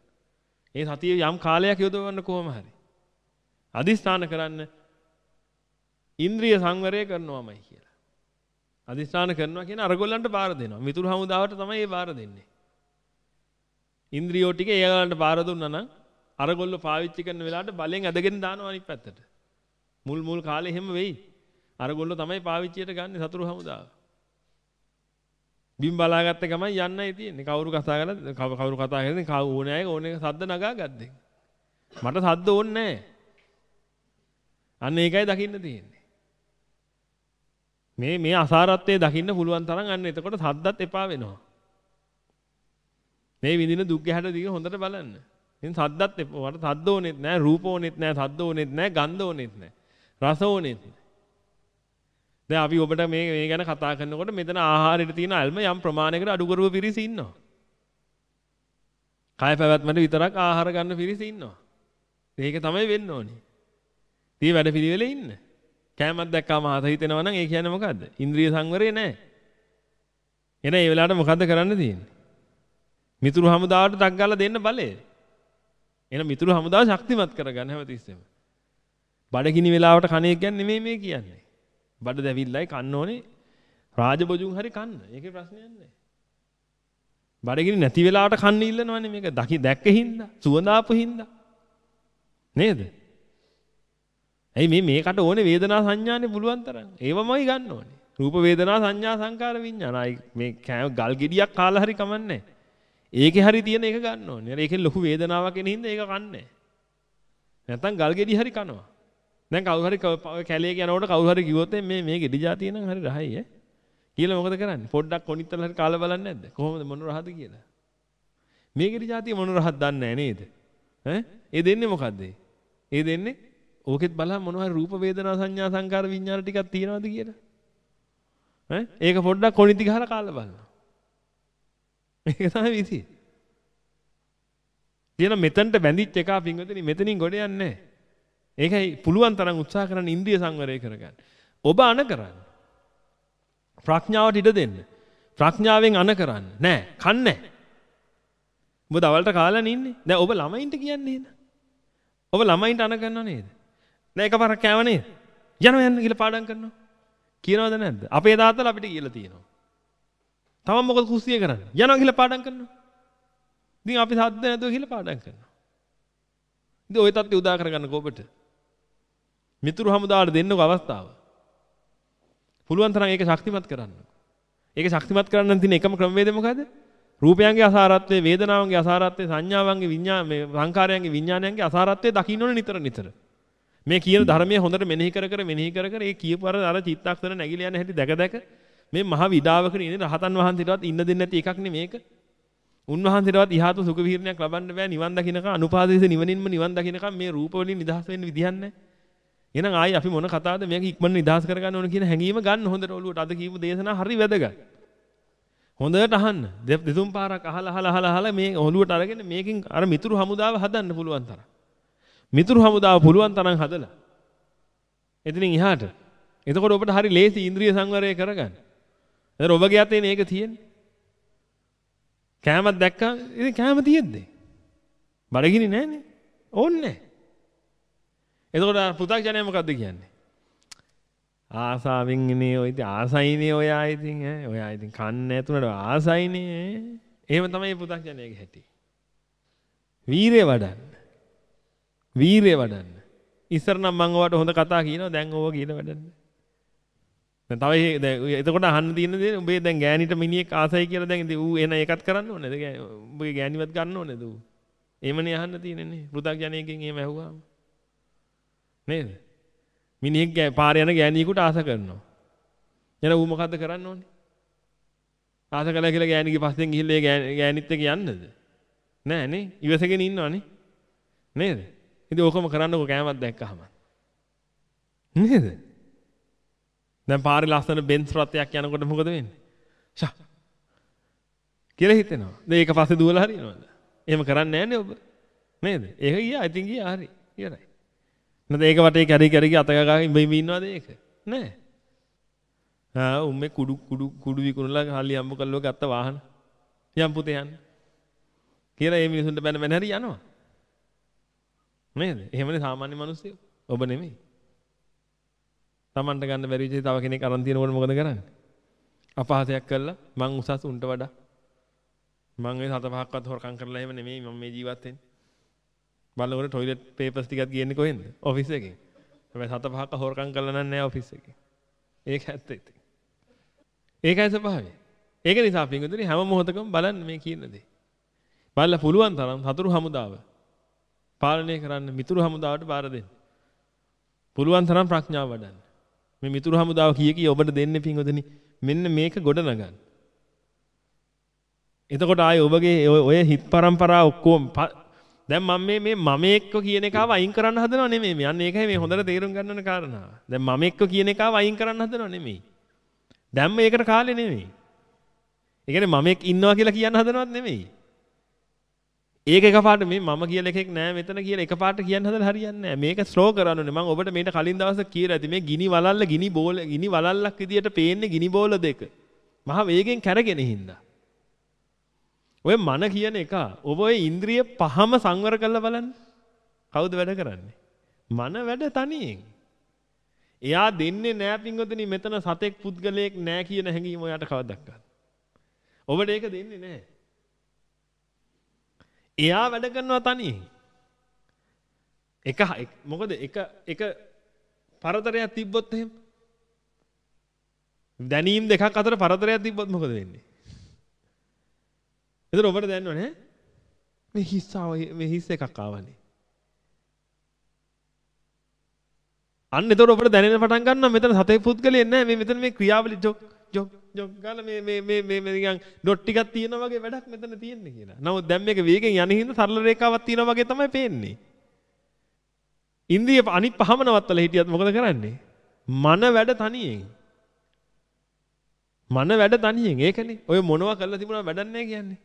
ඒ සතිය යම් කාලයක් යොදවන්න කොහොම හරි. අදිස්ථාන කරන්න ඉන්ද්‍රිය සංවරය කරනවාමයි කියලා. අදිස්ථාන කරනවා කියන අරගොල්ලන්ට බාර දෙනවා. මිතුරු හමුදාවට තමයි ඒ බාර දෙන්නේ. ඉන්ද්‍රියෝ ටික ඒගොල්ලන්ට බාර දුන්නා නම් අරගොල්ලෝ පාවිච්චි කරන වෙලාවට බලෙන් ඇදගෙන දානවා අනිත් පැත්තට. මුල් මුල් කාලේ එහෙම වෙයි. අරගොල්ලෝ තමයි පාවිච්චියට ගන්න සතුරු හමුදාව. බිම් බලාගත්ත ගමන් යන්නයි තියෙන්නේ. කවුරු කතා කරලා කවුරු කතා කරන්නේ කව ඕනේ අය ඕනේ සද්ද නගා ගත්තේ. මට සද්ද ඕනේ නැහැ. අන්න ඒකයි දකින්න තියෙන්නේ. මේ මේ අසාරත්වයේ දකින්න පුළුවන් තරම් අන්න එතකොට සද්දත් එපා වෙනවා. මේ විඳින දුක් ගැහැට දිග හොඳට බලන්න. ඉතින් සද්දත් එපා. මට සද්ද ඕනෙත් නැහැ, රූප ඕනෙත් නැහැ, සද්ද ඕනෙත් නැහැ, ගන්ධ ඕනෙත් නැහැ. රස ඕනෙත් නැහැ. දැන් අපි ඔබට මේ මේ ගැන කතා කරනකොට මෙතන ආහාරයට තියෙන අල්ම යම් ප්‍රමාණයකට අඩු කරව පිරිස ඉන්නවා. කය පැවැත්මට විතරක් ආහාර ගන්න පිරිස ඉන්නවා. ඒක තමයි වෙන්න ඕනේ. ඉතින් වැඩ පිළිවෙලේ ඉන්න. කෑමක් දැක්කාම ආත හිතෙනවා නම් ඒ කියන්නේ මොකද්ද? ඉන්ද්‍රිය සංවරය නැහැ. එහෙනම් ඒ වෙලාවට මොකද්ද කරන්න තියෙන්නේ? මිතුරු හමුදාවට ටක් ගාලා දෙන්න බලය. එහෙනම් මිතුරු හමුදාව ශක්තිමත් කරගන්න හැමතිස්සෙම. බඩගිනි වෙලාවට කණේ කියන්නේ නෙමෙයි මේ කියන්නේ. බඩ දැවිල්ලයි කන්න ඕනේ රාජබොජුන් හරි කන්න. ඒකේ ප්‍රශ්නයක් නැහැ. බඩගිනි නැති වෙලාවට කන්න ඉල්ලනවනේ මේක දකි දැක්ක හින්දා, සුවඳ ආපු හින්දා. නේද? ඇයි මේ මේකට ඕනේ වේදනා සංඥානේ පුළුවන් තරම්. ඒවමයි ගන්න ඕනේ. රූප වේදනා සංඥා සංකාර විඤ්ඤාණ. අයි මේ ගල් ගෙඩියක් කාලා හරි කමන්නේ ඒකේ හරි තියෙන එක ගන්න ඕනේ. ඒකෙන් ලොකු වේදනාවක් එන හින්දා ඒක කන්නේ නැත්තම් ගල් ගෙඩි හරි කනවා. දැන් කවුරු හරි කැලේ යනකොට කවුරු හරි කිව්වොත් මේ මේ ගෙඩි જાතිය නම් හරි රහයි ඈ. කියලා මොකද කරන්නේ? පොඩ්ඩක් කොනිත්තල හරි කාලා බලන්නේ නැද්ද? කොහොමද මොන රහද කියලා? මේ ගෙඩි જાතිය මොන රහද දන්නේ නේද? ඈ? ඒ දෙන්නේ මොකද්ද ඒ? දෙන්නේ ඕකෙත් බලන්න මොනවා හරි රූප වේදනා සංඥා සංකාර විඥාන ටිකක් තියෙනවද කියලා? ඈ? ඒක පොඩ්ඩක් කොනිති ගහලා කාලා බලන්න. මේක තමයි විදිය. කියන මෙතනට බැඳිච්ච එක පින්වතුනි මෙතනින් ගොඩ යන්නේ. නැහැ ඒකයි පුළුවන් තරම් උත්සාහ කරන්න ඉන්ද්‍රිය සංවරය කරගන්න. ඔබ අන කරන්න. ප්‍රඥාවට ඉඩ දෙන්න. ප්‍රඥාවෙන් අන කරන්න. නෑ, කන්නේ නෑ. ඔබ දවල්ට කාලා ඉන්නේ. දැන් ඔබ ළමයින්ට කියන්නේ නේද? ඔබ ළමයින්ට අන කරනව නේද? දැන් එකපාරක් කෑව නේද? යනවා යන්න කියලා පාඩම් කරනවා. කියනවද නැද්ද? අපේ තාත්තලා අපිට කියලා තියෙනවා. තමන් මොකද කුස්සිය කරන්නේ? යනවා කියලා පාඩම් කරනවා. ඉතින් අපි සද්ද නැතුව කියලා පාඩම් කරනවා. ඉතින් ওই තත්ත්වය උදා කරගන්නකෝ ඔබට. මිතුරු හමුදාවට දෙන්නකෝ අවස්ථාව. පුළුවන් තරම් ඒක ශක්තිමත් කරන්න. ඒක ශක්තිමත් කරන්න තියෙන එකම ක්‍රමවේදය මොකද්ද? රූපයන්ගේ අසාරත්වයේ වේදනාවන්ගේ අසාරත්වයේ සංඥාවන්ගේ විඤ්ඤා මේ සංකාරයන්ගේ විඤ්ඤාණයන්ගේ අසාරත්වයේ දකින්න ඕනේ නිතර නිතර. මේ කියන ධර්මයේ හොඳට මෙනෙහි කර කර මෙනෙහි කර කර ඒ කියපු අර අර චිත්තක්ෂණ නැగిලා යන හැටි දැක දැක මේ මහ විඩාවක ඉන්නේ රහතන් වහන්සේටවත් ඉන්න දෙන්නේ නැති එකක් නේ මේක. උන්වහන්සේටවත් ඉහාතු සුඛ විහරණයක් ලබන්න බෑ නිවන් දකින්නකම් අනුපාදේශ නිවනින්ම නිවන් දකින්නකම් මේ රූප වලින් නිදහස් වෙන්න විදිහක් නැහැ. එහෙනම් ආයි අපි මොන කතාවද මේක ඉක්මනට නිදහස් කරගන්න ඕන කියන හැඟීම ගන්න හොඳට ඔළුවට අද කියපු දේශනා හරි වැදගත්. හොඳට අහන්න. දෙතුන් පාරක් අහලා අහලා අහලා අහලා මේ ඔළුවට අරගෙන මේකෙන් අර මිතුරු හමුදාව හදන්න පුළුවන් තරම්. මිතුරු හමුදාව පුළුවන් තරම් හදලා. එතනින් එහාට. එතකොට ඔබට හරි ලේසි ඉන්ද්‍රිය සංවරය කරගන්න. එතන ඔබගේ අතේ මේක තියෙන්නේ. කෑමක් දැක්කම ඉතින් කෑම තියෙද්දි. බඩගිනි නෑනේ. ඕන්නේ නෑ. එතකොට පු탁ජනයා මොකද්ද කියන්නේ? ආසාවෙන් ඉනේ ඔය ඉතින් ආසයිනේ ඔයා ඉතින් ඈ ඔයා ඉතින් කන්න නැතුනට ආසයිනේ. එහෙම තමයි පු탁ජනයාගේ හැටි. වීරය වඩන්න. වීරය වඩන්න. ඉස්සර නම් මම ඔයාලට හොඳ කතා කියනවා දැන් ඕව කියන වැඩක් තව දැන් එතකොට අහන්න තියෙන දේ උඹේ දැන් ගෑණිට මිනිහෙක් ආසයි කියලා දැන් ඉතින් ඌ එන එකත් කරන්න ඕනේද උඹගේ ගෑණිවත් ගන්න ඕනේද ඌ එහෙමනේ අහන්න තියෙන්නේ නේ පෘථග්ජනයකින් එහෙම ඇහුවාම නේද? මිනිහෙක් පාර යන ගෑණියෙකුට ආස කරනවා. එන ඌ මොකද්ද කරන්න ඕනේ? ආස කළා කියලා ගෑණිගේ පස්සෙන් ගිහිල්ලා ඒ ගෑණිත් එක්ක යන්නද? නෑ නේ. ඉවසගෙන ඉන්නවනේ. නේද? ඉතින් ඕකම කරන්නකො කෑමක් දැක්කහම. නේද? දැන් පාරේ ලස්සන බෙන්ස් රථයක් යනකොට මොකද වෙන්නේ? ෂා. කියලා හිතෙනවා. දැන් ඒක පස්සේ දුවලා හරියනවද? එහෙම කරන්නේ නැන්නේ ඔබ. නේද? ඒක ගියා. ඉතින් ගියා හරි. ඉවරයි. නැත්නම් ඒක වටේ කැරි කැරි අතගා ඉඹ ඉඹ ඉන්නවද ඒක? නෑ. ආ උම්මේ කුඩු කුඩු කුඩු විකුණලා හාලි අම්බ කල්ලෝ ගත්ත වාහන. යම් පුතේ යන්න. කියලා මේ මිනිසුන්ට බැන බැන හරි යනවා. නේද? එහෙමනේ සාමාන්‍ය මිනිස්සු. ඔබ නෙමෙයි. Tamanට ගන්න බැරි විදිහට තව කෙනෙක් අරන් තියනකොට මොකද කරන්නේ? අපහාසයක් කළා මං උසස් උන්ට වඩා. මං ඒ හත පහක්වත් හොරකම් කරලා එහෙම නෙමෙයි මම මේ ජීවත් වෙන්නේ. බලනකොට টয়ලට් පේපර්ස් ටිකක් ගියන්නේ කොහෙන්ද? ඔෆිස් එකෙන්. හැබැයි සත පහක හොරකම් කළා නම් නෑ ඔෆිස් එකේ. ඒක ඇත්ත ඉතින්. ඒකයි ස්වභාවය. ඒක නිසා පින්වතුනි හැම මොහොතකම බලන්න මේ කියන දේ. බලලා පුළුවන් තරම් සතුරු හමුදාව පාලනය කරන්න මිතුරු හමුදාවට බාර දෙන්න. පුළුවන් තරම් ප්‍රඥාව වඩන්න. මේ මිතුරු හමුදාව කී කී ඔබට දෙන්නේ පින්වතුනි මෙන්න මේක ගොඩනගන්න. එතකොට ආයේ ඔබගේ ඔය හිත් පරම්පරා ඔක්කොම දැන් මම මේ මේ මම එක්ක කියන එකාව අයින් කරන්න හදනව නෙමෙයි. මේ අන්න ඒකයි මේ හොඳට තේරුම් ගන්න ඕන කාරණා. දැන් මම එක්ක කියන එකාව අයින් කරන්න හදනව නෙමෙයි. දැන් මේකට කාලේ නෙමෙයි. ඒ කියන්නේ මම එක් ඉන්නවා කියලා කියන්න හදනවත් නෙමෙයි. ඒක එකපාරට මේ මම කියලා එකෙක් නෑ මෙතන කියලා එකපාරට කියන්න හදලා හරියන්නේ නෑ. මේක ස්ලෝ කරන්න ඕනේ. මම ඔබට මේකට කලින් දවසක් කියලා ඇති. මේ ගිනි වලල්ල ගිනි බෝල ගිනි වලල්ලක් විදියට පේන්නේ ගිනි බෝල දෙක. මහ වේගෙන් කැරගෙන හින්දා. ඔය මන කියන එක ඔබ ඔය ඉන්ද්‍රිය පහම සංවර කරලා බලන්න. කවුද වැඩ කරන්නේ? මන වැඩ තනියෙන්. එයා දෙන්නේ නෑ පින්වතුනි මෙතන සතෙක් පුද්ගලයෙක් නෑ කියන හැඟීම ඔයාට කවදක්වත්. ඔබට ඒක දෙන්නේ නෑ. එයා වැඩ කරනවා තනියෙන්. එක මොකද එක එක පරතරයක් තිබ්බොත් එහෙම දැනීම් දෙකක් අතර පරතරයක් තිබ්බොත් මොකද වෙන්නේ? එතකොට ඔබට දැනව නේ මේ හිස්සාව මේ හිස් එකක් ආවනේ. අන්න එතකොට ඔබට දැනෙන පටන් ගන්නවා මෙතන සතේ පුද්ගලයෙක් නැහැ මේ මෙතන මේ ක්‍රියාවලිය ජොක් ජොක් ජොක් ගාලා මේ මේ මේ මේ නිකන් ඩොට් ටිකක් තියෙනා වගේ වැඩක් මෙතන තියෙන්නේ කියලා. නමුත් දැන් මේක වේගෙන් යන හින්දා සරල රේඛාවක් තියෙනා වගේ තමයි පේන්නේ. ඉන්ද්‍රිය අනිත් පහම නවත්තලා හිටියත් මොකද කරන්නේ? මන වැඩ තනියෙන්. මන වැඩ තනියෙන්. ඒකනේ. ඔය මොනවා කරලා තිබුණා වැඩක් නැහැ කියන්නේ.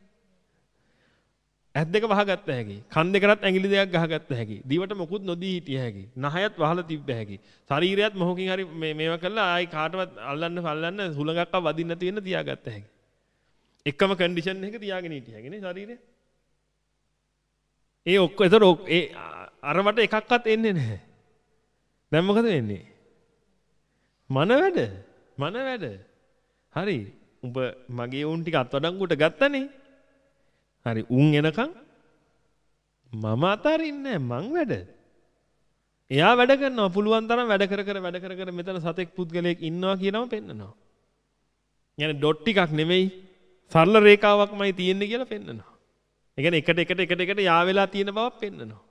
ඇස් දෙක වහගත්ත හැකි. කන් දෙකටත් ඇඟිලි දෙකක් ගහගත්ත හැකි. දිවට මොකුත් නොදී හිටිය හැකි. නහයත් වහලා තිබ්බ හැකි. ශරීරයත් මොහොකින් හරි මේ මේවා කළා ආයි කාටවත් අල්ලන්න අල්ලන්න හුලඟක්ව වදින්න නැති වෙන්න තියාගත්ත හැකි. එකම කන්ඩිෂන් එක තියාගෙන හිටිය හැකි නේ ශරීරය. ඒ ඔක්කො ඒතර ඒ අරවට එකක්වත් එන්නේ නැහැ. දැන් මොකද වෙන්නේ? මන වැඩ. මන වැඩ. හරි. උඹ මගේ උන් ටික අත්වඩංගුවට ගත්තනේ. හරි උන් එනකන් මම අතාරින්නේ මං වැඩ. එයා වැඩ කරනවා පුළුවන් තරම් වැඩ කර කර වැඩ කර කර මෙතන සතෙක් පුද්ගලයෙක් ඉන්නවා කියනම පෙන්නනවා. يعني ඩොට් ටිකක් නෙමෙයි සරල රේඛාවක්මයි තියෙන්නේ කියලා පෙන්නනවා. ඒ කියන්නේ එකට එකට එකට එකට යා වෙලා තියෙන බවක් පෙන්නනවා.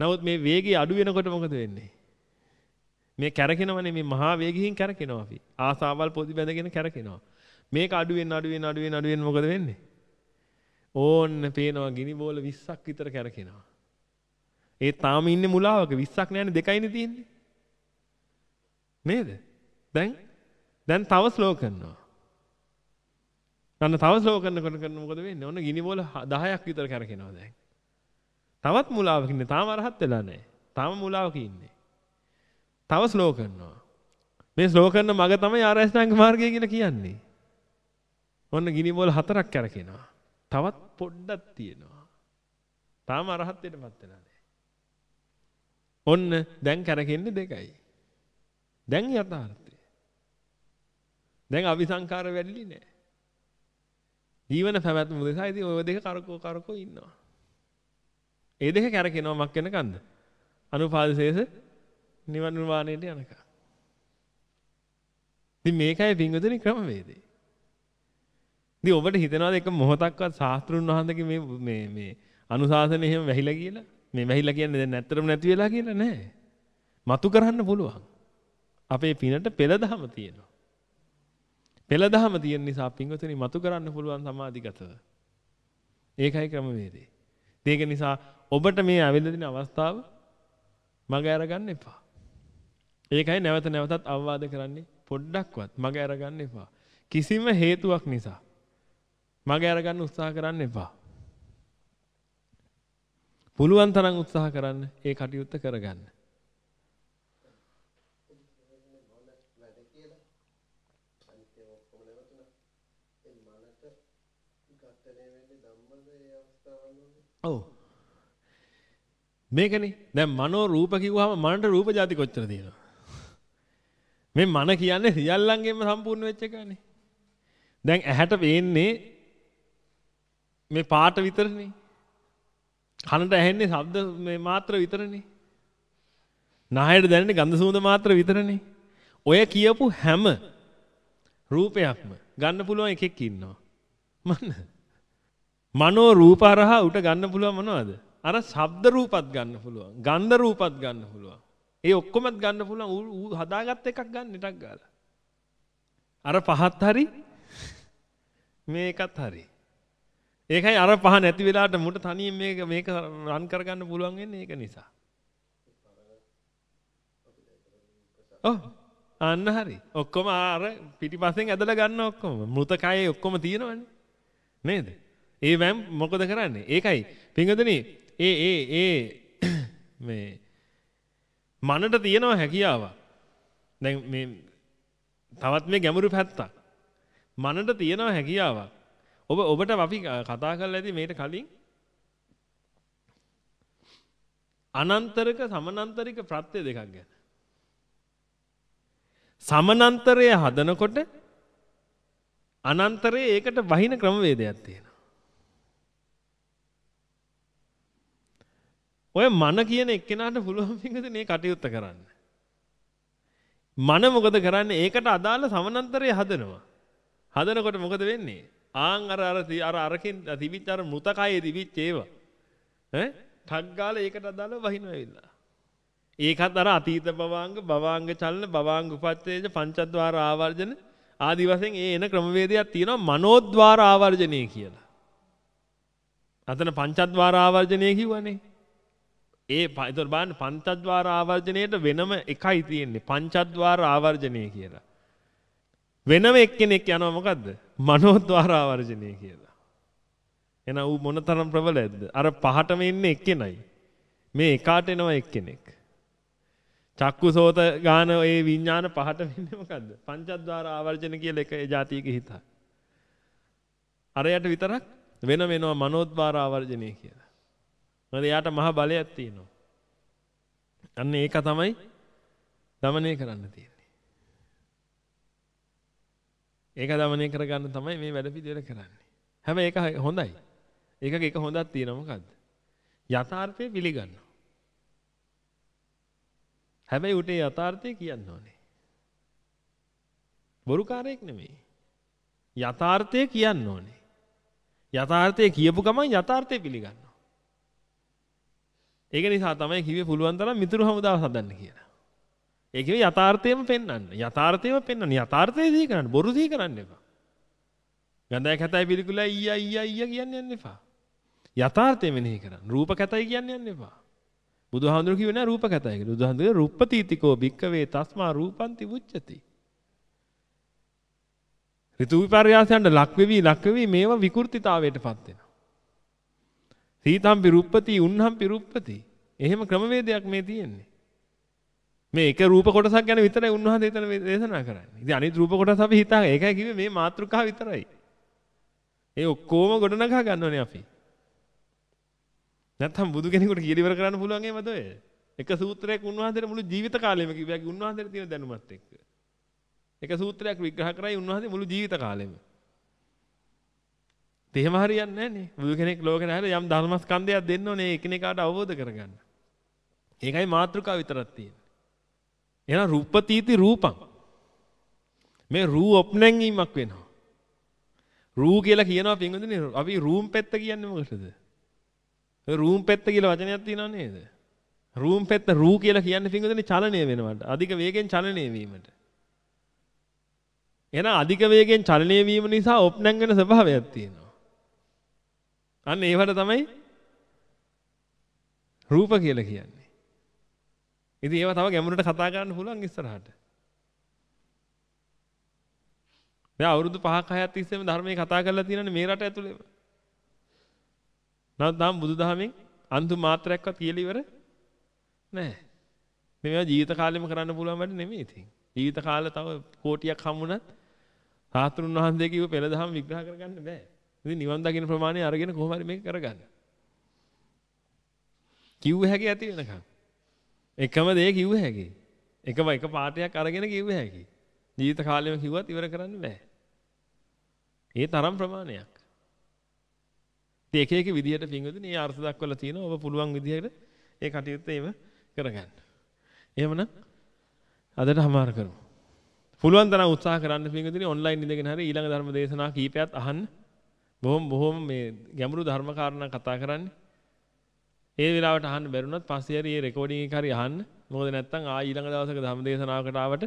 නමුත් මේ වේගය අඩු වෙනකොට මොකද වෙන්නේ? මේ කැරකෙනවනේ මේ මහා වේගයෙන් කැරකෙනවා අපි. ආසාවල් පොදි බැඳගෙන කැරකෙනවා. මේක අඩු වෙන අඩු වෙන අඩු වෙන අඩු වෙන මොකද වෙන්නේ? ඕන්න පේනවා ගිනි බෝල 20ක් විතර කැරකෙනවා. ඒ තාම ඉන්නේ මුලාවක 20ක් නෑනේ දෙකයිනේ තියෙන්නේ. නේද? දැන් දැන් තව ස්ලෝ කරනවා. අන්න තව ස්ලෝ කරනකොට කරන මොකද වෙන්නේ? ඔන්න ගිනි බෝල 10ක් විතර කැරකෙනවා දැන්. තවත් මුලාවක ඉන්නේ. තාම අරහත් වෙලා නැහැ. තාම මුලාවක ඉන්නේ. තව ස්ලෝ කරනවා. මේ ස්ලෝ කරන මග තමයි ආරෂ්ඨාංග මාර්ගය කියලා කියන්නේ. ඔන්න ගිනි බෝල හතරක් කැරකෙනවා. තවත් පොඩ්ඩක් තියෙනවා. තාම අරහත් වෙන්නපත් වෙලා නැහැ. ඔන්න දැන් කැරකෙන්නේ දෙකයි. දැන් යථාර්ථය. දැන් අபிසංකාර වැඩිලි නෑ. ජීවන පැවැත්ම උදෙසා ඉතින් ඔය දෙක කරකෝ කරකෝ ඉන්නවා. ඒ දෙක කැරකෙනවා මක් වෙනකන්ද? අනුපාදශේෂ නිවන් නිර්වාණයට යනකම්. ඉතින් මේකයි පින්වතුනි ක්‍රමවේදේ. ඉතින් ඔබට හිතනවාද එක මොහොතක්වත් ශාස්ත්‍රුන් වහන්සේගේ මේ මේ මේ අනුශාසන එහෙම වැහිලා කියලා? මේ වැහිලා කියන්නේ දැන් ඇත්තටම නැති වෙලා කියලා නෑ. මතු කරන්න පුළුවන්. අපේ පිනට පෙළ දහම තියෙනවා. පෙළ දහම තියෙන නිසා පින්වතුනි මතු කරන්න පුළුවන් සමාධිගතව. ඒකයි ක්‍රමවේදේ. ඒක නිසා ඔබට මේ ඇවිල්ලා තියෙන අවස්ථාව මග අරගන්න එපා. ඒකයි නැවත නැවතත් අවවාද කරන්නේ පොඩ්ඩක්වත් මග අරගන්න එපා. කිසිම හේතුවක් නිසා මග අරගන්න උත්සාහ කරන්න එපා. පුළුවන් තරම් උත්සාහ කරන්න ඒ කටයුත්ත කරගන්න. ඔව්. මේකනේ දැන් මනෝ රූප කිව්වහම මනට රූප જાති කොච්චර තියෙනවද? මේ මන කියන්නේ සියල්ලංගෙම සම්පූර්ණ වෙච්ච එකනේ. දැන් ඇහැට පේන්නේ මේ පාට විතරනේ. කනට ඇහෙන්නේ ශබ්ද මේ මාත්‍ර විතරනේ. නහයට දැනෙන්නේ ගන්ධ සුවඳ මාත්‍ර විතරනේ. ඔය කියපු හැම රූපයක්ම ගන්න පුළුවන් එකෙක් ඉන්නවා. මන්න. මනෝ රූප හරහා උට ගන්න පුළුවන් මොනවද? අර ශබ්ද රූපත් ගන්න පුළුවන්. ගන්ධ රූපත් ගන්න පුළුවන්. ඒ ඔක්කොමත් ගන්න පුළුවන් ඌ හදාගත්ත එකක් ගන්න ටක් ගාලා. අර පහත් හරි මේකත් හරි. ඒකයි අර පහ නැති වෙලාවට මුට තනියෙන් මේක මේක රන් කරගන්න පුළුවන් වෙන්නේ ඒක නිසා. ඔව් අන්න හරි. ඔක්කොම අර පිටිපස්සෙන් ඇදලා ගන්න ඔක්කොම. මෘතකයේ ඔක්කොම තියෙනවනේ. නේද? ඒ වැම් මොකද කරන්නේ? ඒකයි. පින්වතුනි ඒ ඒ ඒ (coughs) මේ මනට තියෙනවා හැකියාවක්. දැන් මේ තවත් මේ ගැඹුරු පැත්තක්. මනට තියෙනවා හැකියාවක්. ඔබ ඔබට අපි කතා කරලා ඇති මේට කලින් අනන්තරක සමනන්තරික ප්‍රත්‍ය දෙකක් ගැන. සමනන්තරය හදනකොට අනන්තරයේ ඒකට වහින ක්‍රමවේදයක් තියෙනවා. ඔය මන කියන එක්කෙනාට පුළුවන් පිංගද මේ කටයුත්ත කරන්න. මන මොකද කරන්නේ? ඒකට අදාළ සමනන්තරය හදනවා. හදනකොට මොකද වෙන්නේ? ආන් අර අර අර අරකින් තිබිච්ච අර මృతකයේ තිබිච්ච ඒවා. ඈ ටක් ගාලා ඒකට අදාළව වහිනවා ඇවිල්ලා. ඒකත් අර අතීත භවාංග භවාංග චලන භවාංග උපත්තේජ පංචද්වාර ආවර්ජන ආදි වශයෙන් ඒ එන ක්‍රමවේදයක් තියෙනවා මනෝද්වාර ආවර්ජනය කියලා. අතන පංචද්වාර ආවර්ජනය කිව්වනේ. ඒ එතකොට බලන්න පංචද්වාර ආවර්ජණයට වෙනම එකයි තියෙන්නේ පංචද්වාර ආවර්ජණය කියලා. වෙනම එක්කෙනෙක් යනවා මොකද්ද? මනෝද්වාර ආවර්ජනය කියලා. එන ඌ මොනතරම් ප්‍රබලද? අර පහටම ඉන්නේ එක්කෙනයි. මේ එකාට එනවා එක්කෙනෙක්. චක්කු සෝත ගාන ඒ විඤ්ඥාන පහට වෙන්න මොකක්ද පංචද්වාර ආවර්ජන කියල එක ජාතියක හිතා. අරයට විතරක් වෙන වෙනවා මනෝද්වාර ආවර්ජනය කියලා. මද යාට මහ බලය ඇත්තිනවා. අන්න ඒක තමයි දමනය කරන්න තිය. ඒක দমনය කරගන්න තමයි මේ වැඩ පිළිවෙල කරන්නේ. හැබැයි ඒක හොඳයි. ඒකක එක හොඳක් තියෙනවා මොකද්ද? යථාර්ථය පිළිගන්නවා. හැබැයි උටේ යථාර්ථය කියන්න ඕනේ. බොරුකාරයෙක් නෙමෙයි. යථාර්ථය කියන්න ඕනේ. යථාර්ථය කියපු ගමන් යථාර්ථය පිළිගන්නවා. ඒක නිසා තමයි කිව්වේ පුළුවන් තරම් මිතුරු හමුදාව හදන්න කියලා. ඒ කිව්වේ යථාර්ථයම පෙන්වන්න. යථාර්ථයම පෙන්වන්න. යථාර්ථය සිහි කරන්න. බොරු සිහි කරන්න එපා. ගඳයි කැතයි පිළිකුලයි ඊයා ඊයා ඊයා කියන්න යන්න එපා. යථාර්ථය මෙනෙහි කරන්න. රූප කැතයි කියන්න යන්න එපා. බුදුහාමුදුරු කිව්වේ නෑ රූප කැතයි කියලා. බුදුහාමුදුරු රූපපතීතිකෝ භික්කවේ තස්මා රූපන්ති උච්චති. ඍතු විපර්යාසයන්ට ලක් වෙවි ලක් වෙවි මේවා විකෘතිතාවයටපත් වෙනවා. සීතම්පි රුප්පති උන්හම්පි රුප්පති. එහෙම ක්‍රමවේදයක් මේ තියෙන්නේ. මේ එක රූප කොටසක් ගැන විතරයි උන්වහන්සේ එතන දේශනා කරන්නේ. ඉතින් අනිත් රූප කොටස් අපි හිතාගෙන ඒකයි කිව්වේ මේ මාතෘකාව විතරයි. ඒ ඔක්කොම ගොඩනගා ගන්න ඕනේ අපි. නැත්තම් බුදු කෙනෙකුට කියලා ඉවර කරන්න පුළුවන් එහෙමද ඔය? එක සූත්‍රයක් උන්වහන්සේට මුළු ජීවිත කාලෙම කිව්වා කි උන්වහන්සේට තියෙන දැනුමත් එක්ක. එක සූත්‍රයක් විග්‍රහ කරයි උන්වහන්සේ මුළු ජීවිත කාලෙම. එහෙම හරියන්නේ නැහනේ. බුදු කෙනෙක් ලෝකෙට හැරලා යම් ධර්මස්කන්ධයක් දෙන්න ඕනේ එකිනෙකාට අවබෝධ කරගන්න. ඒකයි මාතෘකාව විතරක් තියෙන්නේ. එහෙනම් රූපතීති රූපං. මේ රූ ඔප්නැංගීමක් වෙනවා. රූ කියලා කියනවා පින්වතුනි අපි රූම් පෙත්ත කියන්නේ මොකටද? රූම් පෙත්ත කියලා වචනයක් තියෙනව නේද? රූම් පෙත්ත රූ කියලා කියන්නේ පින්වතුනි චලනය වෙනවට. අධික වේගෙන් චලනය වීමට. එහෙනම් අධික වේගෙන් චලනය වීම නිසා ඔප්නැං වෙන ස්වභාවයක් තියෙනවා. අන්න ඒවට තමයි රූප කියලා කියන්නේ. ඉතින් ඒවා තව ගැඹුරට කතා කරන්න පුළුවන් ඉස්සරහට. දැන් අවුරුදු 5ක් 6ක් තිස්සේම ධර්මයේ කතා කරලා තියෙනනේ මේ රට ඇතුළේම. නමුත් තාම බුදුදහමෙන් අන්තු මාත්‍රයක්වත් කියලා ඉවර නැහැ. මේවා ජීවිත කාලෙම කරන්න පුළුවන් වැඩ නෙමෙයි ඉතින්. ජීවිත කාලේ තව කෝටියක් හම්බුණත් සාතුරුන් වහන්සේ කිව්ව පෙළ දහම විග්‍රහ කරගන්න බෑ. ඉතින් නිවන් දකින්න ප්‍රමාණය අරගෙන කොහොම හරි මේක කරගන්න. කිව්ව හැකි ඇති වෙනකන්. එකම දේ කිව්ව හැකි. එකම එක පාඩයක් අරගෙන කිව්ව හැකි. ජීවිත කාලෙම කිව්වත් ඉවර කරන්න බෑ. ඒ තරම් ප්‍රමාණයක්. ඉතින් එක එක විදිහට පින්වතුනි මේ අර්ථ දක්වලා තියෙනවා. ඔබ පුළුවන් විදිහට ඒ කටයුත්ත ඒව කරගන්න. එහෙමනම් අදට හමාර කරමු. පුළුවන් තරම් උත්සාහ කරන්න පින්වතුනි ඔන්ලයින් ඉඳගෙන හරි ඊළඟ ධර්ම දේශනා කීපයක් අහන්න. බොහොම බොහොම මේ ගැඹුරු ධර්ම කාරණා කතා කරන්නේ. ඒ වෙලාවට අහන්න බැරුණත් පස්සේ හරි මේ රෙකෝඩින් එක හරි අහන්න. මොකද නැත්තම් ආ ඊළඟ දවසක ධර්ම දේශනාවකට ආවට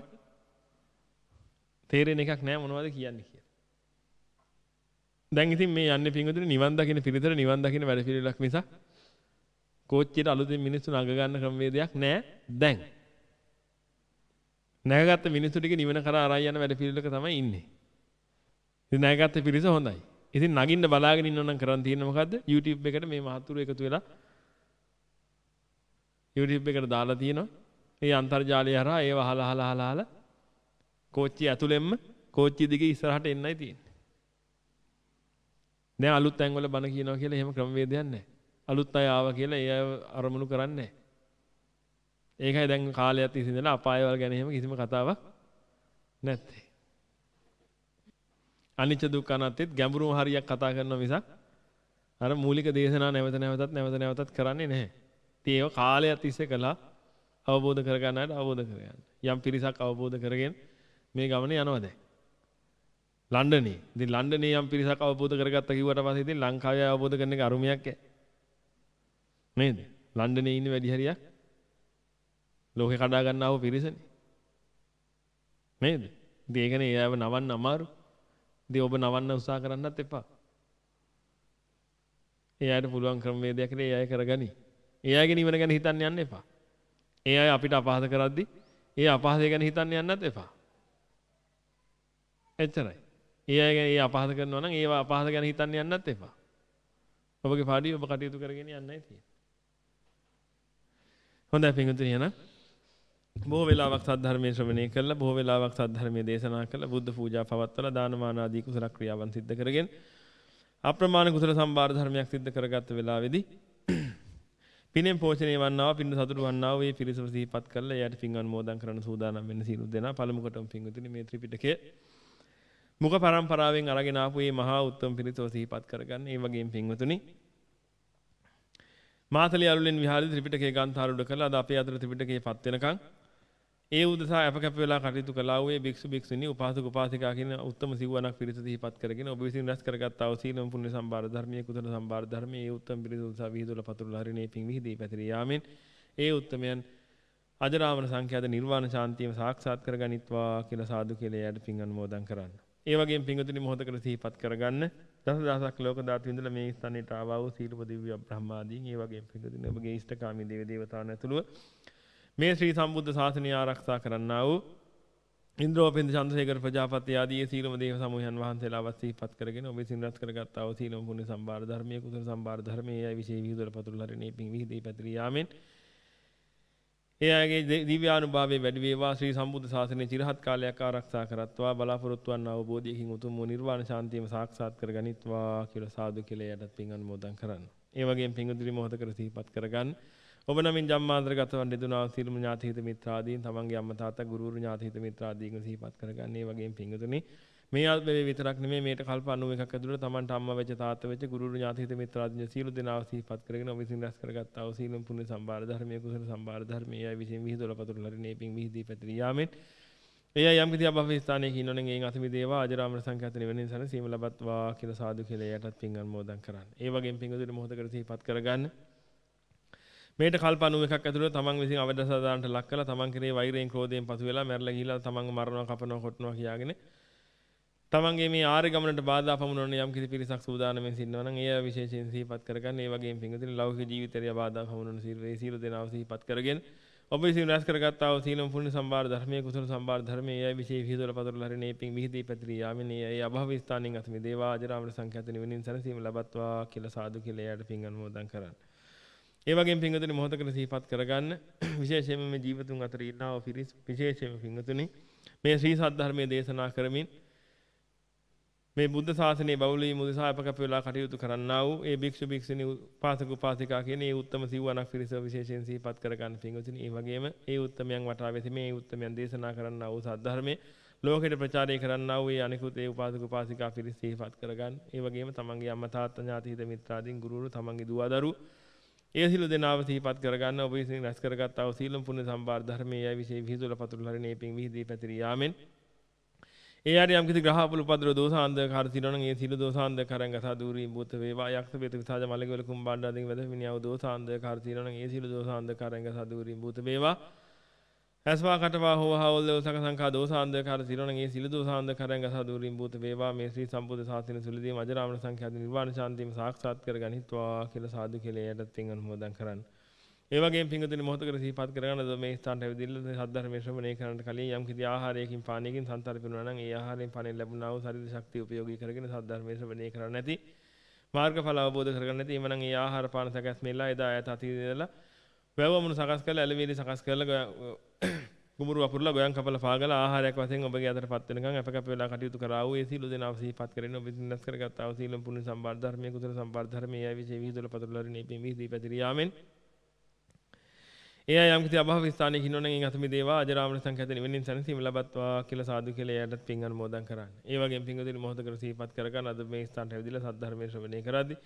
තේරෙන එකක් නෑ මොනවද කියන්නේ කියලා. දැන් ඉතින් මේ යන්නේ පින්වතුනි නිවන් දකින්න පිළිතර නිවන් දකින්න වැඩ පිළිවෙලක් මිසක් කෝච්චියට අලුතින් මිනිස්සු නග ගන්න ක්‍රමවේදයක් නෑ දැන්. නැගගත්ත මිනිස්සු ටික නිවන කරා අරන් යන වැඩ පිළිවෙලක තමයි ඉන්නේ. ඉතින් නැගගත්ත පිරිස හොඳයි. ඉතින් නගින්න බලාගෙන ඉන්නව නම් කරන් තියෙන්නේ මොකද්ද? YouTube එකට මේ මහතුරු එකතු වෙලා YouTube එකට දාලා තියෙනවා. මේ අන්තර්ජාලය හරහා ඒව අහලා අහලා අහලා කෝච්චිය ඇතුළෙන්ම කෝච්චිය දිගේ ඉස්සරහට එන්නයි තියෙන්නේ. දැන් අලුත් තැන්වල බණ කියනවා කියලා එහෙම ක්‍රමවේදයක් නැහැ. අලුත් අය ආවා කියලා ඒ අය අරමුණු කරන්නේ නැහැ. ඒකයි දැන් කාලයක් තිස්සේ ඉඳලා අපායවල ගැන එහෙම කිසිම කතාවක් නැත්තේ. අනිච්ච දුක්ඛ අනාත්මෙත් ගැඹුරුම හරියක් කතා කරනවා මිසක් අර මූලික දේශනා නැවත නැවතත් නැවත නැවතත් කරන්නේ නැහැ. ඉතින් ඒව කාලයක් තිස්සේ කළා අවබෝධ කරගන්නට අවබෝධ කරගන්න. යම් පිරිසක් අවබෝධ කරගෙන මේ ගමනේ යනවා දැන්. ලන්ඩනේ. ඉතින් ලන්ඩනේ යම් පිරිසක් අවබෝධ කරගත්තා කිව්වට පස්සේ ඉතින් ලංකාවේ අවබෝධ කරන එක අරුමයක් ඈ. නේද? ලන්ඩනේ ඉන්න වැඩි හරියක් ලෝකේ කඩා ගන්නව පිරිසනේ. නේද? ඉතින් ඒකනේ එයාව නවන්න අමාරු. ඉතින් ඔබ නවන්න උත්සාහ කරන්නත් එපා. එයාට පුළුවන් ක්‍රමවේදයක් ඒ අය කරගනි. ඒ අයගේ නිවන ගැන හිතන්න යන්න එපා. ඒ අය අපිට අපහාස කරද්දි ඒ අපහාසය ගැන හිතන්න යන්නත් එපා. එච්චරයි. ඒ අය ඒ අපහාස කරනවා නම් ඒවා අපහාස ගැන හිතන්න යන්නත් එපා. ඔබගේ පාඩිය ඔබ කටයුතු කරගෙන යන්නයි තියෙන්නේ. හොඳයි පින්වතුනි එහෙනම් බොහෝ වෙලාවක් සද්ධර්මයේ ශ්‍රවණය කළා බොහෝ වෙලාවක් සද්ධර්මයේ දේශනා කළා බුද්ධ පූජා පවත්වලා දානමාන ආදී කුසල ක්‍රියාවන් සිද්ධ කරගෙන අප්‍රමාණ කුසල සම්බාර ධර්මයක් සිද්ධ කරගත්ත වෙලාවේදී පිනෙන් පෝෂණය වන්නා පින්න සතුටු වන්නා වූ මේ පිරිසව සිහිපත් කරලා එයාට පින් අනුමෝදන් කරන සූදානම් වෙන්න සියලු දෙනා පළමු කොටම පින්වතුනි මේ ත්‍රිපිටකය මුඛ පරම්පරාවෙන් අරගෙන ආපු මේ මහා උත්තම පිරිසව සිහිපත් කරගන්න. ඒ වගේම පින්වතුනි මාතලේ අලුලෙන් විහාරයේ ත්‍රිපිටකයේ ගාන්ථාරූඪ කළා. අද අපේ අතර ත්‍රිපිටකයේ පත් වෙනකන් ඒ උදෙසා අප කැප වෙලා කටයුතු කළා වූ භික්ෂු භික්ෂුණී උපාසක උපාසිකා කියන උත්තම සිවණක් පිරිස දීපත් කරගෙන ඔබ විසින් රැස් කරගත් ආ සීලම් පුණ්‍ය සම්බාර ධර්මයේ කුසල සම්බාර ධර්මයේ ඒ උත්තම පිරිස උදෙසා විහිදුල පතුරුල හරිනේ පිං විහිදී පැතිරී යාමෙන් ඒ උත්තමයන් අජරාමර සංඛ්‍යාත නිර්වාණ ශාන්තියම සාක්ෂාත් කරගනිත්වා කියලා සාදු කියලා එයාට පිං අනුමෝදන් කරන්න. ඒ වගේම පිංගුතුනි මොහොතකට සිහිපත් කරගන්න දස දහසක් ලෝක ධාතු විඳලා මේ ස්ථානයට ආවා වූ සීලප දිව්‍ය බ්‍රහ්මාදීන් ඒ වගේම පිංගුතුනි ඔබගේ ඉෂ්ඨකාමී දේව දේවතාවුන් ඇතුළුව මේ ශ්‍රී සම්බුද්ධ ශාසනය ආරක්ෂා කරන්නා වූ ඉන්ද්‍රෝපින්ද චන්ද්‍රසේකර ප්‍රජාපති ආදී සීලම දේව සමූහයන් වහන්සේලා වස්තීපත් කරගෙන ඔබ විසින් රැස් කරගත්තා වූ සීලම පුණ්‍ය සම්බාර ධර්මයේ කුසල සම්බාර ධර්මයේ යයි විශේෂ විහිදුවල පතුල් හරිනේ පිං විහිදී පැතිරී යාමෙන් ඒ අයගේ දිව්‍යානුභාවයේ වැඩි වේවා ශ්‍රී සම්බුද්ධ ශාසනය චිරහත් කාලයක් ආරක්ෂා කරත්වා බලාපොරොත්තු වන්නා අවබෝධයකින් උතුම් වූ නිර්වාණ ශාන්තියම සාක්ෂාත් කරගනිත්වා කියලා සාදු කියලා යටත් පින් අනුමෝදන් කරන්න. ඒ වගේම පින් උදිරි මොහොතකට සිහිපත් කරගන්න. ඔබ නමින් ජම්මාන්තරගත වන් දෙදුනා සියලුම ඥාතිහිත මිත්‍රාදීන් තමන්ගේ අම්මා තාත්තා ගුරුවරු ඥාතිහිත මිත්‍රාදීන් සිහිපත් කරගන්න. ඒ වගේම පින්තුනි මේ ආත්මේ විතරක් නෙමෙයි මේට කල්ප 91ක් ඇතුළත තමන්ට අම්මා වෙච්ච තාත්තා වෙච්ච ගුරුවරු ඥාතිහිත මිත්‍රාදීන් සියලු දෙනාව සිහිපත් කරගෙන ඔබ විසින් රැස් කරගත්තා වූ සීලම් පුණ්‍ය සම්බාර ධර්මයේ කුසල සම්බාර ධර්මයේ අය විසින් විහිදුවල පතුරු ලරිනේ පිං විහිදී පැතිරී යාමෙන් එය යම් කිසි අභව ස්ථානයක ඉන්නවනම් එයින් අසමි දේවා අජරාමර සංඛ්‍යාත නිවනින් සැනසීම ලබත්වා කියලා සාදු කියලා එයටත් පින් අනුමෝදන් කරන්න. ඒ වගේම පින් උදින මොහොතකට සිහිපත් කරගන්න. මේට කල්ප 91ක් ඇතුළත තමන් විසින් අවදසදානට ලක් කළා. තමන් කෙරේ වෛරයෙන් ක්‍රෝධයෙන් පසු වෙලා මැරලා ගිහිලා තමන්ව මරනවා කපනවා කොටනවා කියාගෙන තමන්ගේ මේ ආර්ය ගමනට බාධා පමුණවන යම් කිසි පිරිසක් සූදානම්ෙන් සිටිනවා නම් එය විශේෂයෙන් සිහිපත් කරගන්න. ඒ වගේම පිංගුතුනි ලෞකික ජීවිතය බාධා පමුණවන සීලේ සීල දෙනාව සිහිපත් කරගෙන ඔබ විසින් රැස් කරගත්තා වූ සීලම් පුණ්‍ය සම්බාර ධර්මයේ කුසල සම්බාර ධර්මයේ එය විශේෂ විහිදුවල පතරල හරිනේ පිං විහිදී පැතිරී යාමින් ඒ අභව ස්ථානින් අතමි දේවා අජරාමර සංඛ්‍යාත නිවනින් සැනසීම ලබත්වා කියලා සාදු කියලා එයාට පිං අනුමෝදන් කරන්නේ. ඒ වගේම පින්වතුනි මොහොතකට සිහිපත් කරගන්න. (clears throat) විශේෂයෙන්ම මේ ජීවතුන් අතර ඉන්නා වූ පිරිස් විශේෂයෙන්ම පින්වතුනි මේ ශ්‍රී සද්ධර්මයේ දේශනා කරමින් මේ බුද්ධ ශාසනයේ බෞලී මුදසා අපකප වෙලා කටයුතු කරන්නා වූ ඒ භික්ෂු භික්ෂුණී උපාසක උපාසිකා කියන ඒ උත්තම සිව්වණක් පිරිස විශේෂයෙන් සිහිපත් කරගන්න පින්වතුනි ඒ වගේම ඒ උත්තමයන් වටා වෙති මේ උත්තමයන් දේශනා කරන්නා වූ සද්ධර්මයේ ලෝකෙට ප්‍රචාරය කරන්නා වූ අනිකුත් ඒ උපාසක උපාසිකා පිරිස සිහිපත් කරගන්න. ඒ වගේම තමන්ගේ අම්මා තාත්තා ඥාති හිත මිත්‍රාදීන් ගුරුවරු තමන්ගේ දුව දරුවෝ ඒ සියලු දෙනාව සිහිපත් කරගන්න ඔබ විසින් රැස් කරගත් ආ සීලම් පුණ්‍ය සම්බාර ධර්මයේ යයි විශේෂ විහිදුල පතුරු හරිනේ පිං විහිදී පැතිරී. යාමෙන් ඒ ආරි යම් කිසි ග්‍රහපුල උපද්‍ර දෝසාන්දකාර තිරණන් ඒ සියලු දෝසාන්දකාරයන් ගසා දුරී භූත වේවා. යක්ෂ වේත විසාජ මලගවල කුම්බාණ්ඩාදින් වැද මිනියව දෝසාන්දකාර තිරණන් ඒ සියලු දෝසාන්දකාරයන් ගසා දුරී භූත වේවා. ඇස්වා කටවා හෝ හවල් දෝසක සංඛා දෝසාන්දකාර සිරණගේ සිල දෝසාන්දකාරයන් ගසා දුරින් භූත වේවා මේ ශ්‍රී සම්බුද්ධ ශාසනය සුලදී අජරාමර සංඛ්‍යාත නිර්වාණ ශාන්තියම සාක්ෂාත් කර ගනිත්වා කියලා සාදු කියලා එයටත් පින් අනුමෝදන් කරන්න. ඒ වගේම පින්වතුනි මොහොතකට සිහිපත් කරගන්න මේ ස්ථානට ඇවිදින්න සද්ධර්මයේ ශ්‍රවණය කරන්නට කලින් යම් කිසි ආහාරයකින් පානයකින් සන්තරපිනුනා නම් ඒ ආහාරයෙන් පානෙන් ලැබුණා වූ ශරීර ශක්තිය උපයෝගී කරගෙන සද්ධර්මයේ ශ්‍රවණය කරන්න නැති මාර්ගඵල අවබෝධ කරගන්න නැති එමනම් ඒ ආහාර පාන සැකස්මෙලා එදා ඈත අතීතයේදලා වැවමුණු සකස් කරලා ඇලවිලි සකස් කරලා කුඹුරු වපුරලා ගොයන් කපලා පාගලා ආහාරයක් වශයෙන් ඔබගේ අතටපත් වෙනකන් අප කැප වෙලා කටයුතු කරා වූ ඒ සීල දෙනාව සිහිපත් කරගෙන ඔබ විසින් කරගත් ආ සීලම් පුණ්‍ය සම්බාර ධර්මයේ කුසල සම්බාර ධර්මයේ යයි විශේෂ විහිදුල පතුලරිනේ පින් විහිදී පැතිරී යාමෙන් එයා යම් කිසි අභව ස්ථානයක ඉන්නවනම් එන් අතමි දේවා අජරාමර සංඛ්‍යාත නිවෙනින් සැනසීම ලබත්වා කියලා සාදු කියලා එයාටත් පින් අනුමෝදන් කරන්න. ඒ වගේම පින්වදින මොහොතකට සිහිපත් කරගන්න අද මේ ස්ථානට ඇවිදලා සද්ධර්මයේ ශ්‍රවණය කරද්දී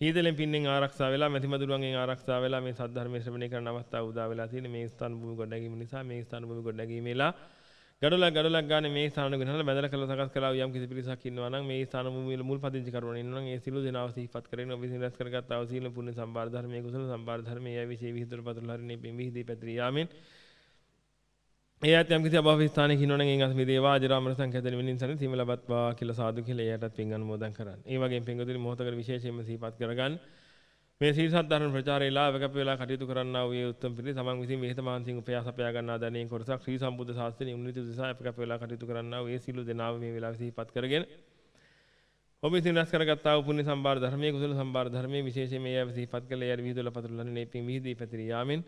හීතලෙන් පින්නෙන් ආරක්ෂා වෙලා මැතිමදුරුවන්ගෙන් ආරක්ෂා වෙලා මේ සද්ධර්මයේ ශ්‍රවණය කරන අවස්ථාව උදා වෙලා තියෙන මේ ස්ථාන භූමි ගොඩනැගීම නිසා මේ ස්ථාන භූමි ගොඩනැගීමේලා ගඩොලක් ගඩොලක් ගානේ මේ ස්ථාන ගෙනහලා බැඳලා කළා සකස් කළා යම් කිසි පිරිසක් ඉන්නවා නම් මේ ස්ථාන භූමිය වල මුල් පදිංචි කරවන ඉන්නවා නම් ඒ සිළු දෙනාව සිහිපත් කරගෙන ඔබ විසින් රැස් කරගත් ආව සීල පුණ්‍ය සම්බාර ධර්මයේ කුසල සම්බාර ධර්මයේ යයි විශේෂ විහිදුර පතුල හරිනේ පින් විහිදී පැතිරී යාමෙන් ඒ ඇත යම් කිසි අභව ස්ථානයක ඉන්නවනම් එන් අස්මි දේවා අජරාමර සංකේතන වෙනින් සන සීම ලබත්වා කියලා සාදු කියලා එයටත් පින් අනුමෝදන් කරන්න. ඒ වගේම පින්ගොතුනි මොහොතකට විශේෂයෙන්ම සිහිපත් කරගන්න. මේ සීල සද්ධර්ම ප්‍රචාරයලා අවකප වේලා කටයුතු කරන්නා වූ උත්තම පිරිස තමන් විසින් විහිත මානසික උපයාස අපයා ගන්නා දැනීම් කොටසක් ශ්‍රී සම්බුද්ධ ශාස්ත්‍රයේ උන්නත උදෙසා අවකප වේලා කටයුතු කරන්නා වූ ඒ සීල දෙනාව මේ වෙලාවේ සිහිපත් කරගෙන ඔබ විසින් රැස් කරගත්තා වූ පුණ්‍ය සම්බාර ධර්මයේ කුසල සම්බාර ධර්මයේ විශේෂයෙන් මේ ආව සිහිපත් කළ යාර විහිදුල පතුලන්නේ මේ පින් විහිදී පැතිරී යාමෙන්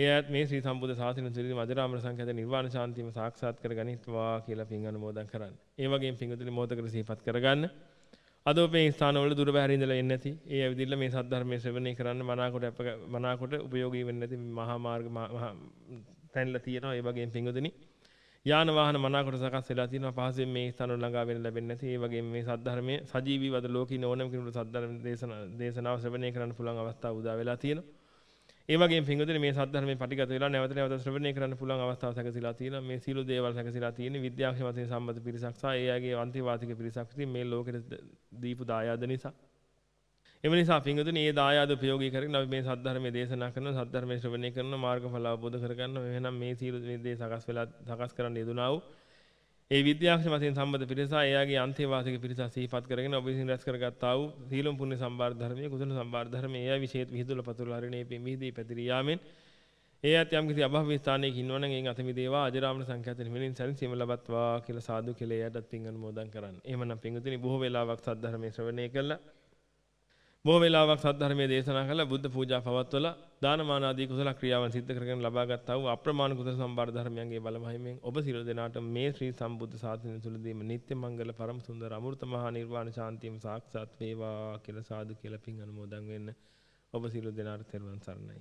එයත් මේ ශ්‍රී සම්බුද්ධ ශාසනය තුළදී මජරාමර සංඛ්‍යාත නිර්වාණ ශාන්තියම සාක්ෂාත් කර ගනිත්වා කියලා පින් අනුමෝදන් කරන්න. ඒ වගේම පින්තුනි මොහොතකට සිහිපත් කරගන්න. අද ඔබේ ස්ථානවල දුර බැහැර ඉඳලා එන්නේ නැති ඒ ඇවිදින්න මේ සද්ධර්මයේ ශ්‍රවණය කරන්න මනාකොට අප මනාකොට උපයෝගී වෙන්නේ නැති මහා මාර්ග තැන්ලා තියෙනවා. ඒ වගේම පින්තුනි යාන වාහන මනාකොට සකස් වෙලා තියෙනවා පහසෙන් මේ ස්ථාන ළඟා වෙන්න ලැබෙන්නේ නැති. ඒ වගේම මේ සද්ධර්මයේ සජීවීව අද ලෝකේ ඕනම කෙනෙකුට සද්ධර්ම දේශනාව ශ්‍රවණය කරන්න පුළුවන් අවස්ථාව උදා වෙලා තියෙනවා. ඒ වගේම පින්වතුනි මේ සද්ධර්මයේ පටිගත වෙලා නැවත නැවත ශ්‍රවණය කරන්න පුළුවන් අවස්ථාව සැකසීලා තියෙනවා. මේ සීල දේවල් සැකසීලා තියෙන්නේ විද්‍යාක්ෂ වශයෙන් සම්මත පිරිසක් සහ ඒ අයගේ අන්තිවාසික පිරිසක් විසින් මේ ලෝකෙට දීපු දායාද නිසා. එම නිසා පින්වතුනි මේ දායාද ප්‍රයෝගී කරගෙන අපි මේ සද්ධර්මයේ දේශනා කරන සද්ධර්මයේ ශ්‍රවණය කරන මාර්ගඵල අවබෝධ කරගන්න එහෙනම් මේ සීල දේ සකස් වෙලා සකස් කරන්න යෙදුනා වූ ඒ විද්‍යාක්ෂ වශයෙන් සම්බන්ධ පිරිස එයාගේ අන්තේවාසික පිරිස සිහිපත් කරගෙන ඔබ විසින් රැස් කරගත්තා වූ සීලම් පුණ්‍ය සම්බාර ධර්මයේ කුසල සම්බාර ධර්මයේ එයා විශේෂ විහිදුල පතුල හරිනේ පිමිහිදී පැතිරී යාමෙන් ඒ ඇත යම් කිසි අභව ස්ථානයක ඉන්නවනම් එයින් අත මිදේවා අජරාමර සංඛ්‍යාත නිවෙනින් සැනසීම ලබත්වා කියලා සාදු කියලා එයාටත් පින් අනුමෝදන් කරන්න. එහෙමනම් පින්වතුනි බොහෝ වෙලාවක් සද්ධර්මයේ ශ්‍රවණය කළා බොහෝ වෙලාවක් සද්ධර්මයේ දේශනා කළා බුද්ධ පූජා පවත්වලා දානමාන ආදී කුසල ක්‍රියාවන් සිද්ධ කරගෙන ලබාගත් වූ අප්‍රමාණ කුසල සම්බාර ධර්මයන්ගේ බලමහිමෙන් ඔබ සියලු දෙනාට මේ ශ්‍රී සම්බුද්ධ ශාසනය තුලදීම නිත්‍ය මංගල පරම සුන්දර අමෘත මහා නිර්වාණ ශාන්තියම සාක්ෂාත් වේවා කියලා සාදු කියලා පින් අනුමෝදන් වෙන්න ඔබ සියලු දෙනාට තෙරුවන් සරණයි.